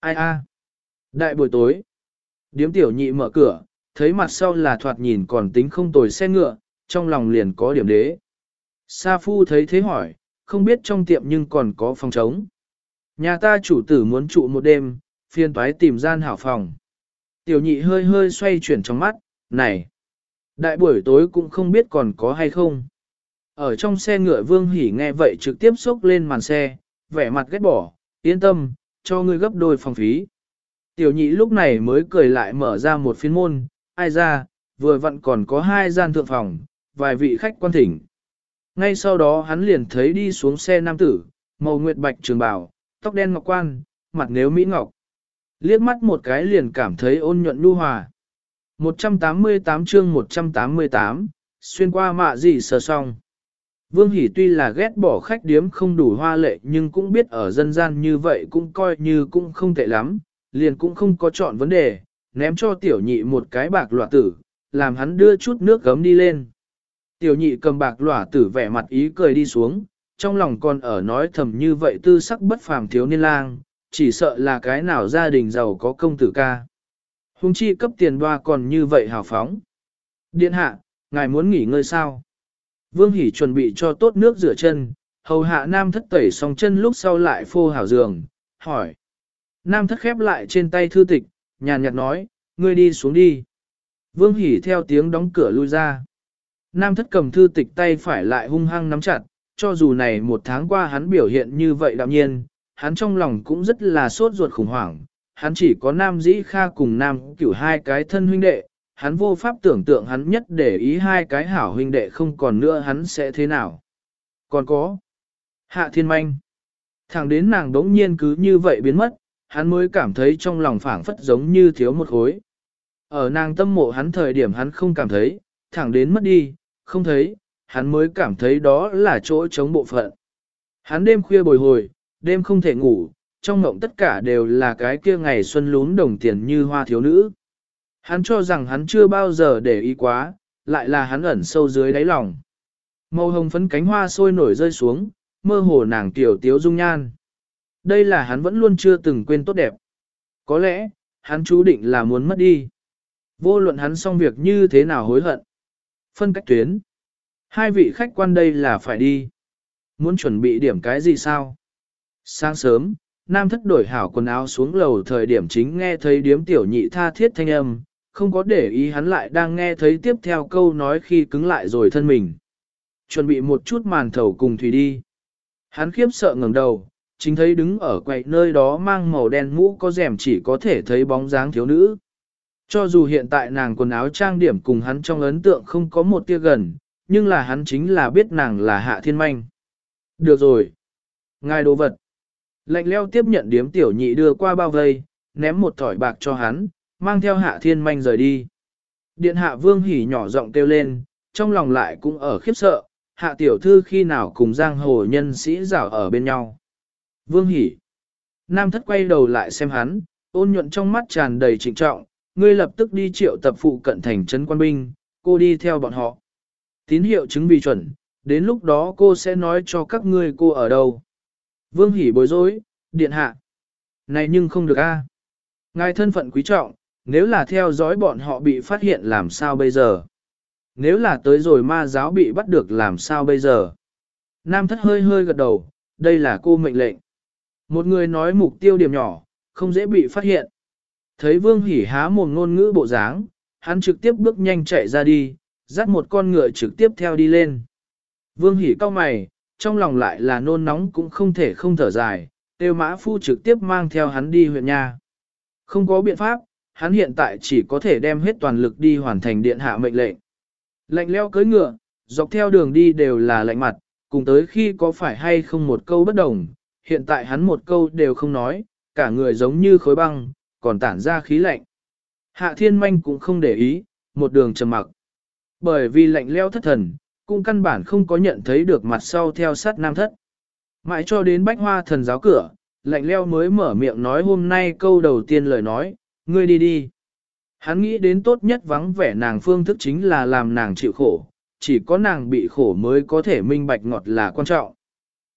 Ai a? Đại buổi tối. Điếm tiểu nhị mở cửa, thấy mặt sau là thoạt nhìn còn tính không tồi xe ngựa, trong lòng liền có điểm đế. Sa phu thấy thế hỏi, không biết trong tiệm nhưng còn có phòng trống. Nhà ta chủ tử muốn trụ một đêm, phiên toái tìm gian hảo phòng. Tiểu nhị hơi hơi xoay chuyển trong mắt, này, đại buổi tối cũng không biết còn có hay không. Ở trong xe ngựa Vương Hỉ nghe vậy trực tiếp xốc lên màn xe, vẻ mặt ghét bỏ, yên tâm, cho ngươi gấp đôi phòng phí. Tiểu nhị lúc này mới cười lại mở ra một phiên môn, ai ra, vừa vặn còn có hai gian thượng phòng, vài vị khách quan thỉnh. Ngay sau đó hắn liền thấy đi xuống xe nam tử, màu nguyệt bạch trường bào, tóc đen ngọc quan, mặt nếu mỹ ngọc. Liếc mắt một cái liền cảm thấy ôn nhuận lưu hòa. 188 chương 188, xuyên qua mạ gì sờ song Vương Hỷ tuy là ghét bỏ khách điếm không đủ hoa lệ nhưng cũng biết ở dân gian như vậy cũng coi như cũng không tệ lắm, liền cũng không có chọn vấn đề, ném cho tiểu nhị một cái bạc lọa tử, làm hắn đưa chút nước gấm đi lên. Tiểu nhị cầm bạc lỏa tử vẻ mặt ý cười đi xuống, trong lòng còn ở nói thầm như vậy tư sắc bất phàm thiếu niên lang, chỉ sợ là cái nào gia đình giàu có công tử ca. Hùng chi cấp tiền đoa còn như vậy hào phóng. Điện hạ, ngài muốn nghỉ ngơi sao? Vương Hỷ chuẩn bị cho tốt nước rửa chân, hầu hạ nam thất tẩy xong chân lúc sau lại phô hảo giường, hỏi. Nam thất khép lại trên tay thư tịch, nhàn nhạt nói, ngươi đi xuống đi. Vương Hỷ theo tiếng đóng cửa lui ra. Nam thất cầm thư tịch tay phải lại hung hăng nắm chặt, cho dù này một tháng qua hắn biểu hiện như vậy đạm nhiên, hắn trong lòng cũng rất là sốt ruột khủng hoảng. Hắn chỉ có nam dĩ kha cùng nam cửu hai cái thân huynh đệ, hắn vô pháp tưởng tượng hắn nhất để ý hai cái hảo huynh đệ không còn nữa hắn sẽ thế nào. Còn có Hạ Thiên Manh. Thẳng đến nàng đống nhiên cứ như vậy biến mất, hắn mới cảm thấy trong lòng phảng phất giống như thiếu một khối. Ở nàng tâm mộ hắn thời điểm hắn không cảm thấy, thẳng đến mất đi, không thấy, hắn mới cảm thấy đó là chỗ chống bộ phận. Hắn đêm khuya bồi hồi, đêm không thể ngủ, trong mộng tất cả đều là cái kia ngày xuân lún đồng tiền như hoa thiếu nữ. Hắn cho rằng hắn chưa bao giờ để ý quá, lại là hắn ẩn sâu dưới đáy lòng. Màu hồng phấn cánh hoa sôi nổi rơi xuống, mơ hồ nàng tiểu tiếu dung nhan. Đây là hắn vẫn luôn chưa từng quên tốt đẹp. Có lẽ, hắn chú định là muốn mất đi. Vô luận hắn xong việc như thế nào hối hận. Phân cách tuyến. Hai vị khách quan đây là phải đi. Muốn chuẩn bị điểm cái gì sao? Sáng sớm, nam thất đổi hảo quần áo xuống lầu thời điểm chính nghe thấy điếm tiểu nhị tha thiết thanh âm, không có để ý hắn lại đang nghe thấy tiếp theo câu nói khi cứng lại rồi thân mình. Chuẩn bị một chút màn thầu cùng thủy đi. Hắn khiếp sợ ngẩng đầu, chính thấy đứng ở quầy nơi đó mang màu đen mũ có rèm chỉ có thể thấy bóng dáng thiếu nữ. Cho dù hiện tại nàng quần áo trang điểm cùng hắn trong ấn tượng không có một tia gần, nhưng là hắn chính là biết nàng là hạ thiên manh. Được rồi. Ngài đồ vật. Lạnh leo tiếp nhận điếm tiểu nhị đưa qua bao vây, ném một thỏi bạc cho hắn, mang theo hạ thiên manh rời đi. Điện hạ vương hỉ nhỏ giọng kêu lên, trong lòng lại cũng ở khiếp sợ, hạ tiểu thư khi nào cùng giang hồ nhân sĩ rảo ở bên nhau. Vương hỉ. Nam thất quay đầu lại xem hắn, ôn nhuận trong mắt tràn đầy trịnh trọng, ngươi lập tức đi triệu tập phụ cận thành trấn quan binh, cô đi theo bọn họ. Tín hiệu chứng vì chuẩn, đến lúc đó cô sẽ nói cho các ngươi cô ở đâu. Vương hỉ bối rối, điện hạ. Này nhưng không được a. Ngài thân phận quý trọng, nếu là theo dõi bọn họ bị phát hiện làm sao bây giờ? Nếu là tới rồi ma giáo bị bắt được làm sao bây giờ? Nam thất hơi hơi gật đầu, đây là cô mệnh lệnh. Một người nói mục tiêu điểm nhỏ, không dễ bị phát hiện. Thấy vương hỉ há mồm ngôn ngữ bộ dáng, hắn trực tiếp bước nhanh chạy ra đi, dắt một con ngựa trực tiếp theo đi lên. Vương hỉ cau mày, trong lòng lại là nôn nóng cũng không thể không thở dài, tiêu mã phu trực tiếp mang theo hắn đi huyện nhà. Không có biện pháp, hắn hiện tại chỉ có thể đem hết toàn lực đi hoàn thành điện hạ mệnh lệnh. Lạnh leo cưới ngựa, dọc theo đường đi đều là lạnh mặt, cùng tới khi có phải hay không một câu bất đồng, hiện tại hắn một câu đều không nói, cả người giống như khối băng, còn tản ra khí lạnh. Hạ thiên manh cũng không để ý, một đường trầm mặc. Bởi vì lạnh leo thất thần, cũng căn bản không có nhận thấy được mặt sau theo sát nam thất. Mãi cho đến bách hoa thần giáo cửa, lạnh leo mới mở miệng nói hôm nay câu đầu tiên lời nói, ngươi đi đi. Hắn nghĩ đến tốt nhất vắng vẻ nàng phương thức chính là làm nàng chịu khổ, chỉ có nàng bị khổ mới có thể minh bạch ngọt là quan trọng.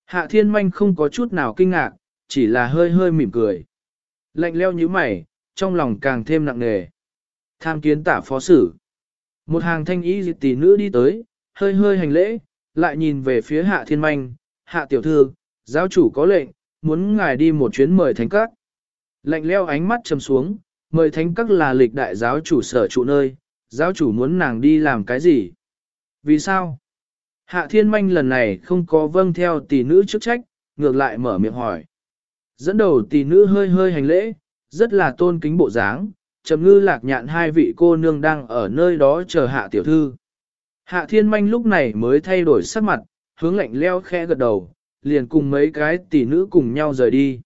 Hạ thiên manh không có chút nào kinh ngạc, chỉ là hơi hơi mỉm cười. Lạnh leo như mày, trong lòng càng thêm nặng nề. Tham kiến tả phó sử. Một hàng thanh ý dịch tỷ nữ đi tới, hơi hơi hành lễ, lại nhìn về phía hạ thiên manh, hạ tiểu thư, giáo chủ có lệnh, muốn ngài đi một chuyến mời thánh các. Lạnh leo ánh mắt trầm xuống, mời thánh các là lịch đại giáo chủ sở trụ nơi, giáo chủ muốn nàng đi làm cái gì? Vì sao? Hạ thiên manh lần này không có vâng theo tỷ nữ chức trách, ngược lại mở miệng hỏi. Dẫn đầu tỷ nữ hơi hơi hành lễ, rất là tôn kính bộ dáng, trầm ngư lạc nhạn hai vị cô nương đang ở nơi đó chờ hạ tiểu thư. Hạ thiên manh lúc này mới thay đổi sắc mặt, hướng lạnh leo khe gật đầu, liền cùng mấy cái tỷ nữ cùng nhau rời đi.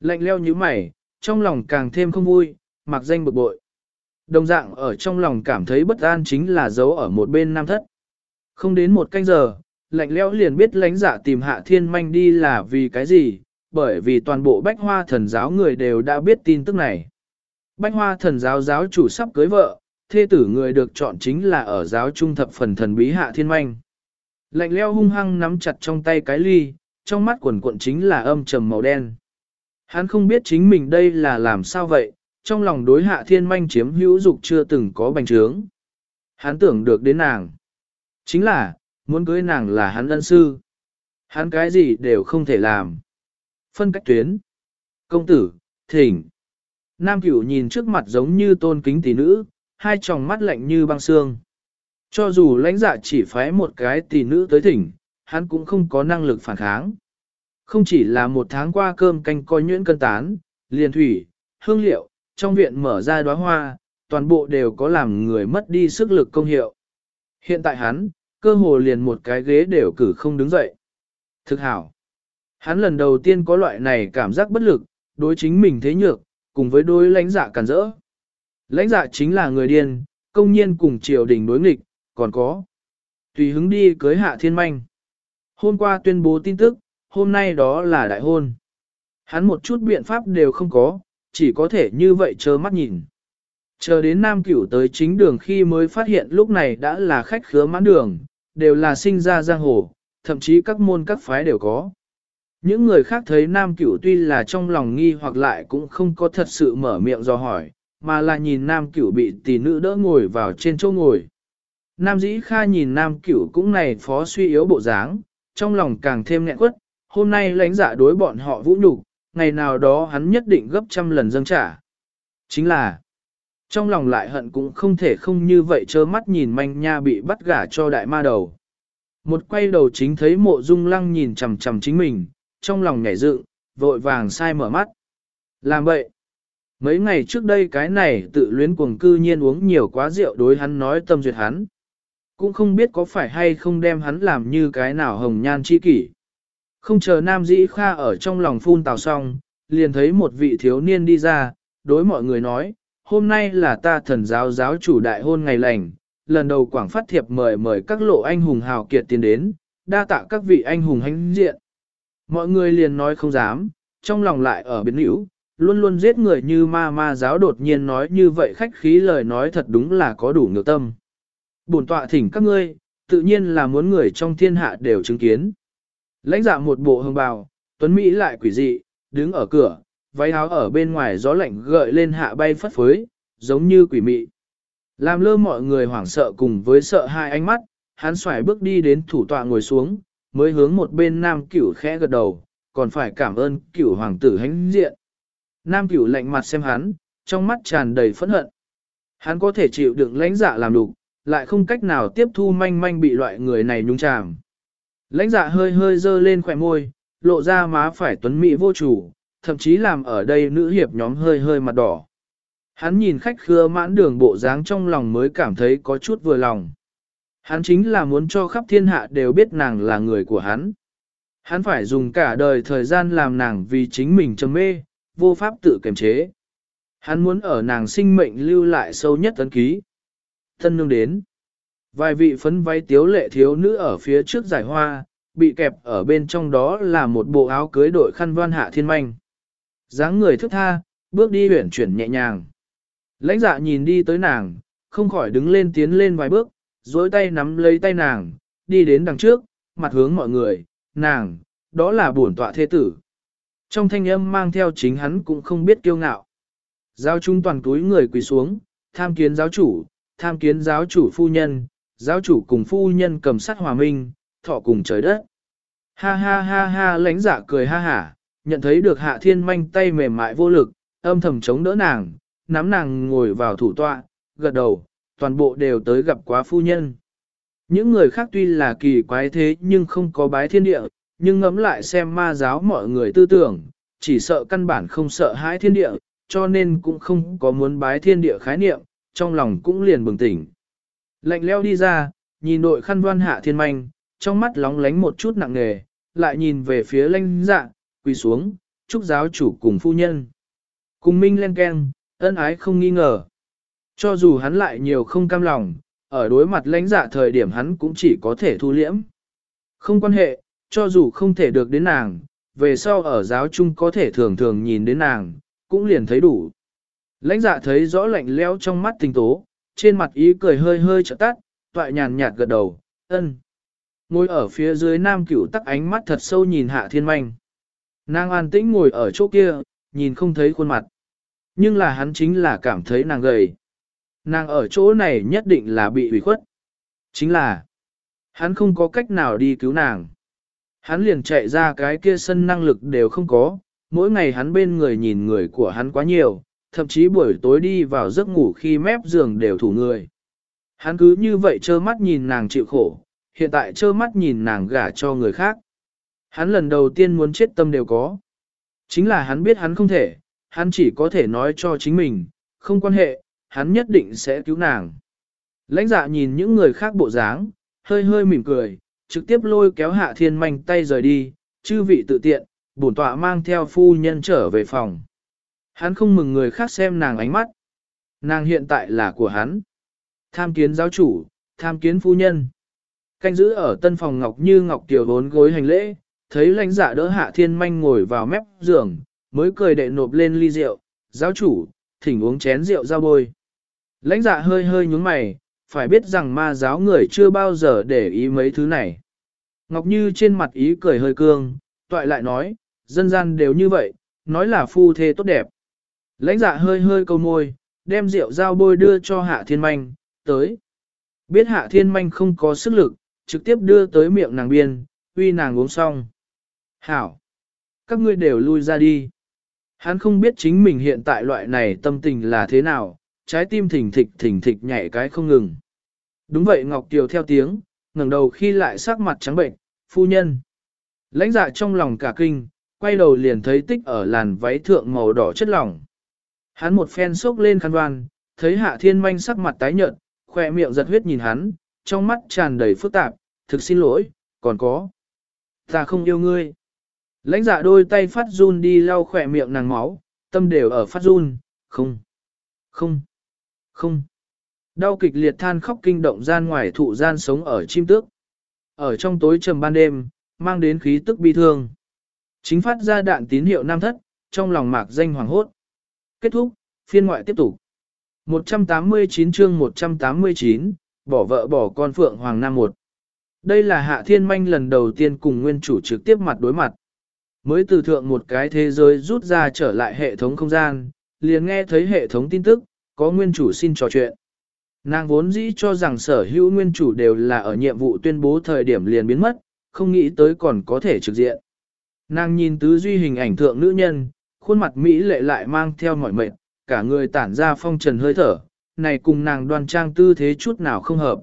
Lạnh leo như mày, trong lòng càng thêm không vui, mặc danh bực bội. Đồng dạng ở trong lòng cảm thấy bất an chính là giấu ở một bên nam thất. Không đến một canh giờ, lạnh lẽo liền biết lãnh giả tìm hạ thiên manh đi là vì cái gì, bởi vì toàn bộ bách hoa thần giáo người đều đã biết tin tức này. Bách hoa thần giáo giáo chủ sắp cưới vợ, thê tử người được chọn chính là ở giáo trung thập phần thần bí hạ thiên manh. Lạnh leo hung hăng nắm chặt trong tay cái ly, trong mắt quần cuộn chính là âm trầm màu đen. Hắn không biết chính mình đây là làm sao vậy, trong lòng đối hạ thiên manh chiếm hữu dục chưa từng có bành trướng. Hắn tưởng được đến nàng. Chính là, muốn cưới nàng là hắn ân sư. Hắn cái gì đều không thể làm. Phân cách tuyến. Công tử, thỉnh. Nam cửu nhìn trước mặt giống như tôn kính tỷ nữ, hai tròng mắt lạnh như băng xương. Cho dù lãnh dạ chỉ phái một cái tỷ nữ tới thỉnh, hắn cũng không có năng lực phản kháng. Không chỉ là một tháng qua cơm canh coi nhuyễn cân tán, liền thủy, hương liệu, trong viện mở ra đóa hoa, toàn bộ đều có làm người mất đi sức lực công hiệu. Hiện tại hắn, cơ hồ liền một cái ghế đều cử không đứng dậy. Thực hảo. Hắn lần đầu tiên có loại này cảm giác bất lực, đối chính mình thế nhược, cùng với đối lãnh dạ cản rỡ. Lãnh dạ chính là người điên, công nhiên cùng triều đình đối nghịch, còn có. Tùy hứng đi cưới hạ thiên manh. Hôm qua tuyên bố tin tức, hôm nay đó là đại hôn. Hắn một chút biện pháp đều không có, chỉ có thể như vậy chờ mắt nhìn. Chờ đến Nam Cửu tới chính đường khi mới phát hiện lúc này đã là khách khứa mãn đường, đều là sinh ra giang hồ, thậm chí các môn các phái đều có. Những người khác thấy Nam Cửu tuy là trong lòng nghi hoặc lại cũng không có thật sự mở miệng do hỏi, mà là nhìn Nam Cửu bị tỷ nữ đỡ ngồi vào trên chỗ ngồi. Nam Dĩ Kha nhìn Nam Cửu cũng này phó suy yếu bộ dáng, trong lòng càng thêm nghẹn quất, hôm nay lãnh dạ đối bọn họ vũ nhục, ngày nào đó hắn nhất định gấp trăm lần dâng trả. Chính là, trong lòng lại hận cũng không thể không như vậy trơ mắt nhìn manh nha bị bắt gả cho đại ma đầu. Một quay đầu chính thấy mộ dung lăng nhìn chằm chằm chính mình, trong lòng nhảy dựng, vội vàng sai mở mắt. Làm vậy. Mấy ngày trước đây cái này tự luyến cuồng cư nhiên uống nhiều quá rượu đối hắn nói tâm duyệt hắn. Cũng không biết có phải hay không đem hắn làm như cái nào hồng nhan chi kỷ. Không chờ nam dĩ kha ở trong lòng phun tào xong, liền thấy một vị thiếu niên đi ra, đối mọi người nói, hôm nay là ta thần giáo giáo chủ đại hôn ngày lành, lần đầu quảng phát thiệp mời mời các lộ anh hùng hào kiệt tiến đến, đa tạ các vị anh hùng hãnh diện. Mọi người liền nói không dám, trong lòng lại ở biến hữu, luôn luôn giết người như ma ma giáo đột nhiên nói như vậy khách khí lời nói thật đúng là có đủ ngược tâm. Bổn tọa thỉnh các ngươi, tự nhiên là muốn người trong thiên hạ đều chứng kiến. Lãnh dạ một bộ hương bào, tuấn Mỹ lại quỷ dị, đứng ở cửa, váy áo ở bên ngoài gió lạnh gợi lên hạ bay phất phới, giống như quỷ mị. Làm lơ mọi người hoảng sợ cùng với sợ hai ánh mắt, hắn xoài bước đi đến thủ tọa ngồi xuống, mới hướng một bên nam cửu khẽ gật đầu, còn phải cảm ơn cửu hoàng tử hãnh diện. Nam cửu lạnh mặt xem hắn, trong mắt tràn đầy phẫn hận. Hắn có thể chịu đựng lãnh dạ làm đục, lại không cách nào tiếp thu manh manh bị loại người này nhúng chàm. Lãnh dạ hơi hơi dơ lên khỏe môi, lộ ra má phải tuấn mỹ vô chủ, thậm chí làm ở đây nữ hiệp nhóm hơi hơi mặt đỏ. Hắn nhìn khách khứa mãn đường bộ dáng trong lòng mới cảm thấy có chút vừa lòng. Hắn chính là muốn cho khắp thiên hạ đều biết nàng là người của hắn. Hắn phải dùng cả đời thời gian làm nàng vì chính mình trầm mê, vô pháp tự kiềm chế. Hắn muốn ở nàng sinh mệnh lưu lại sâu nhất tấn ký. Thân nương đến. Vài vị phấn váy tiếu lệ thiếu nữ ở phía trước giải hoa, bị kẹp ở bên trong đó là một bộ áo cưới đội khăn voan hạ thiên manh dáng người thức tha, bước đi huyển chuyển nhẹ nhàng. Lãnh dạ nhìn đi tới nàng, không khỏi đứng lên tiến lên vài bước, dối tay nắm lấy tay nàng, đi đến đằng trước, mặt hướng mọi người, nàng, đó là bổn tọa thế tử. Trong thanh âm mang theo chính hắn cũng không biết kiêu ngạo. giao trung toàn túi người quỳ xuống, tham kiến giáo chủ, tham kiến giáo chủ phu nhân, giáo chủ cùng phu nhân cầm sắt hòa minh, thọ cùng trời đất. Ha ha ha ha lãnh giả cười ha hả, nhận thấy được hạ thiên manh tay mềm mại vô lực, âm thầm chống đỡ nàng, nắm nàng ngồi vào thủ tọa, gật đầu, toàn bộ đều tới gặp quá phu nhân. Những người khác tuy là kỳ quái thế nhưng không có bái thiên địa, nhưng ngẫm lại xem ma giáo mọi người tư tưởng, chỉ sợ căn bản không sợ hãi thiên địa, cho nên cũng không có muốn bái thiên địa khái niệm, trong lòng cũng liền bừng tỉnh. Lạnh leo đi ra, nhìn đội khăn đoan hạ thiên manh, trong mắt lóng lánh một chút nặng nề, lại nhìn về phía lanh dạ, quỳ xuống, chúc giáo chủ cùng phu nhân. Cùng minh len keng, ân ái không nghi ngờ. Cho dù hắn lại nhiều không cam lòng, ở đối mặt lãnh dạ thời điểm hắn cũng chỉ có thể thu liễm. Không quan hệ, cho dù không thể được đến nàng, về sau ở giáo chung có thể thường thường nhìn đến nàng, cũng liền thấy đủ. Lãnh dạ thấy rõ lạnh leo trong mắt tình tố, trên mặt ý cười hơi hơi trợ tắt, toại nhàn nhạt gật đầu, ân. Ngồi ở phía dưới nam cửu tắc ánh mắt thật sâu nhìn hạ thiên manh. Nàng an tĩnh ngồi ở chỗ kia, nhìn không thấy khuôn mặt. Nhưng là hắn chính là cảm thấy nàng gầy. Nàng ở chỗ này nhất định là bị ủy khuất. Chính là, hắn không có cách nào đi cứu nàng. Hắn liền chạy ra cái kia sân năng lực đều không có, mỗi ngày hắn bên người nhìn người của hắn quá nhiều, thậm chí buổi tối đi vào giấc ngủ khi mép giường đều thủ người. Hắn cứ như vậy trơ mắt nhìn nàng chịu khổ, hiện tại trơ mắt nhìn nàng gả cho người khác. Hắn lần đầu tiên muốn chết tâm đều có. Chính là hắn biết hắn không thể, hắn chỉ có thể nói cho chính mình, không quan hệ, hắn nhất định sẽ cứu nàng. Lãnh dạ nhìn những người khác bộ dáng, hơi hơi mỉm cười, trực tiếp lôi kéo hạ thiên manh tay rời đi, chư vị tự tiện, bổn tọa mang theo phu nhân trở về phòng. Hắn không mừng người khác xem nàng ánh mắt. Nàng hiện tại là của hắn. Tham kiến giáo chủ, tham kiến phu nhân. Canh giữ ở tân phòng Ngọc Như Ngọc Tiểu vốn gối hành lễ, thấy lãnh dạ đỡ hạ thiên manh ngồi vào mép giường, mới cười đệ nộp lên ly rượu. Giáo chủ, thỉnh uống chén rượu ra bôi. Lãnh dạ hơi hơi nhúng mày, phải biết rằng ma giáo người chưa bao giờ để ý mấy thứ này. Ngọc Như trên mặt ý cười hơi cương, toại lại nói, dân gian đều như vậy, nói là phu thê tốt đẹp. Lãnh dạ hơi hơi câu môi, đem rượu dao bôi đưa cho hạ thiên manh, tới. Biết hạ thiên manh không có sức lực, trực tiếp đưa tới miệng nàng biên, uy nàng uống xong. Hảo! Các ngươi đều lui ra đi. Hắn không biết chính mình hiện tại loại này tâm tình là thế nào, trái tim thỉnh thịch thỉnh thịch nhảy cái không ngừng. Đúng vậy Ngọc Kiều theo tiếng, ngẩng đầu khi lại sắc mặt trắng bệnh, phu nhân. Lãnh dạ trong lòng cả kinh, quay đầu liền thấy tích ở làn váy thượng màu đỏ chất lỏng. Hắn một phen sốc lên khăn đoan, thấy hạ thiên manh sắc mặt tái nhợt, khỏe miệng giật huyết nhìn hắn, trong mắt tràn đầy phức tạp, thực xin lỗi, còn có. Ta không yêu ngươi. Lãnh dạ đôi tay phát run đi lau khỏe miệng nàng máu, tâm đều ở phát run, không, không, không. Đau kịch liệt than khóc kinh động gian ngoài thụ gian sống ở chim tước. Ở trong tối trầm ban đêm, mang đến khí tức bi thương. Chính phát ra đạn tín hiệu nam thất, trong lòng mạc danh hoàng hốt. Kết thúc, phiên ngoại tiếp tục. 189 chương 189, bỏ vợ bỏ con Phượng Hoàng Nam một. Đây là Hạ Thiên Manh lần đầu tiên cùng nguyên chủ trực tiếp mặt đối mặt. Mới từ thượng một cái thế giới rút ra trở lại hệ thống không gian, liền nghe thấy hệ thống tin tức, có nguyên chủ xin trò chuyện. Nàng vốn dĩ cho rằng sở hữu nguyên chủ đều là ở nhiệm vụ tuyên bố thời điểm liền biến mất, không nghĩ tới còn có thể trực diện. Nàng nhìn tứ duy hình ảnh thượng nữ nhân, khuôn mặt Mỹ lệ lại mang theo mỏi mệt, cả người tản ra phong trần hơi thở, này cùng nàng đoan trang tư thế chút nào không hợp.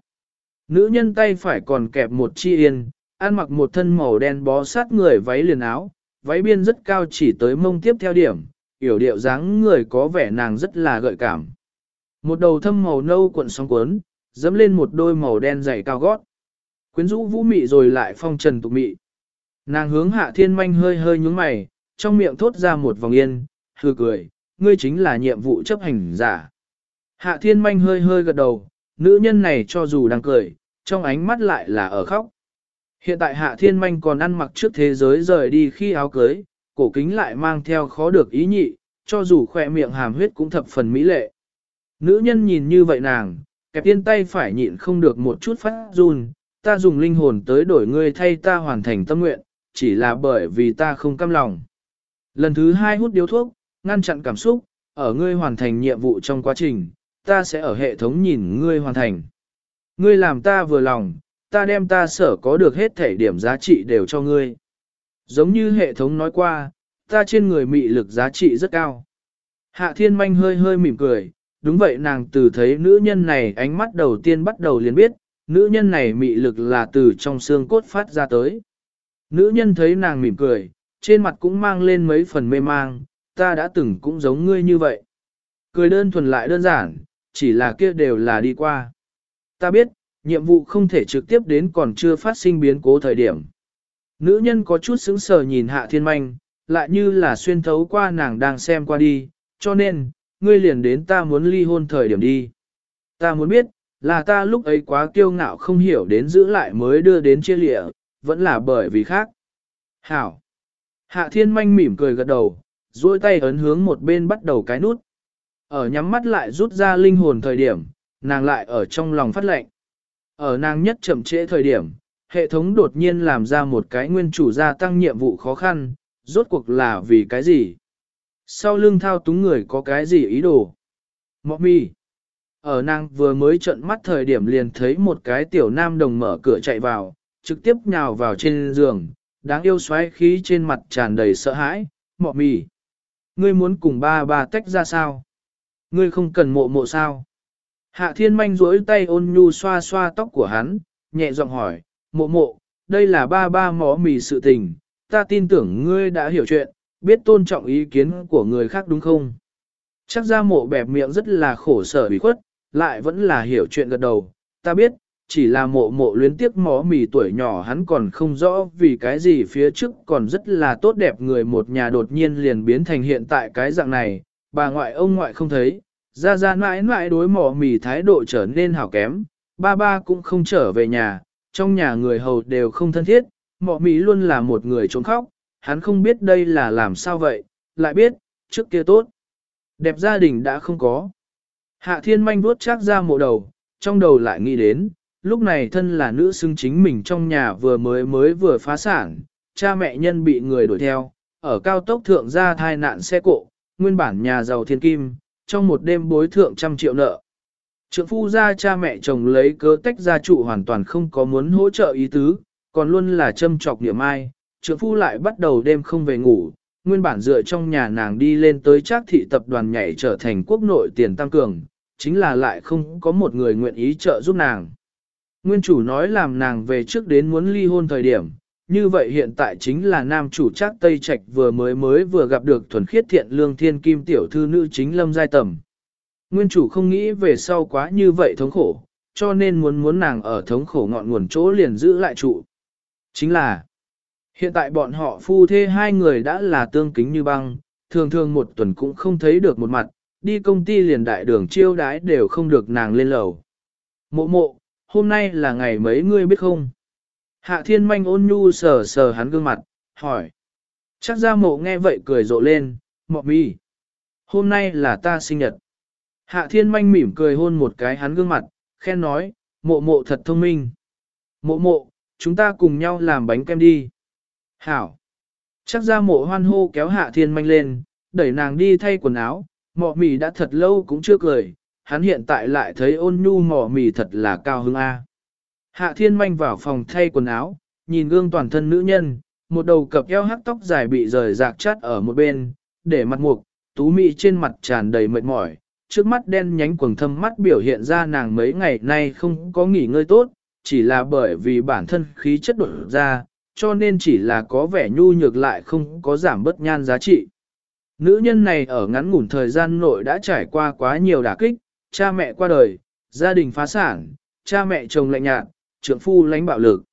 Nữ nhân tay phải còn kẹp một chi yên, ăn mặc một thân màu đen bó sát người váy liền áo, váy biên rất cao chỉ tới mông tiếp theo điểm, yểu điệu dáng người có vẻ nàng rất là gợi cảm. Một đầu thâm màu nâu cuộn sóng cuốn, dẫm lên một đôi màu đen dày cao gót. Quyến rũ vũ mị rồi lại phong trần tục mị. Nàng hướng hạ thiên manh hơi hơi nhúng mày, trong miệng thốt ra một vòng yên, hư cười, ngươi chính là nhiệm vụ chấp hành giả. Hạ thiên manh hơi hơi gật đầu, nữ nhân này cho dù đang cười, trong ánh mắt lại là ở khóc. Hiện tại hạ thiên manh còn ăn mặc trước thế giới rời đi khi áo cưới, cổ kính lại mang theo khó được ý nhị, cho dù khỏe miệng hàm huyết cũng thập phần mỹ lệ. Nữ nhân nhìn như vậy nàng, kẹp tiên tay phải nhịn không được một chút phát run, ta dùng linh hồn tới đổi ngươi thay ta hoàn thành tâm nguyện, chỉ là bởi vì ta không căm lòng. Lần thứ hai hút điếu thuốc, ngăn chặn cảm xúc, ở ngươi hoàn thành nhiệm vụ trong quá trình, ta sẽ ở hệ thống nhìn ngươi hoàn thành. Ngươi làm ta vừa lòng, ta đem ta sở có được hết thể điểm giá trị đều cho ngươi. Giống như hệ thống nói qua, ta trên người mị lực giá trị rất cao. Hạ thiên manh hơi hơi mỉm cười, đúng vậy nàng từ thấy nữ nhân này ánh mắt đầu tiên bắt đầu liền biết, nữ nhân này mị lực là từ trong xương cốt phát ra tới. Nữ nhân thấy nàng mỉm cười, trên mặt cũng mang lên mấy phần mê mang, ta đã từng cũng giống ngươi như vậy. Cười đơn thuần lại đơn giản, chỉ là kia đều là đi qua. Ta biết, nhiệm vụ không thể trực tiếp đến còn chưa phát sinh biến cố thời điểm. Nữ nhân có chút sững sờ nhìn hạ thiên manh, lại như là xuyên thấu qua nàng đang xem qua đi, cho nên, ngươi liền đến ta muốn ly hôn thời điểm đi. Ta muốn biết, là ta lúc ấy quá kiêu ngạo không hiểu đến giữ lại mới đưa đến chia lịa, vẫn là bởi vì khác. Hảo. Hạ thiên manh mỉm cười gật đầu, duỗi tay ấn hướng một bên bắt đầu cái nút. Ở nhắm mắt lại rút ra linh hồn thời điểm, nàng lại ở trong lòng phát lệnh. Ở nàng nhất chậm trễ thời điểm, hệ thống đột nhiên làm ra một cái nguyên chủ gia tăng nhiệm vụ khó khăn, rốt cuộc là vì cái gì? Sau lưng thao túng người có cái gì ý đồ? Mọ mi. Ở nàng vừa mới trận mắt thời điểm liền thấy một cái tiểu nam đồng mở cửa chạy vào, trực tiếp nhào vào trên giường, đáng yêu xoáy khí trên mặt tràn đầy sợ hãi, mọ mì. Ngươi muốn cùng ba ba tách ra sao? Ngươi không cần mộ mộ sao? Hạ thiên manh duỗi tay ôn nhu xoa xoa tóc của hắn, nhẹ giọng hỏi, mộ mộ, đây là ba ba mỏ mì sự tình, ta tin tưởng ngươi đã hiểu chuyện, biết tôn trọng ý kiến của người khác đúng không? Chắc ra mộ bẹp miệng rất là khổ sở bị khuất, lại vẫn là hiểu chuyện gật đầu, ta biết, chỉ là mộ mộ luyến tiếc mỏ mì tuổi nhỏ hắn còn không rõ vì cái gì phía trước còn rất là tốt đẹp người một nhà đột nhiên liền biến thành hiện tại cái dạng này, bà ngoại ông ngoại không thấy, ra ra mãi mãi đối mỏ mì thái độ trở nên hảo kém, ba ba cũng không trở về nhà, trong nhà người hầu đều không thân thiết, mỏ mì luôn là một người trốn khóc, hắn không biết đây là làm sao vậy, lại biết, trước kia tốt. Đẹp gia đình đã không có. Hạ thiên manh vuốt chắc ra mộ đầu, trong đầu lại nghĩ đến, lúc này thân là nữ xưng chính mình trong nhà vừa mới mới vừa phá sản, cha mẹ nhân bị người đuổi theo, ở cao tốc thượng ra thai nạn xe cộ, nguyên bản nhà giàu thiên kim, trong một đêm bối thượng trăm triệu nợ. Trượng phu ra cha mẹ chồng lấy cớ tách gia trụ hoàn toàn không có muốn hỗ trợ ý tứ, còn luôn là châm trọc niệm ai, trượng phu lại bắt đầu đêm không về ngủ, nguyên bản dựa trong nhà nàng đi lên tới trác thị tập đoàn nhảy trở thành quốc nội tiền tăng cường, chính là lại không có một người nguyện ý trợ giúp nàng. Nguyên chủ nói làm nàng về trước đến muốn ly hôn thời điểm, như vậy hiện tại chính là nam chủ chắc Tây Trạch vừa mới mới vừa gặp được thuần khiết thiện lương thiên kim tiểu thư nữ chính lâm giai tầm. Nguyên chủ không nghĩ về sau quá như vậy thống khổ, cho nên muốn muốn nàng ở thống khổ ngọn nguồn chỗ liền giữ lại trụ. Chính là, hiện tại bọn họ phu thê hai người đã là tương kính như băng, thường thường một tuần cũng không thấy được một mặt, đi công ty liền đại đường chiêu đái đều không được nàng lên lầu. Mộ mộ, hôm nay là ngày mấy ngươi biết không? Hạ thiên manh ôn nhu sờ sờ hắn gương mặt, hỏi. Chắc ra mộ nghe vậy cười rộ lên, mọ mi. Hôm nay là ta sinh nhật. Hạ thiên manh mỉm cười hôn một cái hắn gương mặt, khen nói, mộ mộ thật thông minh. Mộ mộ, chúng ta cùng nhau làm bánh kem đi. Hảo. Chắc ra mộ hoan hô kéo hạ thiên manh lên, đẩy nàng đi thay quần áo, mọ mì đã thật lâu cũng chưa cười, hắn hiện tại lại thấy ôn nhu mỏ mì thật là cao hứng A. Hạ thiên manh vào phòng thay quần áo, nhìn gương toàn thân nữ nhân, một đầu cặp eo hắc tóc dài bị rời rạc chát ở một bên, để mặt mục, tú mị trên mặt tràn đầy mệt mỏi, trước mắt đen nhánh quầng thâm mắt biểu hiện ra nàng mấy ngày nay không có nghỉ ngơi tốt, chỉ là bởi vì bản thân khí chất đổi ra, cho nên chỉ là có vẻ nhu nhược lại không có giảm bất nhan giá trị. Nữ nhân này ở ngắn ngủn thời gian nội đã trải qua quá nhiều đả kích, cha mẹ qua đời, gia đình phá sản, cha mẹ chồng lạnh nhạt, trưởng phu lãnh bạo lực.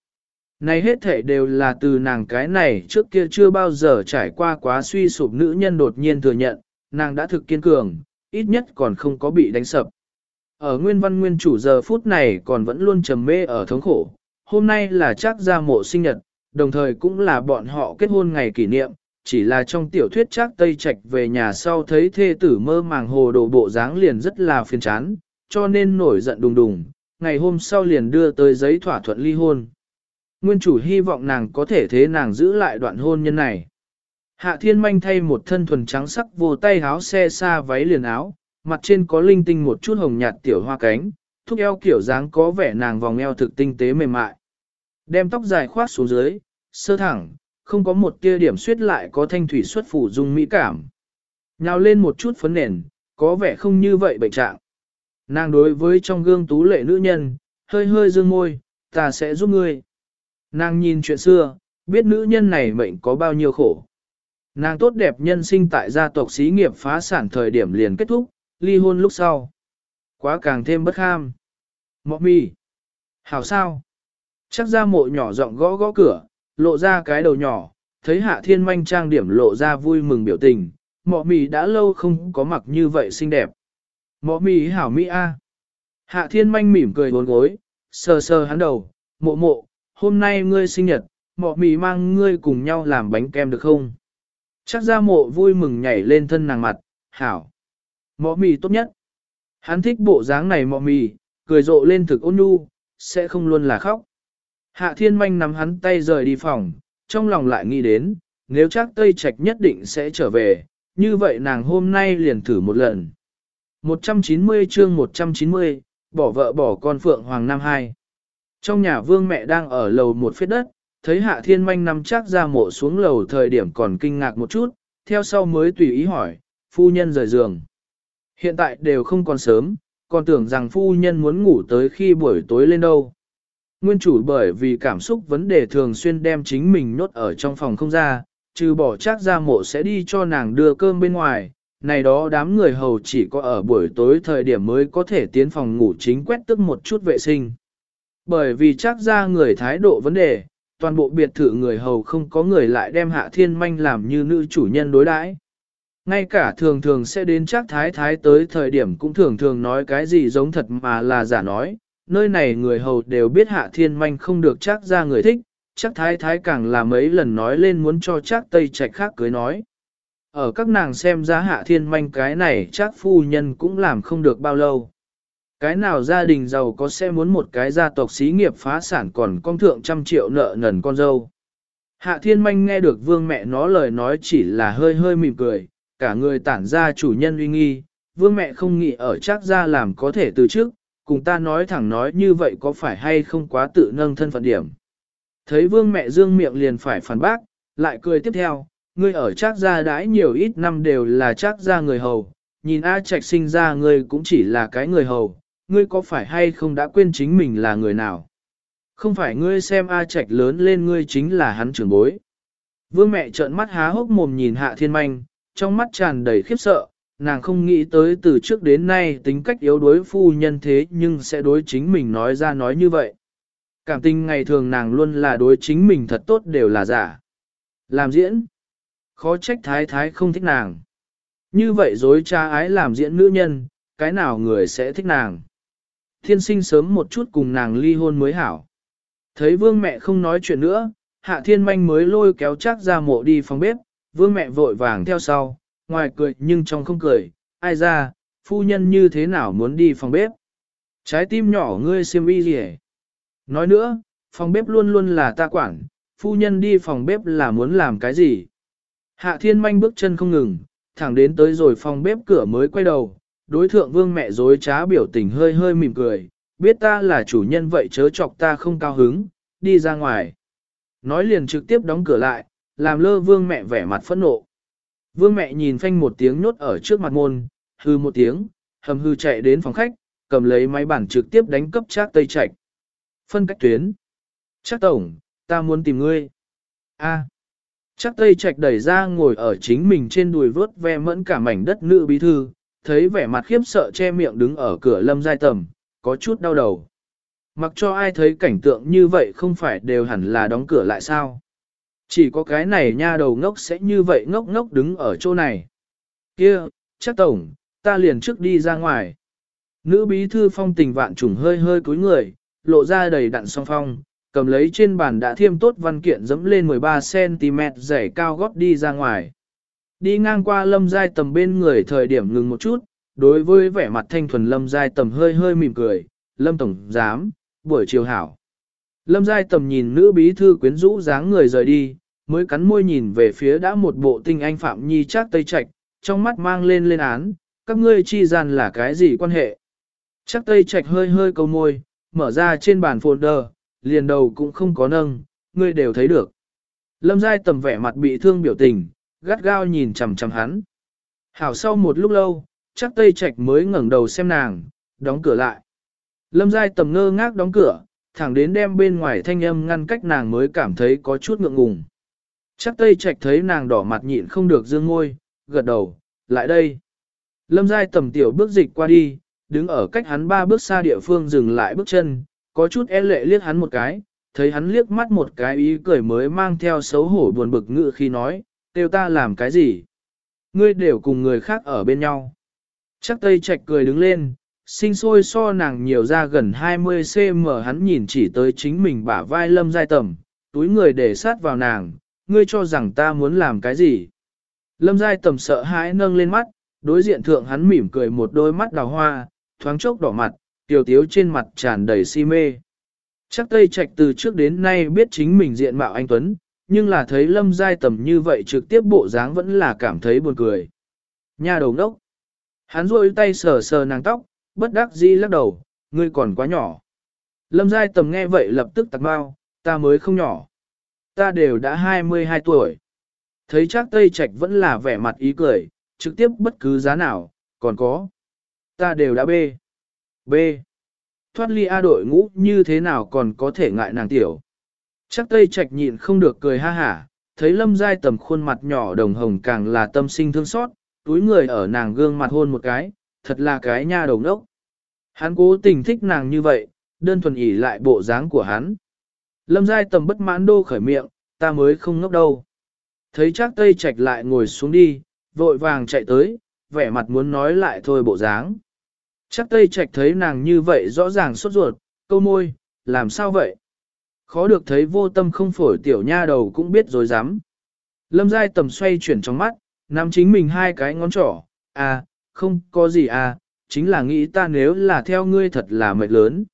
Này hết thể đều là từ nàng cái này trước kia chưa bao giờ trải qua quá suy sụp nữ nhân đột nhiên thừa nhận, nàng đã thực kiên cường, ít nhất còn không có bị đánh sập. Ở nguyên văn nguyên chủ giờ phút này còn vẫn luôn trầm mê ở thống khổ, hôm nay là chắc ra mộ sinh nhật, đồng thời cũng là bọn họ kết hôn ngày kỷ niệm, chỉ là trong tiểu thuyết chắc Tây Trạch về nhà sau thấy thê tử mơ màng hồ đồ bộ dáng liền rất là phiền chán, cho nên nổi giận đùng đùng, ngày hôm sau liền đưa tới giấy thỏa thuận ly hôn. Nguyên chủ hy vọng nàng có thể thế nàng giữ lại đoạn hôn nhân này. Hạ thiên manh thay một thân thuần trắng sắc vô tay áo xe xa váy liền áo, mặt trên có linh tinh một chút hồng nhạt tiểu hoa cánh, thúc eo kiểu dáng có vẻ nàng vòng eo thực tinh tế mềm mại. Đem tóc dài khoát xuống dưới, sơ thẳng, không có một tia điểm suyết lại có thanh thủy xuất phủ dung mỹ cảm. Nhào lên một chút phấn nền, có vẻ không như vậy bệnh trạng. Nàng đối với trong gương tú lệ nữ nhân, hơi hơi dương môi, ta sẽ giúp ngươi. Nàng nhìn chuyện xưa, biết nữ nhân này mệnh có bao nhiêu khổ. Nàng tốt đẹp nhân sinh tại gia tộc xí nghiệp phá sản thời điểm liền kết thúc, ly hôn lúc sau. Quá càng thêm bất ham. Mọ mì. Hảo sao? Chắc ra mộ nhỏ giọng gõ gõ cửa, lộ ra cái đầu nhỏ, thấy hạ thiên manh trang điểm lộ ra vui mừng biểu tình. Mọ mì đã lâu không có mặc như vậy xinh đẹp. Mọ mì hảo mỹ a. Hạ thiên manh mỉm cười bốn gối, sờ sờ hắn đầu, mộ mộ, hôm nay ngươi sinh nhật, mọ mì mang ngươi cùng nhau làm bánh kem được không? Chắc ra mộ vui mừng nhảy lên thân nàng mặt, hảo. Mọ mì tốt nhất. Hắn thích bộ dáng này mọ mì, cười rộ lên thực ôn nhu, sẽ không luôn là khóc. Hạ thiên manh nắm hắn tay rời đi phòng, trong lòng lại nghĩ đến, nếu chắc Tây Trạch nhất định sẽ trở về, như vậy nàng hôm nay liền thử một lần. 190 chương 190, bỏ vợ bỏ con Phượng Hoàng Nam hai. Trong nhà vương mẹ đang ở lầu một phết đất, thấy hạ thiên manh nằm chắc ra mộ xuống lầu thời điểm còn kinh ngạc một chút, theo sau mới tùy ý hỏi, phu nhân rời giường. Hiện tại đều không còn sớm, còn tưởng rằng phu nhân muốn ngủ tới khi buổi tối lên đâu. Nguyên chủ bởi vì cảm xúc vấn đề thường xuyên đem chính mình nốt ở trong phòng không ra, trừ bỏ chắc ra mộ sẽ đi cho nàng đưa cơm bên ngoài, này đó đám người hầu chỉ có ở buổi tối thời điểm mới có thể tiến phòng ngủ chính quét tức một chút vệ sinh. Bởi vì chắc ra người thái độ vấn đề, toàn bộ biệt thự người hầu không có người lại đem hạ thiên manh làm như nữ chủ nhân đối đãi. Ngay cả thường thường sẽ đến chắc thái thái tới thời điểm cũng thường thường nói cái gì giống thật mà là giả nói, nơi này người hầu đều biết hạ thiên manh không được chắc ra người thích, chắc thái thái càng là mấy lần nói lên muốn cho chắc tây trạch khác cưới nói. Ở các nàng xem ra hạ thiên manh cái này chắc phu nhân cũng làm không được bao lâu. Cái nào gia đình giàu có sẽ muốn một cái gia tộc xí nghiệp phá sản còn công thượng trăm triệu nợ nần con dâu. Hạ thiên manh nghe được vương mẹ nó lời nói chỉ là hơi hơi mỉm cười, cả người tản ra chủ nhân uy nghi, vương mẹ không nghĩ ở chắc ra làm có thể từ trước, cùng ta nói thẳng nói như vậy có phải hay không quá tự nâng thân phận điểm. Thấy vương mẹ dương miệng liền phải phản bác, lại cười tiếp theo, ngươi ở chắc gia đãi nhiều ít năm đều là chắc gia người hầu, nhìn A Trạch sinh ra ngươi cũng chỉ là cái người hầu, ngươi có phải hay không đã quên chính mình là người nào? Không phải ngươi xem A Trạch lớn lên ngươi chính là hắn trưởng bối. Vương mẹ trợn mắt há hốc mồm nhìn Hạ Thiên Manh, trong mắt tràn đầy khiếp sợ, nàng không nghĩ tới từ trước đến nay tính cách yếu đuối phu nhân thế nhưng sẽ đối chính mình nói ra nói như vậy. Cảm tình ngày thường nàng luôn là đối chính mình thật tốt đều là giả. Làm diễn. Khó trách thái thái không thích nàng. Như vậy dối cha ái làm diễn nữ nhân, cái nào người sẽ thích nàng. Thiên sinh sớm một chút cùng nàng ly hôn mới hảo. Thấy vương mẹ không nói chuyện nữa, hạ thiên manh mới lôi kéo chắc ra mộ đi phòng bếp, vương mẹ vội vàng theo sau, ngoài cười nhưng trong không cười, ai ra, phu nhân như thế nào muốn đi phòng bếp. Trái tim nhỏ ngươi xiêm y gì Nói nữa, phòng bếp luôn luôn là ta quản, phu nhân đi phòng bếp là muốn làm cái gì. Hạ thiên manh bước chân không ngừng, thẳng đến tới rồi phòng bếp cửa mới quay đầu, đối thượng vương mẹ dối trá biểu tình hơi hơi mỉm cười, biết ta là chủ nhân vậy chớ chọc ta không cao hứng, đi ra ngoài. Nói liền trực tiếp đóng cửa lại, làm lơ vương mẹ vẻ mặt phẫn nộ. Vương mẹ nhìn phanh một tiếng nhốt ở trước mặt môn, hư một tiếng, hầm hư chạy đến phòng khách, cầm lấy máy bản trực tiếp đánh cấp trác tây Trạch. Phân cách tuyến. Trác tổng, ta muốn tìm ngươi. A. Chắc tây Trạch đẩy ra ngồi ở chính mình trên đùi vớt ve mẫn cả mảnh đất nữ bí thư, thấy vẻ mặt khiếp sợ che miệng đứng ở cửa lâm giai tầm, có chút đau đầu. Mặc cho ai thấy cảnh tượng như vậy không phải đều hẳn là đóng cửa lại sao. Chỉ có cái này nha đầu ngốc sẽ như vậy ngốc ngốc đứng ở chỗ này. Kia, chắc tổng, ta liền trước đi ra ngoài. Nữ bí thư phong tình vạn trùng hơi hơi cúi người, lộ ra đầy đặn song phong, cầm lấy trên bàn đã thiêm tốt văn kiện dẫm lên 13cm dày cao gót đi ra ngoài. Đi ngang qua lâm giai tầm bên người thời điểm ngừng một chút, đối với vẻ mặt thanh thuần lâm giai tầm hơi hơi mỉm cười, lâm tổng giám, buổi chiều hảo. Lâm giai tầm nhìn nữ bí thư quyến rũ dáng người rời đi, mới cắn môi nhìn về phía đã một bộ tinh anh Phạm Nhi chắc Tây Trạch, trong mắt mang lên lên án, các ngươi chi gian là cái gì quan hệ. Chắc Tây Trạch hơi hơi câu môi, mở ra trên bàn folder, liền đầu cũng không có nâng, ngươi đều thấy được. Lâm Giai tầm vẻ mặt bị thương biểu tình, gắt gao nhìn chằm chằm hắn. Hảo sau một lúc lâu, chắc Tây Trạch mới ngẩng đầu xem nàng, đóng cửa lại. Lâm Giai tầm ngơ ngác đóng cửa, thẳng đến đem bên ngoài thanh âm ngăn cách nàng mới cảm thấy có chút ngượng ngùng. Chắc Tây Trạch thấy nàng đỏ mặt nhịn không được dương ngôi, gật đầu, lại đây. Lâm Giai tầm tiểu bước dịch qua đi, đứng ở cách hắn ba bước xa địa phương dừng lại bước chân, có chút e lệ liếc hắn một cái, thấy hắn liếc mắt một cái ý cười mới mang theo xấu hổ buồn bực ngự khi nói, tiêu ta làm cái gì? Ngươi đều cùng người khác ở bên nhau. Chắc Tây Trạch cười đứng lên, sinh sôi so nàng nhiều ra gần 20cm hắn nhìn chỉ tới chính mình bả vai lâm giai tầm, túi người để sát vào nàng, ngươi cho rằng ta muốn làm cái gì. Lâm giai tầm sợ hãi nâng lên mắt, đối diện thượng hắn mỉm cười một đôi mắt đào hoa, thoáng chốc đỏ mặt, tiểu tiếu trên mặt tràn đầy si mê. Chắc Tây Trạch từ trước đến nay biết chính mình diện mạo anh Tuấn, nhưng là thấy lâm giai tầm như vậy trực tiếp bộ dáng vẫn là cảm thấy buồn cười. Nhà đầu đốc. Hắn rôi tay sờ sờ nàng tóc, bất đắc dĩ lắc đầu, ngươi còn quá nhỏ. Lâm giai tầm nghe vậy lập tức tặc bao, ta mới không nhỏ. Ta đều đã 22 tuổi. Thấy chắc Tây Trạch vẫn là vẻ mặt ý cười, trực tiếp bất cứ giá nào, còn có. Ta đều đã bê. bê. Thoát ly A đội ngũ như thế nào còn có thể ngại nàng tiểu. Chắc Tây Trạch nhịn không được cười ha hả, thấy lâm giai tầm khuôn mặt nhỏ đồng hồng càng là tâm sinh thương xót, túi người ở nàng gương mặt hôn một cái, thật là cái nha đầu nốc, Hắn cố tình thích nàng như vậy, đơn thuần ỉ lại bộ dáng của hắn. Lâm giai tầm bất mãn đô khởi miệng, ta mới không ngốc đâu. Thấy chắc Tây Trạch lại ngồi xuống đi, vội vàng chạy tới, vẻ mặt muốn nói lại thôi bộ dáng. Chắc Tây Trạch thấy nàng như vậy rõ ràng sốt ruột, câu môi, làm sao vậy? Khó được thấy vô tâm không phổi tiểu nha đầu cũng biết rồi dám. Lâm Giai tầm xoay chuyển trong mắt, nắm chính mình hai cái ngón trỏ, à, không có gì à, chính là nghĩ ta nếu là theo ngươi thật là mệt lớn.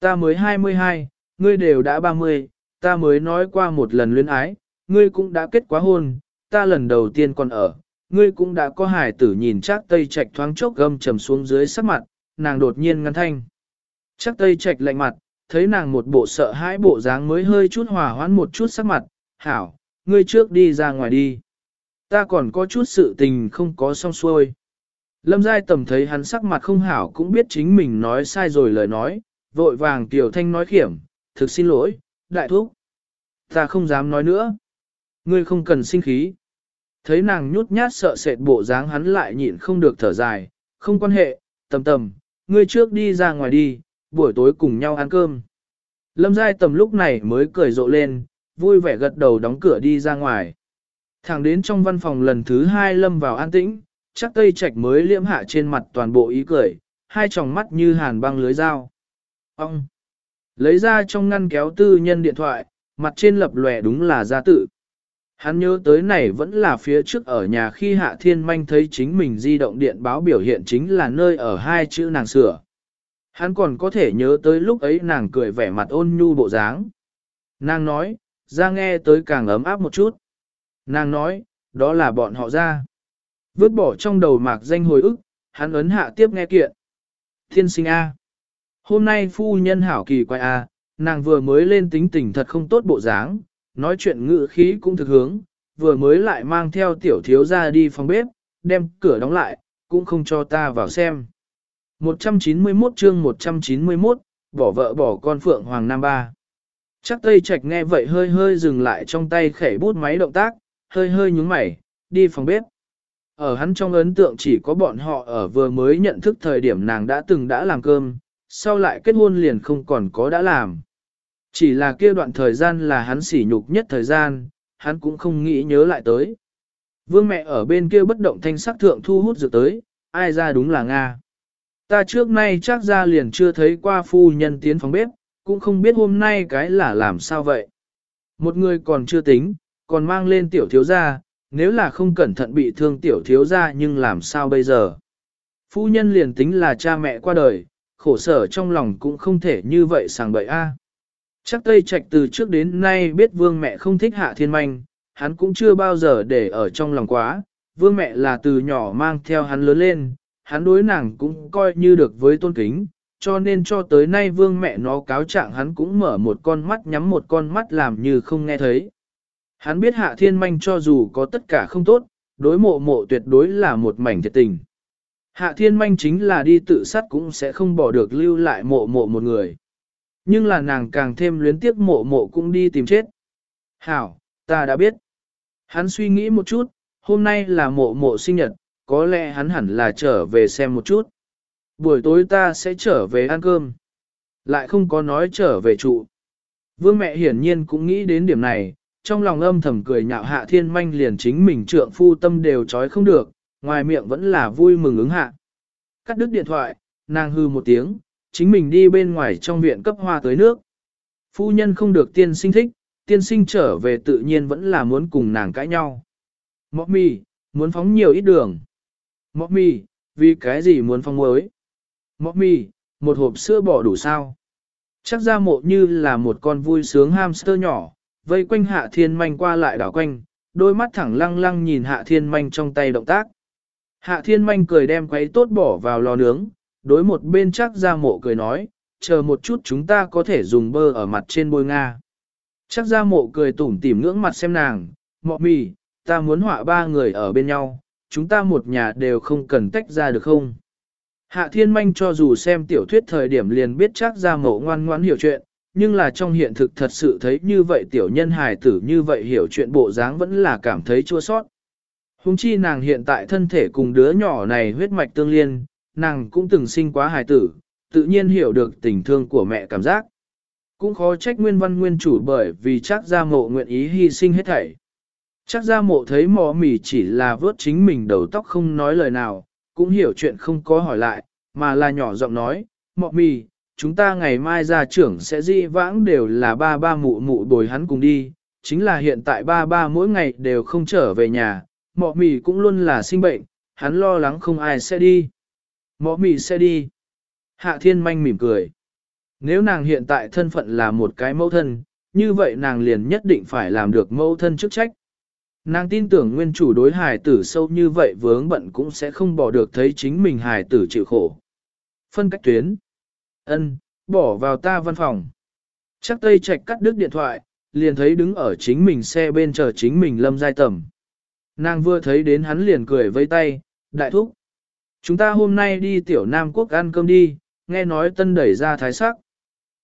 Ta mới 22, ngươi đều đã 30, ta mới nói qua một lần luyến ái, ngươi cũng đã kết quá hôn, ta lần đầu tiên còn ở, ngươi cũng đã có hải tử nhìn chắc tây trạch thoáng chốc gâm trầm xuống dưới sắc mặt, nàng đột nhiên ngăn thanh. Chắc tây trạch lạnh mặt, thấy nàng một bộ sợ hãi bộ dáng mới hơi chút hòa hoãn một chút sắc mặt, hảo, ngươi trước đi ra ngoài đi. Ta còn có chút sự tình không có xong xuôi. Lâm Giai tầm thấy hắn sắc mặt không hảo cũng biết chính mình nói sai rồi lời nói, vội vàng tiểu thanh nói khiểm, thực xin lỗi, đại thúc. Ta không dám nói nữa. Ngươi không cần sinh khí. Thấy nàng nhút nhát sợ sệt bộ dáng hắn lại nhịn không được thở dài, không quan hệ, tầm tầm, ngươi trước đi ra ngoài đi, buổi tối cùng nhau ăn cơm. Lâm Giai tầm lúc này mới cười rộ lên, vui vẻ gật đầu đóng cửa đi ra ngoài. Thẳng đến trong văn phòng lần thứ hai Lâm vào an tĩnh, chắc tây trạch mới liễm hạ trên mặt toàn bộ ý cười, hai tròng mắt như hàn băng lưới dao. Ông! Lấy ra trong ngăn kéo tư nhân điện thoại, mặt trên lập lòe đúng là gia tự. Hắn nhớ tới này vẫn là phía trước ở nhà khi Hạ Thiên Manh thấy chính mình di động điện báo biểu hiện chính là nơi ở hai chữ nàng sửa. Hắn còn có thể nhớ tới lúc ấy nàng cười vẻ mặt ôn nhu bộ dáng. Nàng nói, ra nghe tới càng ấm áp một chút. Nàng nói, đó là bọn họ ra. Vứt bỏ trong đầu mạc danh hồi ức, hắn ấn hạ tiếp nghe kiện. Thiên sinh A. Hôm nay phu nhân hảo kỳ quay A, nàng vừa mới lên tính tình thật không tốt bộ dáng, nói chuyện ngữ khí cũng thực hướng, vừa mới lại mang theo tiểu thiếu ra đi phòng bếp, đem cửa đóng lại, cũng không cho ta vào xem. 191 chương 191, bỏ vợ bỏ con Phượng Hoàng Nam Ba. Chắc Tây Trạch nghe vậy hơi hơi dừng lại trong tay khẻ bút máy động tác, hơi hơi nhúng mày, đi phòng bếp. Ở hắn trong ấn tượng chỉ có bọn họ ở vừa mới nhận thức thời điểm nàng đã từng đã làm cơm, sau lại kết hôn liền không còn có đã làm. Chỉ là kia đoạn thời gian là hắn sỉ nhục nhất thời gian, hắn cũng không nghĩ nhớ lại tới. Vương mẹ ở bên kia bất động thanh sắc thượng thu hút dược tới, ai ra đúng là Nga. Ta trước nay chắc ra liền chưa thấy qua phu nhân tiến phòng bếp, cũng không biết hôm nay cái là làm sao vậy. Một người còn chưa tính, còn mang lên tiểu thiếu gia, nếu là không cẩn thận bị thương tiểu thiếu gia nhưng làm sao bây giờ. Phu nhân liền tính là cha mẹ qua đời, khổ sở trong lòng cũng không thể như vậy sàng bậy a. Chắc Tây Trạch từ trước đến nay biết vương mẹ không thích hạ thiên manh, hắn cũng chưa bao giờ để ở trong lòng quá, vương mẹ là từ nhỏ mang theo hắn lớn lên, hắn đối nàng cũng coi như được với tôn kính, cho nên cho tới nay vương mẹ nó cáo trạng hắn cũng mở một con mắt nhắm một con mắt làm như không nghe thấy. Hắn biết hạ thiên manh cho dù có tất cả không tốt, đối mộ mộ tuyệt đối là một mảnh thiệt tình. Hạ thiên manh chính là đi tự sát cũng sẽ không bỏ được lưu lại mộ mộ một người. Nhưng là nàng càng thêm luyến tiếc mộ mộ cũng đi tìm chết. Hảo, ta đã biết. Hắn suy nghĩ một chút, hôm nay là mộ mộ sinh nhật, có lẽ hắn hẳn là trở về xem một chút. Buổi tối ta sẽ trở về ăn cơm. Lại không có nói trở về trụ. Vương mẹ hiển nhiên cũng nghĩ đến điểm này, trong lòng âm thầm cười nhạo hạ thiên manh liền chính mình trượng phu tâm đều trói không được, ngoài miệng vẫn là vui mừng ứng hạ. Cắt đứt điện thoại, nàng hư một tiếng, chính mình đi bên ngoài trong viện cấp hoa tới nước. Phu nhân không được tiên sinh thích, tiên sinh trở về tự nhiên vẫn là muốn cùng nàng cãi nhau. Mọc mì, muốn phóng nhiều ít đường. Mọc mì, vì cái gì muốn phóng mới Mọc mì, một hộp sữa bỏ đủ sao? Chắc ra mộ như là một con vui sướng hamster nhỏ, vây quanh hạ thiên manh qua lại đảo quanh, đôi mắt thẳng lăng lăng nhìn hạ thiên manh trong tay động tác. Hạ thiên manh cười đem quấy tốt bỏ vào lò nướng, đối một bên chắc ra mộ cười nói, chờ một chút chúng ta có thể dùng bơ ở mặt trên bôi Nga. Chắc ra mộ cười tủm tỉm ngưỡng mặt xem nàng, mọ mì, ta muốn họa ba người ở bên nhau, chúng ta một nhà đều không cần tách ra được không? Hạ thiên manh cho dù xem tiểu thuyết thời điểm liền biết chắc ra mộ ngoan ngoãn hiểu chuyện, nhưng là trong hiện thực thật sự thấy như vậy tiểu nhân hài tử như vậy hiểu chuyện bộ dáng vẫn là cảm thấy chua sót. Hùng chi nàng hiện tại thân thể cùng đứa nhỏ này huyết mạch tương liên, nàng cũng từng sinh quá hài tử, tự nhiên hiểu được tình thương của mẹ cảm giác. Cũng khó trách nguyên văn nguyên chủ bởi vì chắc gia mộ nguyện ý hy sinh hết thảy. Chắc gia mộ thấy mò mỉ chỉ là vớt chính mình đầu tóc không nói lời nào, cũng hiểu chuyện không có hỏi lại, mà là nhỏ giọng nói, mọ mì, chúng ta ngày mai ra trưởng sẽ di vãng đều là ba ba mụ mụ bồi hắn cùng đi, chính là hiện tại ba ba mỗi ngày đều không trở về nhà, mọ mì cũng luôn là sinh bệnh, hắn lo lắng không ai sẽ đi. Mọ mì sẽ đi. Hạ thiên manh mỉm cười. Nếu nàng hiện tại thân phận là một cái mẫu thân, như vậy nàng liền nhất định phải làm được mẫu thân chức trách. Nàng tin tưởng nguyên chủ đối hài tử sâu như vậy vướng bận cũng sẽ không bỏ được thấy chính mình hài tử chịu khổ. Phân cách tuyến ân bỏ vào ta văn phòng. Chắc tây Trạch cắt đứt điện thoại, liền thấy đứng ở chính mình xe bên chờ chính mình lâm giai tầm. Nàng vừa thấy đến hắn liền cười với tay, đại thúc. Chúng ta hôm nay đi tiểu Nam Quốc ăn cơm đi, nghe nói tân đẩy ra thái sắc.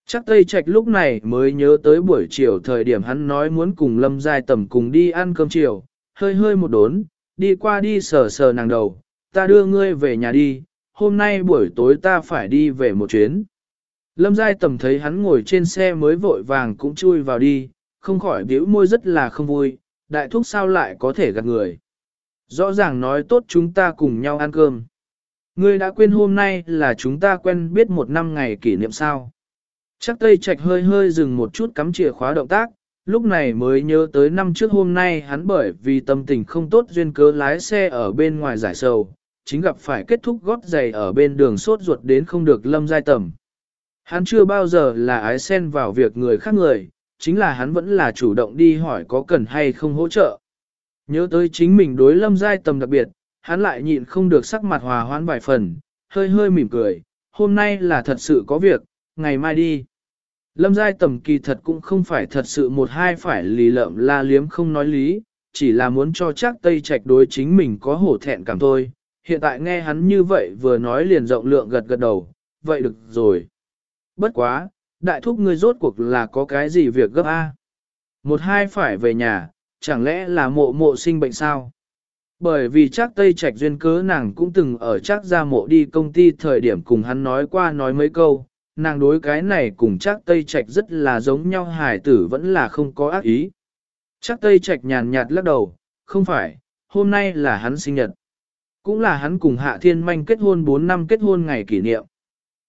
Chắc Tây Trạch lúc này mới nhớ tới buổi chiều thời điểm hắn nói muốn cùng Lâm Giai Tầm cùng đi ăn cơm chiều, hơi hơi một đốn, đi qua đi sờ sờ nàng đầu, ta đưa ngươi về nhà đi, hôm nay buổi tối ta phải đi về một chuyến. Lâm Giai Tầm thấy hắn ngồi trên xe mới vội vàng cũng chui vào đi, không khỏi biểu môi rất là không vui, đại thúc sao lại có thể gạt người. Rõ ràng nói tốt chúng ta cùng nhau ăn cơm. Ngươi đã quên hôm nay là chúng ta quen biết một năm ngày kỷ niệm sao. Chắc Tây Trạch hơi hơi dừng một chút cắm chìa khóa động tác, lúc này mới nhớ tới năm trước hôm nay hắn bởi vì tâm tình không tốt duyên cớ lái xe ở bên ngoài giải sầu, chính gặp phải kết thúc gót giày ở bên đường sốt ruột đến không được lâm giai tầm. Hắn chưa bao giờ là ái xen vào việc người khác người, chính là hắn vẫn là chủ động đi hỏi có cần hay không hỗ trợ. Nhớ tới chính mình đối lâm giai tầm đặc biệt, hắn lại nhịn không được sắc mặt hòa hoãn vài phần, hơi hơi mỉm cười, hôm nay là thật sự có việc, ngày mai đi. Lâm giai tầm kỳ thật cũng không phải thật sự một hai phải lì lợm la liếm không nói lý, chỉ là muốn cho chắc Tây Trạch đối chính mình có hổ thẹn cảm thôi. Hiện tại nghe hắn như vậy vừa nói liền rộng lượng gật gật đầu, vậy được rồi. Bất quá, đại thúc ngươi rốt cuộc là có cái gì việc gấp A. Một hai phải về nhà, chẳng lẽ là mộ mộ sinh bệnh sao? Bởi vì chắc Tây Trạch duyên cớ nàng cũng từng ở chắc ra mộ đi công ty thời điểm cùng hắn nói qua nói mấy câu, nàng đối cái này cùng chắc Tây Trạch rất là giống nhau hài tử vẫn là không có ác ý. Chắc Tây Trạch nhàn nhạt lắc đầu, không phải, hôm nay là hắn sinh nhật. Cũng là hắn cùng Hạ Thiên Manh kết hôn 4 năm kết hôn ngày kỷ niệm.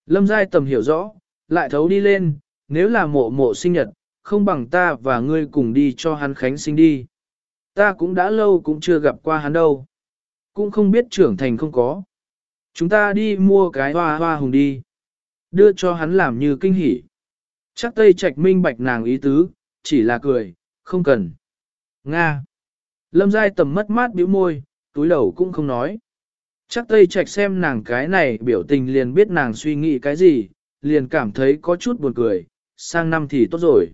Lâm Giai tầm hiểu rõ, lại thấu đi lên, nếu là mộ mộ sinh nhật, không bằng ta và ngươi cùng đi cho hắn khánh sinh đi. Ta cũng đã lâu cũng chưa gặp qua hắn đâu. Cũng không biết trưởng thành không có. Chúng ta đi mua cái hoa hoa hùng đi. Đưa cho hắn làm như kinh hỉ. Chắc Tây Trạch minh bạch nàng ý tứ, chỉ là cười, không cần. Nga. Lâm Giai tầm mất mát bĩu môi, túi đầu cũng không nói. Chắc Tây Trạch xem nàng cái này biểu tình liền biết nàng suy nghĩ cái gì, liền cảm thấy có chút buồn cười, sang năm thì tốt rồi.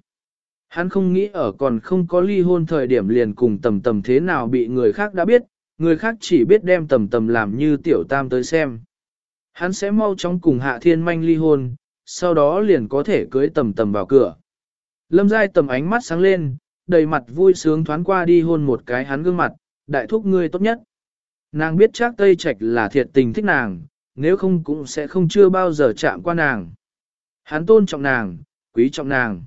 Hắn không nghĩ ở còn không có ly hôn thời điểm liền cùng tầm tầm thế nào bị người khác đã biết, người khác chỉ biết đem tầm tầm làm như tiểu tam tới xem. Hắn sẽ mau chóng cùng hạ thiên manh ly hôn, sau đó liền có thể cưới tầm tầm vào cửa. Lâm Giai tầm ánh mắt sáng lên, đầy mặt vui sướng thoáng qua đi hôn một cái hắn gương mặt, đại thúc ngươi tốt nhất. Nàng biết chắc Tây Trạch là thiệt tình thích nàng, nếu không cũng sẽ không chưa bao giờ chạm qua nàng. Hắn tôn trọng nàng, quý trọng nàng.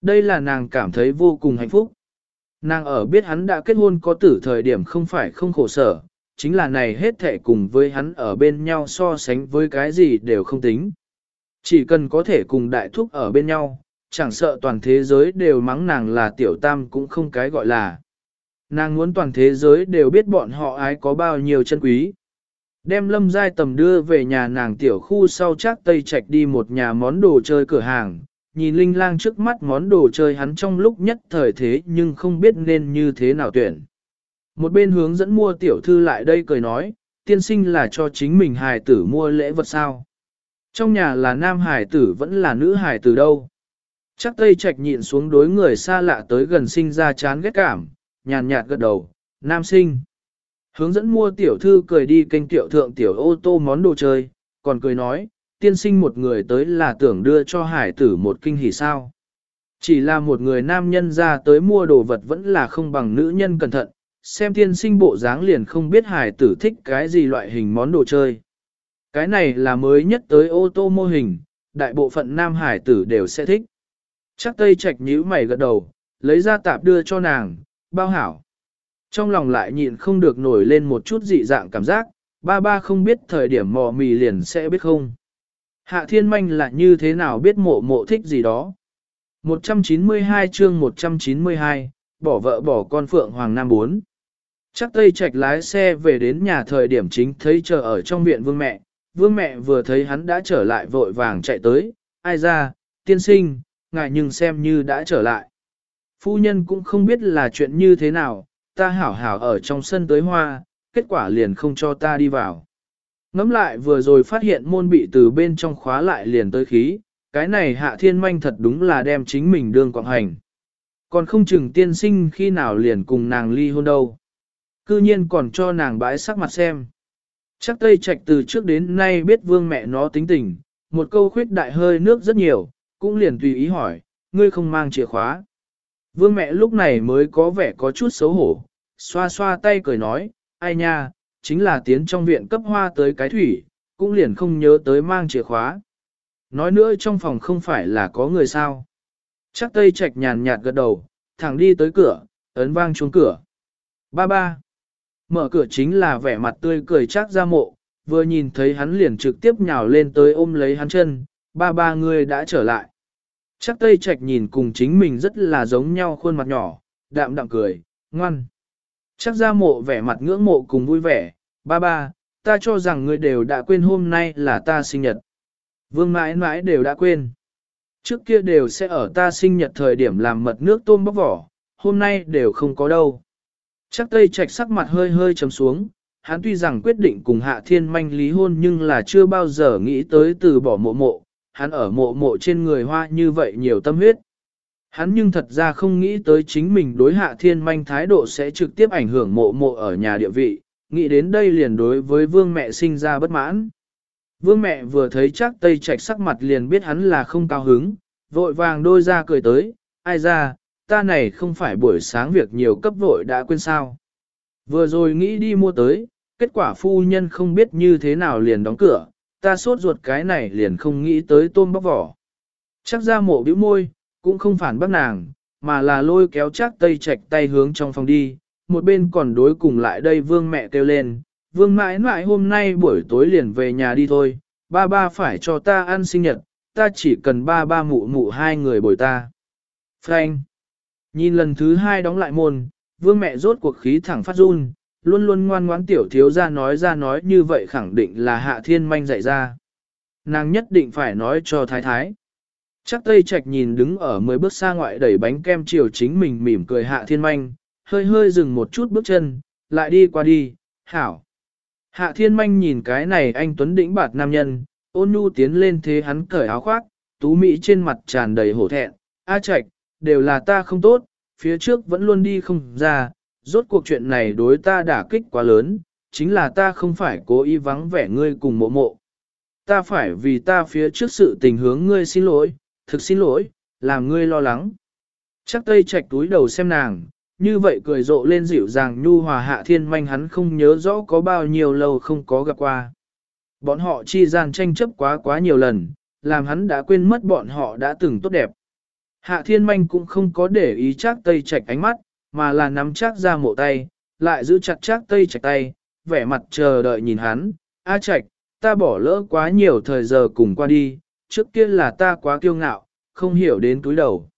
Đây là nàng cảm thấy vô cùng hạnh phúc. Nàng ở biết hắn đã kết hôn có tử thời điểm không phải không khổ sở, chính là này hết thệ cùng với hắn ở bên nhau so sánh với cái gì đều không tính. Chỉ cần có thể cùng đại thúc ở bên nhau, chẳng sợ toàn thế giới đều mắng nàng là tiểu tam cũng không cái gọi là. Nàng muốn toàn thế giới đều biết bọn họ ái có bao nhiêu chân quý. Đem lâm giai tầm đưa về nhà nàng tiểu khu sau chắc tây Trạch đi một nhà món đồ chơi cửa hàng, nhìn linh lang trước mắt món đồ chơi hắn trong lúc nhất thời thế nhưng không biết nên như thế nào tuyển. Một bên hướng dẫn mua tiểu thư lại đây cười nói, tiên sinh là cho chính mình hài tử mua lễ vật sao. Trong nhà là nam hài tử vẫn là nữ hài tử đâu. Chắc tây Trạch nhịn xuống đối người xa lạ tới gần sinh ra chán ghét cảm, nhàn nhạt gật đầu, nam sinh. Hướng dẫn mua tiểu thư cười đi kênh tiểu thượng tiểu ô tô món đồ chơi, còn cười nói, tiên sinh một người tới là tưởng đưa cho hải tử một kinh hỉ sao. Chỉ là một người nam nhân ra tới mua đồ vật vẫn là không bằng nữ nhân cẩn thận, xem tiên sinh bộ dáng liền không biết hải tử thích cái gì loại hình món đồ chơi. Cái này là mới nhất tới ô tô mô hình, đại bộ phận nam hải tử đều sẽ thích. Chắc tây Trạch nhíu mày gật đầu, lấy ra tạp đưa cho nàng, bao hảo. Trong lòng lại nhịn không được nổi lên một chút dị dạng cảm giác, ba ba không biết thời điểm mò mì liền sẽ biết không. Hạ thiên manh là như thế nào biết mộ mộ thích gì đó. 192 chương 192, bỏ vợ bỏ con Phượng Hoàng Nam 4. Chắc Tây Trạch lái xe về đến nhà thời điểm chính thấy chờ ở trong viện vương mẹ, vương mẹ vừa thấy hắn đã trở lại vội vàng chạy tới, ai ra, tiên sinh, ngài nhưng xem như đã trở lại. Phu nhân cũng không biết là chuyện như thế nào, ta hảo hảo ở trong sân tới hoa, kết quả liền không cho ta đi vào. Ngắm lại vừa rồi phát hiện môn bị từ bên trong khóa lại liền tới khí, cái này hạ thiên manh thật đúng là đem chính mình đương quảng hành. Còn không chừng tiên sinh khi nào liền cùng nàng ly hôn đâu. Cư nhiên còn cho nàng bãi sắc mặt xem. Chắc Tây Trạch từ trước đến nay biết vương mẹ nó tính tình, một câu khuyết đại hơi nước rất nhiều, cũng liền tùy ý hỏi, ngươi không mang chìa khóa. Vương mẹ lúc này mới có vẻ có chút xấu hổ, xoa xoa tay cười nói, ai nha, chính là tiến trong viện cấp hoa tới cái thủy, cũng liền không nhớ tới mang chìa khóa. Nói nữa trong phòng không phải là có người sao. Chắc tây Trạch nhàn nhạt gật đầu, thẳng đi tới cửa, ấn vang chuông cửa. Ba ba. Mở cửa chính là vẻ mặt tươi cười chắc ra mộ, vừa nhìn thấy hắn liền trực tiếp nhào lên tới ôm lấy hắn chân, ba ba người đã trở lại. Chắc Tây Trạch nhìn cùng chính mình rất là giống nhau khuôn mặt nhỏ, đạm đạm cười, ngoan. Chắc ra mộ vẻ mặt ngưỡng mộ cùng vui vẻ, ba ba, ta cho rằng ngươi đều đã quên hôm nay là ta sinh nhật. Vương mãi mãi đều đã quên. Trước kia đều sẽ ở ta sinh nhật thời điểm làm mật nước tôm bóc vỏ, hôm nay đều không có đâu. Chắc Tây Trạch sắc mặt hơi hơi chấm xuống, hắn tuy rằng quyết định cùng Hạ Thiên Manh lý hôn nhưng là chưa bao giờ nghĩ tới từ bỏ mộ mộ, hắn ở mộ mộ trên người hoa như vậy nhiều tâm huyết. Hắn nhưng thật ra không nghĩ tới chính mình đối hạ thiên manh thái độ sẽ trực tiếp ảnh hưởng mộ mộ ở nhà địa vị, nghĩ đến đây liền đối với vương mẹ sinh ra bất mãn. Vương mẹ vừa thấy chắc tây trạch sắc mặt liền biết hắn là không cao hứng, vội vàng đôi ra cười tới, ai ra, ta này không phải buổi sáng việc nhiều cấp vội đã quên sao. Vừa rồi nghĩ đi mua tới, kết quả phu nhân không biết như thế nào liền đóng cửa, ta sốt ruột cái này liền không nghĩ tới tôm bóc vỏ. Chắc ra mộ bĩu môi, cũng không phản bác nàng, mà là lôi kéo chắc tây Trạch tay hướng trong phòng đi, một bên còn đối cùng lại đây vương mẹ kêu lên, vương mãi mãi hôm nay buổi tối liền về nhà đi thôi, ba ba phải cho ta ăn sinh nhật, ta chỉ cần ba ba mụ mụ hai người bồi ta. Frank! Nhìn lần thứ hai đóng lại môn, vương mẹ rốt cuộc khí thẳng phát run, luôn luôn ngoan ngoãn tiểu thiếu ra nói ra nói như vậy khẳng định là hạ thiên manh dạy ra. Nàng nhất định phải nói cho thái thái. Chắc Tây Trạch nhìn đứng ở mười bước xa ngoại đẩy bánh kem chiều chính mình mỉm cười hạ thiên manh, hơi hơi dừng một chút bước chân, lại đi qua đi, hảo. Hạ thiên manh nhìn cái này anh Tuấn đĩnh bạt nam nhân, ôn nhu tiến lên thế hắn cởi áo khoác, tú mỹ trên mặt tràn đầy hổ thẹn, a trạch, đều là ta không tốt, phía trước vẫn luôn đi không ra, rốt cuộc chuyện này đối ta đả kích quá lớn, chính là ta không phải cố ý vắng vẻ ngươi cùng mộ mộ. Ta phải vì ta phía trước sự tình hướng ngươi xin lỗi, thực xin lỗi, làm ngươi lo lắng. Chắc tây trạch túi đầu xem nàng, như vậy cười rộ lên dịu dàng nhu hòa hạ thiên manh hắn không nhớ rõ có bao nhiêu lâu không có gặp qua. Bọn họ chi gian tranh chấp quá quá nhiều lần, làm hắn đã quên mất bọn họ đã từng tốt đẹp. Hạ thiên manh cũng không có để ý chắc tây trạch ánh mắt, mà là nắm chắc ra mộ tay, lại giữ chặt chắc tây trạch tay, vẻ mặt chờ đợi nhìn hắn, A trạch, ta bỏ lỡ quá nhiều thời giờ cùng qua đi, trước kia là ta quá kiêu ngạo, không hiểu đến túi đầu.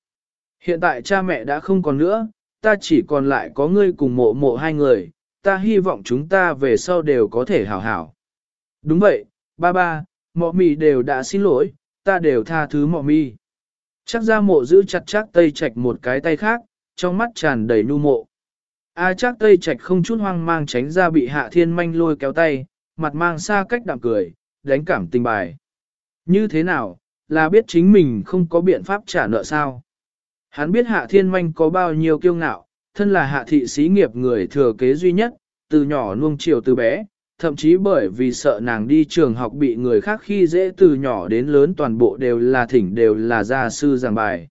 Hiện tại cha mẹ đã không còn nữa, ta chỉ còn lại có ngươi cùng mộ mộ hai người, ta hy vọng chúng ta về sau đều có thể hảo hảo. Đúng vậy, ba ba, mọ mì đều đã xin lỗi, ta đều tha thứ mọ mì. Chắc ra mộ giữ chặt chắc tây Trạch một cái tay khác, trong mắt tràn đầy nu mộ. A chắc tây Trạch không chút hoang mang tránh ra bị hạ thiên manh lôi kéo tay, mặt mang xa cách đạm cười, đánh cảm tình bài. Như thế nào, là biết chính mình không có biện pháp trả nợ sao? Hắn biết hạ thiên manh có bao nhiêu kiêu ngạo, thân là hạ thị xí nghiệp người thừa kế duy nhất, từ nhỏ nuông chiều từ bé, thậm chí bởi vì sợ nàng đi trường học bị người khác khi dễ từ nhỏ đến lớn toàn bộ đều là thỉnh đều là gia sư giảng bài.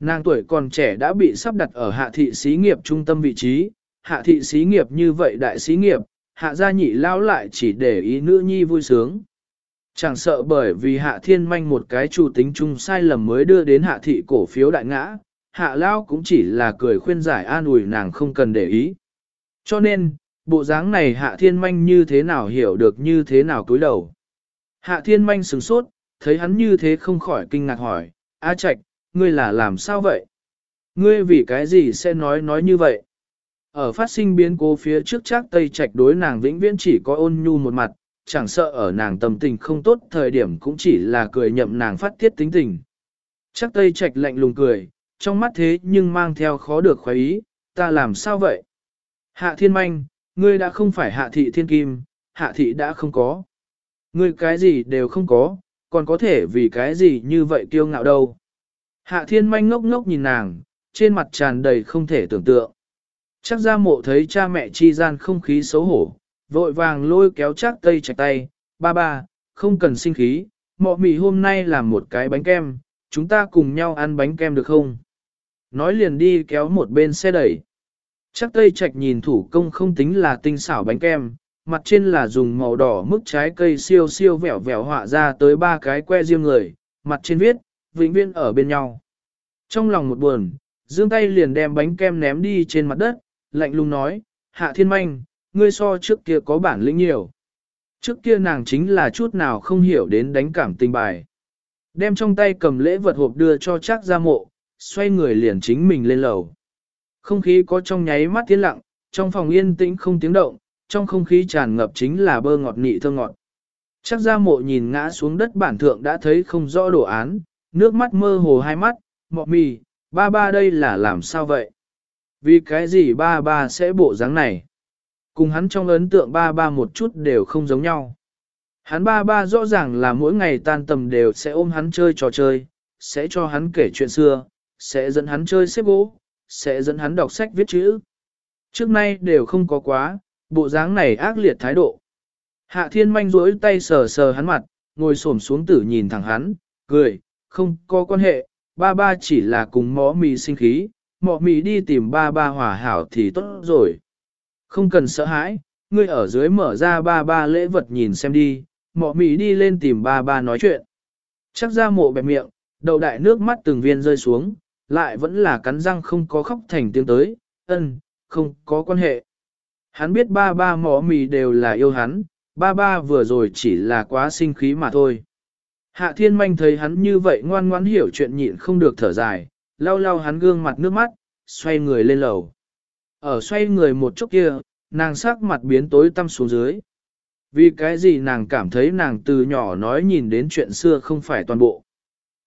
Nàng tuổi còn trẻ đã bị sắp đặt ở hạ thị xí nghiệp trung tâm vị trí, hạ thị xí nghiệp như vậy đại xí nghiệp, hạ gia nhị lao lại chỉ để ý nữ nhi vui sướng. Chẳng sợ bởi vì hạ thiên manh một cái chủ tính chung sai lầm mới đưa đến hạ thị cổ phiếu đại ngã, hạ lao cũng chỉ là cười khuyên giải an ủi nàng không cần để ý. Cho nên, bộ dáng này hạ thiên manh như thế nào hiểu được như thế nào cúi đầu. Hạ thiên manh sửng sốt, thấy hắn như thế không khỏi kinh ngạc hỏi, A Trạch, ngươi là làm sao vậy? Ngươi vì cái gì sẽ nói nói như vậy? Ở phát sinh biến cố phía trước chắc Tây Trạch đối nàng vĩnh viễn chỉ có ôn nhu một mặt, chẳng sợ ở nàng tâm tình không tốt thời điểm cũng chỉ là cười nhậm nàng phát tiết tính tình. Chắc Tây Trạch lạnh lùng cười, trong mắt thế nhưng mang theo khó được khoái ý, ta làm sao vậy? Hạ thiên manh, ngươi đã không phải hạ thị thiên kim, hạ thị đã không có. Ngươi cái gì đều không có, còn có thể vì cái gì như vậy kiêu ngạo đâu. Hạ thiên manh ngốc ngốc nhìn nàng, trên mặt tràn đầy không thể tưởng tượng. Chắc ra mộ thấy cha mẹ chi gian không khí xấu hổ, vội vàng lôi kéo chắc tây chạch tay, ba ba, không cần sinh khí, mọ mì hôm nay làm một cái bánh kem, chúng ta cùng nhau ăn bánh kem được không? Nói liền đi kéo một bên xe đẩy. Chắc tây trạch nhìn thủ công không tính là tinh xảo bánh kem, mặt trên là dùng màu đỏ mức trái cây siêu siêu vẻo vẻo họa ra tới ba cái que riêng người, mặt trên viết, vĩnh viên ở bên nhau. Trong lòng một buồn, dương tay liền đem bánh kem ném đi trên mặt đất, lạnh lùng nói, hạ thiên manh, ngươi so trước kia có bản lĩnh nhiều. Trước kia nàng chính là chút nào không hiểu đến đánh cảm tình bài. Đem trong tay cầm lễ vật hộp đưa cho chắc ra mộ, xoay người liền chính mình lên lầu. Không khí có trong nháy mắt tiến lặng, trong phòng yên tĩnh không tiếng động, trong không khí tràn ngập chính là bơ ngọt nị thơ ngọt. Chắc ra mộ nhìn ngã xuống đất bản thượng đã thấy không rõ đồ án, nước mắt mơ hồ hai mắt, mọ mì, ba ba đây là làm sao vậy? Vì cái gì ba ba sẽ bộ dáng này? Cùng hắn trong ấn tượng ba ba một chút đều không giống nhau. Hắn ba ba rõ ràng là mỗi ngày tan tầm đều sẽ ôm hắn chơi trò chơi, sẽ cho hắn kể chuyện xưa, sẽ dẫn hắn chơi xếp gỗ, sẽ dẫn hắn đọc sách viết chữ. Trước nay đều không có quá, bộ dáng này ác liệt thái độ. Hạ thiên manh rỗi tay sờ sờ hắn mặt, ngồi xổm xuống tử nhìn thẳng hắn, cười, không có quan hệ, ba ba chỉ là cùng mõ mì sinh khí, mọ mì đi tìm ba ba hòa hảo thì tốt rồi. Không cần sợ hãi, ngươi ở dưới mở ra ba ba lễ vật nhìn xem đi, mọ mì đi lên tìm ba ba nói chuyện. Chắc ra mộ bẹp miệng, đầu đại nước mắt từng viên rơi xuống, lại vẫn là cắn răng không có khóc thành tiếng tới, ân, không có quan hệ. Hắn biết ba ba mỏ mì đều là yêu hắn, ba ba vừa rồi chỉ là quá sinh khí mà thôi. Hạ thiên manh thấy hắn như vậy ngoan ngoãn hiểu chuyện nhịn không được thở dài, lau lau hắn gương mặt nước mắt, xoay người lên lầu. Ở xoay người một chút kia, nàng sắc mặt biến tối tăm xuống dưới. Vì cái gì nàng cảm thấy nàng từ nhỏ nói nhìn đến chuyện xưa không phải toàn bộ.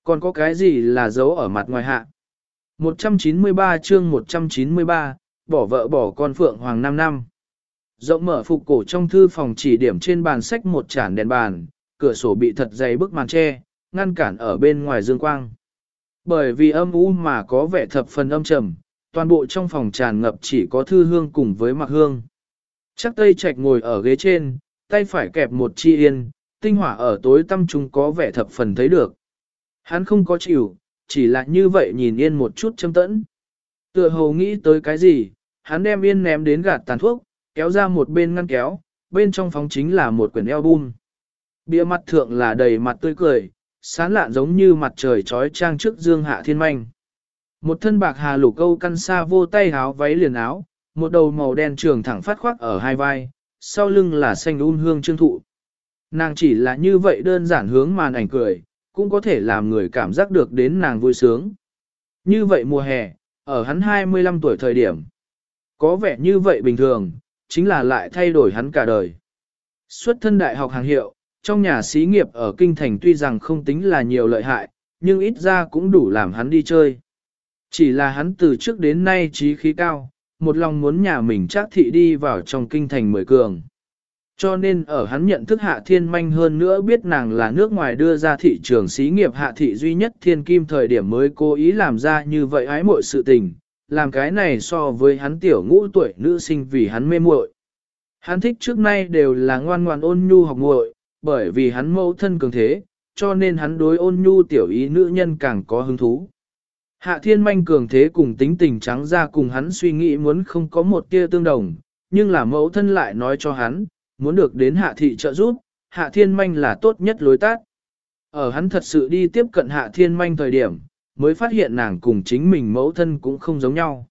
Còn có cái gì là giấu ở mặt ngoài hạ. 193 chương 193, bỏ vợ bỏ con Phượng Hoàng 5 năm. Rộng mở phục cổ trong thư phòng chỉ điểm trên bàn sách một chản đèn bàn, cửa sổ bị thật dày bức màn che, ngăn cản ở bên ngoài dương quang. Bởi vì âm u mà có vẻ thập phần âm trầm, toàn bộ trong phòng tràn ngập chỉ có thư hương cùng với mặc hương. Chắc tây trạch ngồi ở ghế trên, tay phải kẹp một chi yên, tinh hỏa ở tối tâm chúng có vẻ thập phần thấy được. Hắn không có chịu, chỉ là như vậy nhìn yên một chút châm tẫn. Tựa hồ nghĩ tới cái gì, hắn đem yên ném đến gạt tàn thuốc, kéo ra một bên ngăn kéo, bên trong phóng chính là một quyển album. Bia mặt thượng là đầy mặt tươi cười, sán lạn giống như mặt trời trói trang trước dương hạ thiên manh. Một thân bạc hà lục câu căn xa vô tay áo váy liền áo, một đầu màu đen trường thẳng phát khoác ở hai vai, sau lưng là xanh un hương trương thụ. Nàng chỉ là như vậy đơn giản hướng màn ảnh cười, cũng có thể làm người cảm giác được đến nàng vui sướng. Như vậy mùa hè, ở hắn 25 tuổi thời điểm, có vẻ như vậy bình thường, chính là lại thay đổi hắn cả đời. Xuất thân đại học hàng hiệu, trong nhà xí nghiệp ở kinh thành tuy rằng không tính là nhiều lợi hại, nhưng ít ra cũng đủ làm hắn đi chơi. Chỉ là hắn từ trước đến nay trí khí cao, một lòng muốn nhà mình chắc thị đi vào trong kinh thành mười cường. Cho nên ở hắn nhận thức hạ thiên manh hơn nữa biết nàng là nước ngoài đưa ra thị trường xí nghiệp hạ thị duy nhất thiên kim thời điểm mới cố ý làm ra như vậy ái muội sự tình, làm cái này so với hắn tiểu ngũ tuổi nữ sinh vì hắn mê muội. Hắn thích trước nay đều là ngoan ngoan ôn nhu học muội, bởi vì hắn mẫu thân cường thế, cho nên hắn đối ôn nhu tiểu ý nữ nhân càng có hứng thú. Hạ thiên manh cường thế cùng tính tình trắng ra cùng hắn suy nghĩ muốn không có một tia tương đồng, nhưng là mẫu thân lại nói cho hắn, muốn được đến hạ thị trợ giúp, hạ thiên manh là tốt nhất lối tát. Ở hắn thật sự đi tiếp cận hạ thiên manh thời điểm, mới phát hiện nàng cùng chính mình mẫu thân cũng không giống nhau.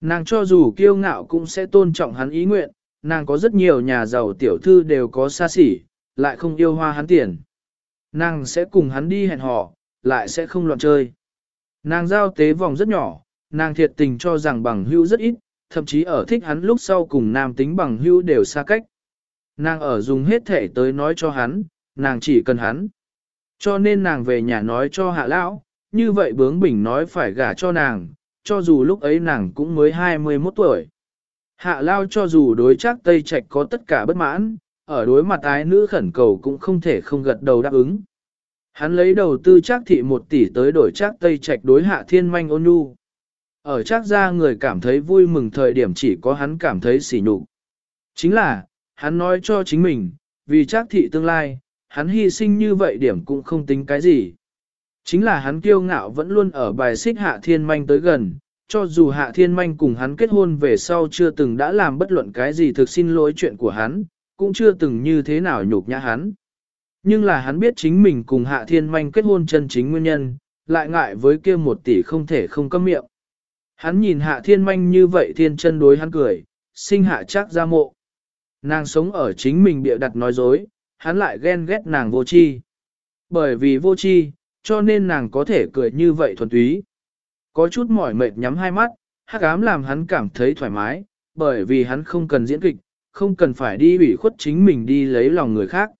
Nàng cho dù kiêu ngạo cũng sẽ tôn trọng hắn ý nguyện, nàng có rất nhiều nhà giàu tiểu thư đều có xa xỉ, lại không yêu hoa hắn tiền. Nàng sẽ cùng hắn đi hẹn hò, lại sẽ không loạn chơi. Nàng giao tế vòng rất nhỏ, nàng thiệt tình cho rằng bằng hữu rất ít, thậm chí ở thích hắn lúc sau cùng nam tính bằng hữu đều xa cách. Nàng ở dùng hết thể tới nói cho hắn, nàng chỉ cần hắn. Cho nên nàng về nhà nói cho hạ lão, như vậy bướng bỉnh nói phải gả cho nàng, cho dù lúc ấy nàng cũng mới 21 tuổi. Hạ lao cho dù đối chắc Tây Trạch có tất cả bất mãn, ở đối mặt ái nữ khẩn cầu cũng không thể không gật đầu đáp ứng. Hắn lấy đầu tư chắc thị một tỷ tới đổi chắc Tây Trạch đối hạ thiên manh ôn nhu. Ở chắc ra người cảm thấy vui mừng thời điểm chỉ có hắn cảm thấy sỉ nhục. Chính là, hắn nói cho chính mình, vì chắc thị tương lai, hắn hy sinh như vậy điểm cũng không tính cái gì. Chính là hắn kiêu ngạo vẫn luôn ở bài xích hạ thiên manh tới gần, cho dù hạ thiên manh cùng hắn kết hôn về sau chưa từng đã làm bất luận cái gì thực xin lỗi chuyện của hắn, cũng chưa từng như thế nào nhục nhã hắn. Nhưng là hắn biết chính mình cùng hạ thiên manh kết hôn chân chính nguyên nhân, lại ngại với kia một tỷ không thể không cấm miệng. Hắn nhìn hạ thiên manh như vậy thiên chân đối hắn cười, sinh hạ chắc ra mộ. Nàng sống ở chính mình bịa đặt nói dối, hắn lại ghen ghét nàng vô chi. Bởi vì vô chi, cho nên nàng có thể cười như vậy thuần túy. Có chút mỏi mệt nhắm hai mắt, hắc ám làm hắn cảm thấy thoải mái, bởi vì hắn không cần diễn kịch, không cần phải đi ủy khuất chính mình đi lấy lòng người khác.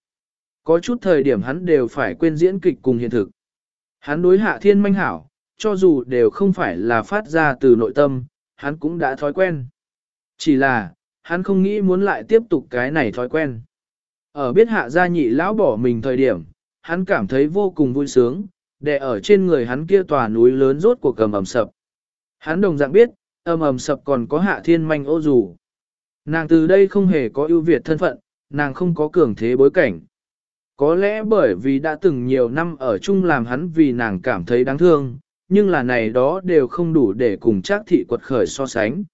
Có chút thời điểm hắn đều phải quên diễn kịch cùng hiện thực. Hắn đối hạ thiên manh hảo, cho dù đều không phải là phát ra từ nội tâm, hắn cũng đã thói quen. Chỉ là, hắn không nghĩ muốn lại tiếp tục cái này thói quen. Ở biết hạ gia nhị lão bỏ mình thời điểm, hắn cảm thấy vô cùng vui sướng, để ở trên người hắn kia tòa núi lớn rốt của cầm ẩm sập. Hắn đồng dạng biết, âm ẩm sập còn có hạ thiên manh ô dù. Nàng từ đây không hề có ưu việt thân phận, nàng không có cường thế bối cảnh. Có lẽ bởi vì đã từng nhiều năm ở chung làm hắn vì nàng cảm thấy đáng thương, nhưng là này đó đều không đủ để cùng trác thị quật khởi so sánh.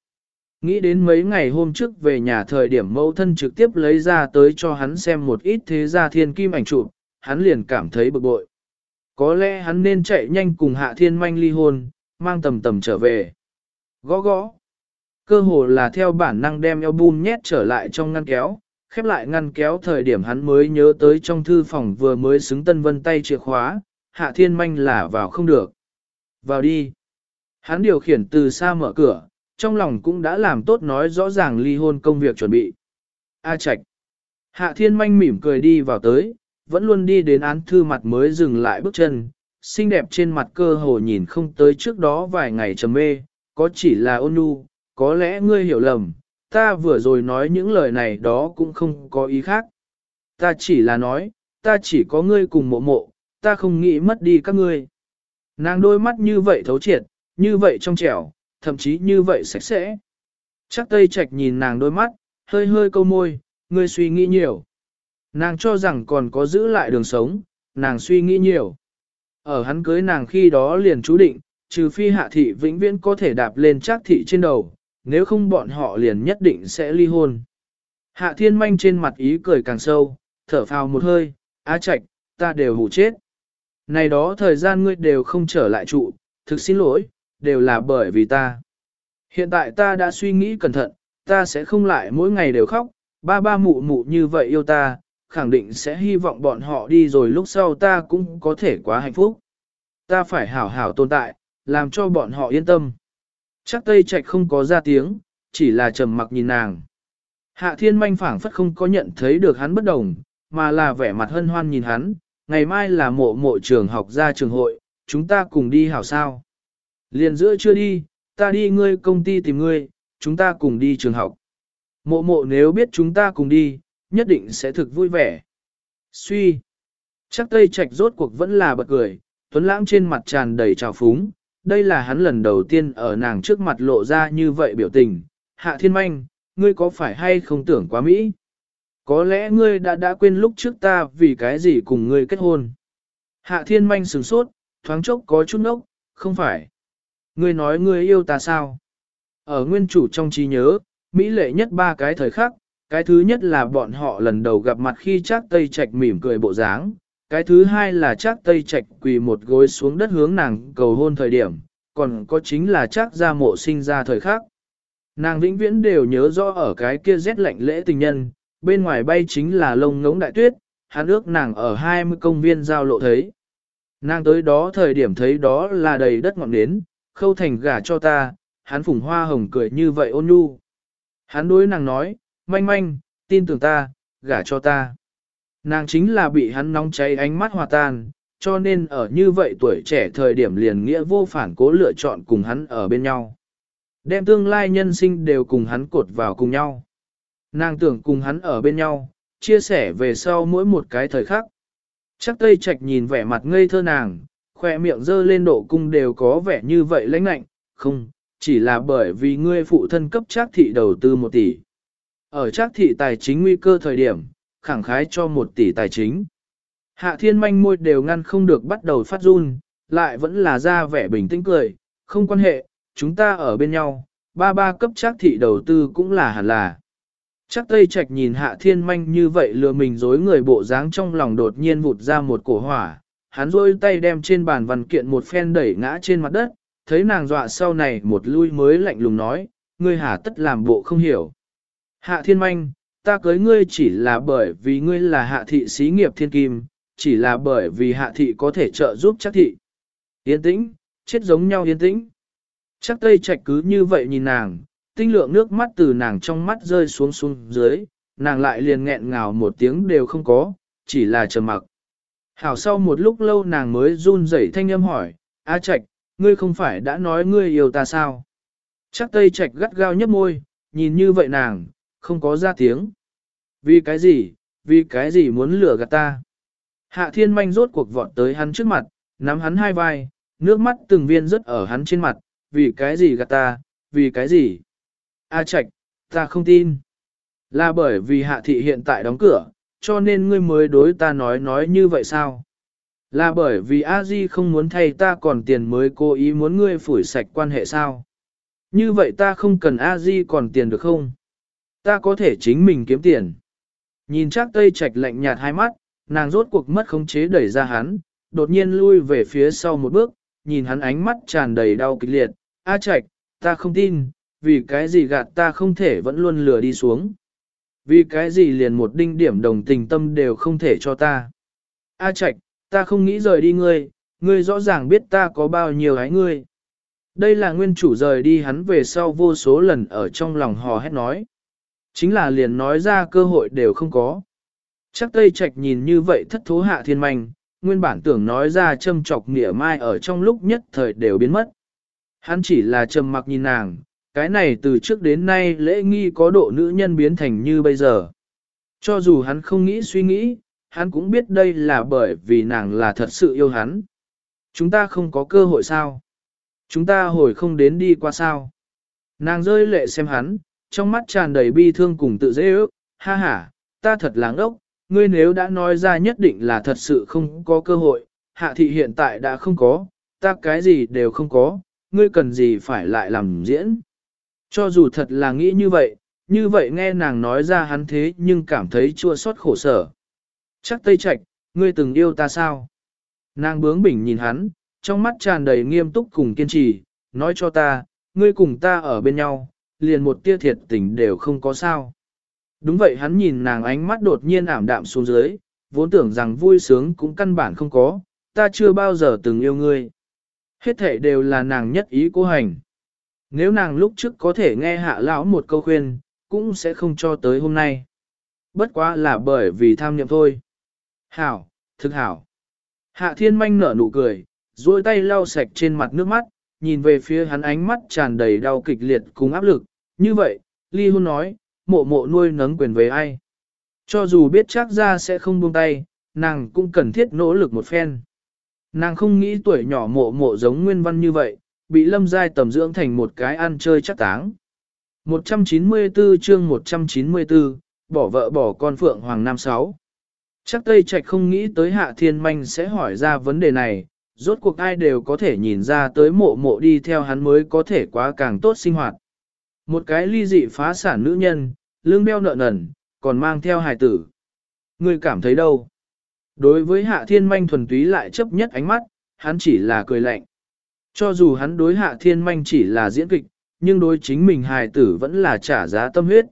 Nghĩ đến mấy ngày hôm trước về nhà thời điểm mẫu thân trực tiếp lấy ra tới cho hắn xem một ít thế gia thiên kim ảnh chụp, hắn liền cảm thấy bực bội. Có lẽ hắn nên chạy nhanh cùng hạ thiên manh ly hôn, mang tầm tầm trở về. Gõ gõ. Cơ hồ là theo bản năng đem album nhét trở lại trong ngăn kéo, khép lại ngăn kéo thời điểm hắn mới nhớ tới trong thư phòng vừa mới xứng tân vân tay chìa khóa, hạ thiên manh là vào không được. Vào đi. Hắn điều khiển từ xa mở cửa, trong lòng cũng đã làm tốt nói rõ ràng ly hôn công việc chuẩn bị. A Trạch. Hạ thiên manh mỉm cười đi vào tới, vẫn luôn đi đến án thư mặt mới dừng lại bước chân, xinh đẹp trên mặt cơ hồ nhìn không tới trước đó vài ngày trầm mê, có chỉ là ôn nhu, có lẽ ngươi hiểu lầm, ta vừa rồi nói những lời này đó cũng không có ý khác. Ta chỉ là nói, ta chỉ có ngươi cùng mộ mộ, ta không nghĩ mất đi các ngươi. Nàng đôi mắt như vậy thấu triệt, như vậy trong trẻo, thậm chí như vậy sạch sẽ. Chắc tây trạch nhìn nàng đôi mắt, hơi hơi câu môi, ngươi suy nghĩ nhiều. Nàng cho rằng còn có giữ lại đường sống, nàng suy nghĩ nhiều. Ở hắn cưới nàng khi đó liền chú định, trừ phi hạ thị vĩnh viễn có thể đạp lên chắc thị trên đầu, nếu không bọn họ liền nhất định sẽ ly hôn. Hạ thiên manh trên mặt ý cười càng sâu, thở phào một hơi, á trạch, ta đều hủ chết. Này đó thời gian ngươi đều không trở lại trụ, thực xin lỗi, đều là bởi vì ta. Hiện tại ta đã suy nghĩ cẩn thận, ta sẽ không lại mỗi ngày đều khóc, ba ba mụ mụ như vậy yêu ta, khẳng định sẽ hy vọng bọn họ đi rồi lúc sau ta cũng có thể quá hạnh phúc. Ta phải hảo hảo tồn tại, làm cho bọn họ yên tâm. Chắc Tây Trạch không có ra tiếng, chỉ là trầm mặc nhìn nàng. Hạ thiên manh phảng phất không có nhận thấy được hắn bất đồng, mà là vẻ mặt hân hoan nhìn hắn, ngày mai là mộ mộ trường học ra trường hội, chúng ta cùng đi hảo sao. Liền giữa chưa đi, ta đi ngươi công ty tìm ngươi, chúng ta cùng đi trường học. Mộ mộ nếu biết chúng ta cùng đi, nhất định sẽ thực vui vẻ. Suy. Chắc Tây Trạch rốt cuộc vẫn là bật cười, Tuấn Lãng trên mặt tràn đầy trào phúng. Đây là hắn lần đầu tiên ở nàng trước mặt lộ ra như vậy biểu tình. Hạ Thiên Manh, ngươi có phải hay không tưởng quá Mỹ? Có lẽ ngươi đã đã quên lúc trước ta vì cái gì cùng ngươi kết hôn. Hạ Thiên Manh sửng sốt, thoáng chốc có chút nốc, không phải. Ngươi nói ngươi yêu ta sao? Ở nguyên chủ trong trí nhớ, Mỹ lệ nhất ba cái thời khắc, cái thứ nhất là bọn họ lần đầu gặp mặt khi chắc Tây Trạch mỉm cười bộ dáng, cái thứ hai là chắc Tây Trạch quỳ một gối xuống đất hướng nàng cầu hôn thời điểm, còn có chính là chắc ra mộ sinh ra thời khắc. Nàng vĩnh viễn đều nhớ rõ ở cái kia rét lạnh lễ tình nhân, bên ngoài bay chính là lông ngống đại tuyết, hắn ước nàng ở 20 công viên giao lộ thấy. Nàng tới đó thời điểm thấy đó là đầy đất ngọn nến, khâu thành gả cho ta, hắn phùng hoa hồng cười như vậy ôn nhu. Hắn đối nàng nói, manh manh, tin tưởng ta, gả cho ta. Nàng chính là bị hắn nóng cháy ánh mắt hòa tan, cho nên ở như vậy tuổi trẻ thời điểm liền nghĩa vô phản cố lựa chọn cùng hắn ở bên nhau. Đem tương lai nhân sinh đều cùng hắn cột vào cùng nhau. Nàng tưởng cùng hắn ở bên nhau, chia sẻ về sau mỗi một cái thời khắc. Chắc Tây Trạch nhìn vẻ mặt ngây thơ nàng, khoe miệng dơ lên độ cung đều có vẻ như vậy lãnh lạnh, không, chỉ là bởi vì ngươi phụ thân cấp chắc thị đầu tư một tỷ. Ở chắc thị tài chính nguy cơ thời điểm, khẳng khái cho một tỷ tài chính. Hạ thiên manh môi đều ngăn không được bắt đầu phát run, lại vẫn là ra vẻ bình tĩnh cười, không quan hệ, chúng ta ở bên nhau, ba ba cấp chắc thị đầu tư cũng là hẳn là. Chắc Tây Trạch nhìn Hạ Thiên Manh như vậy lừa mình dối người bộ dáng trong lòng đột nhiên vụt ra một cổ hỏa, hắn rôi tay đem trên bàn văn kiện một phen đẩy ngã trên mặt đất, thấy nàng dọa sau này một lui mới lạnh lùng nói, ngươi hà tất làm bộ không hiểu. Hạ Thiên Manh, ta cưới ngươi chỉ là bởi vì ngươi là hạ thị xí nghiệp thiên kim, chỉ là bởi vì hạ thị có thể trợ giúp chắc thị. Yên tĩnh, chết giống nhau yên tĩnh. Chắc Tây Trạch cứ như vậy nhìn nàng, tinh lượng nước mắt từ nàng trong mắt rơi xuống xuống dưới, nàng lại liền nghẹn ngào một tiếng đều không có, chỉ là trầm mặc. Hảo sau một lúc lâu nàng mới run rẩy thanh âm hỏi, A Trạch, ngươi không phải đã nói ngươi yêu ta sao? Chắc Tây Trạch gắt gao nhấp môi, nhìn như vậy nàng, không có ra tiếng. Vì cái gì, vì cái gì muốn lừa gạt ta? Hạ thiên manh rốt cuộc vọt tới hắn trước mặt, nắm hắn hai vai, nước mắt từng viên rớt ở hắn trên mặt, vì cái gì gạt ta, vì cái gì? A Trạch, ta không tin. Là bởi vì hạ thị hiện tại đóng cửa, cho nên ngươi mới đối ta nói nói như vậy sao? Là bởi vì A Di không muốn thay ta còn tiền mới cố ý muốn ngươi phủi sạch quan hệ sao? Như vậy ta không cần A Di còn tiền được không? Ta có thể chính mình kiếm tiền. Nhìn chắc tây trạch lạnh nhạt hai mắt, nàng rốt cuộc mất khống chế đẩy ra hắn, đột nhiên lui về phía sau một bước, nhìn hắn ánh mắt tràn đầy đau kịch liệt. A trạch, ta không tin, vì cái gì gạt ta không thể vẫn luôn lừa đi xuống. Vì cái gì liền một đinh điểm đồng tình tâm đều không thể cho ta. A Trạch, ta không nghĩ rời đi ngươi, ngươi rõ ràng biết ta có bao nhiêu hái ngươi. Đây là nguyên chủ rời đi hắn về sau vô số lần ở trong lòng hò hét nói. Chính là liền nói ra cơ hội đều không có. Chắc Tây Trạch nhìn như vậy thất thố hạ thiên manh, nguyên bản tưởng nói ra châm chọc nghĩa mai ở trong lúc nhất thời đều biến mất. Hắn chỉ là trầm mặc nhìn nàng, cái này từ trước đến nay lễ nghi có độ nữ nhân biến thành như bây giờ. Cho dù hắn không nghĩ suy nghĩ, hắn cũng biết đây là bởi vì nàng là thật sự yêu hắn. Chúng ta không có cơ hội sao? Chúng ta hồi không đến đi qua sao? Nàng rơi lệ xem hắn, trong mắt tràn đầy bi thương cùng tự dễ ước, ha ha, ta thật láng ốc, ngươi nếu đã nói ra nhất định là thật sự không có cơ hội, hạ thị hiện tại đã không có, ta cái gì đều không có, ngươi cần gì phải lại làm diễn. Cho dù thật là nghĩ như vậy, như vậy nghe nàng nói ra hắn thế nhưng cảm thấy chua xót khổ sở. Chắc Tây Trạch, ngươi từng yêu ta sao? Nàng bướng bỉnh nhìn hắn, trong mắt tràn đầy nghiêm túc cùng kiên trì, nói cho ta, ngươi cùng ta ở bên nhau, liền một tia thiệt tình đều không có sao. Đúng vậy hắn nhìn nàng ánh mắt đột nhiên ảm đạm xuống dưới, vốn tưởng rằng vui sướng cũng căn bản không có, ta chưa bao giờ từng yêu ngươi. Hết thể đều là nàng nhất ý cố hành. Nếu nàng lúc trước có thể nghe hạ lão một câu khuyên, cũng sẽ không cho tới hôm nay. Bất quá là bởi vì tham niệm thôi. Hảo, thực hảo. Hạ thiên manh nở nụ cười, duỗi tay lau sạch trên mặt nước mắt, nhìn về phía hắn ánh mắt tràn đầy đau kịch liệt cùng áp lực. Như vậy, ly hôn nói, mộ mộ nuôi nấng quyền về ai. Cho dù biết chắc ra sẽ không buông tay, nàng cũng cần thiết nỗ lực một phen. Nàng không nghĩ tuổi nhỏ mộ mộ giống nguyên văn như vậy, bị lâm giai tầm dưỡng thành một cái ăn chơi chắc táng. 194 chương 194, bỏ vợ bỏ con Phượng Hoàng Nam 6. Chắc Tây Trạch không nghĩ tới Hạ Thiên Manh sẽ hỏi ra vấn đề này, rốt cuộc ai đều có thể nhìn ra tới mộ mộ đi theo hắn mới có thể quá càng tốt sinh hoạt. Một cái ly dị phá sản nữ nhân, lương đeo nợ nần, còn mang theo hài tử. Người cảm thấy đâu? Đối với Hạ Thiên Manh thuần túy lại chấp nhất ánh mắt, hắn chỉ là cười lạnh. Cho dù hắn đối Hạ Thiên Manh chỉ là diễn kịch, nhưng đối chính mình hài tử vẫn là trả giá tâm huyết.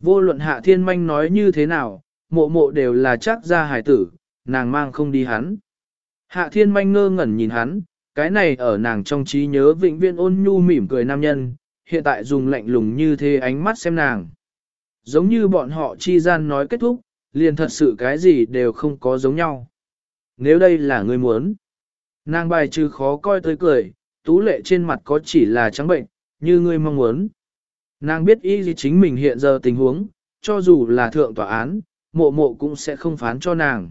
Vô luận Hạ Thiên Manh nói như thế nào, mộ mộ đều là chắc ra hài tử, nàng mang không đi hắn. Hạ Thiên Manh ngơ ngẩn nhìn hắn, cái này ở nàng trong trí nhớ vĩnh viên ôn nhu mỉm cười nam nhân, hiện tại dùng lạnh lùng như thế ánh mắt xem nàng. Giống như bọn họ chi gian nói kết thúc, liền thật sự cái gì đều không có giống nhau. Nếu đây là người muốn, nàng bài trừ khó coi tới cười, tú lệ trên mặt có chỉ là trắng bệnh, như ngươi mong muốn. Nàng biết ý gì chính mình hiện giờ tình huống, cho dù là thượng tòa án, mộ mộ cũng sẽ không phán cho nàng.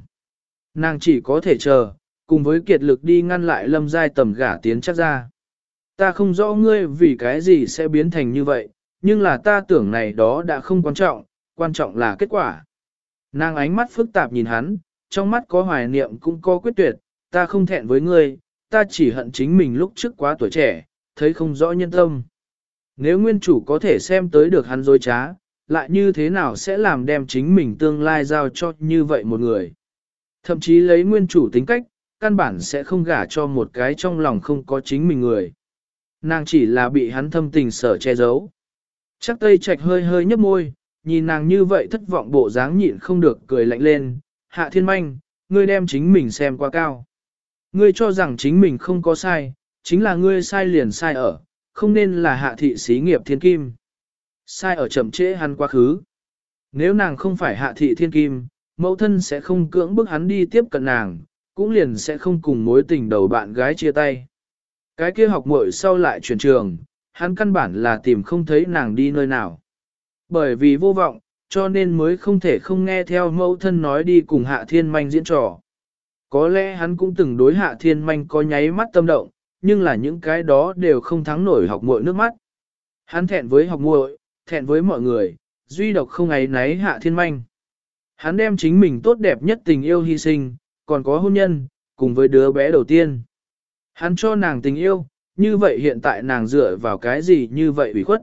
Nàng chỉ có thể chờ, cùng với kiệt lực đi ngăn lại lâm giai tầm gả tiến chắc ra. Ta không rõ ngươi vì cái gì sẽ biến thành như vậy, nhưng là ta tưởng này đó đã không quan trọng, quan trọng là kết quả. Nàng ánh mắt phức tạp nhìn hắn, trong mắt có hoài niệm cũng có quyết tuyệt, ta không thẹn với ngươi, ta chỉ hận chính mình lúc trước quá tuổi trẻ, thấy không rõ nhân tâm. Nếu nguyên chủ có thể xem tới được hắn dối trá, lại như thế nào sẽ làm đem chính mình tương lai giao cho như vậy một người. Thậm chí lấy nguyên chủ tính cách, căn bản sẽ không gả cho một cái trong lòng không có chính mình người. Nàng chỉ là bị hắn thâm tình sở che giấu. Chắc tây trạch hơi hơi nhấp môi, nhìn nàng như vậy thất vọng bộ dáng nhịn không được cười lạnh lên. Hạ thiên manh, ngươi đem chính mình xem quá cao. Ngươi cho rằng chính mình không có sai, chính là ngươi sai liền sai ở, không nên là hạ thị xí nghiệp thiên kim. Sai ở chậm trễ hắn quá khứ. Nếu nàng không phải hạ thị thiên kim, mẫu thân sẽ không cưỡng bức hắn đi tiếp cận nàng, cũng liền sẽ không cùng mối tình đầu bạn gái chia tay. Cái kia học muội sau lại chuyển trường, hắn căn bản là tìm không thấy nàng đi nơi nào. Bởi vì vô vọng, cho nên mới không thể không nghe theo mẫu thân nói đi cùng hạ thiên manh diễn trò. Có lẽ hắn cũng từng đối hạ thiên manh có nháy mắt tâm động, nhưng là những cái đó đều không thắng nổi học muội nước mắt. Hắn thẹn với học muội, thẹn với mọi người, duy độc không ấy náy hạ thiên manh. Hắn đem chính mình tốt đẹp nhất tình yêu hy sinh, còn có hôn nhân, cùng với đứa bé đầu tiên. Hắn cho nàng tình yêu, như vậy hiện tại nàng dựa vào cái gì như vậy ủy khuất.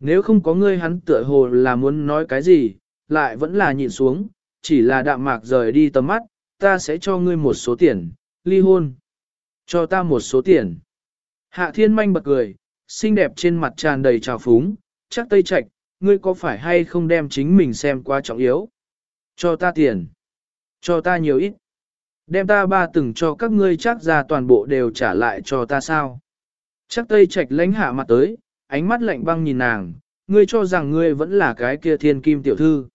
Nếu không có ngươi hắn tựa hồ là muốn nói cái gì, lại vẫn là nhìn xuống, chỉ là đạm mạc rời đi tầm mắt, ta sẽ cho ngươi một số tiền, ly hôn. Cho ta một số tiền. Hạ thiên manh bật cười, xinh đẹp trên mặt tràn đầy trào phúng, chắc tây Trạch, ngươi có phải hay không đem chính mình xem quá trọng yếu? Cho ta tiền. Cho ta nhiều ít. Đem ta ba từng cho các ngươi chắc ra toàn bộ đều trả lại cho ta sao? Chắc tây Trạch lánh hạ mặt tới, ánh mắt lạnh băng nhìn nàng, ngươi cho rằng ngươi vẫn là cái kia thiên kim tiểu thư.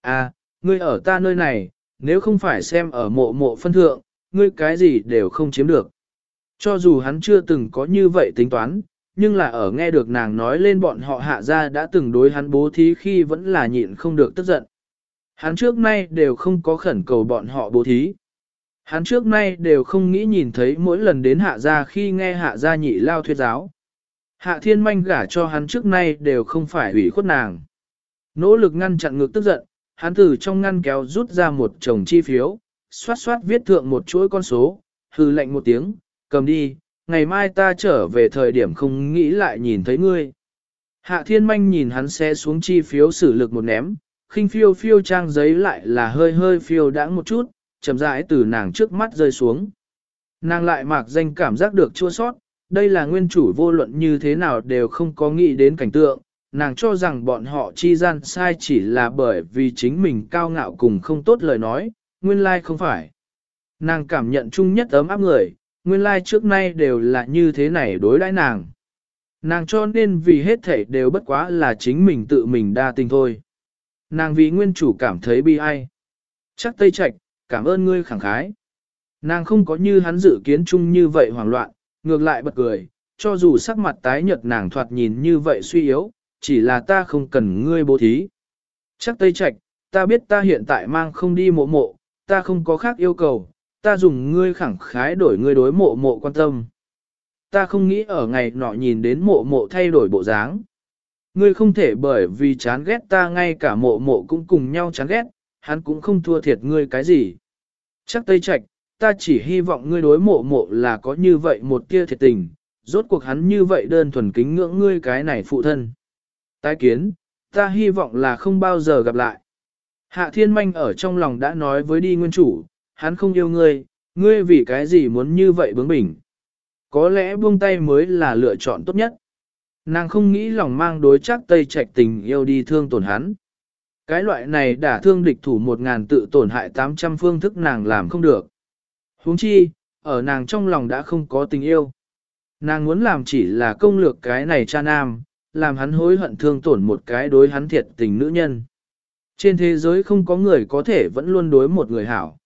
À, ngươi ở ta nơi này, nếu không phải xem ở mộ mộ phân thượng, ngươi cái gì đều không chiếm được. Cho dù hắn chưa từng có như vậy tính toán, nhưng là ở nghe được nàng nói lên bọn họ hạ ra đã từng đối hắn bố thí khi vẫn là nhịn không được tức giận. Hắn trước nay đều không có khẩn cầu bọn họ bố thí. Hắn trước nay đều không nghĩ nhìn thấy mỗi lần đến hạ gia khi nghe hạ gia nhị lao thuyết giáo. Hạ thiên manh gả cho hắn trước nay đều không phải hủy khuất nàng. Nỗ lực ngăn chặn ngược tức giận, hắn từ trong ngăn kéo rút ra một chồng chi phiếu, xoát xoát viết thượng một chuỗi con số, hư lệnh một tiếng, cầm đi, ngày mai ta trở về thời điểm không nghĩ lại nhìn thấy ngươi. Hạ thiên manh nhìn hắn xe xuống chi phiếu xử lực một ném, khinh phiêu phiêu trang giấy lại là hơi hơi phiêu đãng một chút, chậm rãi từ nàng trước mắt rơi xuống. Nàng lại mạc danh cảm giác được chua sót, đây là nguyên chủ vô luận như thế nào đều không có nghĩ đến cảnh tượng, nàng cho rằng bọn họ chi gian sai chỉ là bởi vì chính mình cao ngạo cùng không tốt lời nói, nguyên lai không phải. Nàng cảm nhận chung nhất ấm áp người, nguyên lai trước nay đều là như thế này đối đãi nàng. Nàng cho nên vì hết thể đều bất quá là chính mình tự mình đa tình thôi. Nàng vì nguyên chủ cảm thấy bi ai. Chắc Tây Trạch, cảm ơn ngươi khẳng khái. Nàng không có như hắn dự kiến chung như vậy hoảng loạn, ngược lại bật cười, cho dù sắc mặt tái nhợt nàng thoạt nhìn như vậy suy yếu, chỉ là ta không cần ngươi bố thí. Chắc Tây Trạch, ta biết ta hiện tại mang không đi mộ mộ, ta không có khác yêu cầu, ta dùng ngươi khẳng khái đổi ngươi đối mộ mộ quan tâm. Ta không nghĩ ở ngày nọ nhìn đến mộ mộ thay đổi bộ dáng. Ngươi không thể bởi vì chán ghét ta ngay cả mộ mộ cũng cùng nhau chán ghét, hắn cũng không thua thiệt ngươi cái gì. Chắc Tây Trạch, ta chỉ hy vọng ngươi đối mộ mộ là có như vậy một tia thiệt tình, rốt cuộc hắn như vậy đơn thuần kính ngưỡng ngươi cái này phụ thân. Tái kiến, ta hy vọng là không bao giờ gặp lại. Hạ thiên manh ở trong lòng đã nói với đi nguyên chủ, hắn không yêu ngươi, ngươi vì cái gì muốn như vậy bướng bỉnh. Có lẽ buông tay mới là lựa chọn tốt nhất. Nàng không nghĩ lòng mang đối chắc tây trạch tình yêu đi thương tổn hắn. Cái loại này đã thương địch thủ một ngàn tự tổn hại 800 phương thức nàng làm không được. huống chi, ở nàng trong lòng đã không có tình yêu. Nàng muốn làm chỉ là công lược cái này cha nam, làm hắn hối hận thương tổn một cái đối hắn thiệt tình nữ nhân. Trên thế giới không có người có thể vẫn luôn đối một người hảo.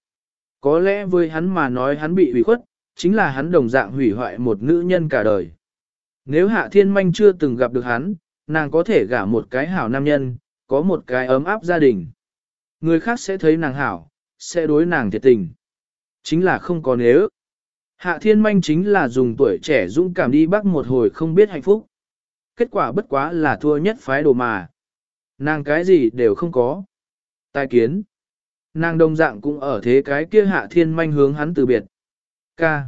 Có lẽ với hắn mà nói hắn bị hủy khuất, chính là hắn đồng dạng hủy hoại một nữ nhân cả đời. Nếu Hạ Thiên Manh chưa từng gặp được hắn, nàng có thể gả một cái hảo nam nhân, có một cái ấm áp gia đình. Người khác sẽ thấy nàng hảo, sẽ đối nàng thiệt tình. Chính là không có nếu. Hạ Thiên Manh chính là dùng tuổi trẻ dũng cảm đi bắt một hồi không biết hạnh phúc. Kết quả bất quá là thua nhất phái đồ mà. Nàng cái gì đều không có. Tài kiến. Nàng đồng dạng cũng ở thế cái kia hạ thiên manh hướng hắn từ biệt. Ca.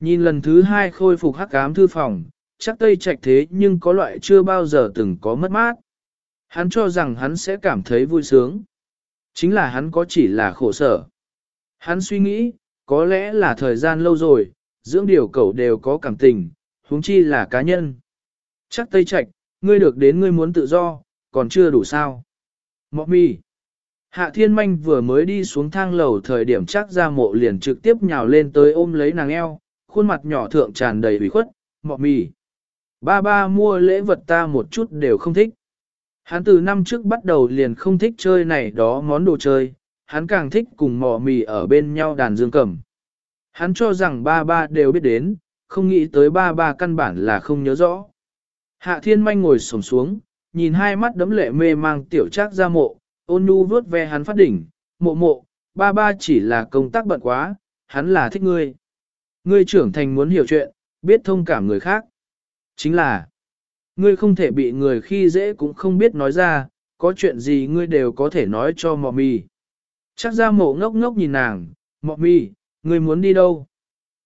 Nhìn lần thứ hai khôi phục hắc ám thư phòng, chắc tây trạch thế nhưng có loại chưa bao giờ từng có mất mát. Hắn cho rằng hắn sẽ cảm thấy vui sướng. Chính là hắn có chỉ là khổ sở. Hắn suy nghĩ, có lẽ là thời gian lâu rồi, dưỡng điều cậu đều có cảm tình, huống chi là cá nhân. Chắc tây trạch, ngươi được đến ngươi muốn tự do, còn chưa đủ sao. Mọ mi. Hạ thiên manh vừa mới đi xuống thang lầu thời điểm chắc ra mộ liền trực tiếp nhào lên tới ôm lấy nàng eo, khuôn mặt nhỏ thượng tràn đầy ủy khuất, mọ mì. Ba ba mua lễ vật ta một chút đều không thích. Hắn từ năm trước bắt đầu liền không thích chơi này đó món đồ chơi, hắn càng thích cùng mò mì ở bên nhau đàn dương cầm. Hắn cho rằng ba ba đều biết đến, không nghĩ tới ba ba căn bản là không nhớ rõ. Hạ thiên manh ngồi sổng xuống, nhìn hai mắt đấm lệ mê mang tiểu trác ra mộ, ôn nu vướt ve hắn phát đỉnh, mộ mộ, ba ba chỉ là công tác bận quá, hắn là thích ngươi. Ngươi trưởng thành muốn hiểu chuyện, biết thông cảm người khác. Chính là, ngươi không thể bị người khi dễ cũng không biết nói ra, có chuyện gì ngươi đều có thể nói cho mọ mì. Chắc ra mộ ngốc ngốc nhìn nàng, mọ mì, ngươi muốn đi đâu?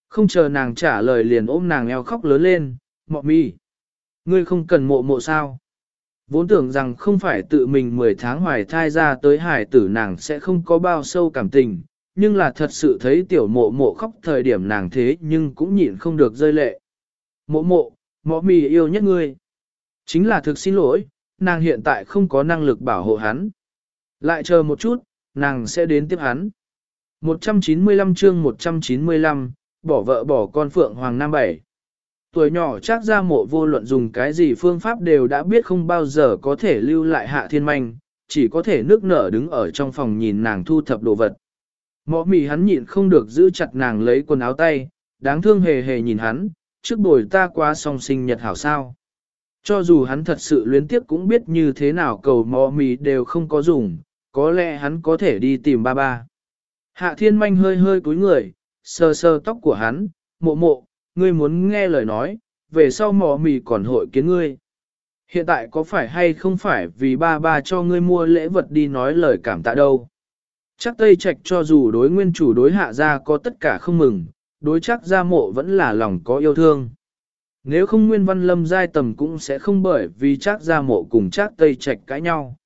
Không chờ nàng trả lời liền ôm nàng eo khóc lớn lên, mọ mì. Ngươi không cần mộ mộ sao? Vốn tưởng rằng không phải tự mình 10 tháng hoài thai ra tới hải tử nàng sẽ không có bao sâu cảm tình, nhưng là thật sự thấy tiểu mộ mộ khóc thời điểm nàng thế nhưng cũng nhịn không được rơi lệ. Mộ mộ, mọ mì yêu nhất ngươi. Chính là thực xin lỗi, nàng hiện tại không có năng lực bảo hộ hắn. Lại chờ một chút, nàng sẽ đến tiếp hắn. 195 chương 195, bỏ vợ bỏ con Phượng Hoàng Nam Bảy. Tuổi nhỏ chắc ra mộ vô luận dùng cái gì phương pháp đều đã biết không bao giờ có thể lưu lại hạ thiên manh, chỉ có thể nước nở đứng ở trong phòng nhìn nàng thu thập đồ vật. Mọ mì hắn nhịn không được giữ chặt nàng lấy quần áo tay, đáng thương hề hề nhìn hắn, trước bồi ta qua song sinh nhật hảo sao. Cho dù hắn thật sự luyến tiếc cũng biết như thế nào cầu mò mì đều không có dùng, có lẽ hắn có thể đi tìm ba ba. Hạ thiên manh hơi hơi cúi người, sờ sờ tóc của hắn, mộ mộ, ngươi muốn nghe lời nói, về sau mò mì còn hội kiến ngươi. Hiện tại có phải hay không phải vì ba ba cho ngươi mua lễ vật đi nói lời cảm tạ đâu. Chắc Tây Trạch cho dù đối nguyên chủ đối hạ gia có tất cả không mừng, đối chắc gia mộ vẫn là lòng có yêu thương. Nếu không Nguyên Văn Lâm giai tầm cũng sẽ không bởi vì chắc gia mộ cùng chắc Tây Trạch cãi nhau.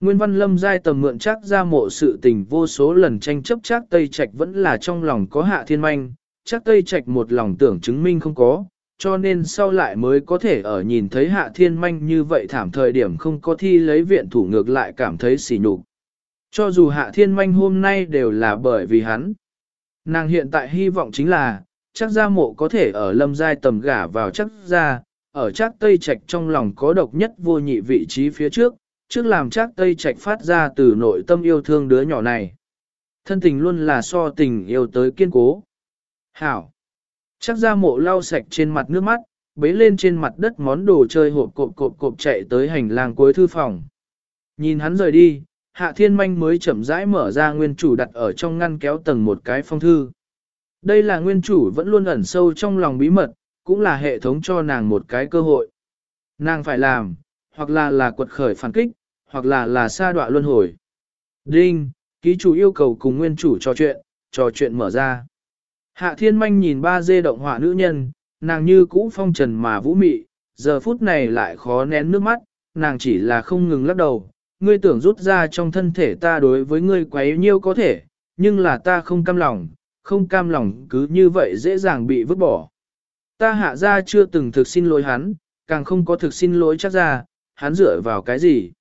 Nguyên Văn Lâm giai tầm mượn chắc gia mộ sự tình vô số lần tranh chấp chắc Tây Trạch vẫn là trong lòng có hạ thiên manh, chắc Tây Trạch một lòng tưởng chứng minh không có, cho nên sau lại mới có thể ở nhìn thấy hạ thiên manh như vậy thảm thời điểm không có thi lấy viện thủ ngược lại cảm thấy xỉ nhục. Cho dù hạ thiên manh hôm nay đều là bởi vì hắn. Nàng hiện tại hy vọng chính là, chắc gia mộ có thể ở lâm giai tầm gả vào chắc gia, ở chắc tây trạch trong lòng có độc nhất vô nhị vị trí phía trước, trước làm chắc tây trạch phát ra từ nội tâm yêu thương đứa nhỏ này. Thân tình luôn là so tình yêu tới kiên cố. Hảo! Chắc gia mộ lau sạch trên mặt nước mắt, bế lên trên mặt đất món đồ chơi hộp cộp cộp cộp chạy tới hành lang cuối thư phòng. Nhìn hắn rời đi, Hạ Thiên Manh mới chậm rãi mở ra nguyên chủ đặt ở trong ngăn kéo tầng một cái phong thư. Đây là nguyên chủ vẫn luôn ẩn sâu trong lòng bí mật, cũng là hệ thống cho nàng một cái cơ hội. Nàng phải làm, hoặc là là quật khởi phản kích, hoặc là là sa đọa luân hồi. Đinh, ký chủ yêu cầu cùng nguyên chủ trò chuyện, trò chuyện mở ra. Hạ Thiên Manh nhìn ba dê động họa nữ nhân, nàng như cũ phong trần mà vũ mị, giờ phút này lại khó nén nước mắt, nàng chỉ là không ngừng lắc đầu, ngươi tưởng rút ra trong thân thể ta đối với ngươi quấy nhiêu có thể, nhưng là ta không cam lòng, không cam lòng cứ như vậy dễ dàng bị vứt bỏ. Ta hạ ra chưa từng thực xin lỗi hắn, càng không có thực xin lỗi chắc ra, hắn dựa vào cái gì.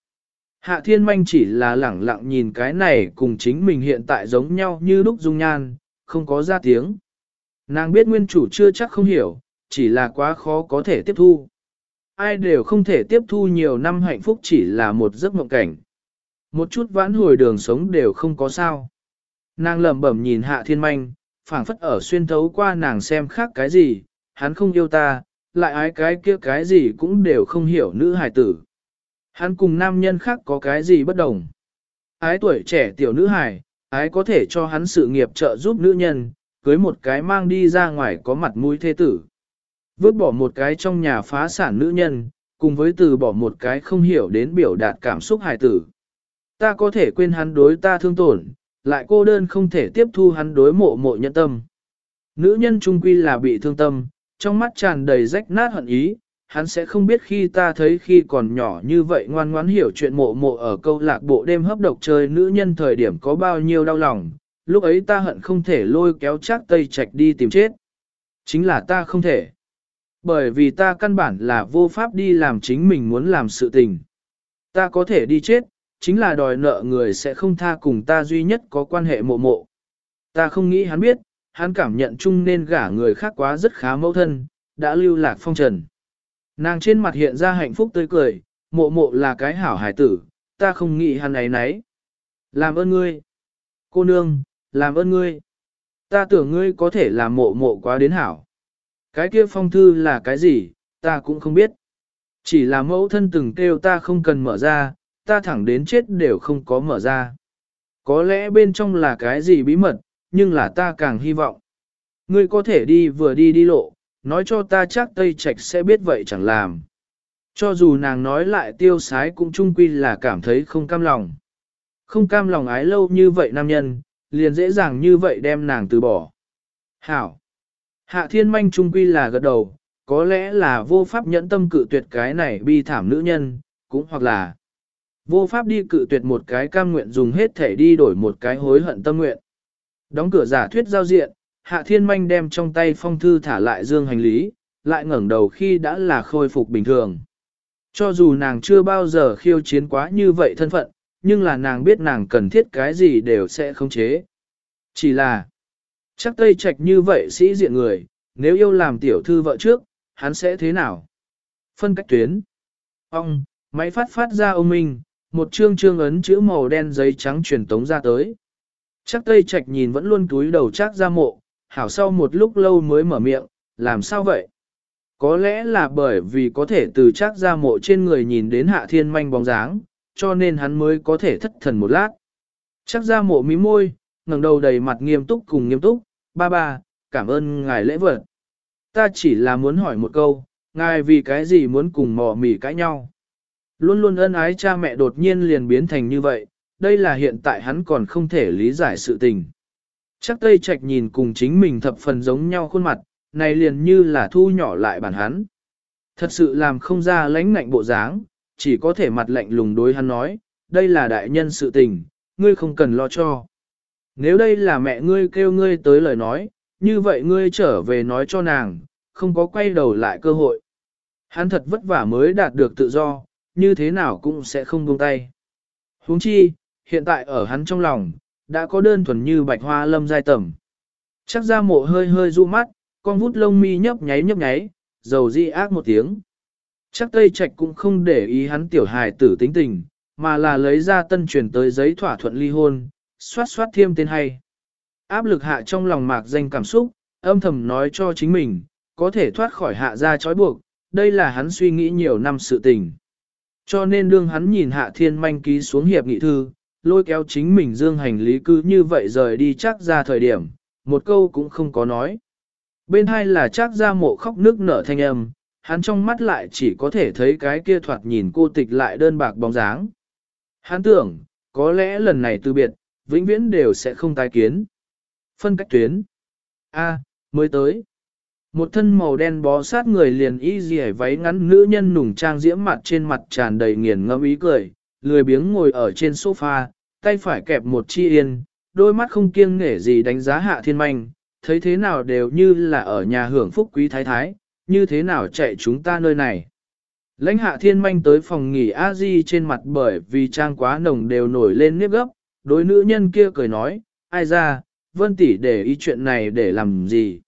Hạ thiên manh chỉ là lẳng lặng nhìn cái này cùng chính mình hiện tại giống nhau như lúc dung nhan, không có ra tiếng. Nàng biết nguyên chủ chưa chắc không hiểu, chỉ là quá khó có thể tiếp thu ai đều không thể tiếp thu nhiều năm hạnh phúc chỉ là một giấc mộng cảnh. Một chút vãn hồi đường sống đều không có sao. Nàng lẩm bẩm nhìn hạ thiên manh, phảng phất ở xuyên thấu qua nàng xem khác cái gì, hắn không yêu ta, lại ái cái kia cái gì cũng đều không hiểu nữ hài tử. Hắn cùng nam nhân khác có cái gì bất đồng. Ái tuổi trẻ tiểu nữ hài, ái có thể cho hắn sự nghiệp trợ giúp nữ nhân, cưới một cái mang đi ra ngoài có mặt mũi thế tử. Vứt bỏ một cái trong nhà phá sản nữ nhân, cùng với từ bỏ một cái không hiểu đến biểu đạt cảm xúc hài tử. Ta có thể quên hắn đối ta thương tổn, lại cô đơn không thể tiếp thu hắn đối mộ mộ nhẫn tâm. Nữ nhân trung quy là bị thương tâm, trong mắt tràn đầy rách nát hận ý, hắn sẽ không biết khi ta thấy khi còn nhỏ như vậy ngoan ngoãn hiểu chuyện mộ mộ ở câu lạc bộ đêm hấp độc chơi nữ nhân thời điểm có bao nhiêu đau lòng, lúc ấy ta hận không thể lôi kéo chắc tây trạch đi tìm chết. Chính là ta không thể. Bởi vì ta căn bản là vô pháp đi làm chính mình muốn làm sự tình. Ta có thể đi chết, chính là đòi nợ người sẽ không tha cùng ta duy nhất có quan hệ mộ mộ. Ta không nghĩ hắn biết, hắn cảm nhận chung nên gả người khác quá rất khá mẫu thân, đã lưu lạc phong trần. Nàng trên mặt hiện ra hạnh phúc tươi cười, mộ mộ là cái hảo hải tử, ta không nghĩ hắn ấy nấy. Làm ơn ngươi. Cô nương, làm ơn ngươi. Ta tưởng ngươi có thể làm mộ mộ quá đến hảo. Cái kia phong thư là cái gì, ta cũng không biết. Chỉ là mẫu thân từng kêu ta không cần mở ra, ta thẳng đến chết đều không có mở ra. Có lẽ bên trong là cái gì bí mật, nhưng là ta càng hy vọng. Ngươi có thể đi vừa đi đi lộ, nói cho ta chắc Tây Trạch sẽ biết vậy chẳng làm. Cho dù nàng nói lại tiêu sái cũng trung quy là cảm thấy không cam lòng. Không cam lòng ái lâu như vậy nam nhân, liền dễ dàng như vậy đem nàng từ bỏ. Hảo! Hạ thiên manh trung quy là gật đầu, có lẽ là vô pháp nhẫn tâm cự tuyệt cái này bi thảm nữ nhân, cũng hoặc là vô pháp đi cự tuyệt một cái cam nguyện dùng hết thể đi đổi một cái hối hận tâm nguyện. Đóng cửa giả thuyết giao diện, hạ thiên manh đem trong tay phong thư thả lại dương hành lý, lại ngẩng đầu khi đã là khôi phục bình thường. Cho dù nàng chưa bao giờ khiêu chiến quá như vậy thân phận, nhưng là nàng biết nàng cần thiết cái gì đều sẽ không chế. Chỉ là, Chắc Tây Trạch như vậy sĩ diện người, nếu yêu làm tiểu thư vợ trước, hắn sẽ thế nào? Phân cách tuyến. Ông, máy phát phát ra ông minh, một chương chương ấn chữ màu đen giấy trắng truyền tống ra tới. Chắc Tây Trạch nhìn vẫn luôn túi đầu chắc ra mộ, hảo sau một lúc lâu mới mở miệng, làm sao vậy? Có lẽ là bởi vì có thể từ chắc ra mộ trên người nhìn đến hạ thiên manh bóng dáng, cho nên hắn mới có thể thất thần một lát. Chắc ra mộ mí môi, ngẩng đầu đầy mặt nghiêm túc cùng nghiêm túc, ba ba, cảm ơn ngài lễ vật. Ta chỉ là muốn hỏi một câu, ngài vì cái gì muốn cùng mò mỉ cãi nhau. Luôn luôn ân ái cha mẹ đột nhiên liền biến thành như vậy, đây là hiện tại hắn còn không thể lý giải sự tình. Chắc Tây Trạch nhìn cùng chính mình thập phần giống nhau khuôn mặt, này liền như là thu nhỏ lại bản hắn. Thật sự làm không ra lãnh ngạnh bộ dáng, chỉ có thể mặt lạnh lùng đối hắn nói, đây là đại nhân sự tình, ngươi không cần lo cho. Nếu đây là mẹ ngươi kêu ngươi tới lời nói, như vậy ngươi trở về nói cho nàng, không có quay đầu lại cơ hội. Hắn thật vất vả mới đạt được tự do, như thế nào cũng sẽ không buông tay. huống chi, hiện tại ở hắn trong lòng, đã có đơn thuần như bạch hoa lâm giai tẩm. Chắc ra mộ hơi hơi du mắt, con vút lông mi nhấp nháy nhấp nháy, dầu di ác một tiếng. Chắc Tây Trạch cũng không để ý hắn tiểu hài tử tính tình, mà là lấy ra tân truyền tới giấy thỏa thuận ly hôn, xoát xoát thêm tên hay. Áp lực hạ trong lòng mạc danh cảm xúc, âm thầm nói cho chính mình, có thể thoát khỏi hạ ra trói buộc, đây là hắn suy nghĩ nhiều năm sự tình. Cho nên đương hắn nhìn hạ thiên manh ký xuống hiệp nghị thư, lôi kéo chính mình dương hành lý cứ như vậy rời đi chắc ra thời điểm, một câu cũng không có nói. Bên hai là chắc ra mộ khóc nước nở thanh âm, hắn trong mắt lại chỉ có thể thấy cái kia thoạt nhìn cô tịch lại đơn bạc bóng dáng. Hắn tưởng, có lẽ lần này từ biệt, vĩnh viễn đều sẽ không tái kiến. Phân cách tuyến. A, mới tới. Một thân màu đen bó sát người liền y dì váy ngắn nữ nhân nùng trang diễm mặt trên mặt tràn đầy nghiền ngẫm ý cười, lười biếng ngồi ở trên sofa, tay phải kẹp một chi yên, đôi mắt không kiêng nể gì đánh giá hạ thiên manh, thấy thế nào đều như là ở nhà hưởng phúc quý thái thái, như thế nào chạy chúng ta nơi này. Lãnh hạ thiên manh tới phòng nghỉ a di trên mặt bởi vì trang quá nồng đều nổi lên nếp gấp, đối nữ nhân kia cười nói, ai ra, vân tỷ để ý chuyện này để làm gì.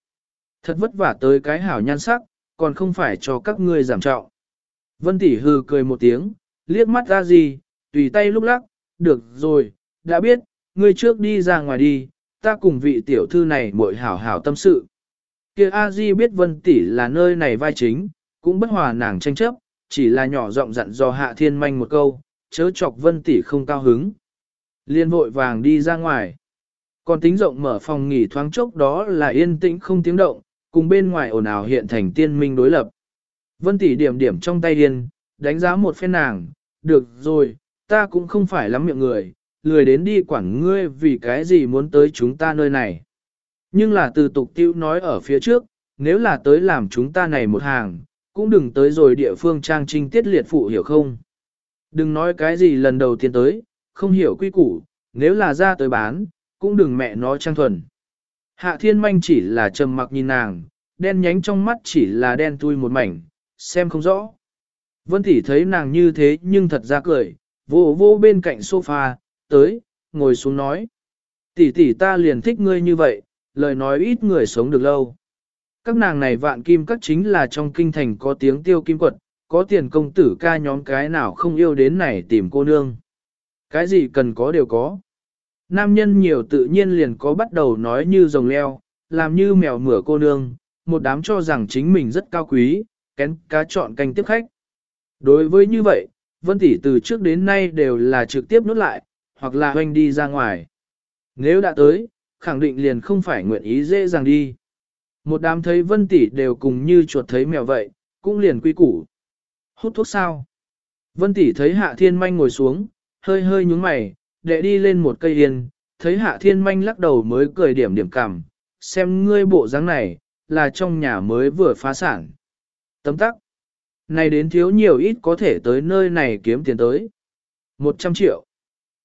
Thật vất vả tới cái hảo nhan sắc, còn không phải cho các ngươi giảm trọng. Vân tỷ hừ cười một tiếng, liếc mắt ra gì, tùy tay lúc lắc, được rồi, đã biết, ngươi trước đi ra ngoài đi, ta cùng vị tiểu thư này muội hảo hảo tâm sự. Kia A Di biết Vân tỷ là nơi này vai chính, cũng bất hòa nàng tranh chấp, chỉ là nhỏ giọng dặn dò Hạ Thiên Manh một câu, chớ chọc Vân tỷ không cao hứng. Liên vội vàng đi ra ngoài. Còn tính rộng mở phòng nghỉ thoáng chốc đó là yên tĩnh không tiếng động, cùng bên ngoài ồn ào hiện thành tiên minh đối lập. Vân tỷ điểm điểm trong tay điên, đánh giá một phen nàng, được rồi, ta cũng không phải lắm miệng người, lười đến đi quản ngươi vì cái gì muốn tới chúng ta nơi này. Nhưng là từ tục tiêu nói ở phía trước, nếu là tới làm chúng ta này một hàng, cũng đừng tới rồi địa phương trang trinh tiết liệt phụ hiểu không. Đừng nói cái gì lần đầu tiên tới, không hiểu quy củ, nếu là ra tới bán, cũng đừng mẹ nó trang thuần. Hạ thiên manh chỉ là trầm mặc nhìn nàng, đen nhánh trong mắt chỉ là đen tui một mảnh, xem không rõ. Vân tỷ thấy nàng như thế nhưng thật ra cười, vô vô bên cạnh sofa, tới, ngồi xuống nói. Tỷ tỷ ta liền thích ngươi như vậy, lời nói ít người sống được lâu. Các nàng này vạn kim các chính là trong kinh thành có tiếng tiêu kim quật, có tiền công tử ca nhóm cái nào không yêu đến này tìm cô nương. Cái gì cần có đều có. Nam nhân nhiều tự nhiên liền có bắt đầu nói như rồng leo, làm như mèo mửa cô nương, một đám cho rằng chính mình rất cao quý, kén cá chọn canh tiếp khách. Đối với như vậy, Vân Tỷ từ trước đến nay đều là trực tiếp nốt lại, hoặc là hoanh đi ra ngoài. Nếu đã tới, khẳng định liền không phải nguyện ý dễ dàng đi. Một đám thấy Vân Tỷ đều cùng như chuột thấy mèo vậy, cũng liền quy củ. Hút thuốc sao? Vân Tỷ thấy Hạ Thiên Manh ngồi xuống, hơi hơi nhúng mày, đệ đi lên một cây yên, thấy Hạ Thiên Manh lắc đầu mới cười điểm điểm cảm, xem ngươi bộ dáng này, là trong nhà mới vừa phá sản. Tấm tắc. Này đến thiếu nhiều ít có thể tới nơi này kiếm tiền tới. 100 triệu.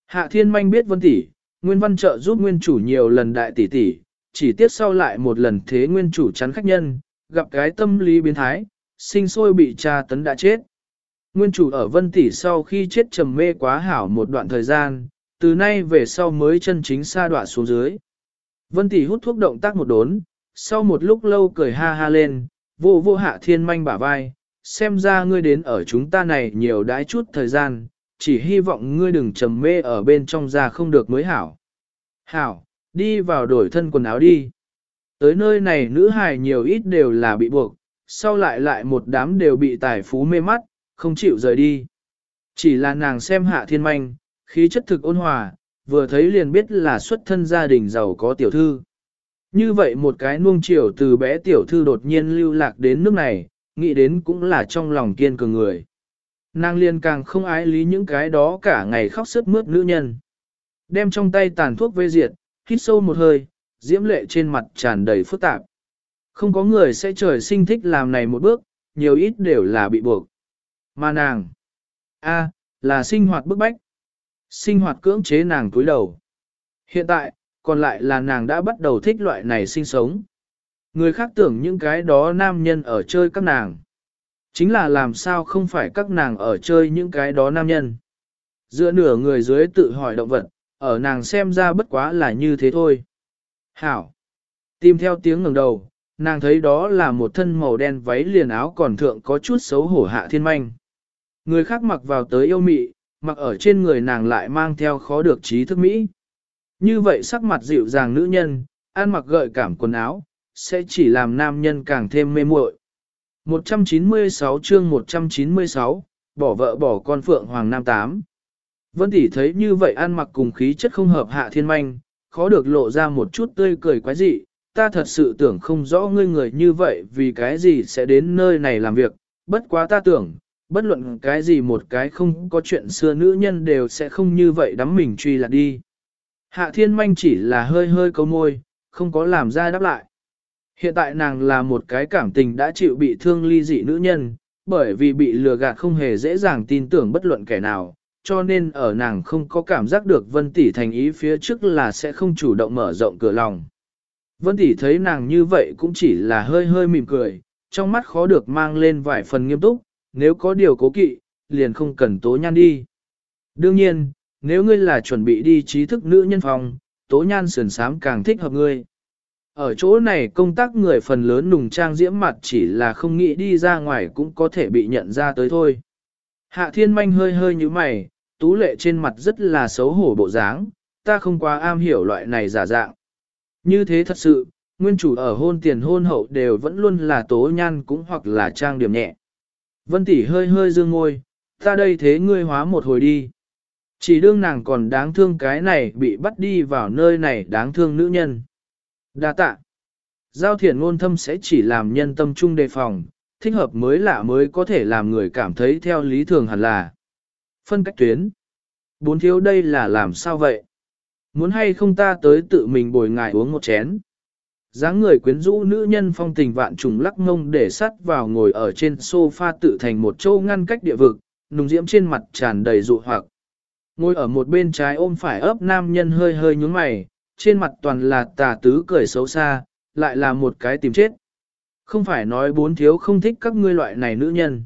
Hạ Thiên Manh biết Vân tỷ, Nguyên Văn trợ giúp nguyên chủ nhiều lần đại tỷ tỷ, chỉ tiếc sau lại một lần thế nguyên chủ chắn khách nhân, gặp cái tâm lý biến thái, sinh sôi bị cha tấn đã chết. Nguyên chủ ở Vân tỷ sau khi chết trầm mê quá hảo một đoạn thời gian, từ nay về sau mới chân chính xa đoạn xuống dưới. Vân tỷ hút thuốc động tác một đốn, sau một lúc lâu cười ha ha lên, vô vô hạ thiên manh bả vai, xem ra ngươi đến ở chúng ta này nhiều đãi chút thời gian, chỉ hy vọng ngươi đừng trầm mê ở bên trong ra không được mới hảo. Hảo, đi vào đổi thân quần áo đi. Tới nơi này nữ hài nhiều ít đều là bị buộc, sau lại lại một đám đều bị tài phú mê mắt, không chịu rời đi. Chỉ là nàng xem hạ thiên manh, khí chất thực ôn hòa, vừa thấy liền biết là xuất thân gia đình giàu có tiểu thư. Như vậy một cái nuông chiều từ bé tiểu thư đột nhiên lưu lạc đến nước này, nghĩ đến cũng là trong lòng kiên cường người. Nàng liền càng không ái lý những cái đó cả ngày khóc sức mướt nữ nhân. Đem trong tay tàn thuốc vê diệt, hít sâu một hơi, diễm lệ trên mặt tràn đầy phức tạp. Không có người sẽ trời sinh thích làm này một bước, nhiều ít đều là bị buộc. Mà nàng, a là sinh hoạt bức bách. Sinh hoạt cưỡng chế nàng túi đầu. Hiện tại, còn lại là nàng đã bắt đầu thích loại này sinh sống. Người khác tưởng những cái đó nam nhân ở chơi các nàng. Chính là làm sao không phải các nàng ở chơi những cái đó nam nhân. Giữa nửa người dưới tự hỏi động vật, ở nàng xem ra bất quá là như thế thôi. Hảo. Tìm theo tiếng ngẩng đầu, nàng thấy đó là một thân màu đen váy liền áo còn thượng có chút xấu hổ hạ thiên manh. Người khác mặc vào tới yêu mị, mặc ở trên người nàng lại mang theo khó được trí thức Mỹ. Như vậy sắc mặt dịu dàng nữ nhân, ăn mặc gợi cảm quần áo, sẽ chỉ làm nam nhân càng thêm mê muội. 196 chương 196, bỏ vợ bỏ con Phượng Hoàng Nam Tám. Vân tỷ thấy như vậy ăn mặc cùng khí chất không hợp hạ thiên manh, khó được lộ ra một chút tươi cười quái dị, ta thật sự tưởng không rõ ngươi người như vậy vì cái gì sẽ đến nơi này làm việc, bất quá ta tưởng, bất luận cái gì một cái không có chuyện xưa nữ nhân đều sẽ không như vậy đắm mình truy lạc đi. Hạ thiên manh chỉ là hơi hơi câu môi, không có làm ra đáp lại. Hiện tại nàng là một cái cảm tình đã chịu bị thương ly dị nữ nhân, bởi vì bị lừa gạt không hề dễ dàng tin tưởng bất luận kẻ nào, cho nên ở nàng không có cảm giác được Vân Tỷ thành ý phía trước là sẽ không chủ động mở rộng cửa lòng. Vân Tỷ thấy nàng như vậy cũng chỉ là hơi hơi mỉm cười, trong mắt khó được mang lên vài phần nghiêm túc, nếu có điều cố kỵ, liền không cần tố nhan đi. Đương nhiên, nếu ngươi là chuẩn bị đi trí thức nữ nhân phòng, tố nhan sườn sám càng thích hợp ngươi. Ở chỗ này công tác người phần lớn nùng trang diễm mặt chỉ là không nghĩ đi ra ngoài cũng có thể bị nhận ra tới thôi. Hạ thiên manh hơi hơi như mày, tú lệ trên mặt rất là xấu hổ bộ dáng, ta không quá am hiểu loại này giả dạng. Như thế thật sự, nguyên chủ ở hôn tiền hôn hậu đều vẫn luôn là tố nhan cũng hoặc là trang điểm nhẹ. Vân tỷ hơi hơi dương ngôi, ta đây thế ngươi hóa một hồi đi. Chỉ đương nàng còn đáng thương cái này bị bắt đi vào nơi này đáng thương nữ nhân. Đa tạ. Giao thiện ngôn thâm sẽ chỉ làm nhân tâm trung đề phòng, thích hợp mới lạ mới có thể làm người cảm thấy theo lý thường hẳn là. Phân cách tuyến. Bốn thiếu đây là làm sao vậy? Muốn hay không ta tới tự mình bồi ngài uống một chén? Dáng người quyến rũ nữ nhân phong tình vạn trùng lắc ngông để sắt vào ngồi ở trên sofa tự thành một châu ngăn cách địa vực, nùng diễm trên mặt tràn đầy dụ hoặc. Ngồi ở một bên trái ôm phải ấp nam nhân hơi hơi nhúng mày, trên mặt toàn là tà tứ cười xấu xa, lại là một cái tìm chết. Không phải nói bốn thiếu không thích các ngươi loại này nữ nhân.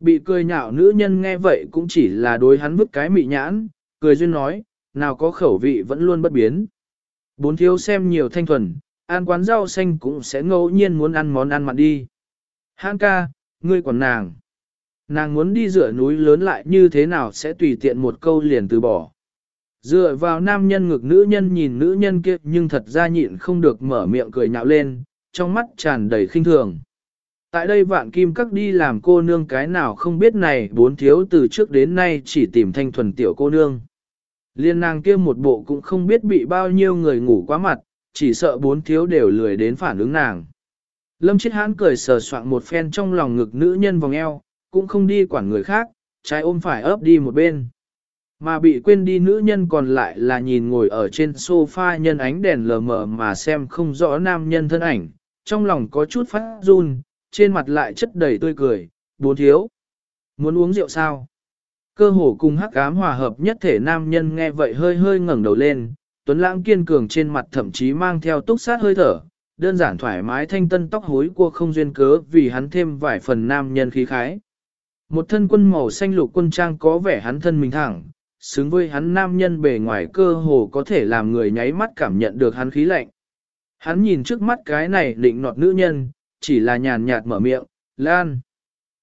Bị cười nhạo nữ nhân nghe vậy cũng chỉ là đối hắn vứt cái mị nhãn, cười duyên nói, nào có khẩu vị vẫn luôn bất biến. Bốn thiếu xem nhiều thanh thuần, ăn quán rau xanh cũng sẽ ngẫu nhiên muốn ăn món ăn mặn đi. Hãn ca, ngươi còn nàng. Nàng muốn đi dựa núi lớn lại như thế nào sẽ tùy tiện một câu liền từ bỏ. Dựa vào nam nhân ngực nữ nhân nhìn nữ nhân kia nhưng thật ra nhịn không được mở miệng cười nhạo lên, trong mắt tràn đầy khinh thường. Tại đây vạn kim các đi làm cô nương cái nào không biết này bốn thiếu từ trước đến nay chỉ tìm thanh thuần tiểu cô nương. Liên nàng kia một bộ cũng không biết bị bao nhiêu người ngủ quá mặt, chỉ sợ bốn thiếu đều lười đến phản ứng nàng. Lâm Chiết Hãn cười sờ soạn một phen trong lòng ngực nữ nhân vòng eo, cũng không đi quản người khác, trái ôm phải ấp đi một bên. Mà bị quên đi nữ nhân còn lại là nhìn ngồi ở trên sofa nhân ánh đèn lờ mờ mà xem không rõ nam nhân thân ảnh, trong lòng có chút phát run, trên mặt lại chất đầy tươi cười, bốn thiếu. Muốn uống rượu sao? Cơ hồ cùng hắc ám hòa hợp nhất thể nam nhân nghe vậy hơi hơi ngẩng đầu lên, tuấn lãng kiên cường trên mặt thậm chí mang theo túc sát hơi thở, đơn giản thoải mái thanh tân tóc hối của không duyên cớ vì hắn thêm vài phần nam nhân khí khái. Một thân quân màu xanh lục quân trang có vẻ hắn thân mình thẳng, xứng với hắn nam nhân bề ngoài cơ hồ có thể làm người nháy mắt cảm nhận được hắn khí lạnh. Hắn nhìn trước mắt cái này định nọt nữ nhân, chỉ là nhàn nhạt mở miệng, Lan.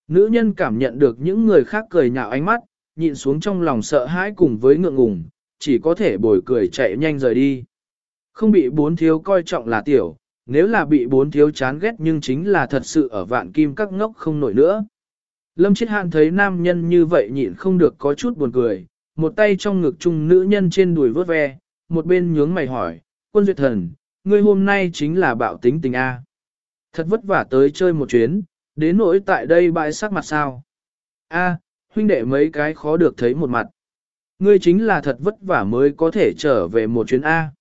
Nữ nhân cảm nhận được những người khác cười nhạo ánh mắt, nhịn xuống trong lòng sợ hãi cùng với ngượng ngùng, chỉ có thể bồi cười chạy nhanh rời đi. Không bị bốn thiếu coi trọng là tiểu, nếu là bị bốn thiếu chán ghét nhưng chính là thật sự ở vạn kim các ngốc không nổi nữa. Lâm Chiết Hàn thấy nam nhân như vậy nhịn không được có chút buồn cười, một tay trong ngực chung nữ nhân trên đùi vớt ve, một bên nhướng mày hỏi, quân duyệt thần, ngươi hôm nay chính là bạo tính tình A. Thật vất vả tới chơi một chuyến, đến nỗi tại đây bãi sắc mặt sao. A, huynh đệ mấy cái khó được thấy một mặt. Ngươi chính là thật vất vả mới có thể trở về một chuyến A.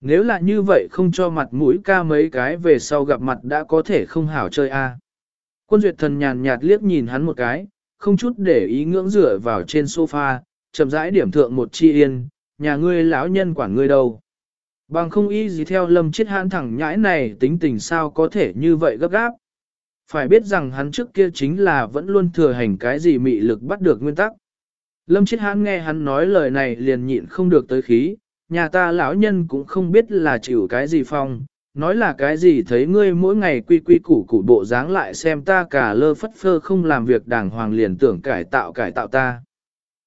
Nếu là như vậy không cho mặt mũi ca mấy cái về sau gặp mặt đã có thể không hảo chơi A. Quân duyệt thần nhàn nhạt liếc nhìn hắn một cái, không chút để ý ngưỡng rửa vào trên sofa, chậm rãi điểm thượng một chi yên, nhà ngươi lão nhân quản ngươi đâu. Bằng không ý gì theo lâm chết hãn thẳng nhãi này tính tình sao có thể như vậy gấp gáp. Phải biết rằng hắn trước kia chính là vẫn luôn thừa hành cái gì mị lực bắt được nguyên tắc. Lâm Chiết hãn nghe hắn nói lời này liền nhịn không được tới khí, nhà ta lão nhân cũng không biết là chịu cái gì phong, nói là cái gì thấy ngươi mỗi ngày quy quy củ củ bộ dáng lại xem ta cả lơ phất phơ không làm việc đàng hoàng liền tưởng cải tạo cải tạo ta.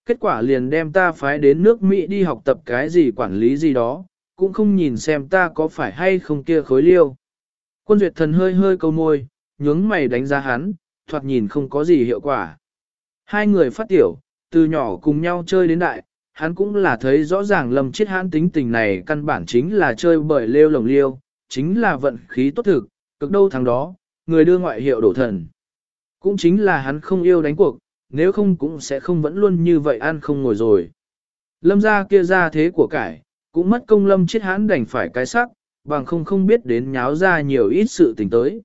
Kết quả liền đem ta phái đến nước Mỹ đi học tập cái gì quản lý gì đó, cũng không nhìn xem ta có phải hay không kia khối liêu. Quân duyệt thần hơi hơi câu môi, nhướng mày đánh giá hắn, thoạt nhìn không có gì hiệu quả. Hai người phát tiểu, từ nhỏ cùng nhau chơi đến đại, hắn cũng là thấy rõ ràng lầm chết hắn tính tình này căn bản chính là chơi bởi lêu lồng liêu, chính là vận khí tốt thực, cực đâu thằng đó, người đưa ngoại hiệu đổ thần. Cũng chính là hắn không yêu đánh cuộc, nếu không cũng sẽ không vẫn luôn như vậy ăn không ngồi rồi. Lâm ra kia ra thế của cải, cũng mất công lâm chết hắn đành phải cái sắc, bằng không không biết đến nháo ra nhiều ít sự tình tới.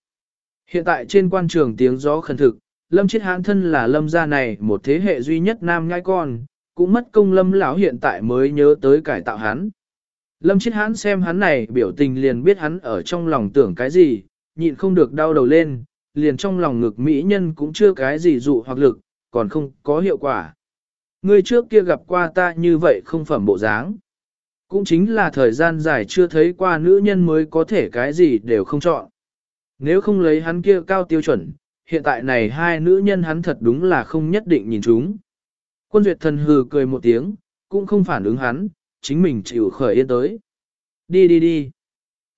Hiện tại trên quan trường tiếng gió khẩn thực, lâm chết hãn thân là lâm gia này một thế hệ duy nhất nam ngai con, cũng mất công lâm lão hiện tại mới nhớ tới cải tạo hắn. Lâm chết hãn xem hắn này biểu tình liền biết hắn ở trong lòng tưởng cái gì, nhịn không được đau đầu lên, liền trong lòng ngực mỹ nhân cũng chưa cái gì dụ hoặc lực, còn không có hiệu quả. Người trước kia gặp qua ta như vậy không phẩm bộ dáng. Cũng chính là thời gian dài chưa thấy qua nữ nhân mới có thể cái gì đều không chọn. Nếu không lấy hắn kia cao tiêu chuẩn, hiện tại này hai nữ nhân hắn thật đúng là không nhất định nhìn chúng. Quân duyệt thần hừ cười một tiếng, cũng không phản ứng hắn, chính mình chịu khởi yên tới. Đi đi đi.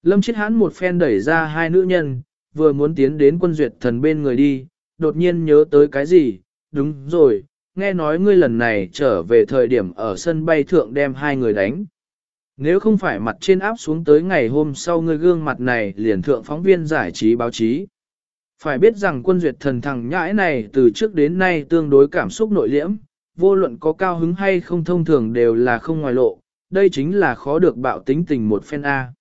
Lâm chết hắn một phen đẩy ra hai nữ nhân, vừa muốn tiến đến quân duyệt thần bên người đi, đột nhiên nhớ tới cái gì, đúng rồi, nghe nói ngươi lần này trở về thời điểm ở sân bay thượng đem hai người đánh. Nếu không phải mặt trên áp xuống tới ngày hôm sau ngươi gương mặt này liền thượng phóng viên giải trí báo chí. Phải biết rằng quân duyệt thần thằng nhãi này từ trước đến nay tương đối cảm xúc nội liễm, vô luận có cao hứng hay không thông thường đều là không ngoài lộ, đây chính là khó được bạo tính tình một phen A.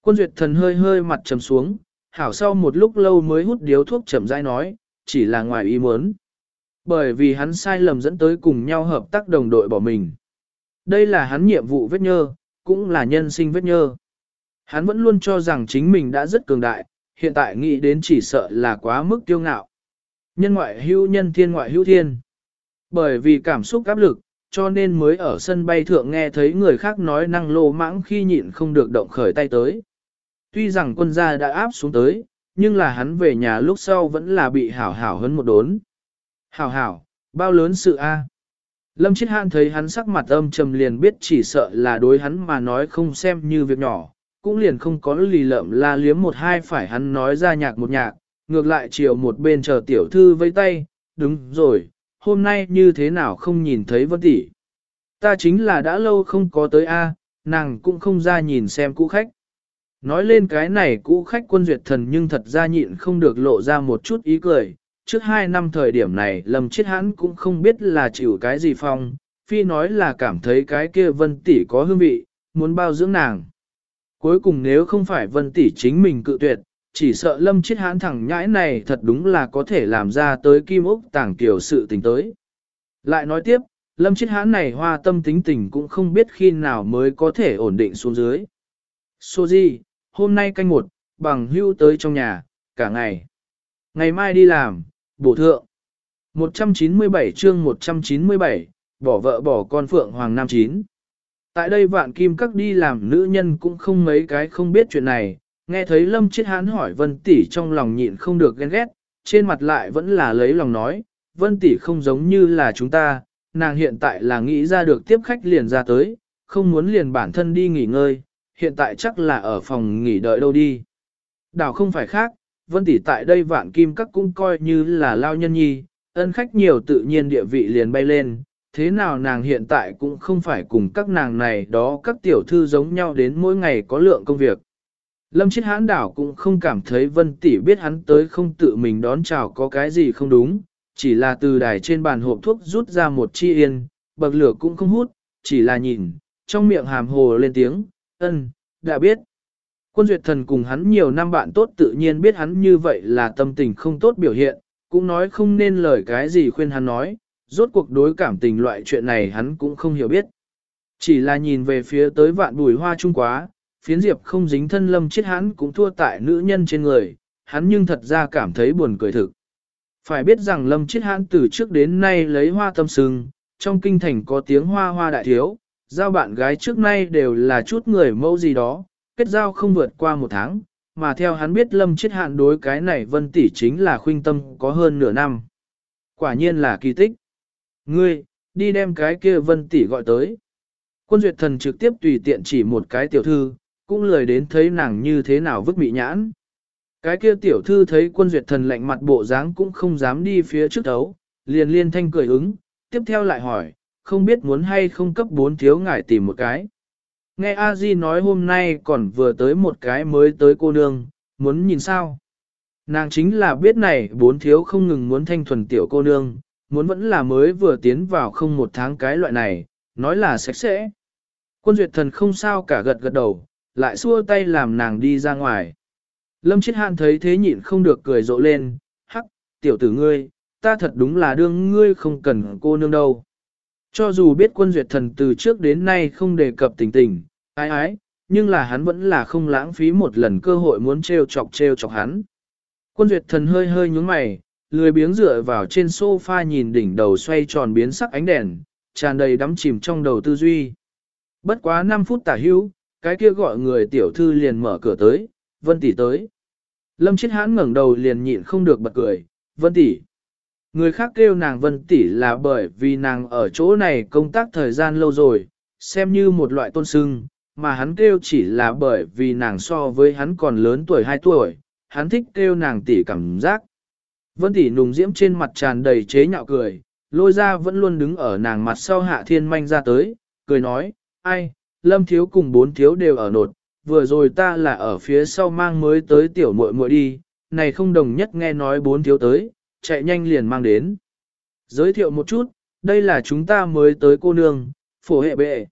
Quân duyệt thần hơi hơi mặt trầm xuống, hảo sau một lúc lâu mới hút điếu thuốc chậm rãi nói, chỉ là ngoài ý muốn. Bởi vì hắn sai lầm dẫn tới cùng nhau hợp tác đồng đội bỏ mình. Đây là hắn nhiệm vụ vết nhơ, cũng là nhân sinh vết nhơ. Hắn vẫn luôn cho rằng chính mình đã rất cường đại, hiện tại nghĩ đến chỉ sợ là quá mức tiêu ngạo. Nhân ngoại hữu nhân thiên ngoại hữu thiên. Bởi vì cảm xúc áp lực, cho nên mới ở sân bay thượng nghe thấy người khác nói năng lô mãng khi nhịn không được động khởi tay tới. Tuy rằng quân gia đã áp xuống tới, nhưng là hắn về nhà lúc sau vẫn là bị hảo hảo hơn một đốn. Hảo hảo, bao lớn sự a? Lâm Chiết Hãn thấy hắn sắc mặt âm trầm liền biết chỉ sợ là đối hắn mà nói không xem như việc nhỏ, cũng liền không có lì lợm la liếm một hai phải hắn nói ra nhạc một nhạc, ngược lại chiều một bên chờ tiểu thư với tay, đúng rồi, hôm nay như thế nào không nhìn thấy vân tỷ. Ta chính là đã lâu không có tới a, nàng cũng không ra nhìn xem cũ khách. Nói lên cái này cũ khách quân duyệt thần nhưng thật ra nhịn không được lộ ra một chút ý cười, trước hai năm thời điểm này lầm chết hắn cũng không biết là chịu cái gì phong, phi nói là cảm thấy cái kia vân tỷ có hương vị, muốn bao dưỡng nàng. Cuối cùng nếu không phải vân tỷ chính mình cự tuyệt, chỉ sợ lâm chết hãn thẳng nhãi này thật đúng là có thể làm ra tới kim ốc tàng tiểu sự tình tới. Lại nói tiếp, lâm chết hãn này hoa tâm tính tình cũng không biết khi nào mới có thể ổn định xuống dưới. Sô Di, hôm nay canh một, bằng hưu tới trong nhà, cả ngày. Ngày mai đi làm, bổ thượng. 197 chương 197, bỏ vợ bỏ con Phượng Hoàng Nam Chín. Tại đây vạn kim các đi làm nữ nhân cũng không mấy cái không biết chuyện này, nghe thấy lâm chết hán hỏi vân tỷ trong lòng nhịn không được ghen ghét, trên mặt lại vẫn là lấy lòng nói, vân tỷ không giống như là chúng ta, nàng hiện tại là nghĩ ra được tiếp khách liền ra tới, không muốn liền bản thân đi nghỉ ngơi, hiện tại chắc là ở phòng nghỉ đợi đâu đi. Đảo không phải khác, vân tỷ tại đây vạn kim các cũng coi như là lao nhân nhi, ân khách nhiều tự nhiên địa vị liền bay lên, thế nào nàng hiện tại cũng không phải cùng các nàng này đó các tiểu thư giống nhau đến mỗi ngày có lượng công việc. Lâm Chiết Hãn đảo cũng không cảm thấy Vân Tỷ biết hắn tới không tự mình đón chào có cái gì không đúng, chỉ là từ đài trên bàn hộp thuốc rút ra một chi yên, bậc lửa cũng không hút, chỉ là nhìn, trong miệng hàm hồ lên tiếng, ân, đã biết. Quân duyệt thần cùng hắn nhiều năm bạn tốt tự nhiên biết hắn như vậy là tâm tình không tốt biểu hiện, cũng nói không nên lời cái gì khuyên hắn nói, rốt cuộc đối cảm tình loại chuyện này hắn cũng không hiểu biết. Chỉ là nhìn về phía tới vạn bùi hoa trung quá, phiến diệp không dính thân lâm chết hắn cũng thua tại nữ nhân trên người, hắn nhưng thật ra cảm thấy buồn cười thực. Phải biết rằng lâm chết hắn từ trước đến nay lấy hoa tâm sưng, trong kinh thành có tiếng hoa hoa đại thiếu, giao bạn gái trước nay đều là chút người mẫu gì đó, kết giao không vượt qua một tháng, mà theo hắn biết lâm chết hạn đối cái này vân tỷ chính là khuynh tâm có hơn nửa năm. Quả nhiên là kỳ tích. Ngươi, đi đem cái kia vân tỷ gọi tới. Quân duyệt thần trực tiếp tùy tiện chỉ một cái tiểu thư, cũng lời đến thấy nàng như thế nào vứt bị nhãn. Cái kia tiểu thư thấy quân duyệt thần lạnh mặt bộ dáng cũng không dám đi phía trước đấu, liền liên thanh cười ứng, tiếp theo lại hỏi, không biết muốn hay không cấp bốn thiếu ngài tìm một cái. Nghe a di nói hôm nay còn vừa tới một cái mới tới cô nương, muốn nhìn sao? Nàng chính là biết này bốn thiếu không ngừng muốn thanh thuần tiểu cô nương, muốn vẫn là mới vừa tiến vào không một tháng cái loại này, nói là sạch sẽ. Quân duyệt thần không sao cả gật gật đầu, lại xua tay làm nàng đi ra ngoài. Lâm Chiết Hạn thấy thế nhịn không được cười rộ lên, hắc, tiểu tử ngươi, ta thật đúng là đương ngươi không cần cô nương đâu. Cho dù biết quân duyệt thần từ trước đến nay không đề cập tình tình, ái ái, nhưng là hắn vẫn là không lãng phí một lần cơ hội muốn trêu chọc trêu chọc hắn. Quân duyệt thần hơi hơi nhúng mày, lười biếng dựa vào trên sofa nhìn đỉnh đầu xoay tròn biến sắc ánh đèn, tràn đầy đắm chìm trong đầu tư duy. Bất quá 5 phút tả hữu, cái kia gọi người tiểu thư liền mở cửa tới, Vân tỷ tới. Lâm Chiết Hãn ngẩng đầu liền nhịn không được bật cười, Vân tỷ. Người khác kêu nàng Vân tỷ là bởi vì nàng ở chỗ này công tác thời gian lâu rồi, xem như một loại tôn sưng, mà hắn kêu chỉ là bởi vì nàng so với hắn còn lớn tuổi 2 tuổi, hắn thích kêu nàng tỷ cảm giác. Vân tỷ nùng diễm trên mặt tràn đầy chế nhạo cười, lôi ra vẫn luôn đứng ở nàng mặt sau hạ thiên manh ra tới, cười nói, ai, lâm thiếu cùng bốn thiếu đều ở nột, vừa rồi ta là ở phía sau mang mới tới tiểu muội muội đi, này không đồng nhất nghe nói bốn thiếu tới, chạy nhanh liền mang đến. Giới thiệu một chút, đây là chúng ta mới tới cô nương, phổ hệ bệ.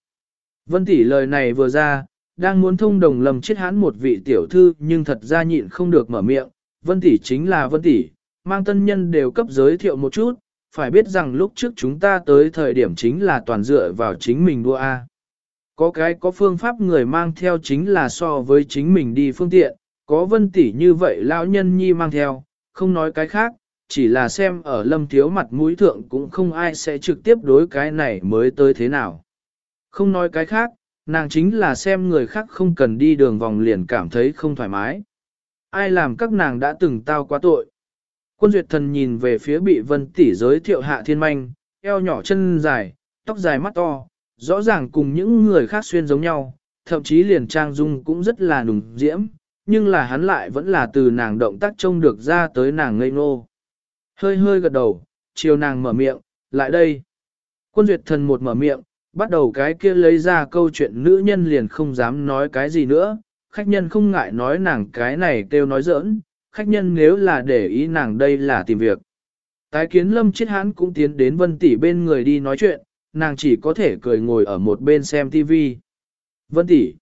Vân tỷ lời này vừa ra, đang muốn thông đồng lầm chết hãn một vị tiểu thư nhưng thật ra nhịn không được mở miệng, Vân tỷ chính là Vân tỷ, mang tân nhân đều cấp giới thiệu một chút, phải biết rằng lúc trước chúng ta tới thời điểm chính là toàn dựa vào chính mình đua A. Có cái có phương pháp người mang theo chính là so với chính mình đi phương tiện, có vân tỷ như vậy lão nhân nhi mang theo, không nói cái khác, chỉ là xem ở lâm thiếu mặt mũi thượng cũng không ai sẽ trực tiếp đối cái này mới tới thế nào. Không nói cái khác, nàng chính là xem người khác không cần đi đường vòng liền cảm thấy không thoải mái. Ai làm các nàng đã từng tao quá tội. Quân duyệt thần nhìn về phía bị vân tỷ giới thiệu hạ thiên manh, eo nhỏ chân dài, tóc dài mắt to, rõ ràng cùng những người khác xuyên giống nhau, thậm chí liền trang dung cũng rất là nùng diễm, nhưng là hắn lại vẫn là từ nàng động tác trông được ra tới nàng ngây ngô. Hơi hơi gật đầu, chiều nàng mở miệng, lại đây. Quân duyệt thần một mở miệng, bắt đầu cái kia lấy ra câu chuyện nữ nhân liền không dám nói cái gì nữa, khách nhân không ngại nói nàng cái này kêu nói giỡn, khách nhân nếu là để ý nàng đây là tìm việc. Tái kiến lâm chết hãn cũng tiến đến vân tỷ bên người đi nói chuyện, nàng chỉ có thể cười ngồi ở một bên xem TV. Vân tỷ.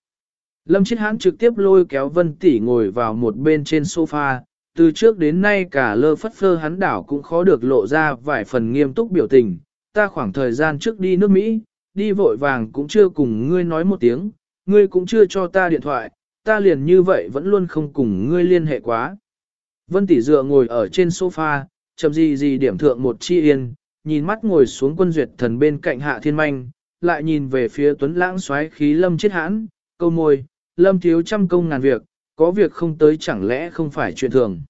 Lâm chết hãn trực tiếp lôi kéo vân tỷ ngồi vào một bên trên sofa, từ trước đến nay cả lơ phất phơ hắn đảo cũng khó được lộ ra vài phần nghiêm túc biểu tình. Ta khoảng thời gian trước đi nước Mỹ, đi vội vàng cũng chưa cùng ngươi nói một tiếng, ngươi cũng chưa cho ta điện thoại, ta liền như vậy vẫn luôn không cùng ngươi liên hệ quá. Vân tỷ dựa ngồi ở trên sofa, chậm gì gì điểm thượng một chi yên, nhìn mắt ngồi xuống quân duyệt thần bên cạnh hạ thiên manh, lại nhìn về phía tuấn lãng xoáy khí lâm chết hãn, câu môi, lâm thiếu trăm công ngàn việc, có việc không tới chẳng lẽ không phải chuyện thường.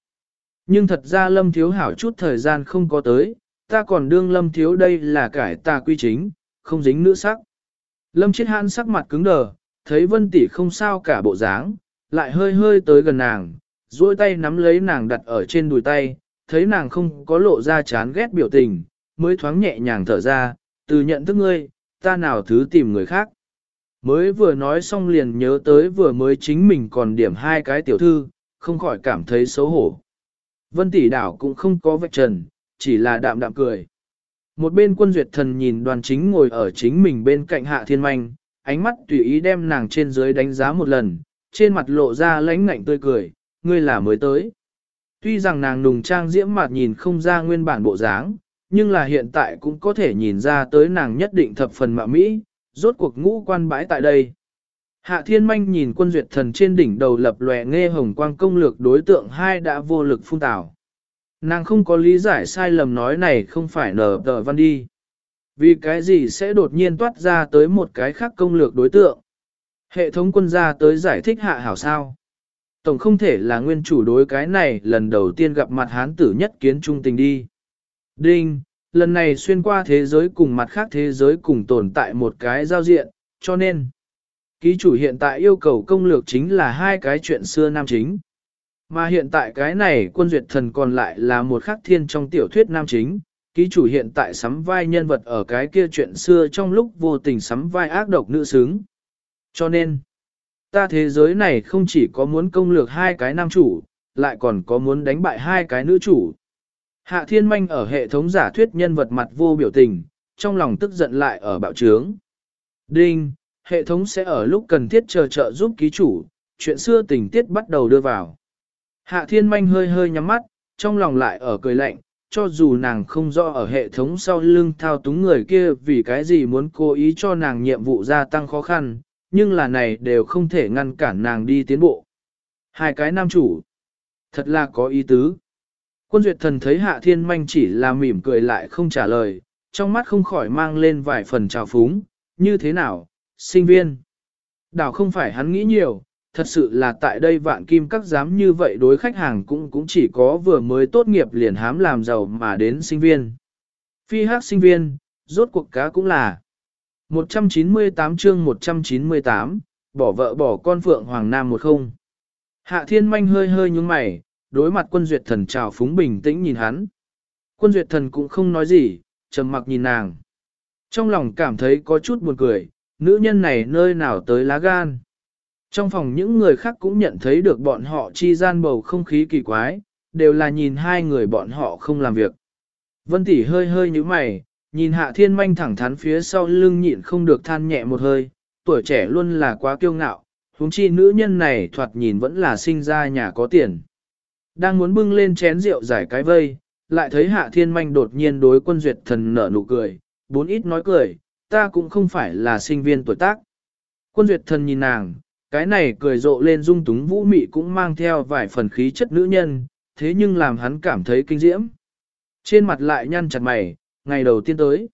Nhưng thật ra lâm thiếu hảo chút thời gian không có tới, ta còn đương lâm thiếu đây là cải tà quy chính, không dính nữ sắc. Lâm chết hãn sắc mặt cứng đờ, thấy vân tỷ không sao cả bộ dáng, lại hơi hơi tới gần nàng, duỗi tay nắm lấy nàng đặt ở trên đùi tay, thấy nàng không có lộ ra chán ghét biểu tình, mới thoáng nhẹ nhàng thở ra, từ nhận thức ngươi, ta nào thứ tìm người khác. Mới vừa nói xong liền nhớ tới vừa mới chính mình còn điểm hai cái tiểu thư, không khỏi cảm thấy xấu hổ. Vân tỷ đảo cũng không có vạch trần, chỉ là đạm đạm cười. Một bên quân duyệt thần nhìn đoàn chính ngồi ở chính mình bên cạnh hạ thiên manh, ánh mắt tùy ý đem nàng trên dưới đánh giá một lần, trên mặt lộ ra lãnh ngạnh tươi cười, ngươi là mới tới. Tuy rằng nàng nùng trang diễm mặt nhìn không ra nguyên bản bộ dáng, nhưng là hiện tại cũng có thể nhìn ra tới nàng nhất định thập phần mạo mỹ, rốt cuộc ngũ quan bãi tại đây. Hạ thiên manh nhìn quân duyệt thần trên đỉnh đầu lập lòe nghe hồng quang công lược đối tượng hai đã vô lực phun tảo. Nàng không có lý giải sai lầm nói này không phải nở tờ văn đi. Vì cái gì sẽ đột nhiên toát ra tới một cái khác công lược đối tượng. Hệ thống quân gia tới giải thích hạ hảo sao. Tổng không thể là nguyên chủ đối cái này lần đầu tiên gặp mặt hán tử nhất kiến trung tình đi. Đinh, lần này xuyên qua thế giới cùng mặt khác thế giới cùng tồn tại một cái giao diện, cho nên ký chủ hiện tại yêu cầu công lược chính là hai cái chuyện xưa nam chính. Mà hiện tại cái này quân duyệt thần còn lại là một khắc thiên trong tiểu thuyết nam chính, ký chủ hiện tại sắm vai nhân vật ở cái kia chuyện xưa trong lúc vô tình sắm vai ác độc nữ xứng. Cho nên, ta thế giới này không chỉ có muốn công lược hai cái nam chủ, lại còn có muốn đánh bại hai cái nữ chủ. Hạ thiên manh ở hệ thống giả thuyết nhân vật mặt vô biểu tình, trong lòng tức giận lại ở bạo trướng. Đinh, hệ thống sẽ ở lúc cần thiết chờ trợ giúp ký chủ, chuyện xưa tình tiết bắt đầu đưa vào. Hạ thiên manh hơi hơi nhắm mắt, trong lòng lại ở cười lạnh, cho dù nàng không rõ ở hệ thống sau lưng thao túng người kia vì cái gì muốn cố ý cho nàng nhiệm vụ gia tăng khó khăn, nhưng là này đều không thể ngăn cản nàng đi tiến bộ. Hai cái nam chủ, thật là có ý tứ. Quân duyệt thần thấy hạ thiên manh chỉ là mỉm cười lại không trả lời, trong mắt không khỏi mang lên vài phần trào phúng, như thế nào, sinh viên. Đảo không phải hắn nghĩ nhiều, thật sự là tại đây vạn kim các dám như vậy đối khách hàng cũng cũng chỉ có vừa mới tốt nghiệp liền hám làm giàu mà đến sinh viên. Phi hát sinh viên, rốt cuộc cá cũng là 198 chương 198, bỏ vợ bỏ con Phượng Hoàng Nam một không. Hạ thiên manh hơi hơi nhúng mày, đối mặt quân duyệt thần trào phúng bình tĩnh nhìn hắn. Quân duyệt thần cũng không nói gì, trầm mặc nhìn nàng. Trong lòng cảm thấy có chút buồn cười, nữ nhân này nơi nào tới lá gan. Trong phòng những người khác cũng nhận thấy được bọn họ chi gian bầu không khí kỳ quái, đều là nhìn hai người bọn họ không làm việc. Vân tỷ hơi hơi như mày, nhìn hạ thiên manh thẳng thắn phía sau lưng nhịn không được than nhẹ một hơi, tuổi trẻ luôn là quá kiêu ngạo, huống chi nữ nhân này thoạt nhìn vẫn là sinh ra nhà có tiền. Đang muốn bưng lên chén rượu giải cái vây, lại thấy hạ thiên manh đột nhiên đối quân duyệt thần nở nụ cười, bốn ít nói cười, ta cũng không phải là sinh viên tuổi tác. Quân duyệt thần nhìn nàng, cái này cười rộ lên dung túng vũ mị cũng mang theo vài phần khí chất nữ nhân, thế nhưng làm hắn cảm thấy kinh diễm. Trên mặt lại nhăn chặt mày, ngày đầu tiên tới.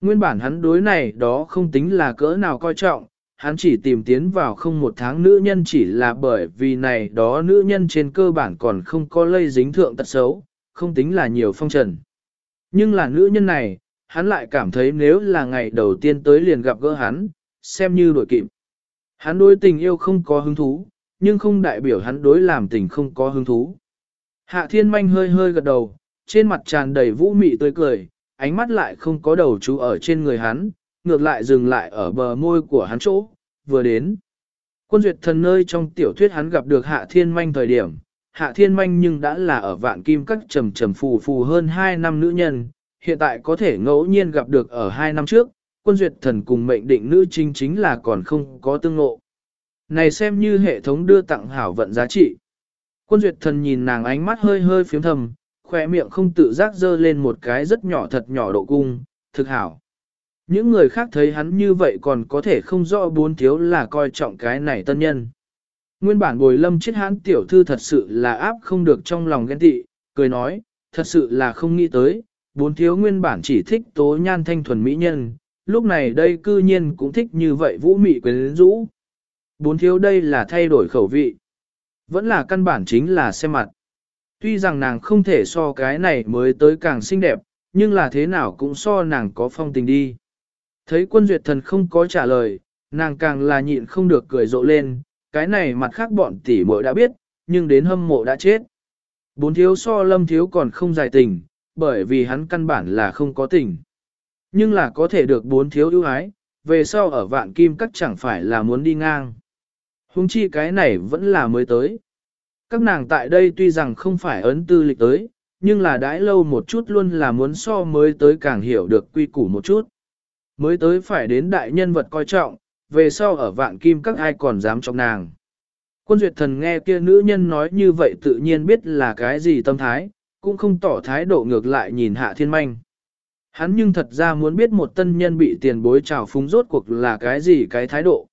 Nguyên bản hắn đối này đó không tính là cỡ nào coi trọng, hắn chỉ tìm tiến vào không một tháng nữ nhân chỉ là bởi vì này đó nữ nhân trên cơ bản còn không có lây dính thượng tật xấu, không tính là nhiều phong trần. Nhưng là nữ nhân này, hắn lại cảm thấy nếu là ngày đầu tiên tới liền gặp gỡ hắn, xem như đổi kịp. Hắn đối tình yêu không có hứng thú, nhưng không đại biểu hắn đối làm tình không có hứng thú. Hạ thiên manh hơi hơi gật đầu, trên mặt tràn đầy vũ mị tươi cười, ánh mắt lại không có đầu chú ở trên người hắn, ngược lại dừng lại ở bờ môi của hắn chỗ, vừa đến. Quân duyệt thần nơi trong tiểu thuyết hắn gặp được hạ thiên manh thời điểm, hạ thiên manh nhưng đã là ở vạn kim các trầm trầm phù phù hơn 2 năm nữ nhân, hiện tại có thể ngẫu nhiên gặp được ở 2 năm trước, quân duyệt thần cùng mệnh định nữ chính chính là còn không có tương ngộ. Này xem như hệ thống đưa tặng hảo vận giá trị. Quân duyệt thần nhìn nàng ánh mắt hơi hơi phiếm thầm, khoe miệng không tự giác dơ lên một cái rất nhỏ thật nhỏ độ cung, thực hảo. Những người khác thấy hắn như vậy còn có thể không rõ bốn thiếu là coi trọng cái này tân nhân. Nguyên bản bồi lâm chết hãn tiểu thư thật sự là áp không được trong lòng ghen tị, cười nói, thật sự là không nghĩ tới, bốn thiếu nguyên bản chỉ thích tố nhan thanh thuần mỹ nhân, lúc này đây cư nhiên cũng thích như vậy vũ mị quyến rũ. Bốn thiếu đây là thay đổi khẩu vị. Vẫn là căn bản chính là xem mặt. Tuy rằng nàng không thể so cái này mới tới càng xinh đẹp, nhưng là thế nào cũng so nàng có phong tình đi. Thấy quân duyệt thần không có trả lời, nàng càng là nhịn không được cười rộ lên, cái này mặt khác bọn tỷ muội đã biết, nhưng đến hâm mộ đã chết. Bốn thiếu so lâm thiếu còn không dài tình, bởi vì hắn căn bản là không có tình. Nhưng là có thể được bốn thiếu ưu ái, về sau ở vạn kim các chẳng phải là muốn đi ngang. Hùng chi cái này vẫn là mới tới. Các nàng tại đây tuy rằng không phải ấn tư lịch tới, nhưng là đãi lâu một chút luôn là muốn so mới tới càng hiểu được quy củ một chút. Mới tới phải đến đại nhân vật coi trọng, về sau ở vạn kim các ai còn dám trọng nàng. Quân duyệt thần nghe kia nữ nhân nói như vậy tự nhiên biết là cái gì tâm thái, cũng không tỏ thái độ ngược lại nhìn hạ thiên manh. Hắn nhưng thật ra muốn biết một tân nhân bị tiền bối trào phúng rốt cuộc là cái gì cái thái độ.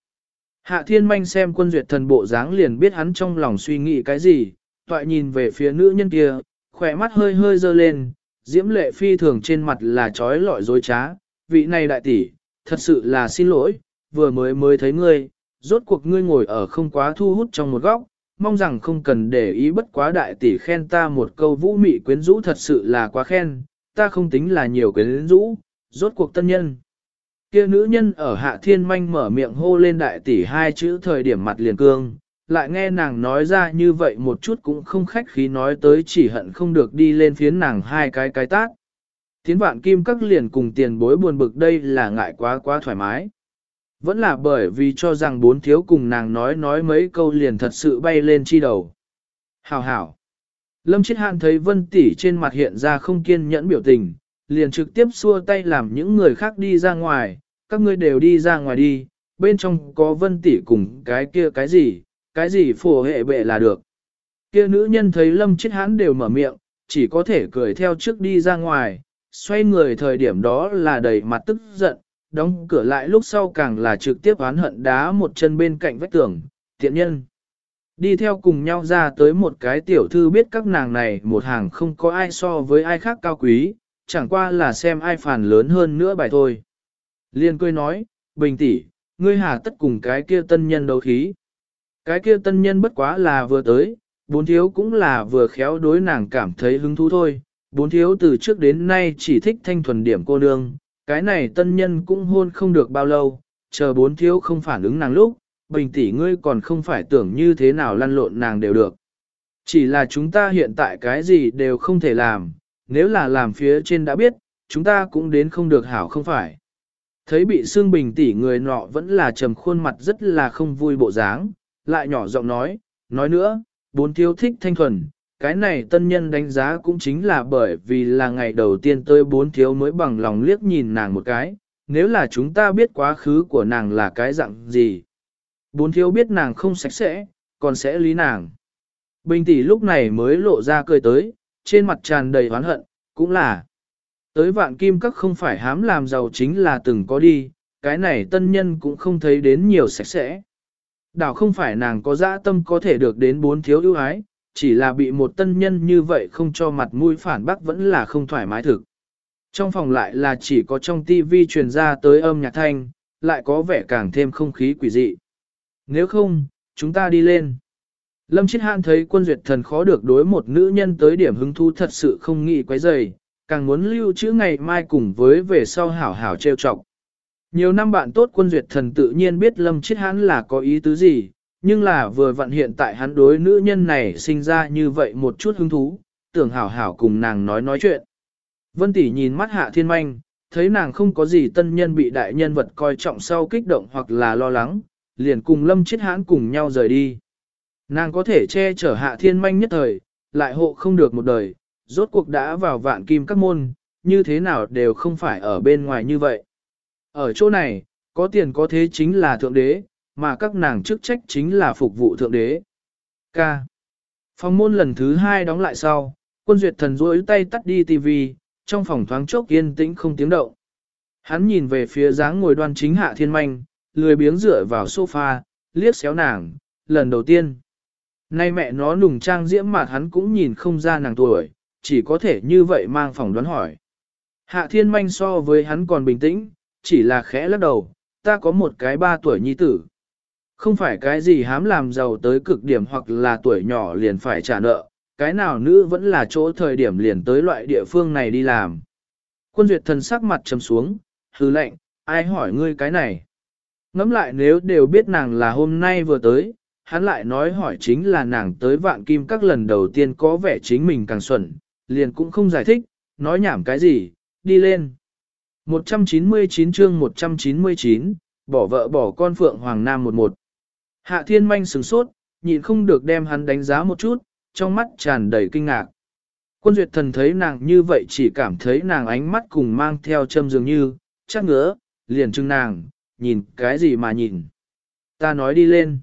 Hạ thiên manh xem quân duyệt thần bộ dáng liền biết hắn trong lòng suy nghĩ cái gì, toại nhìn về phía nữ nhân kia, khỏe mắt hơi hơi dơ lên, diễm lệ phi thường trên mặt là trói lọi dối trá, vị này đại tỷ, thật sự là xin lỗi, vừa mới mới thấy ngươi, rốt cuộc ngươi ngồi ở không quá thu hút trong một góc, mong rằng không cần để ý bất quá đại tỷ khen ta một câu vũ mị quyến rũ thật sự là quá khen, ta không tính là nhiều quyến rũ, rốt cuộc tân nhân. Kia nữ nhân ở hạ thiên manh mở miệng hô lên đại tỷ hai chữ thời điểm mặt liền cương, lại nghe nàng nói ra như vậy một chút cũng không khách khí nói tới chỉ hận không được đi lên phiến nàng hai cái cái tác. Tiến vạn kim các liền cùng tiền bối buồn bực đây là ngại quá quá thoải mái. Vẫn là bởi vì cho rằng bốn thiếu cùng nàng nói nói mấy câu liền thật sự bay lên chi đầu. Hảo hảo. Lâm Chiết Hạn thấy Vân Tỷ trên mặt hiện ra không kiên nhẫn biểu tình, liền trực tiếp xua tay làm những người khác đi ra ngoài, các ngươi đều đi ra ngoài đi, bên trong có Vân Tỷ cùng cái kia cái gì, cái gì phổ hệ bệ là được. Kia nữ nhân thấy Lâm chết Hãn đều mở miệng, chỉ có thể cười theo trước đi ra ngoài, xoay người thời điểm đó là đầy mặt tức giận, đóng cửa lại lúc sau càng là trực tiếp oán hận đá một chân bên cạnh vách tường, tiện nhân. Đi theo cùng nhau ra tới một cái tiểu thư biết các nàng này một hàng không có ai so với ai khác cao quý, chẳng qua là xem ai phản lớn hơn nữa bài thôi. Liên cười nói, bình tỷ, ngươi hà tất cùng cái kia tân nhân đấu khí. Cái kia tân nhân bất quá là vừa tới, bốn thiếu cũng là vừa khéo đối nàng cảm thấy hứng thú thôi. Bốn thiếu từ trước đến nay chỉ thích thanh thuần điểm cô nương, cái này tân nhân cũng hôn không được bao lâu, chờ bốn thiếu không phản ứng nàng lúc, bình tỷ ngươi còn không phải tưởng như thế nào lăn lộn nàng đều được. Chỉ là chúng ta hiện tại cái gì đều không thể làm, nếu là làm phía trên đã biết, chúng ta cũng đến không được hảo không phải. Thấy bị xương bình tỷ người nọ vẫn là trầm khuôn mặt rất là không vui bộ dáng, lại nhỏ giọng nói, nói nữa, bốn thiếu thích thanh thuần, cái này tân nhân đánh giá cũng chính là bởi vì là ngày đầu tiên tôi bốn thiếu mới bằng lòng liếc nhìn nàng một cái, nếu là chúng ta biết quá khứ của nàng là cái dạng gì. Bốn thiếu biết nàng không sạch sẽ, còn sẽ lý nàng. Bình tỷ lúc này mới lộ ra cười tới, trên mặt tràn đầy oán hận, cũng là. Tới vạn kim các không phải hám làm giàu chính là từng có đi, cái này tân nhân cũng không thấy đến nhiều sạch sẽ. Đảo không phải nàng có dã tâm có thể được đến bốn thiếu ưu ái, chỉ là bị một tân nhân như vậy không cho mặt mũi phản bác vẫn là không thoải mái thực. Trong phòng lại là chỉ có trong tivi truyền ra tới âm nhạc thanh, lại có vẻ càng thêm không khí quỷ dị. Nếu không, chúng ta đi lên. Lâm Chiết Hãn thấy quân duyệt thần khó được đối một nữ nhân tới điểm hứng thú thật sự không nghĩ quấy rầy, càng muốn lưu trữ ngày mai cùng với về sau hảo hảo trêu chọc. Nhiều năm bạn tốt quân duyệt thần tự nhiên biết Lâm Chiết Hãn là có ý tứ gì, nhưng là vừa vặn hiện tại hắn đối nữ nhân này sinh ra như vậy một chút hứng thú, tưởng hảo hảo cùng nàng nói nói chuyện. Vân Tỷ nhìn mắt hạ thiên manh, thấy nàng không có gì tân nhân bị đại nhân vật coi trọng sau kích động hoặc là lo lắng, liền cùng lâm Chiết hãn cùng nhau rời đi. Nàng có thể che chở hạ thiên manh nhất thời, lại hộ không được một đời, rốt cuộc đã vào vạn kim các môn, như thế nào đều không phải ở bên ngoài như vậy. Ở chỗ này, có tiền có thế chính là thượng đế, mà các nàng chức trách chính là phục vụ thượng đế. K. Phòng môn lần thứ hai đóng lại sau, quân duyệt thần rối tay tắt đi tivi, trong phòng thoáng chốc yên tĩnh không tiếng động. Hắn nhìn về phía dáng ngồi đoan chính hạ thiên manh, lười biếng dựa vào sofa, liếc xéo nàng, lần đầu tiên. Nay mẹ nó nùng trang diễm mà hắn cũng nhìn không ra nàng tuổi, chỉ có thể như vậy mang phòng đoán hỏi. Hạ thiên manh so với hắn còn bình tĩnh, chỉ là khẽ lắc đầu, ta có một cái ba tuổi nhi tử. Không phải cái gì hám làm giàu tới cực điểm hoặc là tuổi nhỏ liền phải trả nợ, cái nào nữ vẫn là chỗ thời điểm liền tới loại địa phương này đi làm. Quân duyệt thần sắc mặt trầm xuống, hư lệnh, ai hỏi ngươi cái này. Ngắm lại nếu đều biết nàng là hôm nay vừa tới, hắn lại nói hỏi chính là nàng tới vạn kim các lần đầu tiên có vẻ chính mình càng xuẩn, liền cũng không giải thích, nói nhảm cái gì, đi lên. 199 chương 199, bỏ vợ bỏ con Phượng Hoàng Nam 11. Hạ thiên manh sừng sốt, nhịn không được đem hắn đánh giá một chút, trong mắt tràn đầy kinh ngạc. Quân duyệt thần thấy nàng như vậy chỉ cảm thấy nàng ánh mắt cùng mang theo châm dường như, chắc ngỡ, liền trưng nàng, nhìn cái gì mà nhìn. Ta nói đi lên.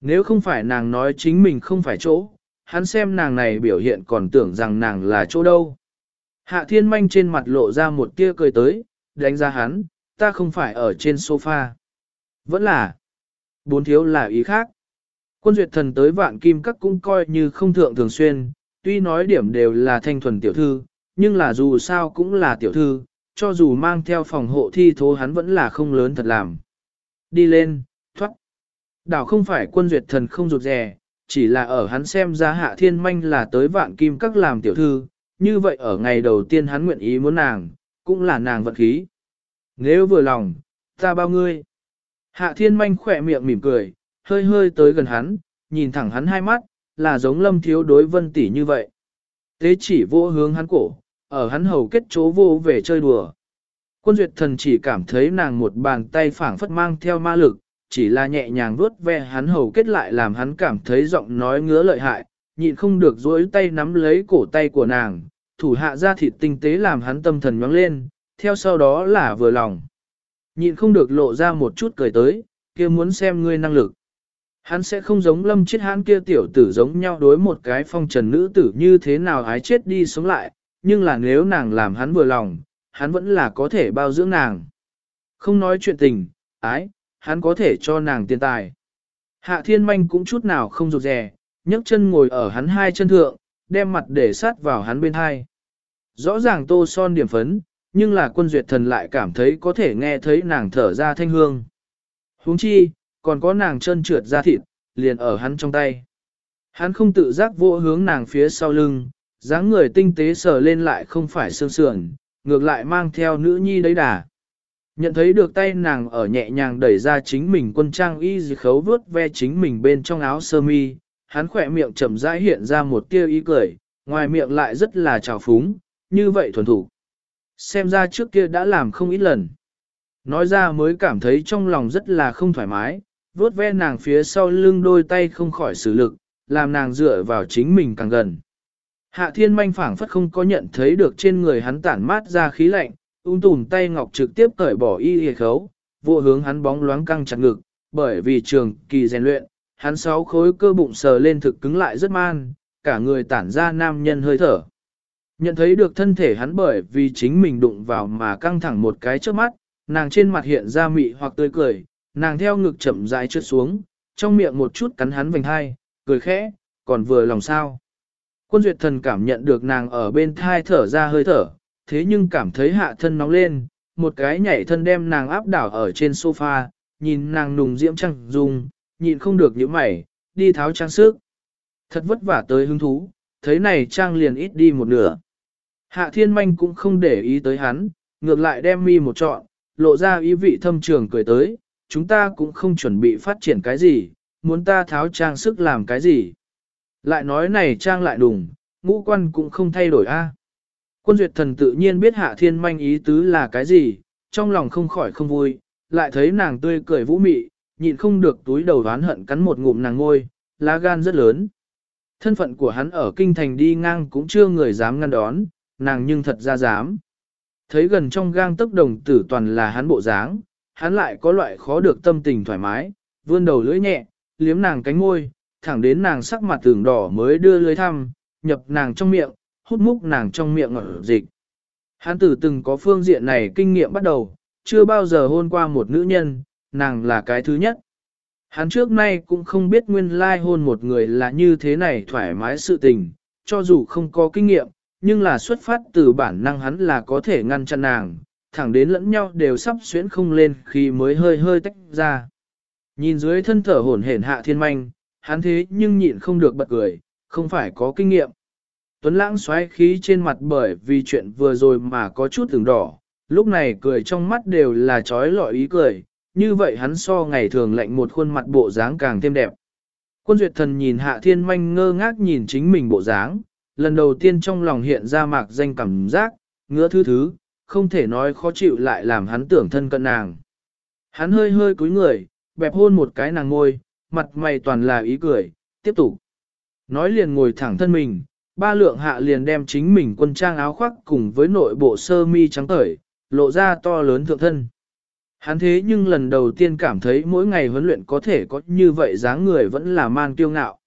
Nếu không phải nàng nói chính mình không phải chỗ, hắn xem nàng này biểu hiện còn tưởng rằng nàng là chỗ đâu. Hạ thiên manh trên mặt lộ ra một tia cười tới, đánh ra hắn, ta không phải ở trên sofa. Vẫn là, bốn thiếu là ý khác. Quân duyệt thần tới vạn kim các cũng coi như không thượng thường xuyên, tuy nói điểm đều là thanh thuần tiểu thư, nhưng là dù sao cũng là tiểu thư, cho dù mang theo phòng hộ thi thố hắn vẫn là không lớn thật làm. Đi lên. Đảo không phải quân duyệt thần không rụt rè, chỉ là ở hắn xem ra hạ thiên manh là tới vạn kim các làm tiểu thư, như vậy ở ngày đầu tiên hắn nguyện ý muốn nàng, cũng là nàng vật khí. Nếu vừa lòng, ta bao ngươi. Hạ thiên manh khỏe miệng mỉm cười, hơi hơi tới gần hắn, nhìn thẳng hắn hai mắt, là giống lâm thiếu đối vân tỷ như vậy. Tế chỉ vô hướng hắn cổ, ở hắn hầu kết chỗ vô về chơi đùa. Quân duyệt thần chỉ cảm thấy nàng một bàn tay phảng phất mang theo ma lực, chỉ là nhẹ nhàng vuốt ve hắn hầu kết lại làm hắn cảm thấy giọng nói ngứa lợi hại, nhịn không được duỗi tay nắm lấy cổ tay của nàng, thủ hạ ra thịt tinh tế làm hắn tâm thần nhoáng lên, theo sau đó là vừa lòng. Nhịn không được lộ ra một chút cười tới, kia muốn xem ngươi năng lực. Hắn sẽ không giống lâm chết hắn kia tiểu tử giống nhau đối một cái phong trần nữ tử như thế nào ái chết đi sống lại, nhưng là nếu nàng làm hắn vừa lòng, hắn vẫn là có thể bao dưỡng nàng. Không nói chuyện tình, ái, hắn có thể cho nàng tiền tài. Hạ thiên manh cũng chút nào không rụt rè, nhấc chân ngồi ở hắn hai chân thượng, đem mặt để sát vào hắn bên hai. Rõ ràng tô son điểm phấn, nhưng là quân duyệt thần lại cảm thấy có thể nghe thấy nàng thở ra thanh hương. huống chi, còn có nàng chân trượt ra thịt, liền ở hắn trong tay. Hắn không tự giác vô hướng nàng phía sau lưng, dáng người tinh tế sờ lên lại không phải sương sườn, ngược lại mang theo nữ nhi đấy đà. Nhận thấy được tay nàng ở nhẹ nhàng đẩy ra chính mình quân trang y dì khấu vớt ve chính mình bên trong áo sơ mi, hắn khỏe miệng chậm rãi hiện ra một tia ý cười, ngoài miệng lại rất là trào phúng, như vậy thuần thủ. Xem ra trước kia đã làm không ít lần. Nói ra mới cảm thấy trong lòng rất là không thoải mái, vớt ve nàng phía sau lưng đôi tay không khỏi xử lực, làm nàng dựa vào chính mình càng gần. Hạ thiên manh phảng phất không có nhận thấy được trên người hắn tản mát ra khí lạnh, ung tùm tay ngọc trực tiếp cởi bỏ y hề khấu, vô hướng hắn bóng loáng căng chặt ngực, bởi vì trường kỳ rèn luyện, hắn sáu khối cơ bụng sờ lên thực cứng lại rất man, cả người tản ra nam nhân hơi thở. Nhận thấy được thân thể hắn bởi vì chính mình đụng vào mà căng thẳng một cái trước mắt, nàng trên mặt hiện ra mị hoặc tươi cười, nàng theo ngực chậm rãi trượt xuống, trong miệng một chút cắn hắn vành hai, cười khẽ, còn vừa lòng sao. Quân duyệt thần cảm nhận được nàng ở bên thai thở ra hơi thở, thế nhưng cảm thấy hạ thân nóng lên, một cái nhảy thân đem nàng áp đảo ở trên sofa, nhìn nàng nùng diễm trăng dung, nhịn không được những mày, đi tháo trang sức. Thật vất vả tới hứng thú, thấy này trang liền ít đi một nửa. Hạ thiên manh cũng không để ý tới hắn, ngược lại đem mi một trọn, lộ ra ý vị thâm trường cười tới, chúng ta cũng không chuẩn bị phát triển cái gì, muốn ta tháo trang sức làm cái gì. Lại nói này trang lại đùng, ngũ quan cũng không thay đổi a. Quân duyệt thần tự nhiên biết hạ thiên manh ý tứ là cái gì, trong lòng không khỏi không vui, lại thấy nàng tươi cười vũ mị, nhịn không được túi đầu đoán hận cắn một ngụm nàng ngôi, lá gan rất lớn. Thân phận của hắn ở kinh thành đi ngang cũng chưa người dám ngăn đón, nàng nhưng thật ra dám. Thấy gần trong gang tấc đồng tử toàn là hắn bộ dáng, hắn lại có loại khó được tâm tình thoải mái, vươn đầu lưỡi nhẹ, liếm nàng cánh môi, thẳng đến nàng sắc mặt tưởng đỏ mới đưa lưới thăm, nhập nàng trong miệng, hút múc nàng trong miệng ngọt dịch. Hắn tử từng có phương diện này kinh nghiệm bắt đầu, chưa bao giờ hôn qua một nữ nhân, nàng là cái thứ nhất. Hắn trước nay cũng không biết nguyên lai hôn một người là như thế này thoải mái sự tình, cho dù không có kinh nghiệm, nhưng là xuất phát từ bản năng hắn là có thể ngăn chặn nàng, thẳng đến lẫn nhau đều sắp xuyến không lên khi mới hơi hơi tách ra. Nhìn dưới thân thở hổn hển hạ thiên manh, hắn thế nhưng nhịn không được bật cười, không phải có kinh nghiệm. Tuấn lãng xoáy khí trên mặt bởi vì chuyện vừa rồi mà có chút từng đỏ, lúc này cười trong mắt đều là trói lọi ý cười, như vậy hắn so ngày thường lạnh một khuôn mặt bộ dáng càng thêm đẹp. Quân duyệt thần nhìn hạ thiên manh ngơ ngác nhìn chính mình bộ dáng, lần đầu tiên trong lòng hiện ra mạc danh cảm giác, ngứa thứ thứ, không thể nói khó chịu lại làm hắn tưởng thân cận nàng. Hắn hơi hơi cúi người, bẹp hôn một cái nàng ngôi, mặt mày toàn là ý cười, tiếp tục. Nói liền ngồi thẳng thân mình, ba lượng hạ liền đem chính mình quân trang áo khoác cùng với nội bộ sơ mi trắng tởi, lộ ra to lớn thượng thân. Hắn thế nhưng lần đầu tiên cảm thấy mỗi ngày huấn luyện có thể có như vậy dáng người vẫn là man kiêu ngạo.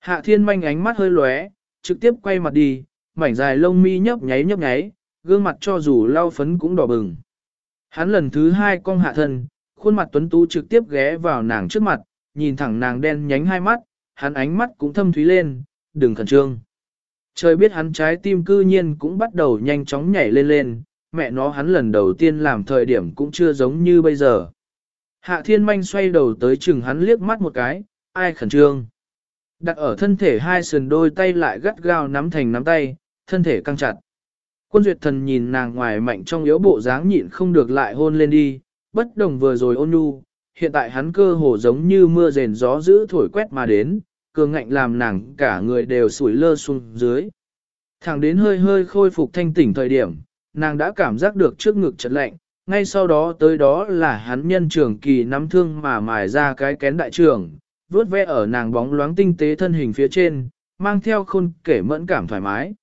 Hạ thiên manh ánh mắt hơi lóe, trực tiếp quay mặt đi, mảnh dài lông mi nhấp nháy nhấp nháy, gương mặt cho dù lau phấn cũng đỏ bừng. Hắn lần thứ hai cong hạ thân, khuôn mặt tuấn tú trực tiếp ghé vào nàng trước mặt, nhìn thẳng nàng đen nhánh hai mắt, hắn ánh mắt cũng thâm thúy lên, đừng khẩn trương. Trời biết hắn trái tim cư nhiên cũng bắt đầu nhanh chóng nhảy lên lên, mẹ nó hắn lần đầu tiên làm thời điểm cũng chưa giống như bây giờ. Hạ thiên manh xoay đầu tới chừng hắn liếc mắt một cái, ai khẩn trương. Đặt ở thân thể hai sườn đôi tay lại gắt gao nắm thành nắm tay, thân thể căng chặt. Quân duyệt thần nhìn nàng ngoài mạnh trong yếu bộ dáng nhịn không được lại hôn lên đi, bất đồng vừa rồi ôn nhu, hiện tại hắn cơ hồ giống như mưa rền gió giữ thổi quét mà đến, cường ngạnh làm nàng cả người đều sủi lơ xuống dưới. Thẳng đến hơi hơi khôi phục thanh tỉnh thời điểm, nàng đã cảm giác được trước ngực chật lạnh, ngay sau đó tới đó là hắn nhân trường kỳ nắm thương mà mài ra cái kén đại trường, vướt vẽ ở nàng bóng loáng tinh tế thân hình phía trên, mang theo khôn kể mẫn cảm thoải mái.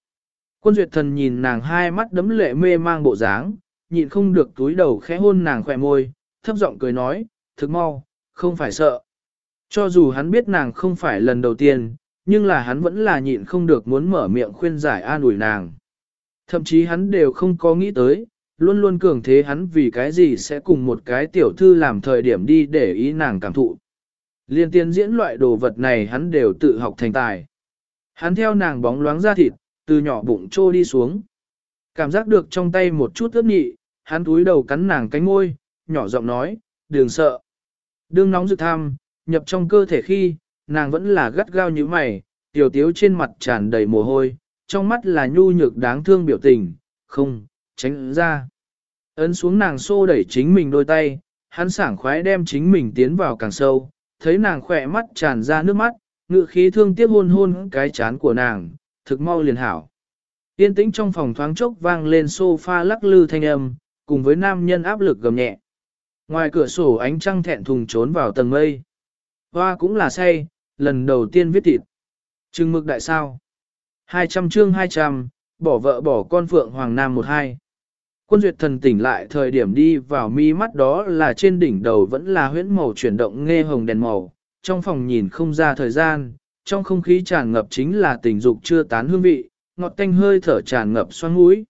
Quân duyệt thần nhìn nàng hai mắt đấm lệ mê mang bộ dáng, nhịn không được túi đầu khẽ hôn nàng khỏe môi, thấp giọng cười nói, thực mau, không phải sợ. Cho dù hắn biết nàng không phải lần đầu tiên, nhưng là hắn vẫn là nhịn không được muốn mở miệng khuyên giải an ủi nàng. Thậm chí hắn đều không có nghĩ tới, luôn luôn cường thế hắn vì cái gì sẽ cùng một cái tiểu thư làm thời điểm đi để ý nàng cảm thụ. Liên tiên diễn loại đồ vật này hắn đều tự học thành tài. Hắn theo nàng bóng loáng ra thịt, từ nhỏ bụng trô đi xuống. Cảm giác được trong tay một chút ướt nhị, hắn túi đầu cắn nàng cánh môi, nhỏ giọng nói, đừng sợ. Đương nóng rực tham, nhập trong cơ thể khi, nàng vẫn là gắt gao như mày, tiểu tiếu trên mặt tràn đầy mồ hôi, trong mắt là nhu nhược đáng thương biểu tình, không, tránh ra. Ấn xuống nàng xô đẩy chính mình đôi tay, hắn sảng khoái đem chính mình tiến vào càng sâu, thấy nàng khỏe mắt tràn ra nước mắt, ngự khí thương tiếc hôn hôn cái chán của nàng, thực mau liền hảo. Yên tĩnh trong phòng thoáng chốc vang lên sofa lắc lư thanh âm, cùng với nam nhân áp lực gầm nhẹ. Ngoài cửa sổ ánh trăng thẹn thùng trốn vào tầng mây. Hoa cũng là say, lần đầu tiên viết thịt. Trừng mực đại sao. 200 chương 200, bỏ vợ bỏ con Phượng Hoàng Nam 12. Quân duyệt thần tỉnh lại thời điểm đi vào mi mắt đó là trên đỉnh đầu vẫn là huyễn màu chuyển động nghe hồng đèn màu, trong phòng nhìn không ra thời gian, trong không khí tràn ngập chính là tình dục chưa tán hương vị, ngọt tanh hơi thở tràn ngập xoang mũi.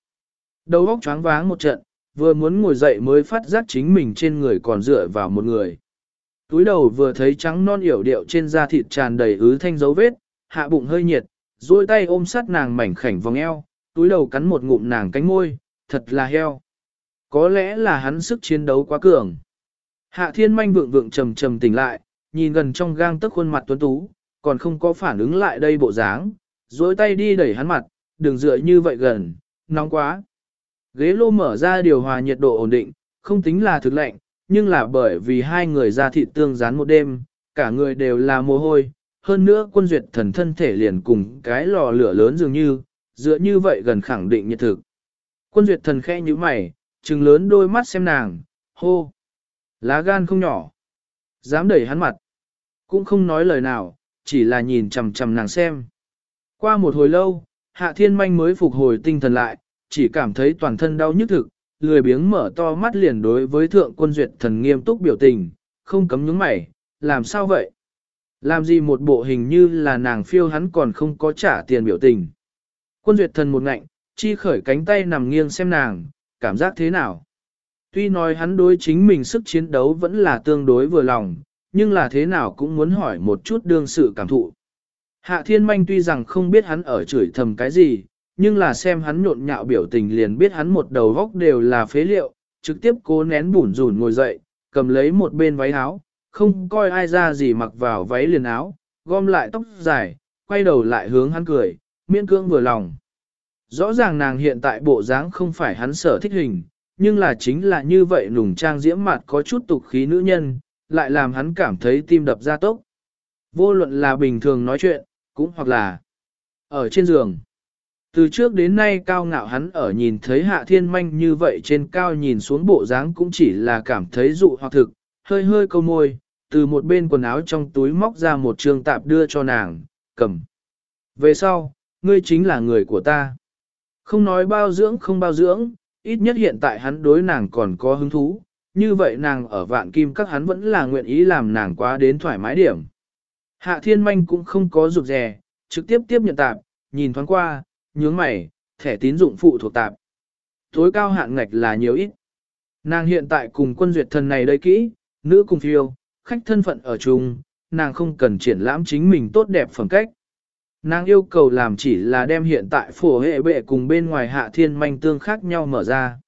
Đầu óc choáng váng một trận, vừa muốn ngồi dậy mới phát giác chính mình trên người còn dựa vào một người. Túi đầu vừa thấy trắng non yểu điệu trên da thịt tràn đầy ứ thanh dấu vết, hạ bụng hơi nhiệt, duỗi tay ôm sát nàng mảnh khảnh vòng eo, túi đầu cắn một ngụm nàng cánh môi, thật là heo. Có lẽ là hắn sức chiến đấu quá cường. Hạ thiên manh vượng vượng trầm trầm tỉnh lại, nhìn gần trong gang tức khuôn mặt tuấn tú, còn không có phản ứng lại đây bộ dáng, duỗi tay đi đẩy hắn mặt, đừng dựa như vậy gần, nóng quá. Ghế lô mở ra điều hòa nhiệt độ ổn định, không tính là thực lạnh, nhưng là bởi vì hai người ra thịt tương rán một đêm, cả người đều là mồ hôi, hơn nữa quân duyệt thần thân thể liền cùng cái lò lửa lớn dường như, dựa như vậy gần khẳng định nhiệt thực. Quân duyệt thần khẽ như mày, trừng lớn đôi mắt xem nàng, hô. Lá gan không nhỏ. Dám đẩy hắn mặt. Cũng không nói lời nào, chỉ là nhìn chằm chằm nàng xem. Qua một hồi lâu, hạ thiên manh mới phục hồi tinh thần lại, chỉ cảm thấy toàn thân đau nhức thực, lười biếng mở to mắt liền đối với thượng quân duyệt thần nghiêm túc biểu tình, không cấm nhướng mày, làm sao vậy? Làm gì một bộ hình như là nàng phiêu hắn còn không có trả tiền biểu tình. Quân duyệt thần một ngạnh, chi khởi cánh tay nằm nghiêng xem nàng, cảm giác thế nào? Tuy nói hắn đối chính mình sức chiến đấu vẫn là tương đối vừa lòng, nhưng là thế nào cũng muốn hỏi một chút đương sự cảm thụ. Hạ thiên manh tuy rằng không biết hắn ở chửi thầm cái gì, nhưng là xem hắn nhộn nhạo biểu tình liền biết hắn một đầu góc đều là phế liệu, trực tiếp cố nén bủn rủn ngồi dậy, cầm lấy một bên váy áo, không coi ai ra gì mặc vào váy liền áo, gom lại tóc dài, quay đầu lại hướng hắn cười, miễn cưỡng vừa lòng. Rõ ràng nàng hiện tại bộ dáng không phải hắn sở thích hình, nhưng là chính là như vậy nùng trang diễm mặt có chút tục khí nữ nhân, lại làm hắn cảm thấy tim đập ra tốc. Vô luận là bình thường nói chuyện, cũng hoặc là ở trên giường. Từ trước đến nay cao ngạo hắn ở nhìn thấy hạ thiên manh như vậy trên cao nhìn xuống bộ dáng cũng chỉ là cảm thấy dụ hoặc thực, hơi hơi câu môi, từ một bên quần áo trong túi móc ra một trường tạp đưa cho nàng, cầm. Về sau, ngươi chính là người của ta. Không nói bao dưỡng không bao dưỡng, ít nhất hiện tại hắn đối nàng còn có hứng thú, như vậy nàng ở vạn kim các hắn vẫn là nguyện ý làm nàng quá đến thoải mái điểm. Hạ thiên manh cũng không có rụt rè, trực tiếp tiếp nhận tạp, nhìn thoáng qua, nhướng mày, thẻ tín dụng phụ thuộc tạp. Tối cao hạn ngạch là nhiều ít. Nàng hiện tại cùng quân duyệt thần này đây kỹ, nữ cùng phiêu, khách thân phận ở chung, nàng không cần triển lãm chính mình tốt đẹp phẩm cách. Nàng yêu cầu làm chỉ là đem hiện tại phổ hệ bệ cùng bên ngoài hạ thiên manh tương khác nhau mở ra.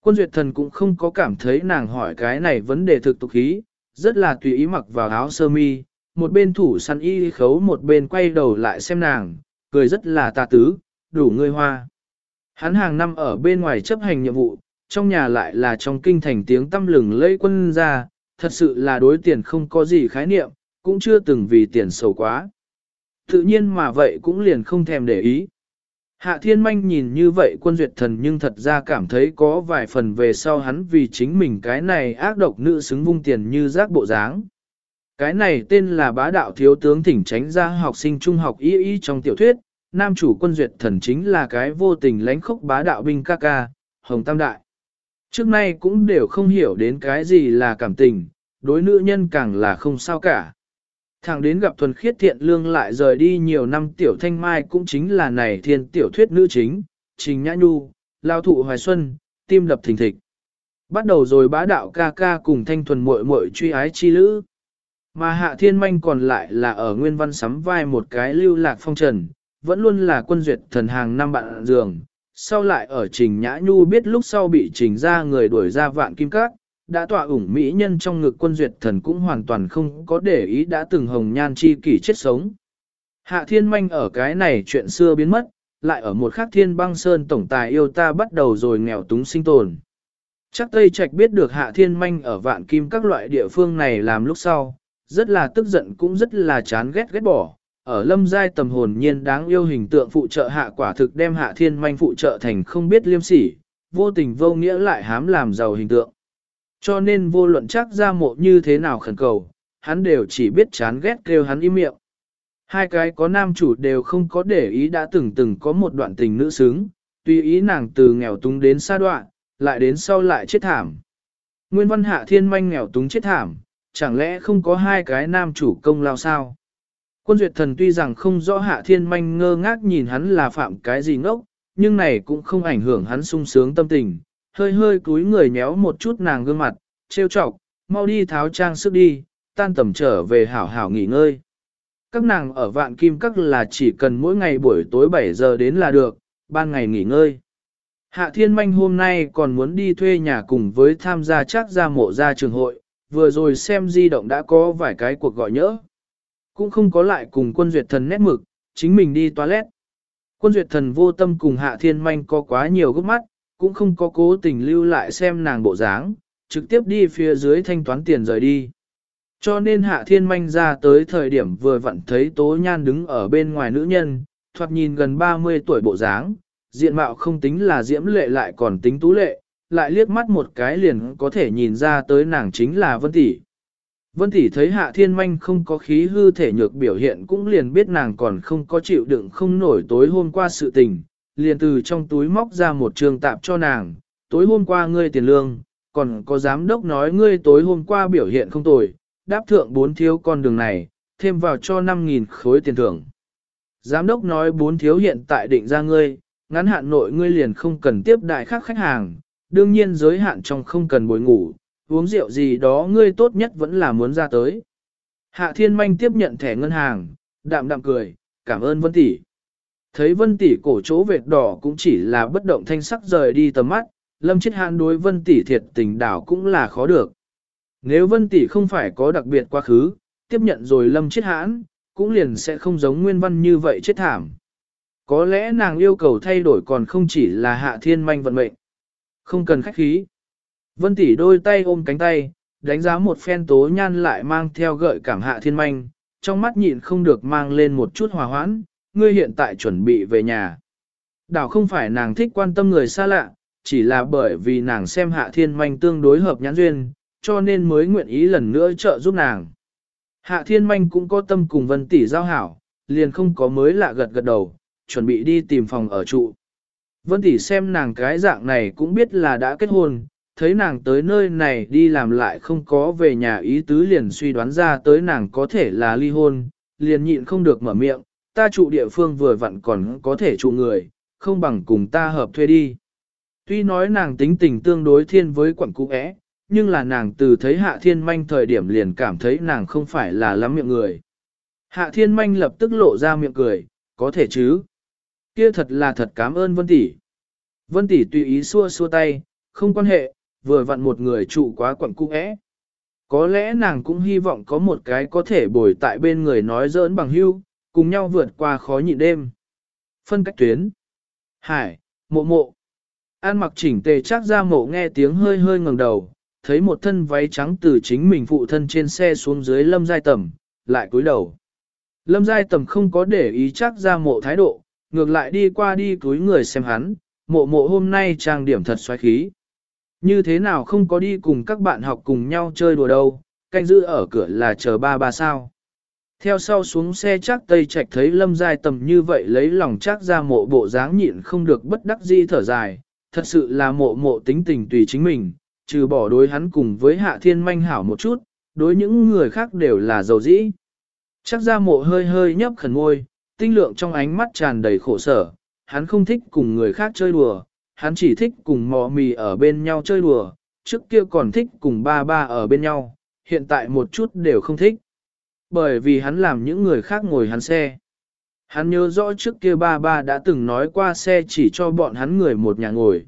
Quân duyệt thần cũng không có cảm thấy nàng hỏi cái này vấn đề thực tục khí, rất là tùy ý mặc vào áo sơ mi, một bên thủ săn y khấu một bên quay đầu lại xem nàng, cười rất là tà tứ, đủ ngươi hoa. Hắn hàng năm ở bên ngoài chấp hành nhiệm vụ, trong nhà lại là trong kinh thành tiếng tâm lừng lây quân ra, thật sự là đối tiền không có gì khái niệm, cũng chưa từng vì tiền sầu quá. Tự nhiên mà vậy cũng liền không thèm để ý. Hạ thiên manh nhìn như vậy quân duyệt thần nhưng thật ra cảm thấy có vài phần về sau hắn vì chính mình cái này ác độc nữ xứng vung tiền như rác bộ dáng. Cái này tên là bá đạo thiếu tướng thỉnh tránh ra học sinh trung học y y trong tiểu thuyết, nam chủ quân duyệt thần chính là cái vô tình lánh khốc bá đạo binh ca ca, hồng tam đại. Trước nay cũng đều không hiểu đến cái gì là cảm tình, đối nữ nhân càng là không sao cả. Thẳng đến gặp thuần khiết thiện lương lại rời đi nhiều năm tiểu thanh mai cũng chính là này thiên tiểu thuyết nữ chính, trình nhã nhu, lao thụ hoài xuân, tim đập thình thịch. Bắt đầu rồi bá đạo ca ca cùng thanh thuần muội muội truy ái chi lữ. Mà hạ thiên manh còn lại là ở nguyên văn sắm vai một cái lưu lạc phong trần, vẫn luôn là quân duyệt thần hàng năm bạn giường. Sau lại ở trình nhã nhu biết lúc sau bị trình ra người đuổi ra vạn kim cát, đã tọa ủng mỹ nhân trong ngực quân duyệt thần cũng hoàn toàn không có để ý đã từng hồng nhan chi kỷ chết sống. Hạ thiên manh ở cái này chuyện xưa biến mất, lại ở một khắc thiên băng sơn tổng tài yêu ta bắt đầu rồi nghèo túng sinh tồn. Chắc Tây Trạch biết được hạ thiên manh ở vạn kim các loại địa phương này làm lúc sau, rất là tức giận cũng rất là chán ghét ghét bỏ. Ở lâm giai tầm hồn nhiên đáng yêu hình tượng phụ trợ hạ quả thực đem hạ thiên manh phụ trợ thành không biết liêm sỉ, vô tình vô nghĩa lại hám làm giàu hình tượng. Cho nên vô luận chắc ra mộ như thế nào khẩn cầu, hắn đều chỉ biết chán ghét kêu hắn im miệng. Hai cái có nam chủ đều không có để ý đã từng từng có một đoạn tình nữ xứng, tùy ý nàng từ nghèo túng đến xa đoạn, lại đến sau lại chết thảm. Nguyên văn hạ thiên manh nghèo túng chết thảm, chẳng lẽ không có hai cái nam chủ công lao sao? Quân duyệt thần tuy rằng không rõ hạ thiên manh ngơ ngác nhìn hắn là phạm cái gì ngốc, nhưng này cũng không ảnh hưởng hắn sung sướng tâm tình, hơi hơi cúi người nhéo một chút nàng gương mặt, trêu chọc, mau đi tháo trang sức đi, tan tầm trở về hảo hảo nghỉ ngơi. Các nàng ở vạn kim các là chỉ cần mỗi ngày buổi tối 7 giờ đến là được, ban ngày nghỉ ngơi. Hạ Thiên Manh hôm nay còn muốn đi thuê nhà cùng với tham gia chắc ra mộ ra trường hội, vừa rồi xem di động đã có vài cái cuộc gọi nhỡ. Cũng không có lại cùng quân duyệt thần nét mực, chính mình đi toilet. Quân duyệt thần vô tâm cùng Hạ Thiên Manh có quá nhiều gốc mắt, cũng không có cố tình lưu lại xem nàng bộ dáng, trực tiếp đi phía dưới thanh toán tiền rời đi. Cho nên Hạ Thiên Manh ra tới thời điểm vừa vặn thấy Tố Nhan đứng ở bên ngoài nữ nhân, thoạt nhìn gần 30 tuổi bộ dáng, diện mạo không tính là diễm lệ lại còn tính tú lệ, lại liếc mắt một cái liền có thể nhìn ra tới nàng chính là Vân Tỷ. Vân Tỷ thấy Hạ Thiên Manh không có khí hư thể nhược biểu hiện cũng liền biết nàng còn không có chịu đựng không nổi tối hôm qua sự tình, liền từ trong túi móc ra một trường tạp cho nàng, tối hôm qua ngươi tiền lương, còn có giám đốc nói ngươi tối hôm qua biểu hiện không tồi, đáp thượng bốn thiếu con đường này, thêm vào cho 5.000 khối tiền thưởng. Giám đốc nói bốn thiếu hiện tại định ra ngươi, ngắn hạn nội ngươi liền không cần tiếp đại khác khách hàng, đương nhiên giới hạn trong không cần bồi ngủ, uống rượu gì đó ngươi tốt nhất vẫn là muốn ra tới. Hạ Thiên Manh tiếp nhận thẻ ngân hàng, đạm đạm cười, cảm ơn Vân Tỷ. Thấy Vân Tỷ cổ chỗ vệt đỏ cũng chỉ là bất động thanh sắc rời đi tầm mắt, Lâm Chiết Hãn đối Vân Tỷ thiệt tình đảo cũng là khó được. Nếu Vân Tỷ không phải có đặc biệt quá khứ, tiếp nhận rồi Lâm Chiết Hãn, cũng liền sẽ không giống Nguyên Văn như vậy chết thảm. Có lẽ nàng yêu cầu thay đổi còn không chỉ là hạ thiên manh vận mệnh. Không cần khách khí. Vân Tỷ đôi tay ôm cánh tay, đánh giá một phen tố nhan lại mang theo gợi cảm hạ thiên manh, trong mắt nhịn không được mang lên một chút hòa hoãn, ngươi hiện tại chuẩn bị về nhà. Đảo không phải nàng thích quan tâm người xa lạ, chỉ là bởi vì nàng xem hạ thiên manh tương đối hợp nhãn duyên, cho nên mới nguyện ý lần nữa trợ giúp nàng. Hạ thiên manh cũng có tâm cùng vân tỷ giao hảo, liền không có mới lạ gật gật đầu, chuẩn bị đi tìm phòng ở trụ. Vân tỷ xem nàng cái dạng này cũng biết là đã kết hôn, thấy nàng tới nơi này đi làm lại không có về nhà ý tứ liền suy đoán ra tới nàng có thể là ly hôn, liền nhịn không được mở miệng, ta trụ địa phương vừa vặn còn có thể trụ người, không bằng cùng ta hợp thuê đi. Tuy nói nàng tính tình tương đối thiên với quận cũ é, nhưng là nàng từ thấy hạ thiên manh thời điểm liền cảm thấy nàng không phải là lắm miệng người. Hạ thiên manh lập tức lộ ra miệng cười, có thể chứ. Kia thật là thật cảm ơn Vân Tỷ. Vân Tỷ tùy ý xua xua tay, không quan hệ, vừa vặn một người trụ quá quận cung é. Có lẽ nàng cũng hy vọng có một cái có thể bồi tại bên người nói giỡn bằng hưu, cùng nhau vượt qua khó nhịn đêm. Phân cách tuyến. Hải, mộ mộ. An mặc chỉnh tề chắc ra mộ nghe tiếng hơi hơi ngẩng đầu, thấy một thân váy trắng từ chính mình phụ thân trên xe xuống dưới lâm giai tầm, lại cúi đầu. Lâm giai tầm không có để ý chắc ra mộ thái độ, ngược lại đi qua đi cúi người xem hắn, mộ mộ hôm nay trang điểm thật xoáy khí. Như thế nào không có đi cùng các bạn học cùng nhau chơi đùa đâu, canh giữ ở cửa là chờ ba ba sao. Theo sau xuống xe chắc tây trạch thấy lâm giai tầm như vậy lấy lòng chắc ra mộ bộ dáng nhịn không được bất đắc di thở dài, thật sự là mộ mộ tính tình tùy chính mình, trừ bỏ đối hắn cùng với hạ thiên manh hảo một chút, đối những người khác đều là dầu dĩ. Chắc ra mộ hơi hơi nhấp khẩn ngôi, tinh lượng trong ánh mắt tràn đầy khổ sở, hắn không thích cùng người khác chơi đùa, hắn chỉ thích cùng mò mì ở bên nhau chơi đùa, trước kia còn thích cùng ba ba ở bên nhau, hiện tại một chút đều không thích. Bởi vì hắn làm những người khác ngồi hắn xe. Hắn nhớ rõ trước kia ba ba đã từng nói qua xe chỉ cho bọn hắn người một nhà ngồi.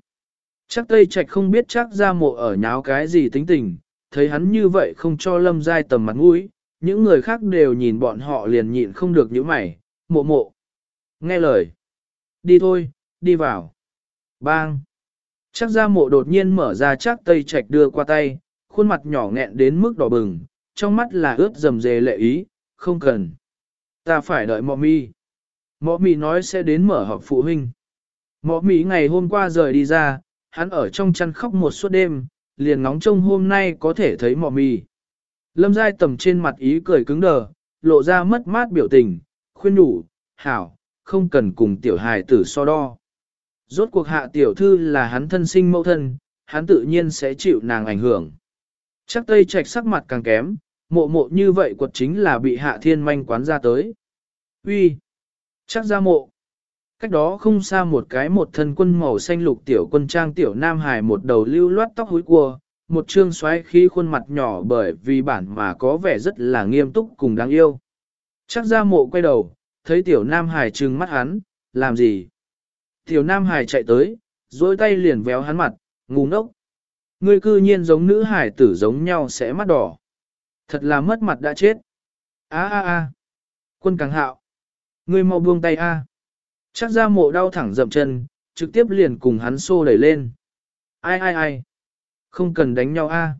Chắc Tây Trạch không biết chắc ra mộ ở nháo cái gì tính tình, thấy hắn như vậy không cho lâm dai tầm mặt mũi, những người khác đều nhìn bọn họ liền nhịn không được những mày, mộ mộ. Nghe lời. Đi thôi, đi vào. Bang! Chắc ra mộ đột nhiên mở ra chắc tây trạch đưa qua tay, khuôn mặt nhỏ nghẹn đến mức đỏ bừng, trong mắt là ướt dầm dề lệ ý, không cần. Ta phải đợi mọ mi. Mọ mi nói sẽ đến mở họp phụ huynh. Mọ mi ngày hôm qua rời đi ra, hắn ở trong chăn khóc một suốt đêm, liền ngóng trông hôm nay có thể thấy mọ mi. Lâm giai tầm trên mặt ý cười cứng đờ, lộ ra mất mát biểu tình, khuyên nhủ, hảo, không cần cùng tiểu hài tử so đo. Rốt cuộc hạ tiểu thư là hắn thân sinh mẫu thân, hắn tự nhiên sẽ chịu nàng ảnh hưởng. Chắc tây trạch sắc mặt càng kém, mộ mộ như vậy quật chính là bị hạ thiên manh quán ra tới. Uy, Chắc ra mộ! Cách đó không xa một cái một thân quân màu xanh lục tiểu quân trang tiểu nam hài một đầu lưu loát tóc húi cua, một trương xoáy khí khuôn mặt nhỏ bởi vì bản mà có vẻ rất là nghiêm túc cùng đáng yêu. Chắc ra mộ quay đầu, thấy tiểu nam hài trừng mắt hắn, làm gì? Tiểu Nam Hải chạy tới, dối tay liền véo hắn mặt, ngu ngốc. Ngươi cư nhiên giống nữ hải tử giống nhau sẽ mắt đỏ. Thật là mất mặt đã chết. A a a. Quân càng hạo. Ngươi mau buông tay a. Chắc ra mộ đau thẳng dậm chân, trực tiếp liền cùng hắn xô đẩy lên. Ai ai ai. Không cần đánh nhau a.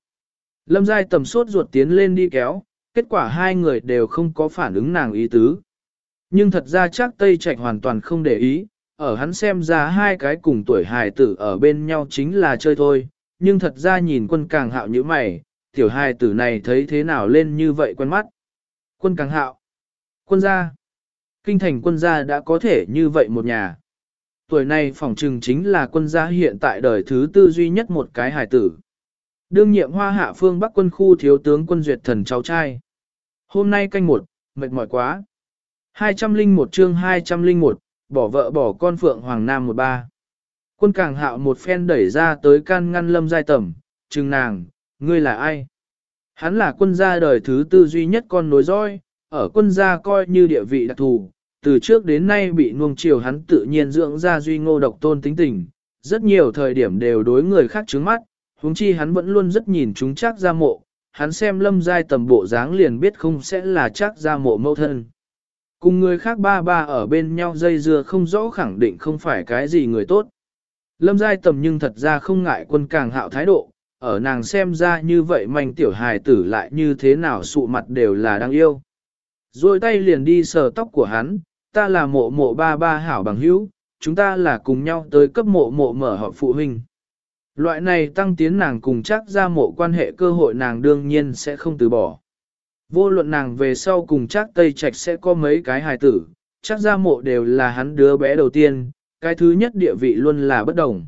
Lâm Giai tầm sốt ruột tiến lên đi kéo, kết quả hai người đều không có phản ứng nàng ý tứ. Nhưng thật ra chắc Tây Trạch hoàn toàn không để ý, ở hắn xem ra hai cái cùng tuổi hài tử ở bên nhau chính là chơi thôi, nhưng thật ra nhìn quân càng hạo như mày, tiểu hài tử này thấy thế nào lên như vậy quen mắt. Quân càng hạo, quân gia, kinh thành quân gia đã có thể như vậy một nhà. Tuổi này phỏng trừng chính là quân gia hiện tại đời thứ tư duy nhất một cái hài tử. Đương nhiệm hoa hạ phương Bắc quân khu thiếu tướng quân duyệt thần cháu trai. Hôm nay canh một, mệt mỏi quá. 201 chương 201, bỏ vợ bỏ con Phượng Hoàng Nam một ba. Quân càng hạo một phen đẩy ra tới can ngăn lâm giai tẩm, chừng nàng, ngươi là ai? Hắn là quân gia đời thứ tư duy nhất con nối roi, ở quân gia coi như địa vị đặc thù, từ trước đến nay bị nuông chiều hắn tự nhiên dưỡng ra duy ngô độc tôn tính tình, rất nhiều thời điểm đều đối người khác trướng mắt, huống chi hắn vẫn luôn rất nhìn chúng chắc ra mộ, hắn xem lâm giai tầm bộ dáng liền biết không sẽ là chắc ra mộ mâu thân. Cùng người khác ba ba ở bên nhau dây dưa không rõ khẳng định không phải cái gì người tốt. Lâm giai tầm nhưng thật ra không ngại quân càng hạo thái độ, ở nàng xem ra như vậy manh tiểu hài tử lại như thế nào sụ mặt đều là đáng yêu. Rồi tay liền đi sờ tóc của hắn, ta là mộ mộ ba ba hảo bằng hữu, chúng ta là cùng nhau tới cấp mộ mộ mở họp phụ huynh. Loại này tăng tiến nàng cùng chắc ra mộ quan hệ cơ hội nàng đương nhiên sẽ không từ bỏ. Vô luận nàng về sau cùng chắc Tây Trạch sẽ có mấy cái hài tử, chắc gia mộ đều là hắn đứa bé đầu tiên, cái thứ nhất địa vị luôn là bất đồng.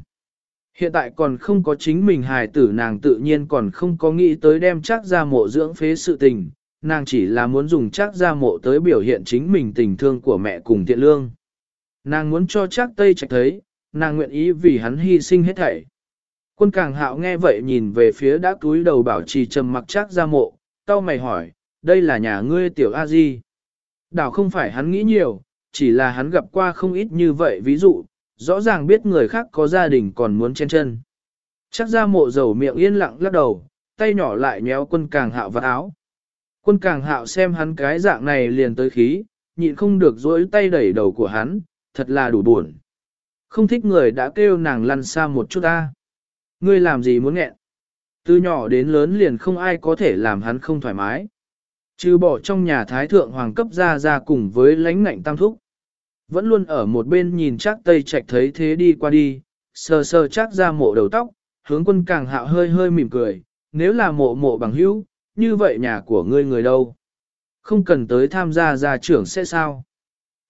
Hiện tại còn không có chính mình hài tử nàng tự nhiên còn không có nghĩ tới đem chắc gia mộ dưỡng phế sự tình, nàng chỉ là muốn dùng chắc gia mộ tới biểu hiện chính mình tình thương của mẹ cùng thiện lương. Nàng muốn cho chắc Tây Trạch thấy, nàng nguyện ý vì hắn hy sinh hết thảy. Quân càng hạo nghe vậy nhìn về phía đã túi đầu bảo trì trầm mặc chắc gia mộ, tao mày hỏi, đây là nhà ngươi tiểu a di Đảo không phải hắn nghĩ nhiều, chỉ là hắn gặp qua không ít như vậy ví dụ, rõ ràng biết người khác có gia đình còn muốn chen chân. Chắc ra mộ dầu miệng yên lặng lắc đầu, tay nhỏ lại nhéo quân càng hạo vào áo. Quân càng hạo xem hắn cái dạng này liền tới khí, nhịn không được dỗi tay đẩy đầu của hắn, thật là đủ buồn. Không thích người đã kêu nàng lăn xa một chút ta. Ngươi làm gì muốn nghẹn? Từ nhỏ đến lớn liền không ai có thể làm hắn không thoải mái. Trừ bỏ trong nhà thái thượng hoàng cấp ra ra cùng với lãnh ngạnh tam thúc. Vẫn luôn ở một bên nhìn chắc tây trạch thấy thế đi qua đi, sờ sờ chắc ra mộ đầu tóc, hướng quân càng hạo hơi hơi mỉm cười, nếu là mộ mộ bằng hữu, như vậy nhà của ngươi người đâu? Không cần tới tham gia gia trưởng sẽ sao?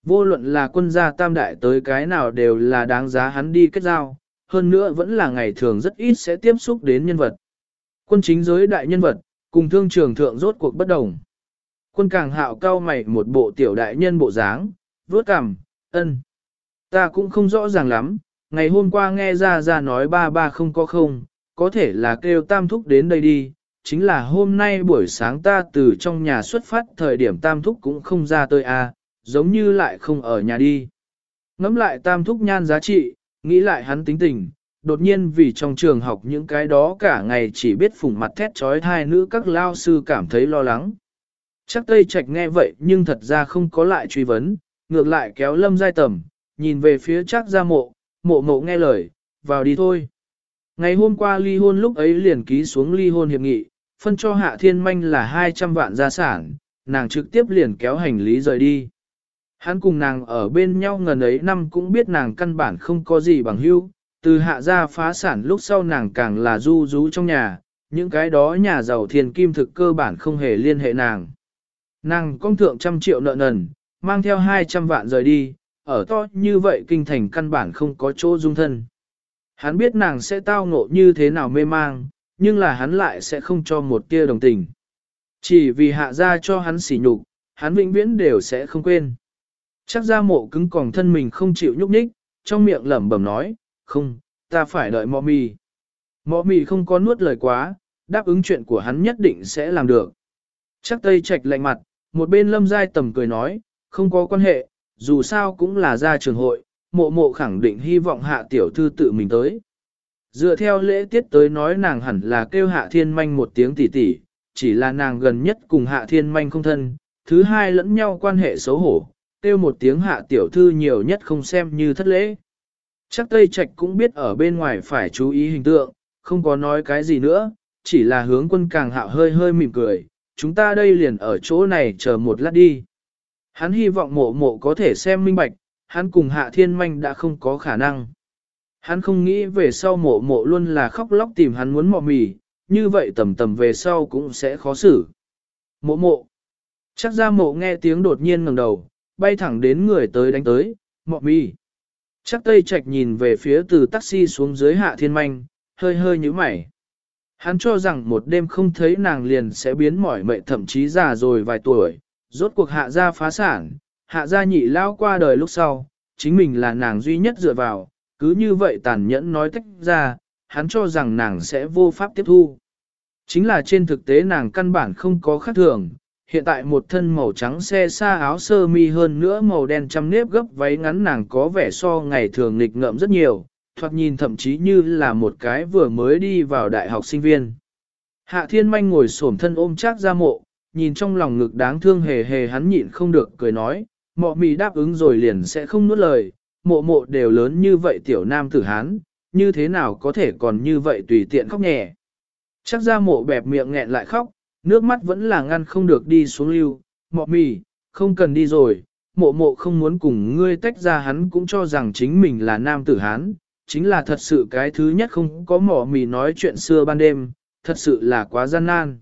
Vô luận là quân gia tam đại tới cái nào đều là đáng giá hắn đi kết giao, hơn nữa vẫn là ngày thường rất ít sẽ tiếp xúc đến nhân vật. Quân chính giới đại nhân vật, cùng thương trường thượng rốt cuộc bất đồng. Quân càng hạo cao mày một bộ tiểu đại nhân bộ dáng, vuốt cằm, ân. Ta cũng không rõ ràng lắm, ngày hôm qua nghe ra ra nói ba ba không có không, có thể là kêu tam thúc đến đây đi, chính là hôm nay buổi sáng ta từ trong nhà xuất phát thời điểm tam thúc cũng không ra tới a, à, giống như lại không ở nhà đi. Ngắm lại tam thúc nhan giá trị, nghĩ lại hắn tính tình, đột nhiên vì trong trường học những cái đó cả ngày chỉ biết phủng mặt thét trói hai nữ các lao sư cảm thấy lo lắng. Chắc Tây Trạch nghe vậy nhưng thật ra không có lại truy vấn, ngược lại kéo lâm giai tầm, nhìn về phía chắc ra mộ, mộ mộ nghe lời, vào đi thôi. Ngày hôm qua ly hôn lúc ấy liền ký xuống ly hôn hiệp nghị, phân cho hạ thiên manh là 200 vạn gia sản, nàng trực tiếp liền kéo hành lý rời đi. Hắn cùng nàng ở bên nhau ngần ấy năm cũng biết nàng căn bản không có gì bằng hữu, từ hạ gia phá sản lúc sau nàng càng là du rú trong nhà, những cái đó nhà giàu thiên kim thực cơ bản không hề liên hệ nàng. Nàng công thượng trăm triệu nợ nần, mang theo 200 vạn rời đi, ở to như vậy kinh thành căn bản không có chỗ dung thân. Hắn biết nàng sẽ tao ngộ như thế nào mê mang, nhưng là hắn lại sẽ không cho một tia đồng tình. Chỉ vì hạ ra cho hắn sỉ nhục, hắn vĩnh viễn đều sẽ không quên. Chắc ra mộ cứng còn thân mình không chịu nhúc nhích, trong miệng lẩm bẩm nói, không, ta phải đợi mọ mì. Mọ mì không có nuốt lời quá, đáp ứng chuyện của hắn nhất định sẽ làm được. Chắc tây trạch lạnh mặt, một bên lâm giai tầm cười nói, không có quan hệ, dù sao cũng là ra trường hội, mộ mộ khẳng định hy vọng hạ tiểu thư tự mình tới. Dựa theo lễ tiết tới nói nàng hẳn là kêu hạ thiên manh một tiếng tỉ tỉ, chỉ là nàng gần nhất cùng hạ thiên manh không thân, thứ hai lẫn nhau quan hệ xấu hổ, kêu một tiếng hạ tiểu thư nhiều nhất không xem như thất lễ. Chắc Tây Trạch cũng biết ở bên ngoài phải chú ý hình tượng, không có nói cái gì nữa, chỉ là hướng quân càng hạ hơi hơi mỉm cười, chúng ta đây liền ở chỗ này chờ một lát đi. Hắn hy vọng mộ mộ có thể xem minh bạch, hắn cùng hạ thiên manh đã không có khả năng. Hắn không nghĩ về sau mộ mộ luôn là khóc lóc tìm hắn muốn mọ mì, như vậy tầm tầm về sau cũng sẽ khó xử. Mộ mộ. Chắc ra mộ nghe tiếng đột nhiên ngẩng đầu, bay thẳng đến người tới đánh tới, mọ mì. Chắc tây Trạch nhìn về phía từ taxi xuống dưới hạ thiên manh, hơi hơi như mày. Hắn cho rằng một đêm không thấy nàng liền sẽ biến mỏi mệt thậm chí già rồi vài tuổi, rốt cuộc hạ gia phá sản, hạ gia nhị lao qua đời lúc sau, chính mình là nàng duy nhất dựa vào, cứ như vậy tàn nhẫn nói tách ra, hắn cho rằng nàng sẽ vô pháp tiếp thu. Chính là trên thực tế nàng căn bản không có khác thường, hiện tại một thân màu trắng xe xa áo sơ mi hơn nữa màu đen trăm nếp gấp váy ngắn nàng có vẻ so ngày thường nghịch ngợm rất nhiều, thoạt nhìn thậm chí như là một cái vừa mới đi vào đại học sinh viên. Hạ thiên manh ngồi xổm thân ôm chắc ra mộ, nhìn trong lòng ngực đáng thương hề hề hắn nhịn không được cười nói, mọ mì đáp ứng rồi liền sẽ không nuốt lời, mộ mộ đều lớn như vậy tiểu nam tử hán, như thế nào có thể còn như vậy tùy tiện khóc nhẹ. Chắc ra mộ bẹp miệng nghẹn lại khóc, nước mắt vẫn là ngăn không được đi xuống lưu, mọ mì, không cần đi rồi, mộ mộ không muốn cùng ngươi tách ra hắn cũng cho rằng chính mình là nam tử hán, chính là thật sự cái thứ nhất không có mỏ mì nói chuyện xưa ban đêm, thật sự là quá gian nan.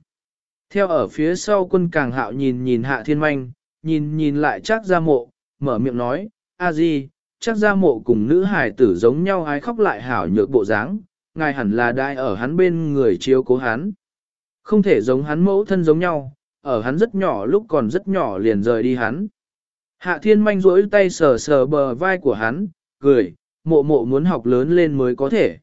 Theo ở phía sau quân càng hạo nhìn nhìn hạ thiên manh, nhìn nhìn lại chắc ra mộ, mở miệng nói, a di, chắc ra mộ cùng nữ hải tử giống nhau ai khóc lại hảo nhược bộ dáng, ngài hẳn là đại ở hắn bên người chiếu cố hắn. Không thể giống hắn mẫu thân giống nhau, ở hắn rất nhỏ lúc còn rất nhỏ liền rời đi hắn. Hạ thiên manh rỗi tay sờ sờ bờ vai của hắn, cười, mộ mộ muốn học lớn lên mới có thể.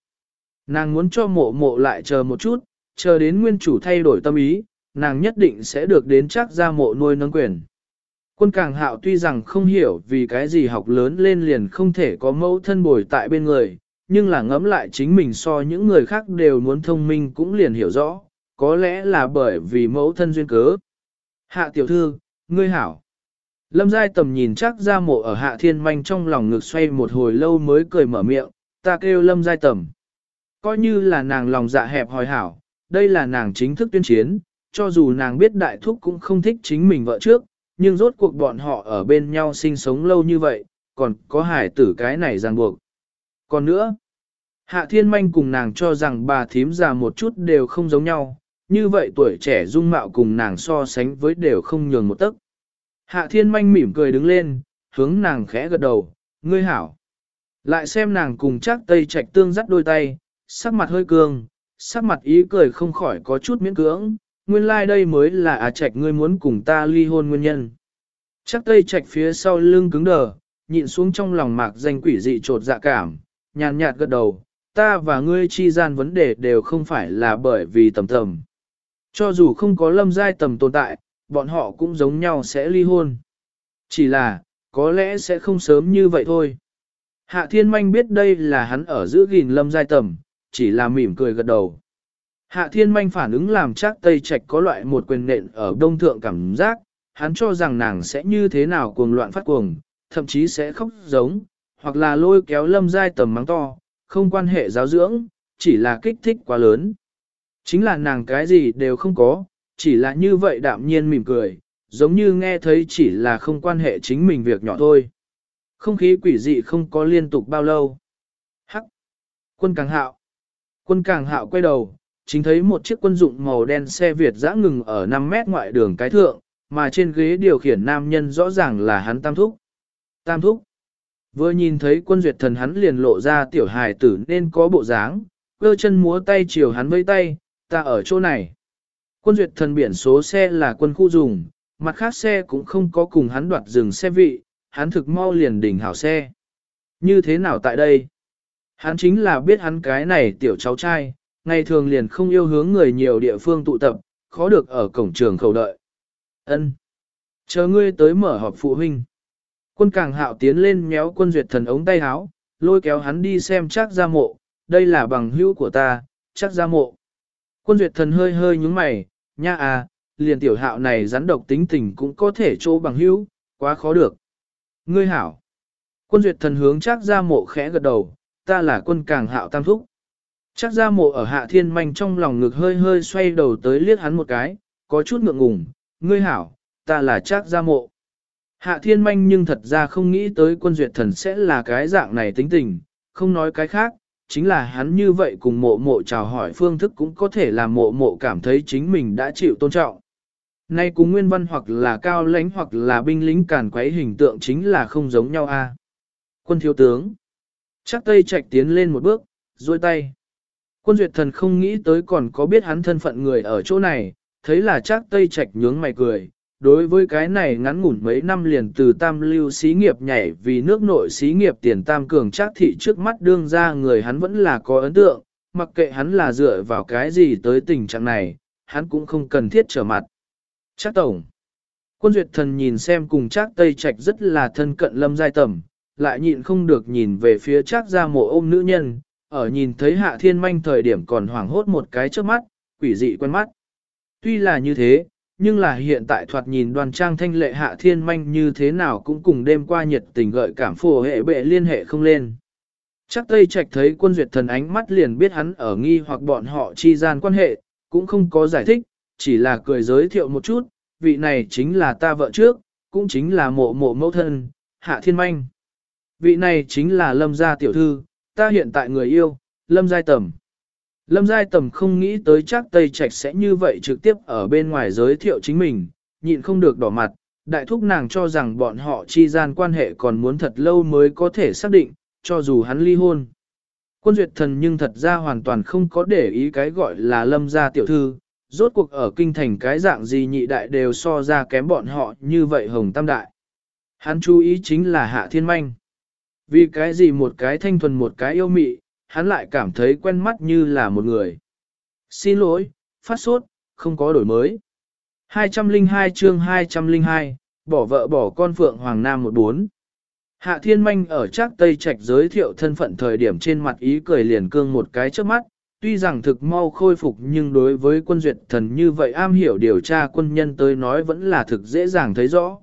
Nàng muốn cho mộ mộ lại chờ một chút, chờ đến nguyên chủ thay đổi tâm ý, nàng nhất định sẽ được đến chắc ra mộ nuôi nâng quyền. Quân càng hạo tuy rằng không hiểu vì cái gì học lớn lên liền không thể có mẫu thân bồi tại bên người, nhưng là ngẫm lại chính mình so những người khác đều muốn thông minh cũng liền hiểu rõ, có lẽ là bởi vì mẫu thân duyên cớ. Hạ tiểu thư, ngươi hảo. Lâm Giai tầm nhìn chắc ra mộ ở hạ thiên manh trong lòng ngực xoay một hồi lâu mới cười mở miệng, ta kêu Lâm Giai tầm. Coi như là nàng lòng dạ hẹp hòi hảo, đây là nàng chính thức tuyên chiến, cho dù nàng biết đại thúc cũng không thích chính mình vợ trước, nhưng rốt cuộc bọn họ ở bên nhau sinh sống lâu như vậy, còn có hải tử cái này ràng buộc. Còn nữa, hạ thiên manh cùng nàng cho rằng bà thím già một chút đều không giống nhau, như vậy tuổi trẻ dung mạo cùng nàng so sánh với đều không nhường một tấc. Hạ thiên manh mỉm cười đứng lên, hướng nàng khẽ gật đầu, ngươi hảo. Lại xem nàng cùng chắc tây trạch tương dắt đôi tay, sắc mặt hơi cương, sắc mặt ý cười không khỏi có chút miễn cưỡng, nguyên lai like đây mới là à trạch ngươi muốn cùng ta ly hôn nguyên nhân. Chắc tây trạch phía sau lưng cứng đờ, nhịn xuống trong lòng mạc danh quỷ dị trột dạ cảm, nhàn nhạt gật đầu, ta và ngươi chi gian vấn đề đều không phải là bởi vì tầm tầm. Cho dù không có lâm giai tầm tồn tại, bọn họ cũng giống nhau sẽ ly hôn. Chỉ là, có lẽ sẽ không sớm như vậy thôi. Hạ thiên manh biết đây là hắn ở giữa gìn lâm giai tầm, chỉ là mỉm cười gật đầu. Hạ thiên manh phản ứng làm chắc Tây Trạch có loại một quyền nện ở đông thượng cảm giác, hắn cho rằng nàng sẽ như thế nào cuồng loạn phát cuồng, thậm chí sẽ khóc giống, hoặc là lôi kéo lâm giai tầm mắng to, không quan hệ giáo dưỡng, chỉ là kích thích quá lớn. Chính là nàng cái gì đều không có, chỉ là như vậy đạm nhiên mỉm cười, giống như nghe thấy chỉ là không quan hệ chính mình việc nhỏ thôi. Không khí quỷ dị không có liên tục bao lâu. Hắc! Quân càng hạo! Quân càng hạo quay đầu, chính thấy một chiếc quân dụng màu đen xe Việt dã ngừng ở 5 mét ngoại đường cái thượng, mà trên ghế điều khiển nam nhân rõ ràng là hắn tam thúc. Tam thúc! Vừa nhìn thấy quân duyệt thần hắn liền lộ ra tiểu hài tử nên có bộ dáng, cơ chân múa tay chiều hắn vây tay, ta ở chỗ này. Quân duyệt thần biển số xe là quân khu dùng, mặt khác xe cũng không có cùng hắn đoạt dừng xe vị, hắn thực mau liền đỉnh hảo xe. Như thế nào tại đây? Hắn chính là biết hắn cái này tiểu cháu trai, ngày thường liền không yêu hướng người nhiều địa phương tụ tập, khó được ở cổng trường khẩu đợi. Ân, Chờ ngươi tới mở họp phụ huynh. Quân càng hạo tiến lên méo quân duyệt thần ống tay háo, lôi kéo hắn đi xem chắc ra mộ, đây là bằng hữu của ta, chắc ra mộ. Quân duyệt thần hơi hơi nhúng mày, nha à, liền tiểu hạo này rắn độc tính tình cũng có thể trô bằng hữu, quá khó được. Ngươi hảo. Quân duyệt thần hướng chắc ra mộ khẽ gật đầu, ta là quân càng hạo tam thúc. Chắc ra mộ ở hạ thiên manh trong lòng ngực hơi hơi xoay đầu tới liếc hắn một cái, có chút ngượng ngùng, ngươi hảo, ta là chắc ra mộ. Hạ thiên manh nhưng thật ra không nghĩ tới quân duyệt thần sẽ là cái dạng này tính tình, không nói cái khác, chính là hắn như vậy cùng mộ mộ chào hỏi phương thức cũng có thể làm mộ mộ cảm thấy chính mình đã chịu tôn trọng. Nay cùng nguyên văn hoặc là cao lãnh hoặc là binh lính càn quấy hình tượng chính là không giống nhau a. À? Quân thiếu tướng. Chắc Tây Trạch tiến lên một bước, duỗi tay. Quân duyệt thần không nghĩ tới còn có biết hắn thân phận người ở chỗ này, thấy là chắc Tây Trạch nhướng mày cười, đối với cái này ngắn ngủn mấy năm liền từ tam lưu xí nghiệp nhảy vì nước nội xí nghiệp tiền tam cường chắc thị trước mắt đương ra người hắn vẫn là có ấn tượng, mặc kệ hắn là dựa vào cái gì tới tình trạng này, hắn cũng không cần thiết trở mặt. Chắc tổng. Quân duyệt thần nhìn xem cùng chắc tây trạch rất là thân cận lâm giai tầm, lại nhịn không được nhìn về phía chắc ra mộ ôm nữ nhân, ở nhìn thấy hạ thiên manh thời điểm còn hoảng hốt một cái trước mắt, quỷ dị quen mắt. Tuy là như thế, nhưng là hiện tại thoạt nhìn đoàn trang thanh lệ hạ thiên manh như thế nào cũng cùng đêm qua nhiệt tình gợi cảm phù hệ bệ liên hệ không lên. Chắc Tây Trạch thấy quân duyệt thần ánh mắt liền biết hắn ở nghi hoặc bọn họ chi gian quan hệ, cũng không có giải thích, chỉ là cười giới thiệu một chút, vị này chính là ta vợ trước, cũng chính là mộ mộ mẫu thân, Hạ Thiên Manh. Vị này chính là Lâm gia tiểu thư, ta hiện tại người yêu, Lâm Giai Tầm. Lâm Giai Tầm không nghĩ tới chắc Tây Trạch sẽ như vậy trực tiếp ở bên ngoài giới thiệu chính mình, nhịn không được đỏ mặt, đại thúc nàng cho rằng bọn họ chi gian quan hệ còn muốn thật lâu mới có thể xác định, cho dù hắn ly hôn. Quân duyệt thần nhưng thật ra hoàn toàn không có để ý cái gọi là lâm gia tiểu thư, rốt cuộc ở kinh thành cái dạng gì nhị đại đều so ra kém bọn họ như vậy hồng tam đại. Hắn chú ý chính là hạ thiên manh. Vì cái gì một cái thanh thuần một cái yêu mị, hắn lại cảm thấy quen mắt như là một người. Xin lỗi, phát sốt, không có đổi mới. 202 chương 202, bỏ vợ bỏ con Phượng Hoàng Nam 14. Hạ Thiên Manh ở Trác Tây Trạch giới thiệu thân phận thời điểm trên mặt ý cười liền cương một cái trước mắt, tuy rằng thực mau khôi phục nhưng đối với quân duyệt thần như vậy am hiểu điều tra quân nhân tới nói vẫn là thực dễ dàng thấy rõ.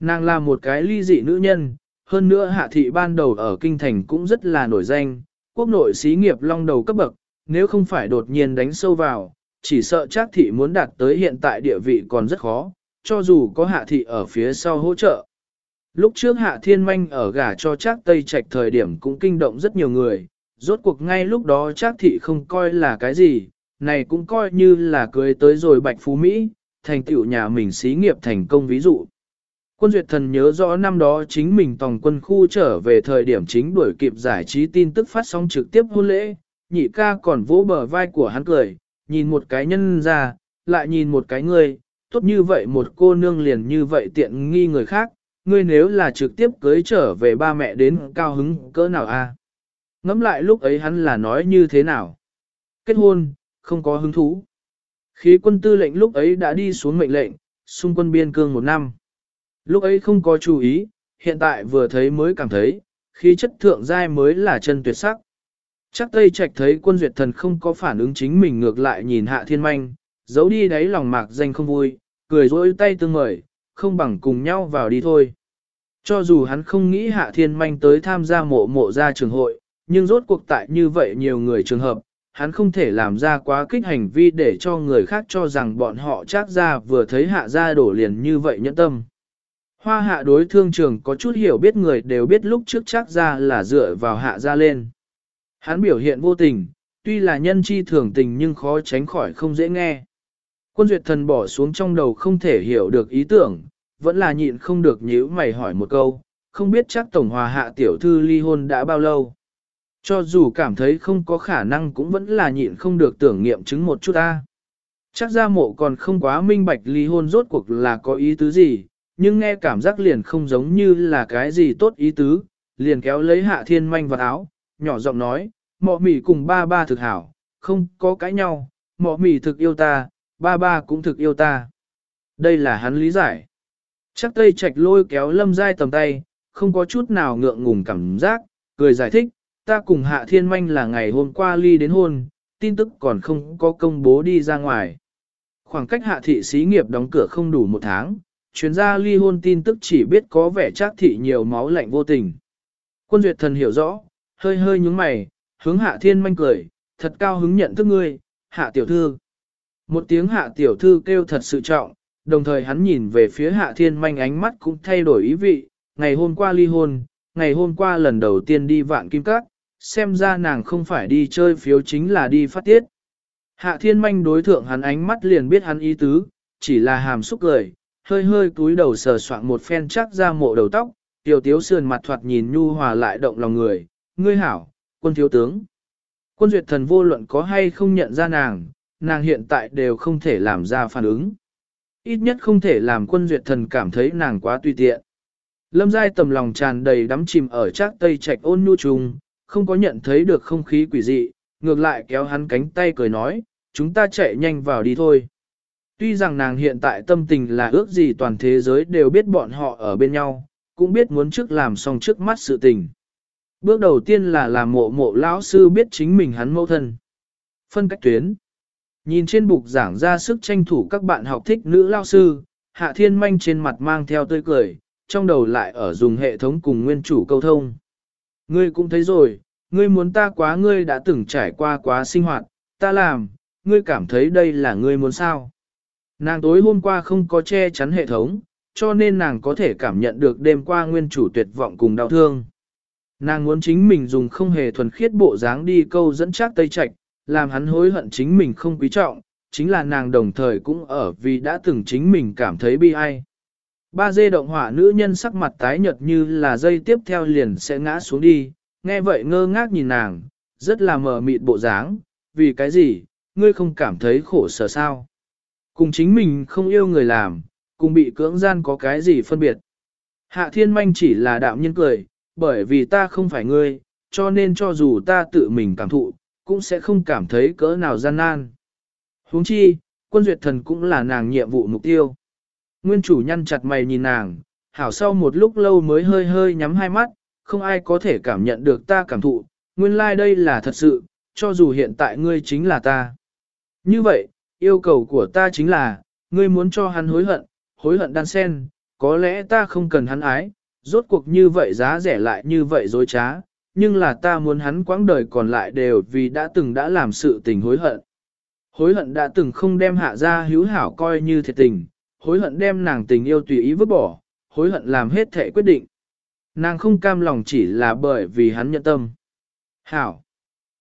Nàng là một cái ly dị nữ nhân, hơn nữa hạ thị ban đầu ở kinh thành cũng rất là nổi danh, quốc nội xí nghiệp long đầu cấp bậc, nếu không phải đột nhiên đánh sâu vào, chỉ sợ chắc thị muốn đạt tới hiện tại địa vị còn rất khó, cho dù có hạ thị ở phía sau hỗ trợ. Lúc trước hạ thiên manh ở gả cho chắc tây trạch thời điểm cũng kinh động rất nhiều người, rốt cuộc ngay lúc đó chắc thị không coi là cái gì, này cũng coi như là cưới tới rồi bạch phú Mỹ, thành tựu nhà mình xí nghiệp thành công ví dụ. Quân duyệt thần nhớ rõ năm đó chính mình tòng quân khu trở về thời điểm chính đuổi kịp giải trí tin tức phát sóng trực tiếp hôn lễ, nhị ca còn vỗ bờ vai của hắn cười, nhìn một cái nhân ra, lại nhìn một cái ngươi, tốt như vậy một cô nương liền như vậy tiện nghi người khác, ngươi nếu là trực tiếp cưới trở về ba mẹ đến cao hứng cỡ nào a? Ngẫm lại lúc ấy hắn là nói như thế nào? Kết hôn, không có hứng thú. Khí quân tư lệnh lúc ấy đã đi xuống mệnh lệnh, xung quân biên cương một năm. Lúc ấy không có chú ý, hiện tại vừa thấy mới cảm thấy, khí chất thượng giai mới là chân tuyệt sắc. Chắc Tây Trạch thấy quân duyệt thần không có phản ứng chính mình ngược lại nhìn hạ thiên manh, giấu đi đáy lòng mạc danh không vui, cười rỗi tay tương mời, không bằng cùng nhau vào đi thôi. Cho dù hắn không nghĩ hạ thiên manh tới tham gia mộ mộ ra trường hội, nhưng rốt cuộc tại như vậy nhiều người trường hợp, hắn không thể làm ra quá kích hành vi để cho người khác cho rằng bọn họ chắc ra vừa thấy hạ ra đổ liền như vậy nhẫn tâm. Hoa hạ đối thương trường có chút hiểu biết người đều biết lúc trước chắc ra là dựa vào hạ ra lên. Hắn biểu hiện vô tình, tuy là nhân chi thường tình nhưng khó tránh khỏi không dễ nghe. Quân duyệt thần bỏ xuống trong đầu không thể hiểu được ý tưởng, vẫn là nhịn không được nhíu mày hỏi một câu, không biết chắc tổng hòa hạ tiểu thư ly hôn đã bao lâu. Cho dù cảm thấy không có khả năng cũng vẫn là nhịn không được tưởng nghiệm chứng một chút ta. Chắc ra mộ còn không quá minh bạch ly hôn rốt cuộc là có ý tứ gì, nhưng nghe cảm giác liền không giống như là cái gì tốt ý tứ, liền kéo lấy hạ thiên manh vào áo, nhỏ giọng nói, mọ mỉ cùng ba ba thực hảo, không có cãi nhau, mọ mỉ thực yêu ta, ba ba cũng thực yêu ta. Đây là hắn lý giải. Chắc tây trạch lôi kéo lâm dai tầm tay, không có chút nào ngượng ngùng cảm giác, cười giải thích, ta cùng hạ thiên manh là ngày hôm qua ly đến hôn, tin tức còn không có công bố đi ra ngoài. Khoảng cách hạ thị xí nghiệp đóng cửa không đủ một tháng, chuyên gia ly hôn tin tức chỉ biết có vẻ chắc thị nhiều máu lạnh vô tình. Quân duyệt thần hiểu rõ, hơi hơi nhúng mày, hướng hạ thiên manh cười, thật cao hứng nhận thức ngươi, hạ tiểu thư. Một tiếng hạ tiểu thư kêu thật sự trọng, đồng thời hắn nhìn về phía hạ thiên manh ánh mắt cũng thay đổi ý vị, ngày hôm qua ly hôn, ngày hôm qua lần đầu tiên đi vạn kim cát, xem ra nàng không phải đi chơi phiếu chính là đi phát tiết. Hạ thiên manh đối thượng hắn ánh mắt liền biết hắn ý tứ, chỉ là hàm xúc cười, hơi hơi cúi đầu sờ soạn một phen chắc ra mộ đầu tóc, tiểu tiếu sườn mặt thoạt nhìn nhu hòa lại động lòng người, ngươi hảo, quân thiếu tướng. Quân duyệt thần vô luận có hay không nhận ra nàng, nàng hiện tại đều không thể làm ra phản ứng. Ít nhất không thể làm quân duyệt thần cảm thấy nàng quá tùy tiện. Lâm giai tầm lòng tràn đầy đắm chìm ở trác tây trạch ôn nhu trùng, không có nhận thấy được không khí quỷ dị, ngược lại kéo hắn cánh tay cười nói, chúng ta chạy nhanh vào đi thôi. Tuy rằng nàng hiện tại tâm tình là ước gì toàn thế giới đều biết bọn họ ở bên nhau, cũng biết muốn trước làm xong trước mắt sự tình. Bước đầu tiên là làm mộ mộ lão sư biết chính mình hắn mẫu thân. Phân cách tuyến. Nhìn trên bục giảng ra sức tranh thủ các bạn học thích nữ lao sư, hạ thiên manh trên mặt mang theo tươi cười, trong đầu lại ở dùng hệ thống cùng nguyên chủ câu thông. Ngươi cũng thấy rồi, ngươi muốn ta quá ngươi đã từng trải qua quá sinh hoạt, ta làm, ngươi cảm thấy đây là ngươi muốn sao. Nàng tối hôm qua không có che chắn hệ thống, cho nên nàng có thể cảm nhận được đêm qua nguyên chủ tuyệt vọng cùng đau thương. Nàng muốn chính mình dùng không hề thuần khiết bộ dáng đi câu dẫn chắc tây trạch, làm hắn hối hận chính mình không quý trọng, chính là nàng đồng thời cũng ở vì đã từng chính mình cảm thấy bi ai. Ba dê động hỏa nữ nhân sắc mặt tái nhợt như là dây tiếp theo liền sẽ ngã xuống đi, nghe vậy ngơ ngác nhìn nàng, rất là mờ mịt bộ dáng, vì cái gì, ngươi không cảm thấy khổ sở sao? Cùng chính mình không yêu người làm, cùng bị cưỡng gian có cái gì phân biệt? Hạ thiên manh chỉ là đạo nhân cười, bởi vì ta không phải ngươi, cho nên cho dù ta tự mình cảm thụ, cũng sẽ không cảm thấy cỡ nào gian nan. huống chi, quân duyệt thần cũng là nàng nhiệm vụ mục tiêu. Nguyên chủ nhăn chặt mày nhìn nàng, hảo sau một lúc lâu mới hơi hơi nhắm hai mắt, không ai có thể cảm nhận được ta cảm thụ, nguyên lai like đây là thật sự, cho dù hiện tại ngươi chính là ta. Như vậy, yêu cầu của ta chính là, ngươi muốn cho hắn hối hận, hối hận đan sen, có lẽ ta không cần hắn ái, rốt cuộc như vậy giá rẻ lại như vậy dối trá, nhưng là ta muốn hắn quãng đời còn lại đều vì đã từng đã làm sự tình hối hận. Hối hận đã từng không đem hạ ra hữu hảo coi như thiệt tình, hối hận đem nàng tình yêu tùy ý vứt bỏ, hối hận làm hết thể quyết định. Nàng không cam lòng chỉ là bởi vì hắn nhận tâm. Hảo.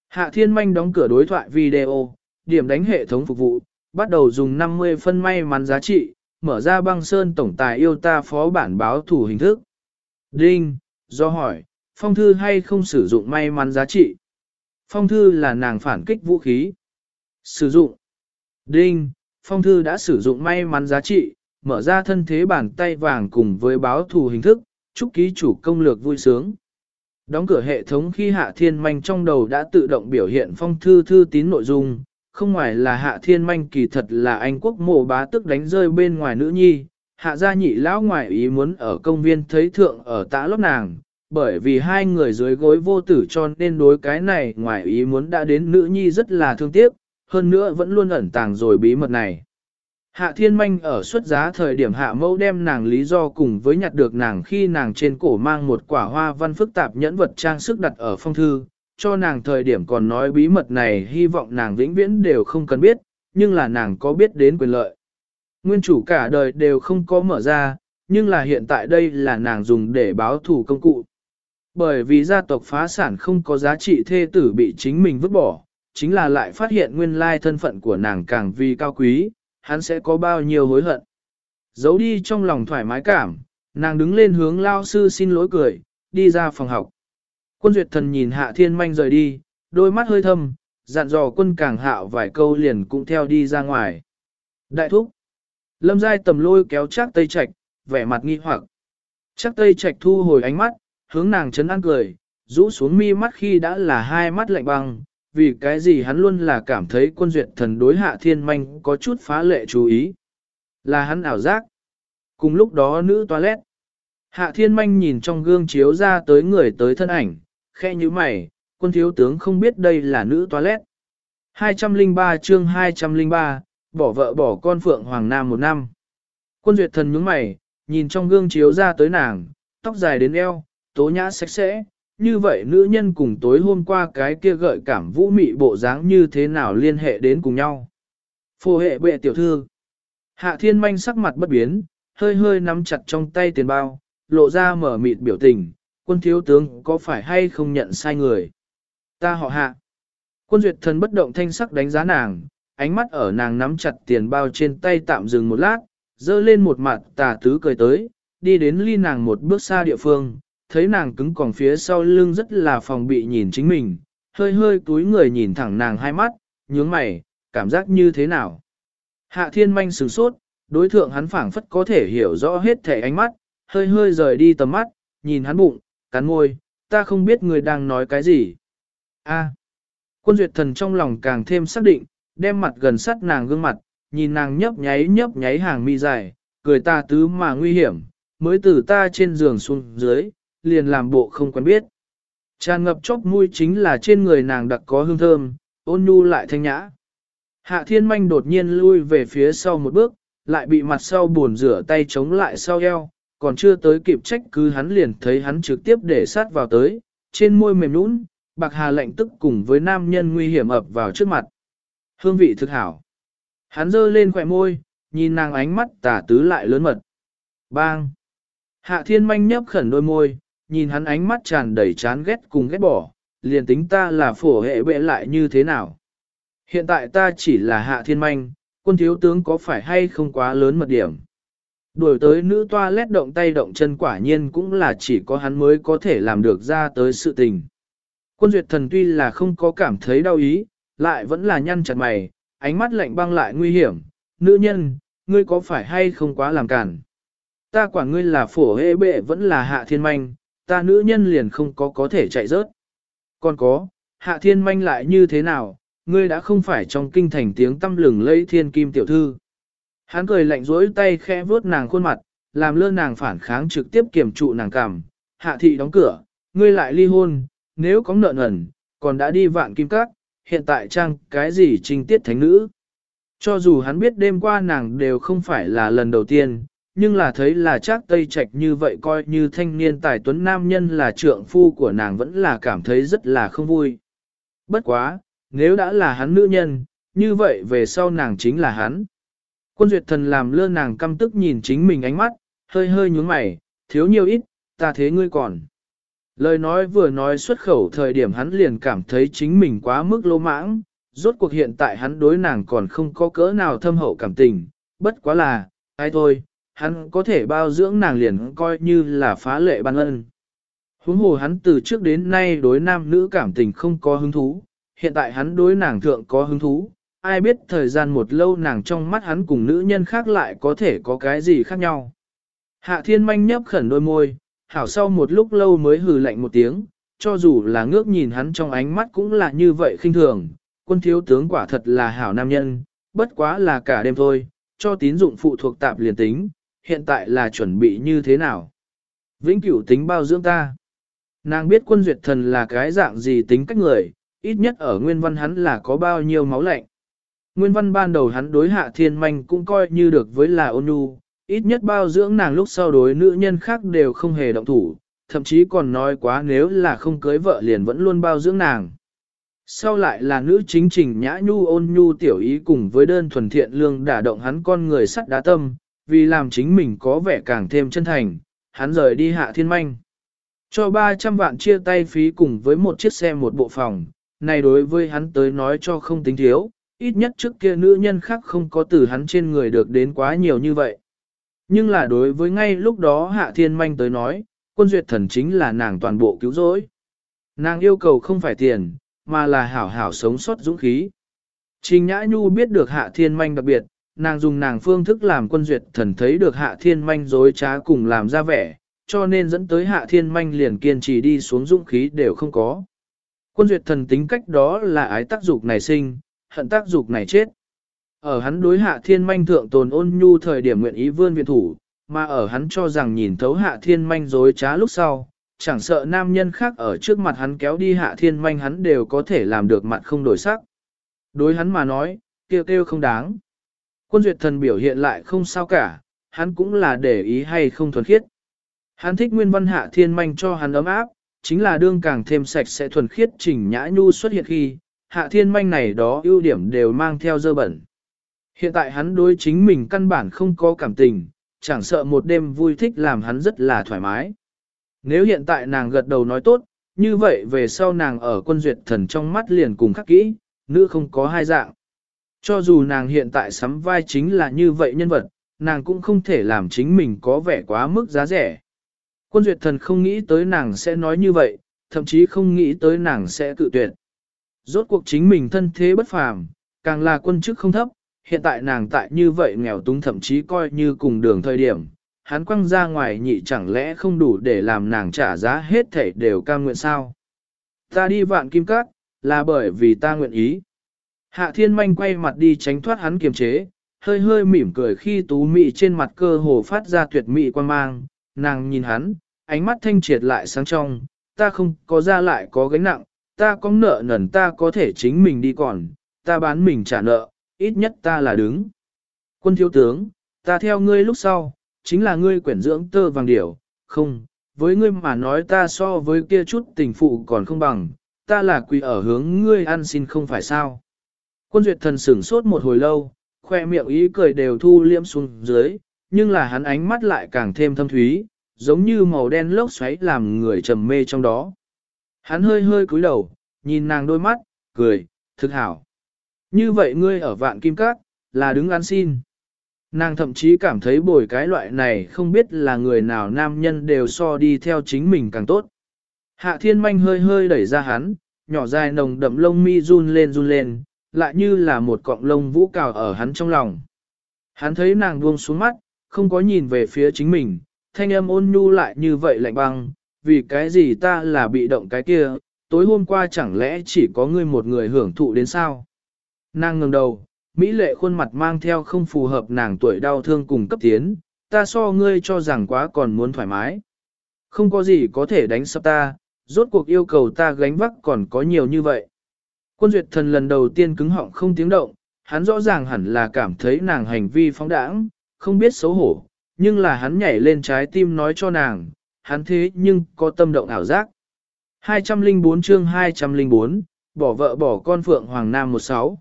Hạ Thiên Manh đóng cửa đối thoại video, điểm đánh hệ thống phục vụ, bắt đầu dùng 50 phân may mắn giá trị, mở ra băng sơn tổng tài yêu ta phó bản báo thủ hình thức. Đinh, do hỏi, phong thư hay không sử dụng may mắn giá trị? Phong thư là nàng phản kích vũ khí. Sử dụng. Đinh, phong thư đã sử dụng may mắn giá trị, mở ra thân thế bàn tay vàng cùng với báo thù hình thức, chúc ký chủ công lược vui sướng. Đóng cửa hệ thống khi hạ thiên manh trong đầu đã tự động biểu hiện phong thư thư tín nội dung, không ngoài là hạ thiên manh kỳ thật là anh quốc mộ bá tức đánh rơi bên ngoài nữ nhi, hạ gia nhị lão ngoài ý muốn ở công viên thấy thượng ở tã lót nàng, bởi vì hai người dưới gối vô tử cho nên đối cái này ngoài ý muốn đã đến nữ nhi rất là thương tiếc, hơn nữa vẫn luôn ẩn tàng rồi bí mật này. Hạ thiên manh ở xuất giá thời điểm hạ mẫu đem nàng lý do cùng với nhặt được nàng khi nàng trên cổ mang một quả hoa văn phức tạp nhẫn vật trang sức đặt ở phong thư, cho nàng thời điểm còn nói bí mật này hy vọng nàng vĩnh viễn đều không cần biết, nhưng là nàng có biết đến quyền lợi. Nguyên chủ cả đời đều không có mở ra, nhưng là hiện tại đây là nàng dùng để báo thủ công cụ. Bởi vì gia tộc phá sản không có giá trị thê tử bị chính mình vứt bỏ, chính là lại phát hiện nguyên lai thân phận của nàng càng vì cao quý, hắn sẽ có bao nhiêu hối hận. Giấu đi trong lòng thoải mái cảm, nàng đứng lên hướng lao sư xin lỗi cười, đi ra phòng học. Quân duyệt thần nhìn hạ thiên manh rời đi, đôi mắt hơi thâm, dặn dò quân càng hạo vài câu liền cũng theo đi ra ngoài. Đại thúc. Lâm giai tầm lôi kéo chắc tây Trạch, vẻ mặt nghi hoặc. Chắc tây Trạch thu hồi ánh mắt, hướng nàng chấn an cười, rũ xuống mi mắt khi đã là hai mắt lạnh băng, vì cái gì hắn luôn là cảm thấy quân duyệt thần đối hạ thiên manh có chút phá lệ chú ý. Là hắn ảo giác. Cùng lúc đó nữ toilet. Hạ thiên manh nhìn trong gương chiếu ra tới người tới thân ảnh, khe như mày, quân thiếu tướng không biết đây là nữ toilet. 203 chương 203, bỏ vợ bỏ con Phượng Hoàng Nam một năm. Quân duyệt thần nhướng mày, nhìn trong gương chiếu ra tới nàng, tóc dài đến eo, tố nhã sạch sẽ, như vậy nữ nhân cùng tối hôm qua cái kia gợi cảm vũ mị bộ dáng như thế nào liên hệ đến cùng nhau. Phù hệ bệ tiểu thư. Hạ thiên manh sắc mặt bất biến, hơi hơi nắm chặt trong tay tiền bao, lộ ra mở mịt biểu tình, quân thiếu tướng có phải hay không nhận sai người. Ta họ hạ. Quân duyệt thần bất động thanh sắc đánh giá nàng, ánh mắt ở nàng nắm chặt tiền bao trên tay tạm dừng một lát, dơ lên một mặt tà tứ cười tới, đi đến ly nàng một bước xa địa phương, thấy nàng cứng còn phía sau lưng rất là phòng bị nhìn chính mình, hơi hơi túi người nhìn thẳng nàng hai mắt, nhướng mày, cảm giác như thế nào. Hạ thiên manh sửng sốt, đối thượng hắn phảng phất có thể hiểu rõ hết thể ánh mắt, hơi hơi rời đi tầm mắt, nhìn hắn bụng, cắn môi, ta không biết người đang nói cái gì. A. Quân duyệt thần trong lòng càng thêm xác định, đem mặt gần sát nàng gương mặt, nhìn nàng nhấp nháy nhấp nháy hàng mi dài, cười ta tứ mà nguy hiểm, mới từ ta trên giường xuống dưới, liền làm bộ không quen biết. Tràn ngập chốc mũi chính là trên người nàng đặc có hương thơm, ôn nhu lại thanh nhã. Hạ thiên manh đột nhiên lui về phía sau một bước, lại bị mặt sau buồn rửa tay chống lại sau eo, còn chưa tới kịp trách cứ hắn liền thấy hắn trực tiếp để sát vào tới, trên môi mềm nũng, bạc hà lạnh tức cùng với nam nhân nguy hiểm ập vào trước mặt. Hương vị thực hảo. Hắn giơ lên khỏe môi, nhìn nàng ánh mắt tả tứ lại lớn mật. Bang! Hạ thiên manh nhấp khẩn đôi môi, nhìn hắn ánh mắt tràn đầy chán ghét cùng ghét bỏ, liền tính ta là phổ hệ bệ lại như thế nào. Hiện tại ta chỉ là hạ thiên manh, quân thiếu tướng có phải hay không quá lớn mật điểm. Đuổi tới nữ toa lét động tay động chân quả nhiên cũng là chỉ có hắn mới có thể làm được ra tới sự tình. Quân duyệt thần tuy là không có cảm thấy đau ý, lại vẫn là nhăn chặt mày, ánh mắt lạnh băng lại nguy hiểm. Nữ nhân, ngươi có phải hay không quá làm cản? Ta quản ngươi là phổ hệ bệ vẫn là hạ thiên manh, ta nữ nhân liền không có có thể chạy rớt. Còn có, hạ thiên manh lại như thế nào, ngươi đã không phải trong kinh thành tiếng tâm lừng lấy thiên kim tiểu thư. Hắn cười lạnh rỗi tay khẽ vuốt nàng khuôn mặt, làm lơ nàng phản kháng trực tiếp kiểm trụ nàng cằm. Hạ thị đóng cửa, ngươi lại ly hôn, nếu có nợ nần, còn đã đi vạn kim các, hiện tại trang cái gì trinh tiết thánh nữ. Cho dù hắn biết đêm qua nàng đều không phải là lần đầu tiên, nhưng là thấy là chắc tây trạch như vậy coi như thanh niên tài tuấn nam nhân là trượng phu của nàng vẫn là cảm thấy rất là không vui. Bất quá, nếu đã là hắn nữ nhân, như vậy về sau nàng chính là hắn. Quân duyệt thần làm lơ nàng căm tức nhìn chính mình ánh mắt, hơi hơi nhướng mày, thiếu nhiều ít, ta thế ngươi còn. Lời nói vừa nói xuất khẩu thời điểm hắn liền cảm thấy chính mình quá mức lô mãng, rốt cuộc hiện tại hắn đối nàng còn không có cỡ nào thâm hậu cảm tình, bất quá là, ai thôi, hắn có thể bao dưỡng nàng liền coi như là phá lệ ban ân. Huống hồ hắn từ trước đến nay đối nam nữ cảm tình không có hứng thú, hiện tại hắn đối nàng thượng có hứng thú, ai biết thời gian một lâu nàng trong mắt hắn cùng nữ nhân khác lại có thể có cái gì khác nhau. Hạ thiên manh nhấp khẩn đôi môi, hảo sau một lúc lâu mới hừ lạnh một tiếng, cho dù là ngước nhìn hắn trong ánh mắt cũng là như vậy khinh thường, quân thiếu tướng quả thật là hảo nam nhân, bất quá là cả đêm thôi, cho tín dụng phụ thuộc tạp liền tính, hiện tại là chuẩn bị như thế nào. Vĩnh cửu tính bao dưỡng ta. Nàng biết quân duyệt thần là cái dạng gì tính cách người, ít nhất ở nguyên văn hắn là có bao nhiêu máu lạnh. Nguyên văn ban đầu hắn đối hạ thiên manh cũng coi như được với là ôn nhu, ít nhất bao dưỡng nàng lúc sau đối nữ nhân khác đều không hề động thủ, thậm chí còn nói quá nếu là không cưới vợ liền vẫn luôn bao dưỡng nàng. Sau lại là nữ chính trình nhã nhu ôn nhu tiểu ý cùng với đơn thuần thiện lương đả động hắn con người sắt đá tâm, vì làm chính mình có vẻ càng thêm chân thành, hắn rời đi hạ thiên manh. Cho 300 vạn chia tay phí cùng với một chiếc xe một bộ phòng, này đối với hắn tới nói cho không tính thiếu, ít nhất trước kia nữ nhân khác không có từ hắn trên người được đến quá nhiều như vậy. Nhưng là đối với ngay lúc đó Hạ Thiên Manh tới nói, quân duyệt thần chính là nàng toàn bộ cứu rỗi. Nàng yêu cầu không phải tiền, mà là hảo hảo sống sót dũng khí. Trình Nhã Nhu biết được Hạ Thiên Manh đặc biệt, nàng dùng nàng phương thức làm quân duyệt thần thấy được Hạ Thiên Manh dối trá cùng làm ra vẻ, cho nên dẫn tới Hạ Thiên Manh liền kiên trì đi xuống dũng khí đều không có. Quân duyệt thần tính cách đó là ái tác dục nảy sinh, hận tác dục này chết. Ở hắn đối hạ thiên manh thượng tồn ôn nhu thời điểm nguyện ý vươn viện thủ, mà ở hắn cho rằng nhìn thấu hạ thiên manh dối trá lúc sau, chẳng sợ nam nhân khác ở trước mặt hắn kéo đi hạ thiên manh hắn đều có thể làm được mặt không đổi sắc. Đối hắn mà nói, kêu kêu không đáng. Quân duyệt thần biểu hiện lại không sao cả, hắn cũng là để ý hay không thuần khiết. Hắn thích nguyên văn hạ thiên manh cho hắn ấm áp, chính là đương càng thêm sạch sẽ thuần khiết chỉnh nhã nhu xuất hiện khi, hạ thiên manh này đó ưu điểm đều mang theo dơ bẩn. Hiện tại hắn đối chính mình căn bản không có cảm tình, chẳng sợ một đêm vui thích làm hắn rất là thoải mái. Nếu hiện tại nàng gật đầu nói tốt, như vậy về sau nàng ở quân duyệt thần trong mắt liền cùng khắc kỹ, nữ không có hai dạng. Cho dù nàng hiện tại sắm vai chính là như vậy nhân vật, nàng cũng không thể làm chính mình có vẻ quá mức giá rẻ. Quân duyệt thần không nghĩ tới nàng sẽ nói như vậy, thậm chí không nghĩ tới nàng sẽ cự tuyệt. Rốt cuộc chính mình thân thế bất phàm, càng là quân chức không thấp, hiện tại nàng tại như vậy nghèo túng thậm chí coi như cùng đường thời điểm, hắn quăng ra ngoài nhị chẳng lẽ không đủ để làm nàng trả giá hết thảy đều cam nguyện sao. Ta đi vạn kim cát, là bởi vì ta nguyện ý. Hạ thiên manh quay mặt đi tránh thoát hắn kiềm chế, hơi hơi mỉm cười khi tú mị trên mặt cơ hồ phát ra tuyệt mị quan mang, nàng nhìn hắn, ánh mắt thanh triệt lại sáng trong, ta không có ra lại có gánh nặng, ta có nợ nần ta có thể chính mình đi còn, ta bán mình trả nợ, ít nhất ta là đứng. Quân thiếu tướng, ta theo ngươi lúc sau, chính là ngươi quyển dưỡng tơ vàng điểu, không, với ngươi mà nói ta so với kia chút tình phụ còn không bằng, ta là quỳ ở hướng ngươi ăn xin không phải sao. Quân duyệt thần sửng sốt một hồi lâu, khoe miệng ý cười đều thu liễm xuống dưới, nhưng là hắn ánh mắt lại càng thêm thâm thúy, giống như màu đen lốc xoáy làm người trầm mê trong đó. Hắn hơi hơi cúi đầu, nhìn nàng đôi mắt, cười, thực hảo. Như vậy ngươi ở vạn kim cát, là đứng ăn xin. Nàng thậm chí cảm thấy bồi cái loại này không biết là người nào nam nhân đều so đi theo chính mình càng tốt. Hạ thiên manh hơi hơi đẩy ra hắn, nhỏ dài nồng đậm lông mi run lên run lên, lại như là một cọng lông vũ cào ở hắn trong lòng. Hắn thấy nàng buông xuống mắt, không có nhìn về phía chính mình, thanh âm ôn nhu lại như vậy lạnh băng, vì cái gì ta là bị động cái kia, tối hôm qua chẳng lẽ chỉ có ngươi một người hưởng thụ đến sao? Nàng ngẩng đầu, Mỹ lệ khuôn mặt mang theo không phù hợp nàng tuổi đau thương cùng cấp tiến, ta so ngươi cho rằng quá còn muốn thoải mái. Không có gì có thể đánh sập ta, rốt cuộc yêu cầu ta gánh vác còn có nhiều như vậy. Quân duyệt thần lần đầu tiên cứng họng không tiếng động, hắn rõ ràng hẳn là cảm thấy nàng hành vi phóng đãng, không biết xấu hổ, nhưng là hắn nhảy lên trái tim nói cho nàng, hắn thế nhưng có tâm động ảo giác. 204 chương 204, bỏ vợ bỏ con Phượng Hoàng Nam 16.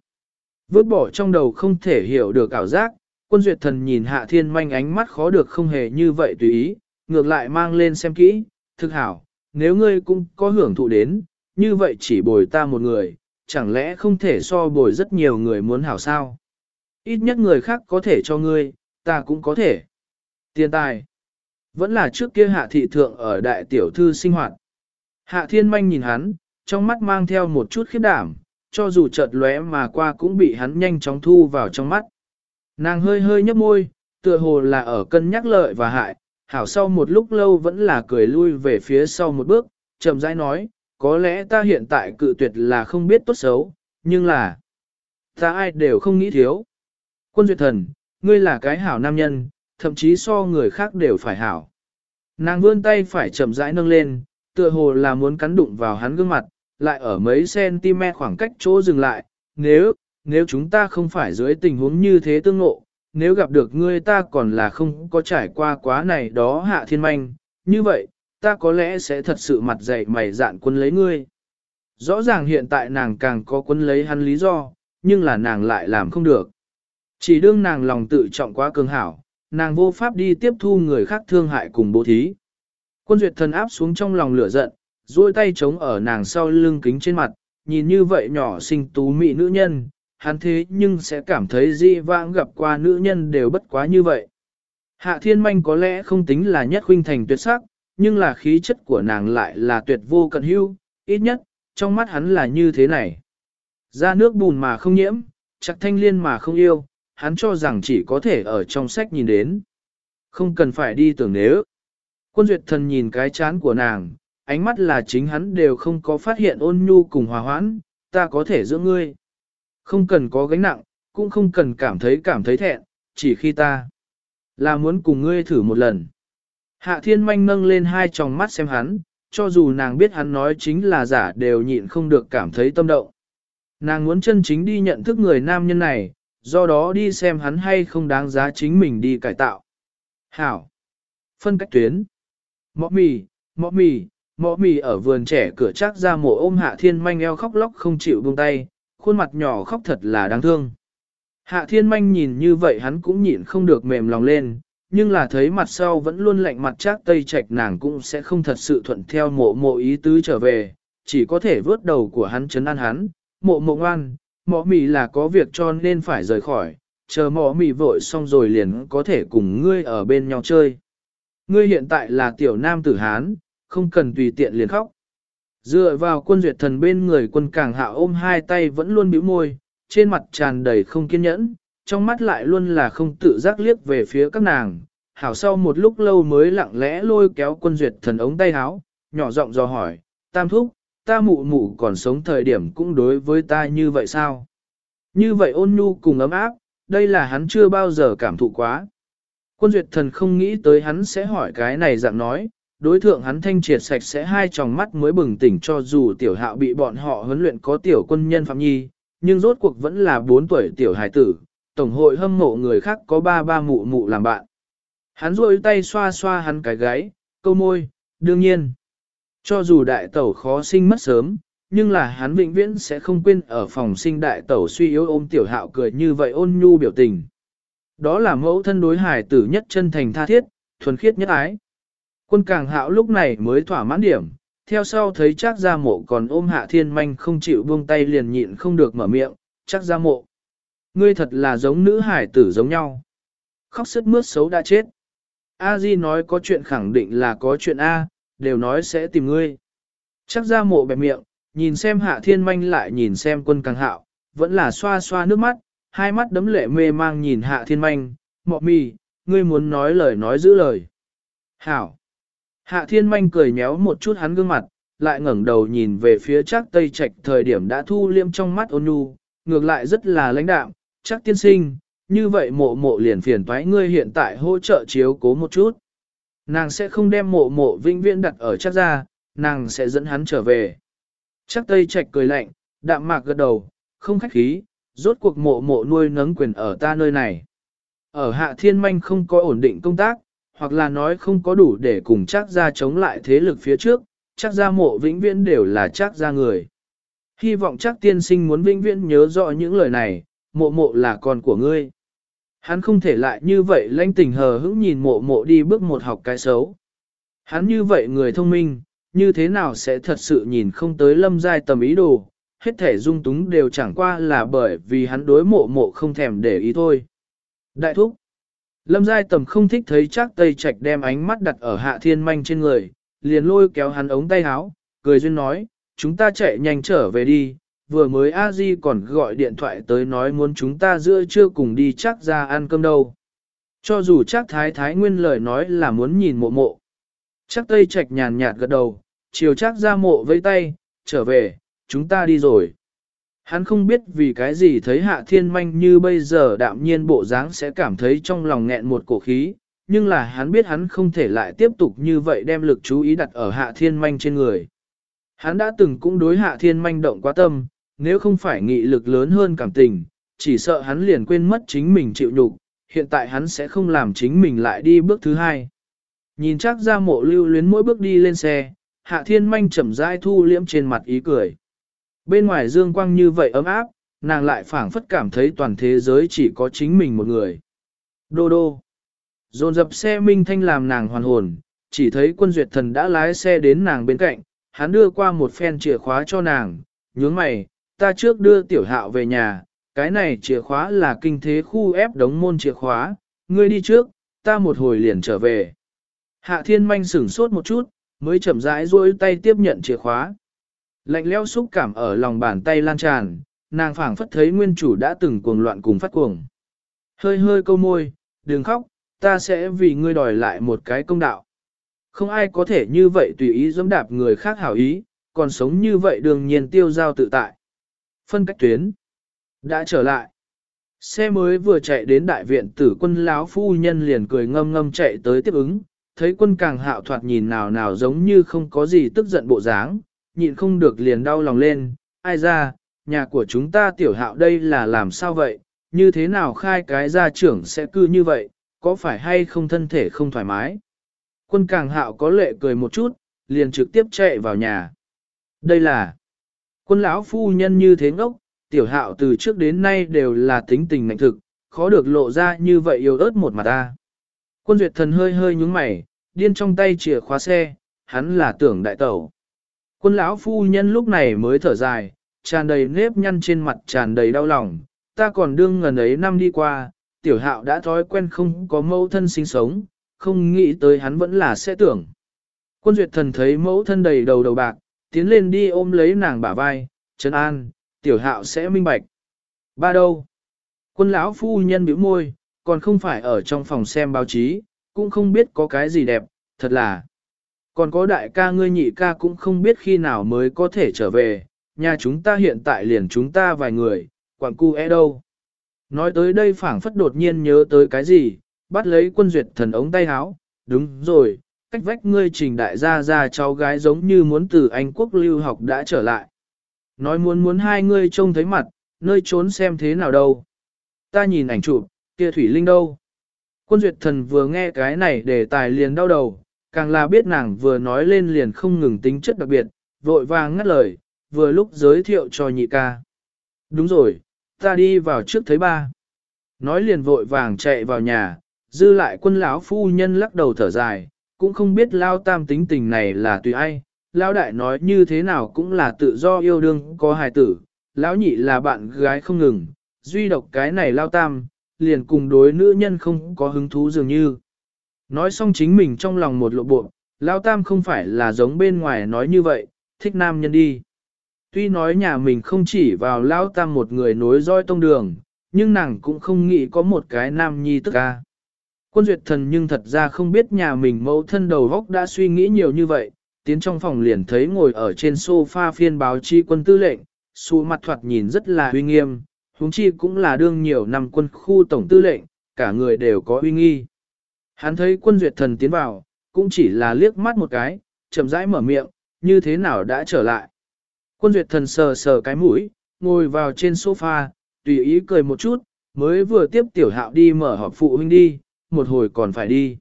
Vứt bỏ trong đầu không thể hiểu được ảo giác, quân duyệt thần nhìn hạ thiên manh ánh mắt khó được không hề như vậy tùy ý, ngược lại mang lên xem kỹ, thực hảo, nếu ngươi cũng có hưởng thụ đến, như vậy chỉ bồi ta một người, chẳng lẽ không thể so bồi rất nhiều người muốn hảo sao? Ít nhất người khác có thể cho ngươi, ta cũng có thể. Tiền tài. Vẫn là trước kia hạ thị thượng ở đại tiểu thư sinh hoạt. Hạ thiên manh nhìn hắn, trong mắt mang theo một chút khiếp đảm, cho dù chợt lóe mà qua cũng bị hắn nhanh chóng thu vào trong mắt. Nàng hơi hơi nhấp môi, tựa hồ là ở cân nhắc lợi và hại, hảo sau một lúc lâu vẫn là cười lui về phía sau một bước, chậm rãi nói, có lẽ ta hiện tại cự tuyệt là không biết tốt xấu, nhưng là ta ai đều không nghĩ thiếu. Quân duyệt thần, ngươi là cái hảo nam nhân, thậm chí so người khác đều phải hảo. Nàng vươn tay phải chậm rãi nâng lên, tựa hồ là muốn cắn đụng vào hắn gương mặt, lại ở mấy cm khoảng cách chỗ dừng lại, nếu, nếu chúng ta không phải dưới tình huống như thế tương ngộ, nếu gặp được ngươi ta còn là không có trải qua quá này đó hạ thiên manh, như vậy, ta có lẽ sẽ thật sự mặt dày mày dạn quân lấy ngươi. Rõ ràng hiện tại nàng càng có quân lấy hắn lý do, nhưng là nàng lại làm không được. Chỉ đương nàng lòng tự trọng quá cường hảo, nàng vô pháp đi tiếp thu người khác thương hại cùng bố thí. Quân duyệt thần áp xuống trong lòng lửa giận, duỗi tay chống ở nàng sau lưng kính trên mặt, nhìn như vậy nhỏ xinh tú mị nữ nhân, hắn thế nhưng sẽ cảm thấy di vãng gặp qua nữ nhân đều bất quá như vậy. Hạ thiên manh có lẽ không tính là nhất huynh thành tuyệt sắc, nhưng là khí chất của nàng lại là tuyệt vô cận hưu, ít nhất, trong mắt hắn là như thế này. Ra nước bùn mà không nhiễm, chặt thanh liên mà không yêu, hắn cho rằng chỉ có thể ở trong sách nhìn đến. Không cần phải đi tưởng nếu. Quân duyệt thần nhìn cái chán của nàng, ánh mắt là chính hắn đều không có phát hiện ôn nhu cùng hòa hoãn, ta có thể giữ ngươi. Không cần có gánh nặng, cũng không cần cảm thấy cảm thấy thẹn, chỉ khi ta là muốn cùng ngươi thử một lần. Hạ thiên manh nâng lên hai tròng mắt xem hắn, cho dù nàng biết hắn nói chính là giả đều nhịn không được cảm thấy tâm động. Nàng muốn chân chính đi nhận thức người nam nhân này, do đó đi xem hắn hay không đáng giá chính mình đi cải tạo. Hảo. Phân cách tuyến. Mọ mì, mọ mì, mọ mì ở vườn trẻ cửa chắc ra mộ ôm hạ thiên manh eo khóc lóc không chịu buông tay, khuôn mặt nhỏ khóc thật là đáng thương. Hạ thiên manh nhìn như vậy hắn cũng nhịn không được mềm lòng lên, nhưng là thấy mặt sau vẫn luôn lạnh mặt chắc tây trạch nàng cũng sẽ không thật sự thuận theo mộ mộ ý tứ trở về, chỉ có thể vớt đầu của hắn chấn an hắn, mộ mộ ngoan, mỏ mì là có việc cho nên phải rời khỏi, chờ mỏ mì vội xong rồi liền có thể cùng ngươi ở bên nhau chơi. Ngươi hiện tại là tiểu nam tử Hán, không cần tùy tiện liền khóc. Dựa vào quân duyệt thần bên người quân càng hạ ôm hai tay vẫn luôn bĩu môi, trên mặt tràn đầy không kiên nhẫn, trong mắt lại luôn là không tự giác liếc về phía các nàng. Hảo sau một lúc lâu mới lặng lẽ lôi kéo quân duyệt thần ống tay áo, nhỏ giọng dò hỏi, tam thúc, ta mụ mụ còn sống thời điểm cũng đối với ta như vậy sao? Như vậy ôn nhu cùng ấm áp, đây là hắn chưa bao giờ cảm thụ quá. Quân duyệt thần không nghĩ tới hắn sẽ hỏi cái này dạng nói, đối thượng hắn thanh triệt sạch sẽ hai tròng mắt mới bừng tỉnh cho dù tiểu hạo bị bọn họ huấn luyện có tiểu quân nhân phạm nhi, nhưng rốt cuộc vẫn là 4 tuổi tiểu hải tử, tổng hội hâm mộ người khác có ba ba mụ mụ làm bạn. Hắn rôi tay xoa xoa hắn cái gáy, câu môi, đương nhiên. Cho dù đại tẩu khó sinh mất sớm, nhưng là hắn vĩnh viễn sẽ không quên ở phòng sinh đại tẩu suy yếu ôm tiểu hạo cười như vậy ôn nhu biểu tình. Đó là mẫu thân đối hải tử nhất chân thành tha thiết, thuần khiết nhất ái. Quân càng hạo lúc này mới thỏa mãn điểm, theo sau thấy chắc gia mộ còn ôm hạ thiên manh không chịu buông tay liền nhịn không được mở miệng, chắc gia mộ. Ngươi thật là giống nữ hải tử giống nhau. Khóc sức mướt xấu đã chết. A Di nói có chuyện khẳng định là có chuyện A, đều nói sẽ tìm ngươi. Chắc gia mộ bẹp miệng, nhìn xem hạ thiên manh lại nhìn xem quân càng hạo, vẫn là xoa xoa nước mắt, hai mắt đấm lệ mê mang nhìn hạ thiên manh, mọ mì, ngươi muốn nói lời nói giữ lời. Hảo! Hạ thiên manh cười nhéo một chút hắn gương mặt, lại ngẩng đầu nhìn về phía chắc tây trạch thời điểm đã thu liêm trong mắt ôn nhu, ngược lại rất là lãnh đạm, chắc tiên sinh, như vậy mộ mộ liền phiền thoái ngươi hiện tại hỗ trợ chiếu cố một chút. Nàng sẽ không đem mộ mộ vinh viễn đặt ở chắc ra, nàng sẽ dẫn hắn trở về. Chắc tây trạch cười lạnh, đạm mạc gật đầu, không khách khí, rốt cuộc mộ mộ nuôi nấng quyền ở ta nơi này. Ở hạ thiên manh không có ổn định công tác, hoặc là nói không có đủ để cùng chắc ra chống lại thế lực phía trước, chắc ra mộ vĩnh viễn đều là chắc ra người. Hy vọng chắc tiên sinh muốn vĩnh viễn nhớ rõ những lời này, mộ mộ là con của ngươi. Hắn không thể lại như vậy lãnh tình hờ hững nhìn mộ mộ đi bước một học cái xấu. Hắn như vậy người thông minh, như thế nào sẽ thật sự nhìn không tới lâm giai tầm ý đồ, hết thể dung túng đều chẳng qua là bởi vì hắn đối mộ mộ không thèm để ý thôi. Đại thúc, lâm giai tầm không thích thấy chắc tây trạch đem ánh mắt đặt ở hạ thiên manh trên người, liền lôi kéo hắn ống tay áo, cười duyên nói, chúng ta chạy nhanh trở về đi, vừa mới a di còn gọi điện thoại tới nói muốn chúng ta giữa trưa cùng đi chắc ra ăn cơm đâu. Cho dù chắc thái thái nguyên lời nói là muốn nhìn mộ mộ. Chắc tây trạch nhàn nhạt gật đầu, chiều chắc ra mộ với tay, trở về, chúng ta đi rồi. Hắn không biết vì cái gì thấy hạ thiên manh như bây giờ đạm nhiên bộ dáng sẽ cảm thấy trong lòng nghẹn một cổ khí, nhưng là hắn biết hắn không thể lại tiếp tục như vậy đem lực chú ý đặt ở hạ thiên manh trên người. Hắn đã từng cũng đối hạ thiên manh động quá tâm, nếu không phải nghị lực lớn hơn cảm tình, chỉ sợ hắn liền quên mất chính mình chịu nhục, hiện tại hắn sẽ không làm chính mình lại đi bước thứ hai. Nhìn chắc ra mộ lưu luyến mỗi bước đi lên xe, hạ thiên manh chậm rãi thu liễm trên mặt ý cười. Bên ngoài dương quang như vậy ấm áp, nàng lại phảng phất cảm thấy toàn thế giới chỉ có chính mình một người. Đô đô. Dồn dập xe minh thanh làm nàng hoàn hồn, chỉ thấy quân duyệt thần đã lái xe đến nàng bên cạnh, hắn đưa qua một phen chìa khóa cho nàng, nhướng mày, ta trước đưa tiểu hạo về nhà, cái này chìa khóa là kinh thế khu ép đống môn chìa khóa, ngươi đi trước, ta một hồi liền trở về. Hạ thiên manh sửng sốt một chút, mới chậm rãi duỗi tay tiếp nhận chìa khóa. Lạnh leo xúc cảm ở lòng bàn tay lan tràn, nàng phảng phất thấy nguyên chủ đã từng cuồng loạn cùng phát cuồng. Hơi hơi câu môi, đừng khóc, ta sẽ vì ngươi đòi lại một cái công đạo. Không ai có thể như vậy tùy ý dẫm đạp người khác hảo ý, còn sống như vậy đương nhiên tiêu giao tự tại. Phân cách tuyến. Đã trở lại. Xe mới vừa chạy đến đại viện tử quân lão phu nhân liền cười ngâm ngâm chạy tới tiếp ứng, thấy quân càng hạo thoạt nhìn nào nào giống như không có gì tức giận bộ dáng, nhịn không được liền đau lòng lên, ai ra, nhà của chúng ta tiểu hạo đây là làm sao vậy, như thế nào khai cái gia trưởng sẽ cư như vậy, có phải hay không thân thể không thoải mái. Quân càng hạo có lệ cười một chút, liền trực tiếp chạy vào nhà. Đây là quân lão phu nhân như thế ngốc, tiểu hạo từ trước đến nay đều là tính tình ngạnh thực, khó được lộ ra như vậy yêu ớt một mặt ta. Quân duyệt thần hơi hơi nhúng mày, điên trong tay chìa khóa xe, hắn là tưởng đại tẩu. Quân lão phu nhân lúc này mới thở dài, tràn đầy nếp nhăn trên mặt tràn đầy đau lòng, ta còn đương ngần ấy năm đi qua, tiểu hạo đã thói quen không có mẫu thân sinh sống, không nghĩ tới hắn vẫn là sẽ tưởng. Quân duyệt thần thấy mẫu thân đầy đầu đầu bạc, tiến lên đi ôm lấy nàng bả vai, trấn an, tiểu hạo sẽ minh bạch. Ba đâu? Quân lão phu nhân bĩu môi, còn không phải ở trong phòng xem báo chí, cũng không biết có cái gì đẹp, thật là. Còn có đại ca ngươi nhị ca cũng không biết khi nào mới có thể trở về, nhà chúng ta hiện tại liền chúng ta vài người, quảng cu e đâu. Nói tới đây phảng phất đột nhiên nhớ tới cái gì, bắt lấy quân duyệt thần ống tay háo, đúng rồi, cách vách ngươi trình đại gia gia cháu gái giống như muốn từ Anh quốc lưu học đã trở lại. Nói muốn muốn hai ngươi trông thấy mặt, nơi trốn xem thế nào đâu. Ta nhìn ảnh chụp, kia Thủy Linh đâu. Quân duyệt thần vừa nghe cái này để tài liền đau đầu, càng là biết nàng vừa nói lên liền không ngừng tính chất đặc biệt, vội vàng ngắt lời, vừa lúc giới thiệu cho nhị ca. Đúng rồi, ta đi vào trước thấy ba. Nói liền vội vàng chạy vào nhà, dư lại quân lão phu nhân lắc đầu thở dài, cũng không biết lao tam tính tình này là tùy ai. Lão đại nói như thế nào cũng là tự do yêu đương có hài tử, lão nhị là bạn gái không ngừng, duy độc cái này lao tam, liền cùng đối nữ nhân không có hứng thú dường như. Nói xong chính mình trong lòng một lộ bộ, lao tam không phải là giống bên ngoài nói như vậy, thích nam nhân đi. Tuy nói nhà mình không chỉ vào lao tam một người nối roi tông đường, nhưng nàng cũng không nghĩ có một cái nam nhi tức ca. Quân duyệt thần nhưng thật ra không biết nhà mình mẫu thân đầu góc đã suy nghĩ nhiều như vậy, tiến trong phòng liền thấy ngồi ở trên sofa phiên báo chi quân tư lệnh, xu mặt thoạt nhìn rất là uy nghiêm, huống chi cũng là đương nhiều năm quân khu tổng tư lệnh, cả người đều có uy nghi. Hắn thấy quân duyệt thần tiến vào, cũng chỉ là liếc mắt một cái, chậm rãi mở miệng, như thế nào đã trở lại. Quân duyệt thần sờ sờ cái mũi, ngồi vào trên sofa, tùy ý cười một chút, mới vừa tiếp tiểu hạo đi mở họp phụ huynh đi, một hồi còn phải đi.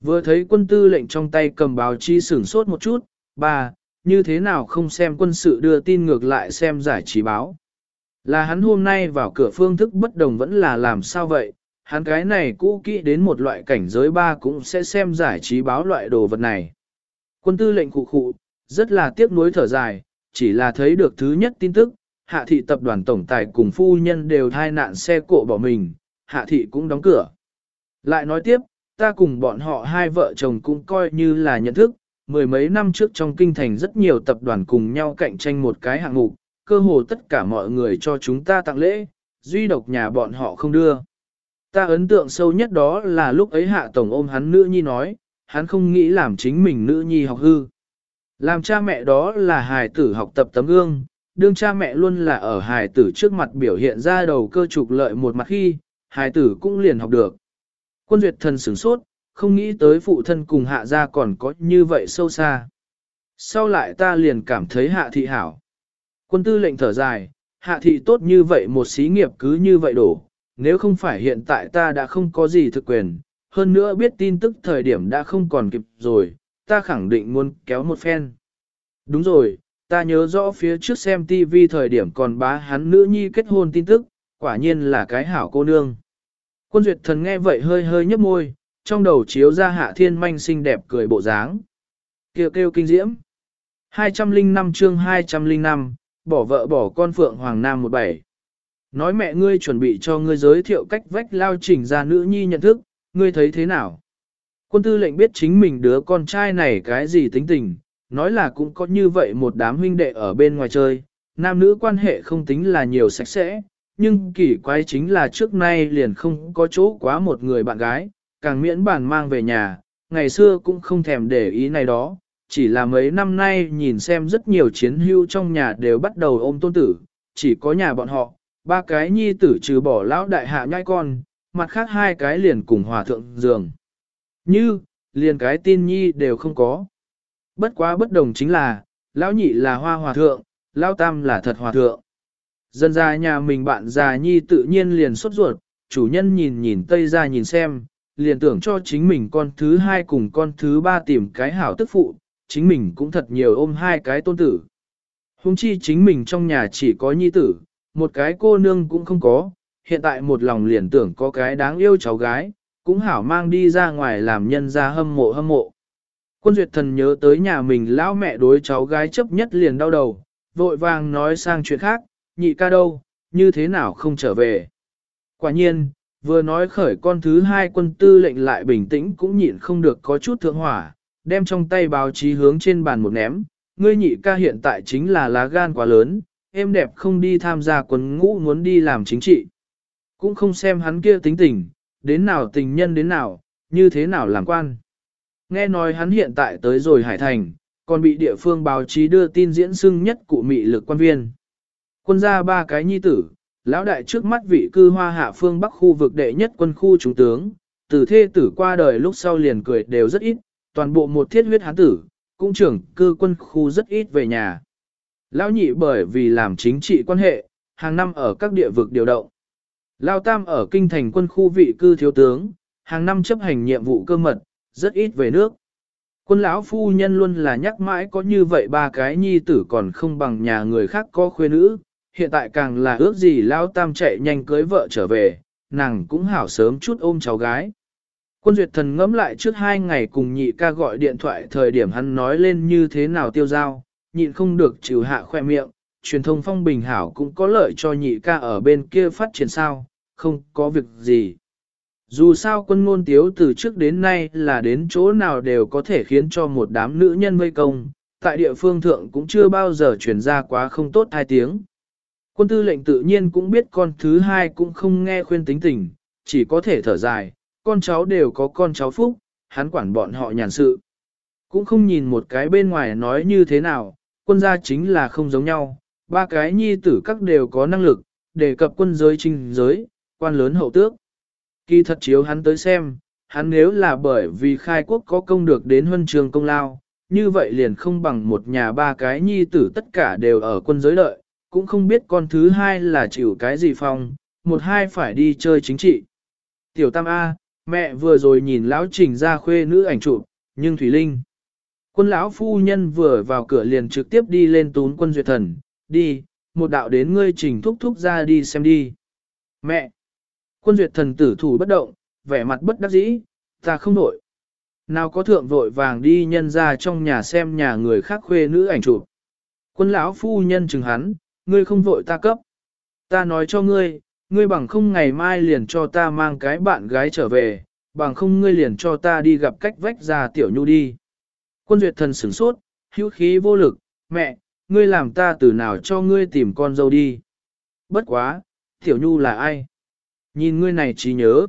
Vừa thấy quân tư lệnh trong tay cầm báo chi sửng sốt một chút, bà, như thế nào không xem quân sự đưa tin ngược lại xem giải trí báo. Là hắn hôm nay vào cửa phương thức bất đồng vẫn là làm sao vậy, hắn cái này cũ kỹ đến một loại cảnh giới ba cũng sẽ xem giải trí báo loại đồ vật này. Quân tư lệnh cụ khụ, rất là tiếc nuối thở dài, chỉ là thấy được thứ nhất tin tức, hạ thị tập đoàn tổng tài cùng phu nhân đều thai nạn xe cộ bỏ mình, hạ thị cũng đóng cửa. Lại nói tiếp, ta cùng bọn họ hai vợ chồng cũng coi như là nhận thức, mười mấy năm trước trong kinh thành rất nhiều tập đoàn cùng nhau cạnh tranh một cái hạng mục, cơ hồ tất cả mọi người cho chúng ta tặng lễ, duy độc nhà bọn họ không đưa. Ta ấn tượng sâu nhất đó là lúc ấy hạ tổng ôm hắn nữ nhi nói, hắn không nghĩ làm chính mình nữ nhi học hư. Làm cha mẹ đó là hài tử học tập tấm gương, đương cha mẹ luôn là ở hài tử trước mặt biểu hiện ra đầu cơ trục lợi một mặt khi, hài tử cũng liền học được. Quân duyệt thần sửng sốt, không nghĩ tới phụ thân cùng hạ gia còn có như vậy sâu xa. Sau lại ta liền cảm thấy hạ thị hảo. Quân tư lệnh thở dài, hạ thị tốt như vậy một xí nghiệp cứ như vậy đổ, nếu không phải hiện tại ta đã không có gì thực quyền, hơn nữa biết tin tức thời điểm đã không còn kịp rồi, ta khẳng định muốn kéo một phen. Đúng rồi, ta nhớ rõ phía trước xem TV thời điểm còn bá hắn nữ nhi kết hôn tin tức, quả nhiên là cái hảo cô nương. Quân duyệt thần nghe vậy hơi hơi nhấp môi, trong đầu chiếu ra hạ thiên manh xinh đẹp cười bộ dáng. Kêu kêu kinh diễm. 205 chương 205, bỏ vợ bỏ con Phượng Hoàng Nam 17. Nói mẹ ngươi chuẩn bị cho ngươi giới thiệu cách vách lao chỉnh ra nữ nhi nhận thức, ngươi thấy thế nào? Quân tư lệnh biết chính mình đứa con trai này cái gì tính tình, nói là cũng có như vậy một đám huynh đệ ở bên ngoài chơi, nam nữ quan hệ không tính là nhiều sạch sẽ, nhưng kỳ quái chính là trước nay liền không có chỗ quá một người bạn gái, càng miễn bản mang về nhà, ngày xưa cũng không thèm để ý này đó, chỉ là mấy năm nay nhìn xem rất nhiều chiến hưu trong nhà đều bắt đầu ôm tôn tử, chỉ có nhà bọn họ, ba cái nhi tử trừ bỏ lão đại hạ nhai con, mặt khác hai cái liền cùng hòa thượng giường. Như, liền cái tin nhi đều không có. Bất quá bất đồng chính là, lão nhị là hoa hòa thượng, lão tam là thật hòa thượng. Dân ra nhà mình bạn già nhi tự nhiên liền sốt ruột, chủ nhân nhìn nhìn tây ra nhìn xem, liền tưởng cho chính mình con thứ hai cùng con thứ ba tìm cái hảo tức phụ, chính mình cũng thật nhiều ôm hai cái tôn tử. Hùng chi chính mình trong nhà chỉ có nhi tử, một cái cô nương cũng không có, hiện tại một lòng liền tưởng có cái đáng yêu cháu gái, cũng hảo mang đi ra ngoài làm nhân ra hâm mộ hâm mộ. Quân duyệt thần nhớ tới nhà mình lão mẹ đối cháu gái chấp nhất liền đau đầu, vội vàng nói sang chuyện khác, nhị ca đâu, như thế nào không trở về. Quả nhiên, vừa nói khởi con thứ hai quân tư lệnh lại bình tĩnh cũng nhịn không được có chút thượng hỏa, đem trong tay báo chí hướng trên bàn một ném, ngươi nhị ca hiện tại chính là lá gan quá lớn, em đẹp không đi tham gia quân ngũ muốn đi làm chính trị. Cũng không xem hắn kia tính tình, đến nào tình nhân đến nào, như thế nào làm quan. Nghe nói hắn hiện tại tới rồi Hải Thành, còn bị địa phương báo chí đưa tin diễn xưng nhất cụ mị lực quan viên. Quân gia ba cái nhi tử, lão đại trước mắt vị cư hoa hạ phương bắc khu vực đệ nhất quân khu trung tướng, từ thê tử qua đời lúc sau liền cười đều rất ít, toàn bộ một thiết huyết hán tử, cũng trưởng cư quân khu rất ít về nhà. Lão nhị bởi vì làm chính trị quan hệ, hàng năm ở các địa vực điều động. Lão tam ở kinh thành quân khu vị cư thiếu tướng, hàng năm chấp hành nhiệm vụ cơ mật, rất ít về nước. Quân lão phu nhân luôn là nhắc mãi có như vậy ba cái nhi tử còn không bằng nhà người khác có khuê nữ, hiện tại càng là ước gì lão tam chạy nhanh cưới vợ trở về, nàng cũng hảo sớm chút ôm cháu gái. Quân duyệt thần ngẫm lại trước hai ngày cùng nhị ca gọi điện thoại thời điểm hắn nói lên như thế nào tiêu giao, nhịn không được chịu hạ khoe miệng, truyền thông phong bình hảo cũng có lợi cho nhị ca ở bên kia phát triển sao, không có việc gì. Dù sao quân ngôn tiếu từ trước đến nay là đến chỗ nào đều có thể khiến cho một đám nữ nhân vây công, tại địa phương thượng cũng chưa bao giờ truyền ra quá không tốt hai tiếng. Quân tư lệnh tự nhiên cũng biết con thứ hai cũng không nghe khuyên tính tình, chỉ có thể thở dài, con cháu đều có con cháu phúc, hắn quản bọn họ nhàn sự. Cũng không nhìn một cái bên ngoài nói như thế nào, quân gia chính là không giống nhau, ba cái nhi tử các đều có năng lực, đề cập quân giới trinh giới, quan lớn hậu tước. Kỳ thật chiếu hắn tới xem, hắn nếu là bởi vì khai quốc có công được đến huân trường công lao, như vậy liền không bằng một nhà ba cái nhi tử tất cả đều ở quân giới đợi, cũng không biết con thứ hai là chịu cái gì phong, một hai phải đi chơi chính trị. Tiểu Tam A, mẹ vừa rồi nhìn lão trình ra khuê nữ ảnh chụp, nhưng Thủy Linh. Quân lão phu nhân vừa vào cửa liền trực tiếp đi lên tún quân duyệt thần, đi, một đạo đến ngươi trình thúc thúc ra đi xem đi. Mẹ! Quân duyệt thần tử thủ bất động, vẻ mặt bất đắc dĩ, ta không nổi. Nào có thượng vội vàng đi nhân ra trong nhà xem nhà người khác khuê nữ ảnh chụp. Quân lão phu nhân chừng hắn, ngươi không vội ta cấp. Ta nói cho ngươi, ngươi bằng không ngày mai liền cho ta mang cái bạn gái trở về, bằng không ngươi liền cho ta đi gặp cách vách ra tiểu nhu đi. Quân duyệt thần sửng sốt, hữu khí vô lực, mẹ, ngươi làm ta từ nào cho ngươi tìm con dâu đi. Bất quá, tiểu nhu là ai? Nhìn ngươi này chỉ nhớ.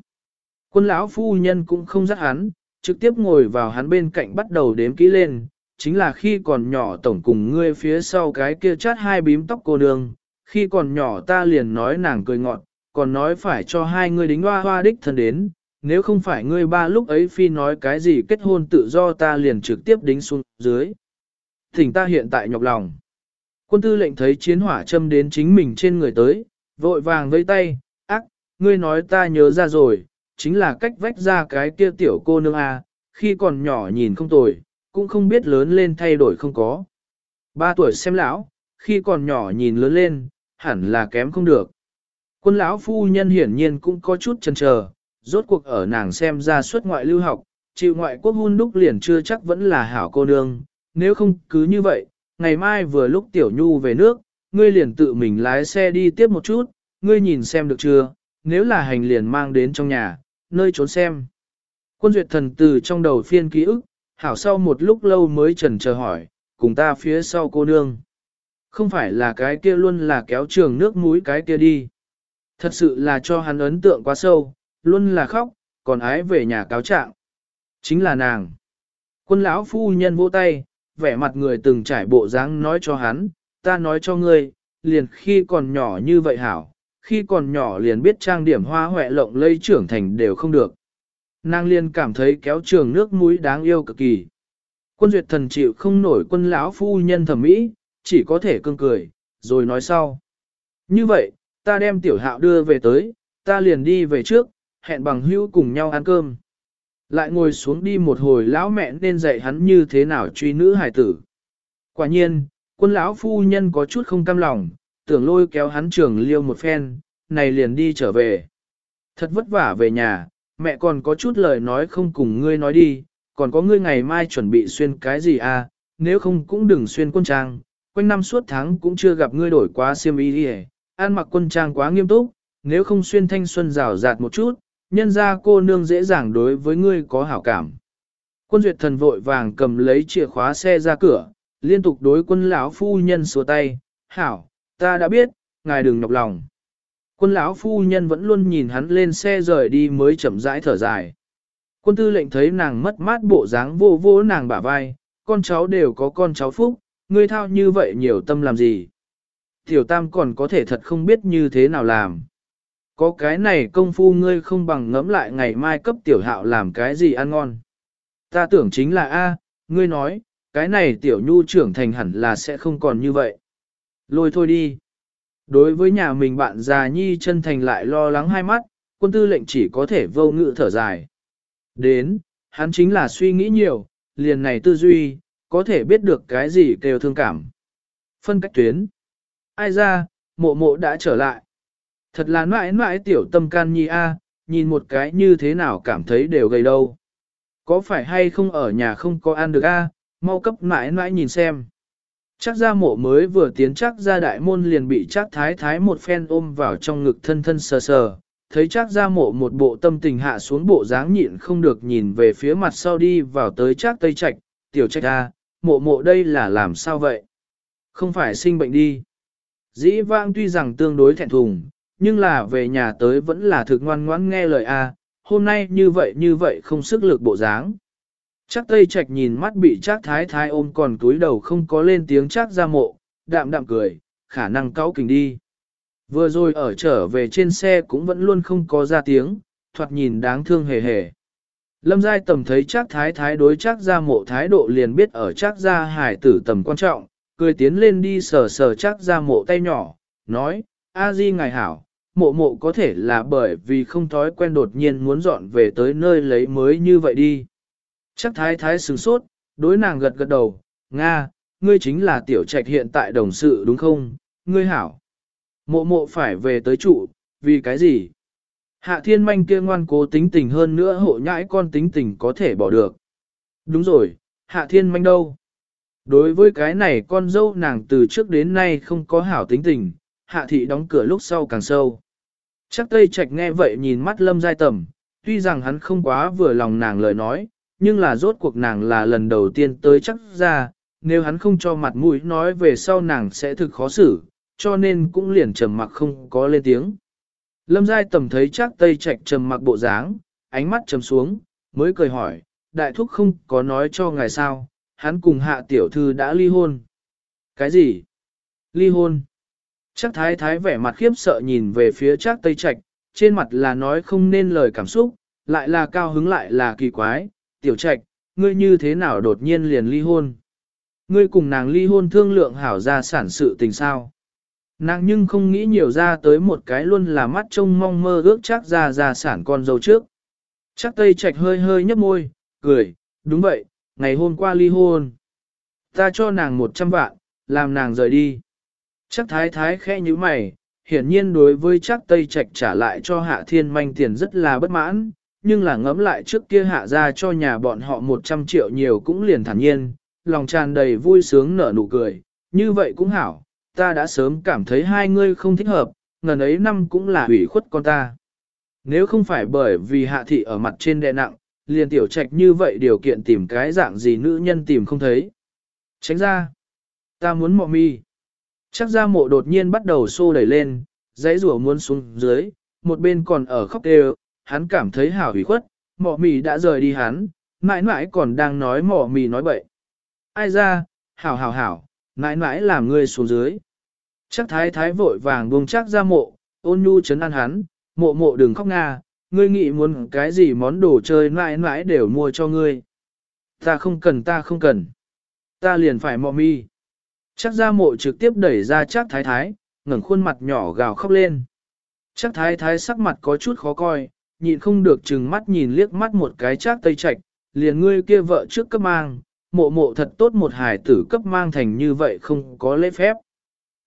Quân lão phu nhân cũng không dắt hắn, trực tiếp ngồi vào hắn bên cạnh bắt đầu đếm kỹ lên, chính là khi còn nhỏ tổng cùng ngươi phía sau cái kia chát hai bím tóc cô nương, khi còn nhỏ ta liền nói nàng cười ngọt, còn nói phải cho hai ngươi đính hoa hoa đích thân đến, nếu không phải ngươi ba lúc ấy phi nói cái gì kết hôn tự do ta liền trực tiếp đính xuống dưới. Thỉnh ta hiện tại nhọc lòng. Quân tư lệnh thấy chiến hỏa châm đến chính mình trên người tới, vội vàng vây tay, ác, ngươi nói ta nhớ ra rồi, chính là cách vách ra cái kia tiểu cô nương A, khi còn nhỏ nhìn không tồi, cũng không biết lớn lên thay đổi không có. Ba tuổi xem lão, khi còn nhỏ nhìn lớn lên, hẳn là kém không được. Quân lão phu nhân hiển nhiên cũng có chút chần chờ, rốt cuộc ở nàng xem ra xuất ngoại lưu học, chịu ngoại quốc hôn đúc liền chưa chắc vẫn là hảo cô nương, nếu không cứ như vậy, ngày mai vừa lúc tiểu nhu về nước, ngươi liền tự mình lái xe đi tiếp một chút, ngươi nhìn xem được chưa, nếu là hành liền mang đến trong nhà, nơi trốn xem. Quân duyệt thần từ trong đầu phiên ký ức, hảo sau một lúc lâu mới trần chờ hỏi, cùng ta phía sau cô nương. Không phải là cái kia luôn là kéo trường nước mũi cái kia đi. Thật sự là cho hắn ấn tượng quá sâu, luôn là khóc, còn ái về nhà cáo trạng. Chính là nàng. Quân lão phu nhân vỗ tay, vẻ mặt người từng trải bộ dáng nói cho hắn, ta nói cho ngươi, liền khi còn nhỏ như vậy hảo, khi còn nhỏ liền biết trang điểm hoa hoẹ lộng lây trưởng thành đều không được. Nàng liền cảm thấy kéo trường nước mũi đáng yêu cực kỳ. Quân duyệt thần chịu không nổi quân lão phu nhân thẩm mỹ, chỉ có thể cưng cười, rồi nói sau. Như vậy, ta đem tiểu hạo đưa về tới, ta liền đi về trước, hẹn bằng hữu cùng nhau ăn cơm. Lại ngồi xuống đi một hồi lão mẹ nên dạy hắn như thế nào truy nữ hài tử. Quả nhiên, quân lão phu nhân có chút không cam lòng, tưởng lôi kéo hắn trường liêu một phen, này liền đi trở về. Thật vất vả về nhà, mẹ còn có chút lời nói không cùng ngươi nói đi, còn có ngươi ngày mai chuẩn bị xuyên cái gì à, nếu không cũng đừng xuyên quân trang, quanh năm suốt tháng cũng chưa gặp ngươi đổi quá xiêm y đi ăn mặc quân trang quá nghiêm túc, nếu không xuyên thanh xuân rào rạt một chút, nhân ra cô nương dễ dàng đối với ngươi có hảo cảm. Quân duyệt thần vội vàng cầm lấy chìa khóa xe ra cửa, liên tục đối quân lão phu nhân xua tay, hảo, ta đã biết, ngài đừng nhọc lòng. Quân lão phu nhân vẫn luôn nhìn hắn lên xe rời đi mới chậm rãi thở dài. Quân tư lệnh thấy nàng mất mát bộ dáng vô vô nàng bả vai, con cháu đều có con cháu phúc, ngươi thao như vậy nhiều tâm làm gì. Tiểu tam còn có thể thật không biết như thế nào làm. Có cái này công phu ngươi không bằng ngẫm lại ngày mai cấp tiểu hạo làm cái gì ăn ngon. Ta tưởng chính là A, ngươi nói, cái này tiểu nhu trưởng thành hẳn là sẽ không còn như vậy. Lôi thôi đi. Đối với nhà mình bạn già nhi chân thành lại lo lắng hai mắt, quân tư lệnh chỉ có thể vô ngự thở dài. Đến, hắn chính là suy nghĩ nhiều, liền này tư duy, có thể biết được cái gì kêu thương cảm. Phân cách tuyến. Ai ra, mộ mộ đã trở lại. Thật là mãi mãi tiểu tâm can nhi a, nhìn một cái như thế nào cảm thấy đều gầy đâu. Có phải hay không ở nhà không có ăn được a, mau cấp mãi mãi nhìn xem. Chắc ra mộ mới vừa tiến chắc ra đại môn liền bị chắc thái thái một phen ôm vào trong ngực thân thân sờ sờ, thấy chắc ra mộ một bộ tâm tình hạ xuống bộ dáng nhịn không được nhìn về phía mặt sau đi vào tới chắc tây trạch, tiểu trạch a, mộ mộ đây là làm sao vậy? Không phải sinh bệnh đi. Dĩ vãng tuy rằng tương đối thẹn thùng, nhưng là về nhà tới vẫn là thực ngoan ngoãn nghe lời a. hôm nay như vậy như vậy không sức lực bộ dáng. Chắc Tây Trạch nhìn mắt bị chắc thái thái ôm còn túi đầu không có lên tiếng chắc ra mộ, đạm đạm cười, khả năng cáo kình đi. Vừa rồi ở trở về trên xe cũng vẫn luôn không có ra tiếng, thoạt nhìn đáng thương hề hề. Lâm Giai tầm thấy chắc thái thái đối chắc ra mộ thái độ liền biết ở chắc ra hải tử tầm quan trọng, cười tiến lên đi sờ sờ chắc ra mộ tay nhỏ, nói, A Di ngài hảo, mộ mộ có thể là bởi vì không thói quen đột nhiên muốn dọn về tới nơi lấy mới như vậy đi. Chắc thái thái sửng sốt, đối nàng gật gật đầu, Nga, ngươi chính là tiểu trạch hiện tại đồng sự đúng không, ngươi hảo. Mộ mộ phải về tới trụ, vì cái gì? Hạ thiên manh kia ngoan cố tính tình hơn nữa hộ nhãi con tính tình có thể bỏ được. Đúng rồi, hạ thiên manh đâu? Đối với cái này con dâu nàng từ trước đến nay không có hảo tính tình, hạ thị đóng cửa lúc sau càng sâu. Chắc Tây Trạch nghe vậy nhìn mắt lâm giai tầm, tuy rằng hắn không quá vừa lòng nàng lời nói, nhưng là rốt cuộc nàng là lần đầu tiên tới chắc ra, nếu hắn không cho mặt mũi nói về sau nàng sẽ thực khó xử, cho nên cũng liền trầm mặc không có lên tiếng. Lâm Giai tầm thấy chắc Tây Trạch trầm mặc bộ dáng, ánh mắt trầm xuống, mới cười hỏi, đại thúc không có nói cho ngài sao, hắn cùng hạ tiểu thư đã ly hôn. Cái gì? Ly hôn? Chắc thái thái vẻ mặt khiếp sợ nhìn về phía chắc Tây Trạch, trên mặt là nói không nên lời cảm xúc, lại là cao hứng lại là kỳ quái, tiểu trạch, ngươi như thế nào đột nhiên liền ly hôn? Ngươi cùng nàng ly hôn thương lượng hảo ra sản sự tình sao? Nàng nhưng không nghĩ nhiều ra tới một cái luôn là mắt trông mong mơ ước chắc ra ra sản con dâu trước. Chắc tây trạch hơi hơi nhấp môi, cười, đúng vậy, ngày hôm qua ly hôn. Ta cho nàng một trăm vạn, làm nàng rời đi. Chắc thái thái khẽ như mày, hiển nhiên đối với chắc tây trạch trả lại cho hạ thiên manh tiền rất là bất mãn, nhưng là ngẫm lại trước kia hạ ra cho nhà bọn họ 100 triệu nhiều cũng liền thản nhiên, lòng tràn đầy vui sướng nở nụ cười, như vậy cũng hảo, ta đã sớm cảm thấy hai ngươi không thích hợp, ngần ấy năm cũng là hủy khuất con ta. Nếu không phải bởi vì hạ thị ở mặt trên đè nặng, liền tiểu trạch như vậy điều kiện tìm cái dạng gì nữ nhân tìm không thấy. Tránh ra, ta muốn mọ mi. Chắc ra mộ đột nhiên bắt đầu xô đẩy lên, giấy rùa muốn xuống dưới, một bên còn ở khóc đều, hắn cảm thấy hảo hủy khuất, mỏ mì đã rời đi hắn, mãi mãi còn đang nói mỏ mì nói bậy. Ai ra, hảo hảo hảo, mãi mãi làm ngươi xuống dưới. Chắc thái thái vội vàng buông chắc ra mộ, ôn nhu chấn an hắn, mộ mộ đừng khóc nga, ngươi nghĩ muốn cái gì món đồ chơi mãi mãi đều mua cho ngươi. Ta không cần ta không cần. Ta liền phải mọ mi. Chắc ra mộ trực tiếp đẩy ra chắc thái thái, ngẩng khuôn mặt nhỏ gào khóc lên. Chắc thái thái sắc mặt có chút khó coi, nhịn không được chừng mắt nhìn liếc mắt một cái chắc tây trạch, liền ngươi kia vợ trước cấp mang, mộ mộ thật tốt một hài tử cấp mang thành như vậy không có lễ phép.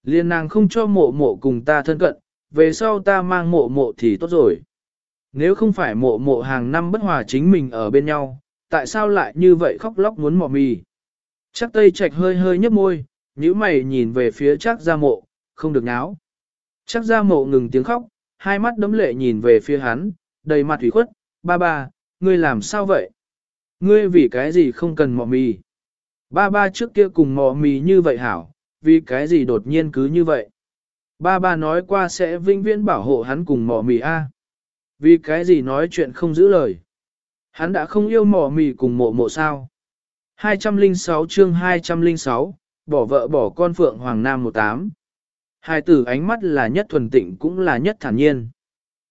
liền nàng không cho mộ mộ cùng ta thân cận, về sau ta mang mộ mộ thì tốt rồi. Nếu không phải mộ mộ hàng năm bất hòa chính mình ở bên nhau, tại sao lại như vậy khóc lóc muốn mò mì? Chắc tây trạch hơi hơi nhấp môi, nhíu mày nhìn về phía chắc gia mộ, không được náo. Chắc gia mộ ngừng tiếng khóc, hai mắt đấm lệ nhìn về phía hắn, đầy mặt thủy khuất, ba ba, ngươi làm sao vậy? Ngươi vì cái gì không cần mò mì? Ba ba trước kia cùng mò mì như vậy hảo, vì cái gì đột nhiên cứ như vậy? Ba ba nói qua sẽ vinh viễn bảo hộ hắn cùng mò mì A. Vì cái gì nói chuyện không giữ lời? Hắn đã không yêu mò mì cùng mộ mộ sao? 206 chương 206, bỏ vợ bỏ con Phượng Hoàng Nam 18. Hai tử ánh mắt là nhất thuần tịnh cũng là nhất thản nhiên.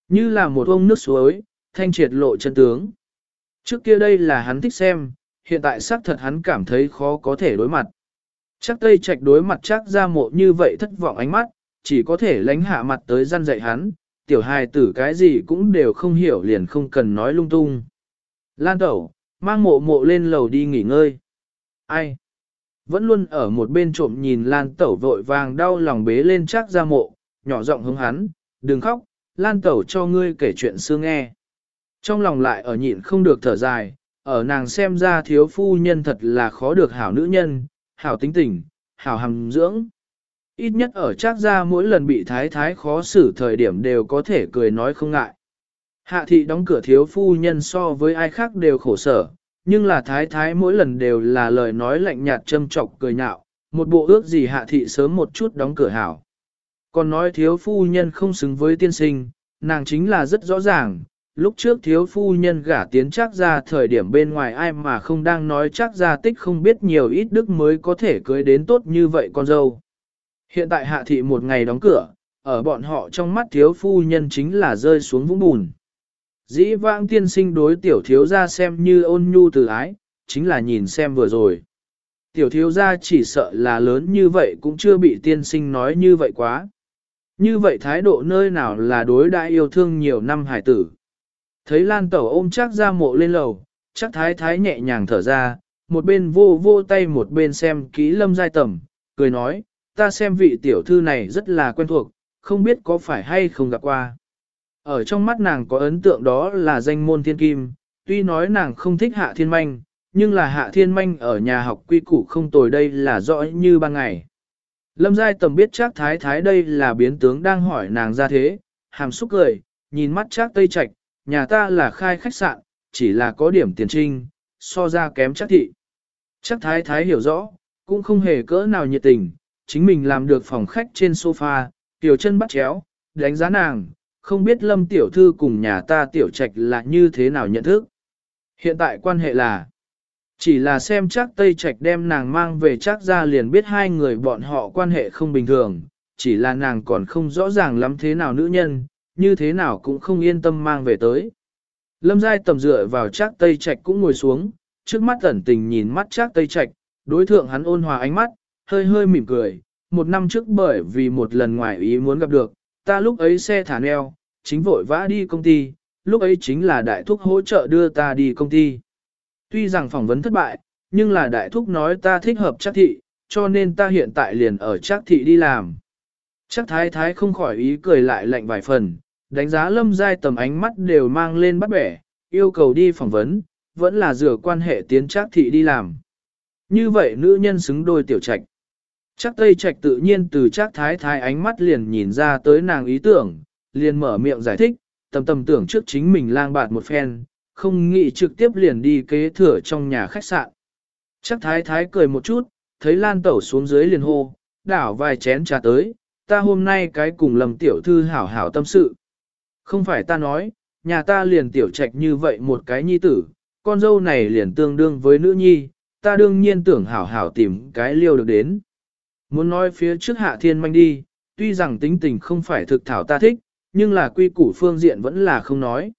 Như là một ông nước suối, thanh triệt lộ chân tướng. Trước kia đây là hắn thích xem, hiện tại xác thật hắn cảm thấy khó có thể đối mặt. Chắc tây trạch đối mặt chắc ra mộ như vậy thất vọng ánh mắt, chỉ có thể lánh hạ mặt tới gian dạy hắn, tiểu hài tử cái gì cũng đều không hiểu liền không cần nói lung tung. Lan tẩu, mang mộ mộ lên lầu đi nghỉ ngơi. Ai? Vẫn luôn ở một bên trộm nhìn Lan tẩu vội vàng đau lòng bế lên chắc ra mộ, nhỏ giọng hướng hắn, đừng khóc, Lan Tẩu cho ngươi kể chuyện xưa nghe. Trong lòng lại ở nhịn không được thở dài, ở nàng xem ra thiếu phu nhân thật là khó được hảo nữ nhân, hảo tính tình, hảo hàm dưỡng. Ít nhất ở chắc ra mỗi lần bị thái thái khó xử thời điểm đều có thể cười nói không ngại. Hạ thị đóng cửa thiếu phu nhân so với ai khác đều khổ sở, nhưng là thái thái mỗi lần đều là lời nói lạnh nhạt châm trọc cười nhạo, một bộ ước gì hạ thị sớm một chút đóng cửa hảo. Còn nói thiếu phu nhân không xứng với tiên sinh, nàng chính là rất rõ ràng, lúc trước thiếu phu nhân gả tiến chắc ra thời điểm bên ngoài ai mà không đang nói chắc ra tích không biết nhiều ít đức mới có thể cưới đến tốt như vậy con dâu. Hiện tại hạ thị một ngày đóng cửa, ở bọn họ trong mắt thiếu phu nhân chính là rơi xuống vũng bùn. Dĩ vãng tiên sinh đối tiểu thiếu ra xem như ôn nhu từ ái, chính là nhìn xem vừa rồi. Tiểu thiếu ra chỉ sợ là lớn như vậy cũng chưa bị tiên sinh nói như vậy quá. Như vậy thái độ nơi nào là đối đại yêu thương nhiều năm hải tử. Thấy Lan Tẩu ôm chắc ra mộ lên lầu, chắc thái thái nhẹ nhàng thở ra, một bên vô vô tay một bên xem kỹ lâm giai tầm, cười nói, ta xem vị tiểu thư này rất là quen thuộc, không biết có phải hay không gặp qua. Ở trong mắt nàng có ấn tượng đó là danh môn thiên kim, tuy nói nàng không thích hạ thiên manh, nhưng là hạ thiên manh ở nhà học quy củ không tồi đây là rõ như ban ngày. Lâm Giai Tầm biết chắc thái thái đây là biến tướng đang hỏi nàng ra thế, hàm xúc cười, nhìn mắt chắc tây Trạch, nhà ta là khai khách sạn, chỉ là có điểm tiền trinh, so ra kém chắc thị. Chắc thái thái hiểu rõ, cũng không hề cỡ nào nhiệt tình, chính mình làm được phòng khách trên sofa, tiểu chân bắt chéo, đánh giá nàng, không biết lâm tiểu thư cùng nhà ta tiểu trạch là như thế nào nhận thức. Hiện tại quan hệ là, chỉ là xem chắc Tây Trạch đem nàng mang về chắc ra liền biết hai người bọn họ quan hệ không bình thường, chỉ là nàng còn không rõ ràng lắm thế nào nữ nhân, như thế nào cũng không yên tâm mang về tới. Lâm Giai tầm dựa vào chắc Tây Trạch cũng ngồi xuống, trước mắt ẩn tình nhìn mắt chắc Tây Trạch, đối thượng hắn ôn hòa ánh mắt, hơi hơi mỉm cười. Một năm trước bởi vì một lần ngoài ý muốn gặp được, ta lúc ấy xe thả neo, chính vội vã đi công ty, lúc ấy chính là đại thúc hỗ trợ đưa ta đi công ty. Tuy rằng phỏng vấn thất bại, nhưng là đại thúc nói ta thích hợp chắc thị, cho nên ta hiện tại liền ở chắc thị đi làm. Chắc thái thái không khỏi ý cười lại lạnh vài phần, đánh giá lâm giai tầm ánh mắt đều mang lên bắt bẻ, yêu cầu đi phỏng vấn, vẫn là rửa quan hệ tiến chắc thị đi làm. Như vậy nữ nhân xứng đôi tiểu trạch. Chắc tây trạch tự nhiên từ chắc thái thái ánh mắt liền nhìn ra tới nàng ý tưởng, liền mở miệng giải thích, tầm tầm tưởng trước chính mình lang bạt một phen, không nghĩ trực tiếp liền đi kế thừa trong nhà khách sạn. Chắc thái thái cười một chút, thấy lan tẩu xuống dưới liền hô, đảo vài chén trà tới, ta hôm nay cái cùng lầm tiểu thư hảo hảo tâm sự. Không phải ta nói, nhà ta liền tiểu trạch như vậy một cái nhi tử, con dâu này liền tương đương với nữ nhi, ta đương nhiên tưởng hảo hảo tìm cái liêu được đến. Muốn nói phía trước hạ thiên manh đi, tuy rằng tính tình không phải thực thảo ta thích, nhưng là quy củ phương diện vẫn là không nói.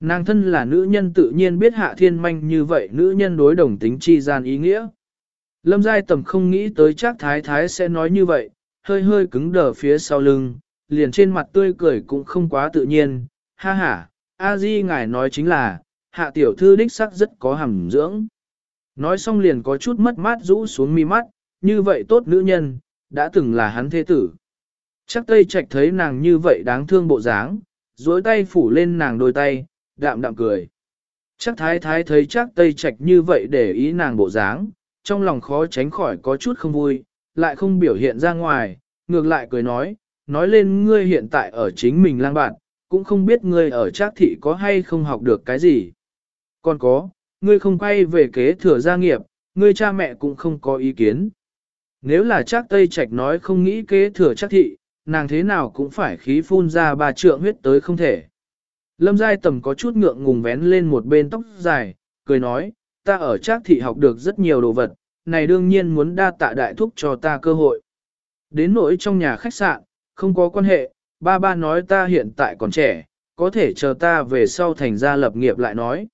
Nàng thân là nữ nhân tự nhiên biết hạ thiên manh như vậy nữ nhân đối đồng tính chi gian ý nghĩa. Lâm Giai Tầm không nghĩ tới chắc thái thái sẽ nói như vậy, hơi hơi cứng đờ phía sau lưng, liền trên mặt tươi cười cũng không quá tự nhiên, ha ha, a di ngài nói chính là, hạ tiểu thư đích sắc rất có hàm dưỡng. Nói xong liền có chút mất mát rũ xuống mi mắt, như vậy tốt nữ nhân, đã từng là hắn thế tử. Chắc Tây Trạch thấy nàng như vậy đáng thương bộ dáng, duỗi tay phủ lên nàng đôi tay, đạm đạm cười. Chắc thái thái thấy chắc Tây Trạch như vậy để ý nàng bộ dáng, trong lòng khó tránh khỏi có chút không vui, lại không biểu hiện ra ngoài, ngược lại cười nói, nói lên ngươi hiện tại ở chính mình lang bạn, cũng không biết ngươi ở chắc thị có hay không học được cái gì. Còn có, ngươi không quay về kế thừa gia nghiệp, ngươi cha mẹ cũng không có ý kiến. Nếu là chắc Tây Trạch nói không nghĩ kế thừa chắc thị, nàng thế nào cũng phải khí phun ra ba trượng huyết tới không thể. Lâm Giai Tầm có chút ngượng ngùng vén lên một bên tóc dài, cười nói, ta ở Trác thị học được rất nhiều đồ vật, này đương nhiên muốn đa tạ đại thúc cho ta cơ hội. Đến nỗi trong nhà khách sạn, không có quan hệ, ba ba nói ta hiện tại còn trẻ, có thể chờ ta về sau thành gia lập nghiệp lại nói.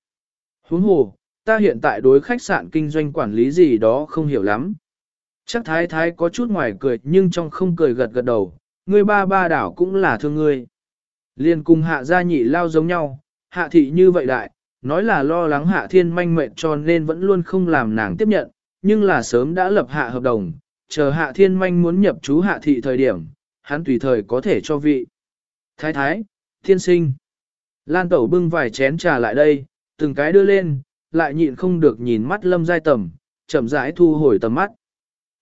Huống hồ, ta hiện tại đối khách sạn kinh doanh quản lý gì đó không hiểu lắm. Chắc thái thái có chút ngoài cười nhưng trong không cười gật gật đầu, ngươi ba ba đảo cũng là thương ngươi. Liên cùng hạ gia nhị lao giống nhau, hạ thị như vậy đại, nói là lo lắng hạ thiên manh mệt cho nên vẫn luôn không làm nàng tiếp nhận, nhưng là sớm đã lập hạ hợp đồng, chờ hạ thiên manh muốn nhập chú hạ thị thời điểm, hắn tùy thời có thể cho vị. Thái thái, Thiên sinh. Lan tẩu bưng vài chén trà lại đây, từng cái đưa lên, lại nhịn không được nhìn mắt lâm giai tầm, chậm rãi thu hồi tầm mắt.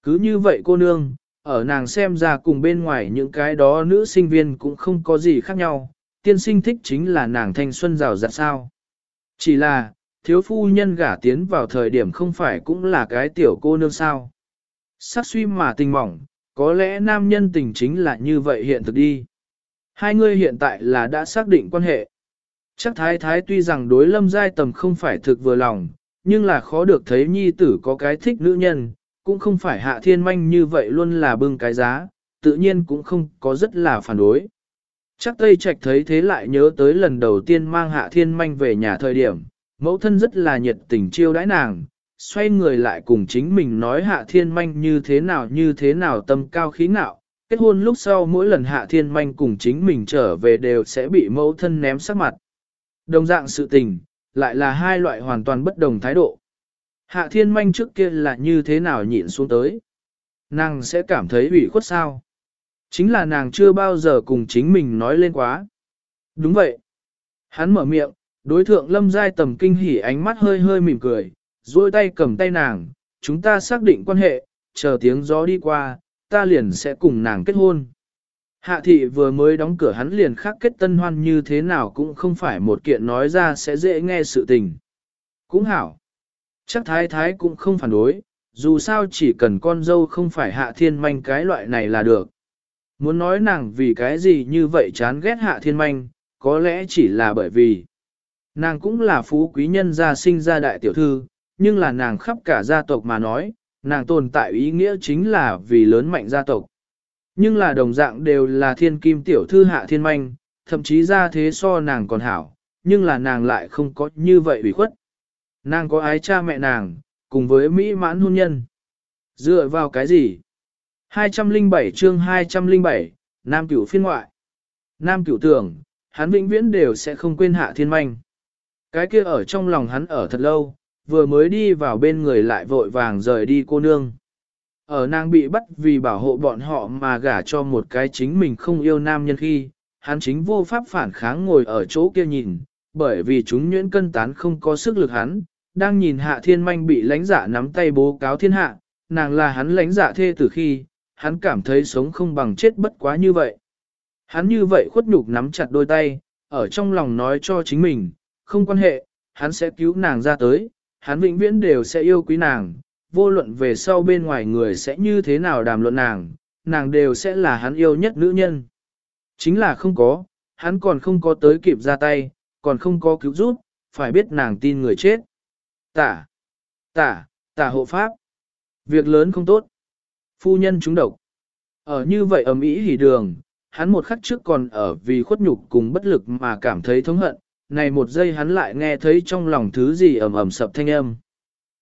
Cứ như vậy cô nương, ở nàng xem ra cùng bên ngoài những cái đó nữ sinh viên cũng không có gì khác nhau, tiên sinh thích chính là nàng thanh xuân rào rạt sao. Chỉ là, thiếu phu nhân gả tiến vào thời điểm không phải cũng là cái tiểu cô nương sao. Sắc suy mà tình mỏng, có lẽ nam nhân tình chính là như vậy hiện thực đi. Hai người hiện tại là đã xác định quan hệ. Chắc thái thái tuy rằng đối lâm giai tầm không phải thực vừa lòng, nhưng là khó được thấy nhi tử có cái thích nữ nhân, cũng không phải hạ thiên manh như vậy luôn là bưng cái giá, tự nhiên cũng không có rất là phản đối. Chắc Tây Trạch thấy thế lại nhớ tới lần đầu tiên mang hạ thiên manh về nhà thời điểm, mẫu thân rất là nhiệt tình chiêu đãi nàng, xoay người lại cùng chính mình nói hạ thiên manh như thế nào như thế nào tâm cao khí ngạo. Kết hôn lúc sau mỗi lần hạ thiên manh cùng chính mình trở về đều sẽ bị mẫu thân ném sắc mặt. Đồng dạng sự tình, lại là hai loại hoàn toàn bất đồng thái độ. Hạ thiên manh trước kia là như thế nào nhịn xuống tới. Nàng sẽ cảm thấy ủy khuất sao. Chính là nàng chưa bao giờ cùng chính mình nói lên quá. Đúng vậy. Hắn mở miệng, đối thượng lâm giai tầm kinh hỉ ánh mắt hơi hơi mỉm cười, duỗi tay cầm tay nàng, chúng ta xác định quan hệ, chờ tiếng gió đi qua, ta liền sẽ cùng nàng kết hôn. Hạ thị vừa mới đóng cửa hắn liền khắc kết tân hoan như thế nào cũng không phải một kiện nói ra sẽ dễ nghe sự tình. Cũng hảo. Chắc thái thái cũng không phản đối, dù sao chỉ cần con dâu không phải hạ thiên manh cái loại này là được. Muốn nói nàng vì cái gì như vậy chán ghét hạ thiên manh, có lẽ chỉ là bởi vì nàng cũng là phú quý nhân gia sinh ra đại tiểu thư, nhưng là nàng khắp cả gia tộc mà nói, nàng tồn tại ý nghĩa chính là vì lớn mạnh gia tộc. Nhưng là đồng dạng đều là thiên kim tiểu thư hạ thiên manh, thậm chí ra thế so nàng còn hảo, nhưng là nàng lại không có như vậy ủy khuất. Nàng có ái cha mẹ nàng, cùng với mỹ mãn hôn nhân. Dựa vào cái gì? 207 chương 207, Nam cửu phiên ngoại. Nam cửu tưởng, hắn vĩnh viễn đều sẽ không quên hạ thiên manh. Cái kia ở trong lòng hắn ở thật lâu, vừa mới đi vào bên người lại vội vàng rời đi cô nương. Ở nàng bị bắt vì bảo hộ bọn họ mà gả cho một cái chính mình không yêu nam nhân khi, hắn chính vô pháp phản kháng ngồi ở chỗ kia nhìn, bởi vì chúng nhuyễn cân tán không có sức lực hắn, đang nhìn hạ thiên manh bị lãnh giả nắm tay bố cáo thiên hạ, nàng là hắn lãnh giả thê từ khi, hắn cảm thấy sống không bằng chết bất quá như vậy. Hắn như vậy khuất nhục nắm chặt đôi tay, ở trong lòng nói cho chính mình, không quan hệ, hắn sẽ cứu nàng ra tới, hắn vĩnh viễn đều sẽ yêu quý nàng, vô luận về sau bên ngoài người sẽ như thế nào đàm luận nàng, nàng đều sẽ là hắn yêu nhất nữ nhân. Chính là không có, hắn còn không có tới kịp ra tay, còn không có cứu giúp, phải biết nàng tin người chết. Tả, tả, tả hộ pháp. Việc lớn không tốt. Phu nhân trúng độc. Ở như vậy ầm ĩ hỉ đường, hắn một khắc trước còn ở vì khuất nhục cùng bất lực mà cảm thấy thống hận, này một giây hắn lại nghe thấy trong lòng thứ gì ầm ầm sập thanh âm.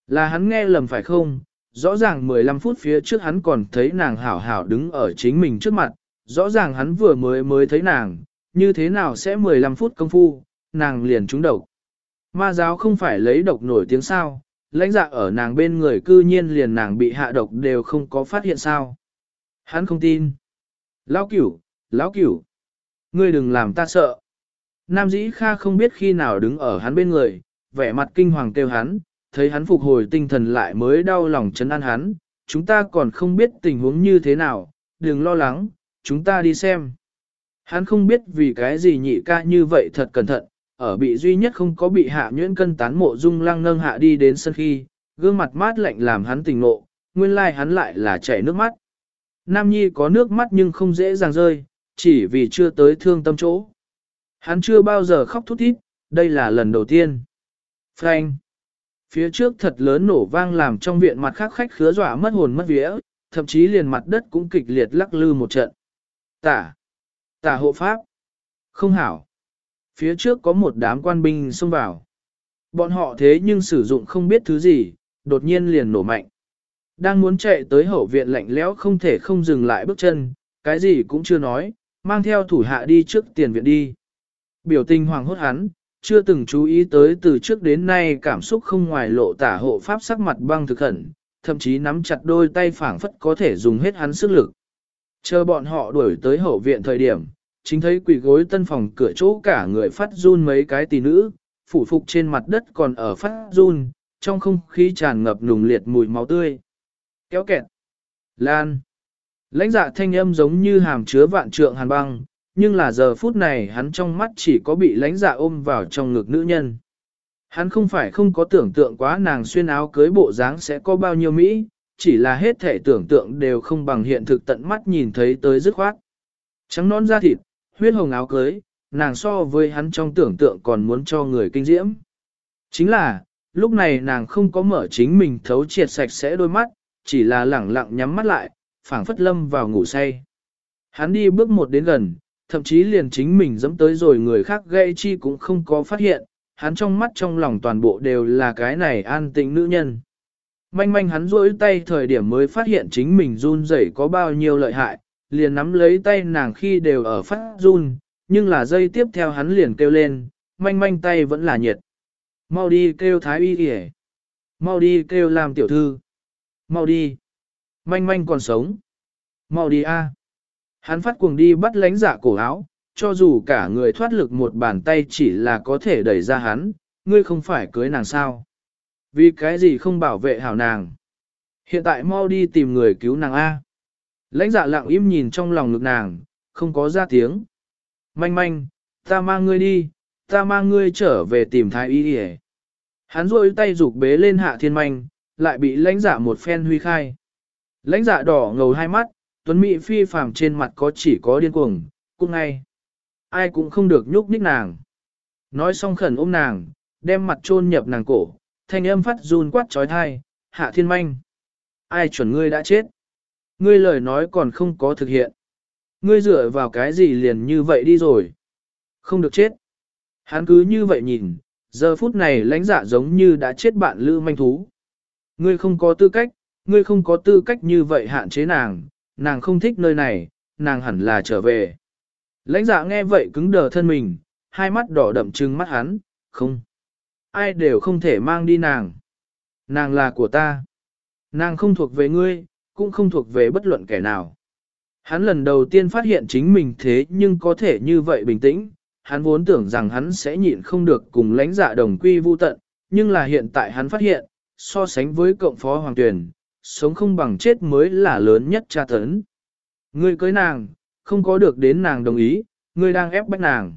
Là hắn nghe lầm phải không? Rõ ràng 15 phút phía trước hắn còn thấy nàng hảo hảo đứng ở chính mình trước mặt, rõ ràng hắn vừa mới mới thấy nàng, như thế nào sẽ 15 phút công phu, nàng liền trúng độc. Ma giáo không phải lấy độc nổi tiếng sao, lãnh dạ ở nàng bên người cư nhiên liền nàng bị hạ độc đều không có phát hiện sao. Hắn không tin. Lão cửu, lão cửu, ngươi đừng làm ta sợ. Nam dĩ kha không biết khi nào đứng ở hắn bên người, vẻ mặt kinh hoàng kêu hắn, thấy hắn phục hồi tinh thần lại mới đau lòng chấn an hắn, chúng ta còn không biết tình huống như thế nào, đừng lo lắng, chúng ta đi xem. Hắn không biết vì cái gì nhị ca như vậy thật cẩn thận, ở bị duy nhất không có bị hạ nhuyễn cân tán mộ dung lăng nâng hạ đi đến sân khi, gương mặt mát lạnh làm hắn tình ngộ, nguyên lai hắn lại là chảy nước mắt. Nam Nhi có nước mắt nhưng không dễ dàng rơi, chỉ vì chưa tới thương tâm chỗ. Hắn chưa bao giờ khóc thút thít, đây là lần đầu tiên. Frank. Phía trước thật lớn nổ vang làm trong viện mặt khác khách khứa dọa mất hồn mất vía, thậm chí liền mặt đất cũng kịch liệt lắc lư một trận. Tả. Tả hộ pháp. Không hảo. Phía trước có một đám quan binh xông vào. Bọn họ thế nhưng sử dụng không biết thứ gì, đột nhiên liền nổ mạnh. Đang muốn chạy tới hậu viện lạnh lẽo không thể không dừng lại bước chân, cái gì cũng chưa nói, mang theo thủ hạ đi trước tiền viện đi. Biểu tình hoàng hốt hắn, chưa từng chú ý tới từ trước đến nay cảm xúc không ngoài lộ tả hộ pháp sắc mặt băng thực khẩn, thậm chí nắm chặt đôi tay phảng phất có thể dùng hết hắn sức lực. Chờ bọn họ đuổi tới hậu viện thời điểm, chính thấy quỷ gối tân phòng cửa chỗ cả người phát run mấy cái tỷ nữ, phủ phục trên mặt đất còn ở phát run, trong không khí tràn ngập nùng liệt mùi máu tươi. Kéo kẹt. Lan. Lãnh dạ thanh âm giống như hàm chứa vạn trượng hàn băng, nhưng là giờ phút này hắn trong mắt chỉ có bị lãnh dạ ôm vào trong ngực nữ nhân. Hắn không phải không có tưởng tượng quá nàng xuyên áo cưới bộ dáng sẽ có bao nhiêu Mỹ, chỉ là hết thể tưởng tượng đều không bằng hiện thực tận mắt nhìn thấy tới dứt khoát. Trắng non da thịt, huyết hồng áo cưới, nàng so với hắn trong tưởng tượng còn muốn cho người kinh diễm. Chính là, lúc này nàng không có mở chính mình thấu triệt sạch sẽ đôi mắt, chỉ là lẳng lặng nhắm mắt lại, phảng phất lâm vào ngủ say. Hắn đi bước một đến gần, thậm chí liền chính mình dẫm tới rồi người khác gây chi cũng không có phát hiện, hắn trong mắt trong lòng toàn bộ đều là cái này an tĩnh nữ nhân. Manh manh hắn rỗi tay thời điểm mới phát hiện chính mình run rẩy có bao nhiêu lợi hại, liền nắm lấy tay nàng khi đều ở phát run, nhưng là dây tiếp theo hắn liền kêu lên, manh manh tay vẫn là nhiệt. Mau đi kêu thái y kìa. Mau đi kêu làm tiểu thư. Mau đi. Manh manh còn sống. Mau đi a. Hắn phát cuồng đi bắt lánh giả cổ áo, cho dù cả người thoát lực một bàn tay chỉ là có thể đẩy ra hắn, ngươi không phải cưới nàng sao. Vì cái gì không bảo vệ hảo nàng. Hiện tại mau đi tìm người cứu nàng A. Lãnh dạ lặng im nhìn trong lòng ngực nàng, không có ra tiếng. Manh manh, ta mang ngươi đi, ta mang ngươi trở về tìm thái y đi Hắn rôi tay rục bế lên hạ thiên manh, lại bị lãnh dạ một phen huy khai. Lãnh dạ đỏ ngầu hai mắt, tuấn mỹ phi phàm trên mặt có chỉ có điên cuồng, cũng ngay. Ai cũng không được nhúc nhích nàng. Nói xong khẩn ôm nàng, đem mặt chôn nhập nàng cổ, thanh âm phát run quát trói thai, hạ thiên manh. Ai chuẩn ngươi đã chết? Ngươi lời nói còn không có thực hiện. Ngươi dựa vào cái gì liền như vậy đi rồi? Không được chết. Hắn cứ như vậy nhìn, giờ phút này lãnh dạ giống như đã chết bạn lữ manh thú. Ngươi không có tư cách, ngươi không có tư cách như vậy hạn chế nàng, nàng không thích nơi này, nàng hẳn là trở về. Lãnh dạ nghe vậy cứng đờ thân mình, hai mắt đỏ đậm trừng mắt hắn, không. Ai đều không thể mang đi nàng. Nàng là của ta. Nàng không thuộc về ngươi, cũng không thuộc về bất luận kẻ nào. Hắn lần đầu tiên phát hiện chính mình thế nhưng có thể như vậy bình tĩnh, hắn vốn tưởng rằng hắn sẽ nhịn không được cùng lãnh dạ đồng quy vu tận, nhưng là hiện tại hắn phát hiện, so sánh với cộng phó hoàng tuyển, sống không bằng chết mới là lớn nhất tra tấn. Ngươi cưới nàng, không có được đến nàng đồng ý, ngươi đang ép bách nàng.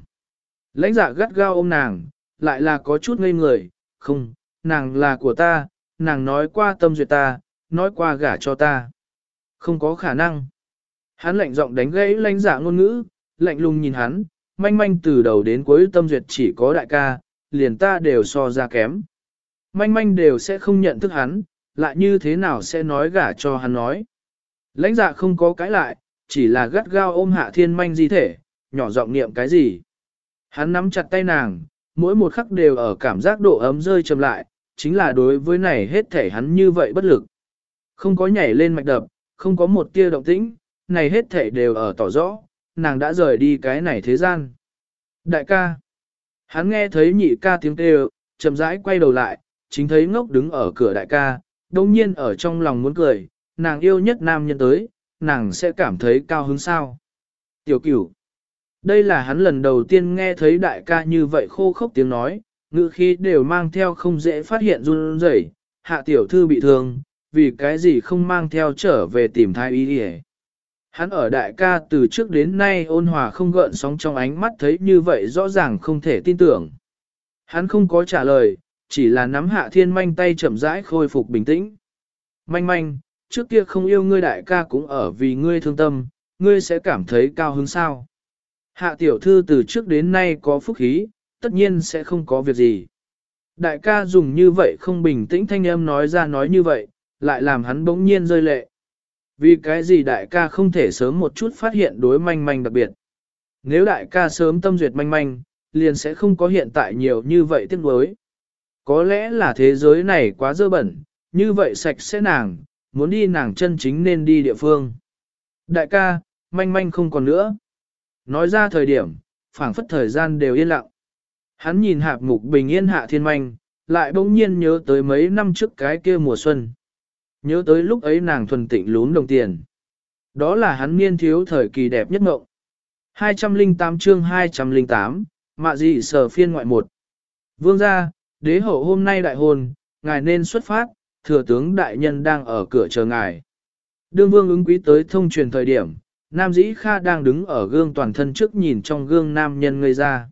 Lãnh dạ gắt gao ôm nàng, lại là có chút ngây người, không, nàng là của ta, nàng nói qua tâm duyệt ta, nói qua gả cho ta. Không có khả năng. Hắn lạnh giọng đánh gãy lãnh giả ngôn ngữ, lạnh lùng nhìn hắn, manh manh từ đầu đến cuối tâm duyệt chỉ có đại ca, liền ta đều so ra kém. Manh manh đều sẽ không nhận thức hắn, lại như thế nào sẽ nói gả cho hắn nói. Lãnh dạ không có cái lại, chỉ là gắt gao ôm hạ thiên manh di thể, nhỏ giọng niệm cái gì. Hắn nắm chặt tay nàng, mỗi một khắc đều ở cảm giác độ ấm rơi chậm lại, chính là đối với này hết thể hắn như vậy bất lực. Không có nhảy lên mạch đập, không có một tia động tĩnh, này hết thể đều ở tỏ rõ, nàng đã rời đi cái này thế gian. Đại ca, hắn nghe thấy nhị ca tiếng kêu, chậm rãi quay đầu lại, chính thấy ngốc đứng ở cửa đại ca, đồng nhiên ở trong lòng muốn cười, nàng yêu nhất nam nhân tới, nàng sẽ cảm thấy cao hứng sao. Tiểu cửu, đây là hắn lần đầu tiên nghe thấy đại ca như vậy khô khốc tiếng nói, ngữ khí đều mang theo không dễ phát hiện run rẩy. hạ tiểu thư bị thương, vì cái gì không mang theo trở về tìm thái y đi Hắn ở đại ca từ trước đến nay ôn hòa không gợn sóng trong ánh mắt thấy như vậy rõ ràng không thể tin tưởng. Hắn không có trả lời, chỉ là nắm hạ thiên manh tay chậm rãi khôi phục bình tĩnh. Manh manh, trước kia không yêu ngươi đại ca cũng ở vì ngươi thương tâm, ngươi sẽ cảm thấy cao hứng sao. Hạ tiểu thư từ trước đến nay có phúc khí, tất nhiên sẽ không có việc gì. Đại ca dùng như vậy không bình tĩnh thanh âm nói ra nói như vậy, lại làm hắn bỗng nhiên rơi lệ. Vì cái gì đại ca không thể sớm một chút phát hiện đối manh manh đặc biệt. Nếu đại ca sớm tâm duyệt manh manh, liền sẽ không có hiện tại nhiều như vậy tiếc nuối. Có lẽ là thế giới này quá dơ bẩn, như vậy sạch sẽ nàng, muốn đi nàng chân chính nên đi địa phương. Đại ca, manh manh không còn nữa. Nói ra thời điểm, phảng phất thời gian đều yên lặng. Hắn nhìn hạp mục bình yên hạ thiên manh, lại bỗng nhiên nhớ tới mấy năm trước cái kia mùa xuân. Nhớ tới lúc ấy nàng thuần tịnh lún đồng tiền. Đó là hắn niên thiếu thời kỳ đẹp nhất ngộng. 208 chương 208, mạ dị sở phiên ngoại một. Vương gia, đế hậu hôm nay đại hôn, ngài nên xuất phát, thừa tướng đại nhân đang ở cửa chờ ngài. Đương vương ứng quý tới thông truyền thời điểm, nam dĩ kha đang đứng ở gương toàn thân trước nhìn trong gương nam nhân ngây ra.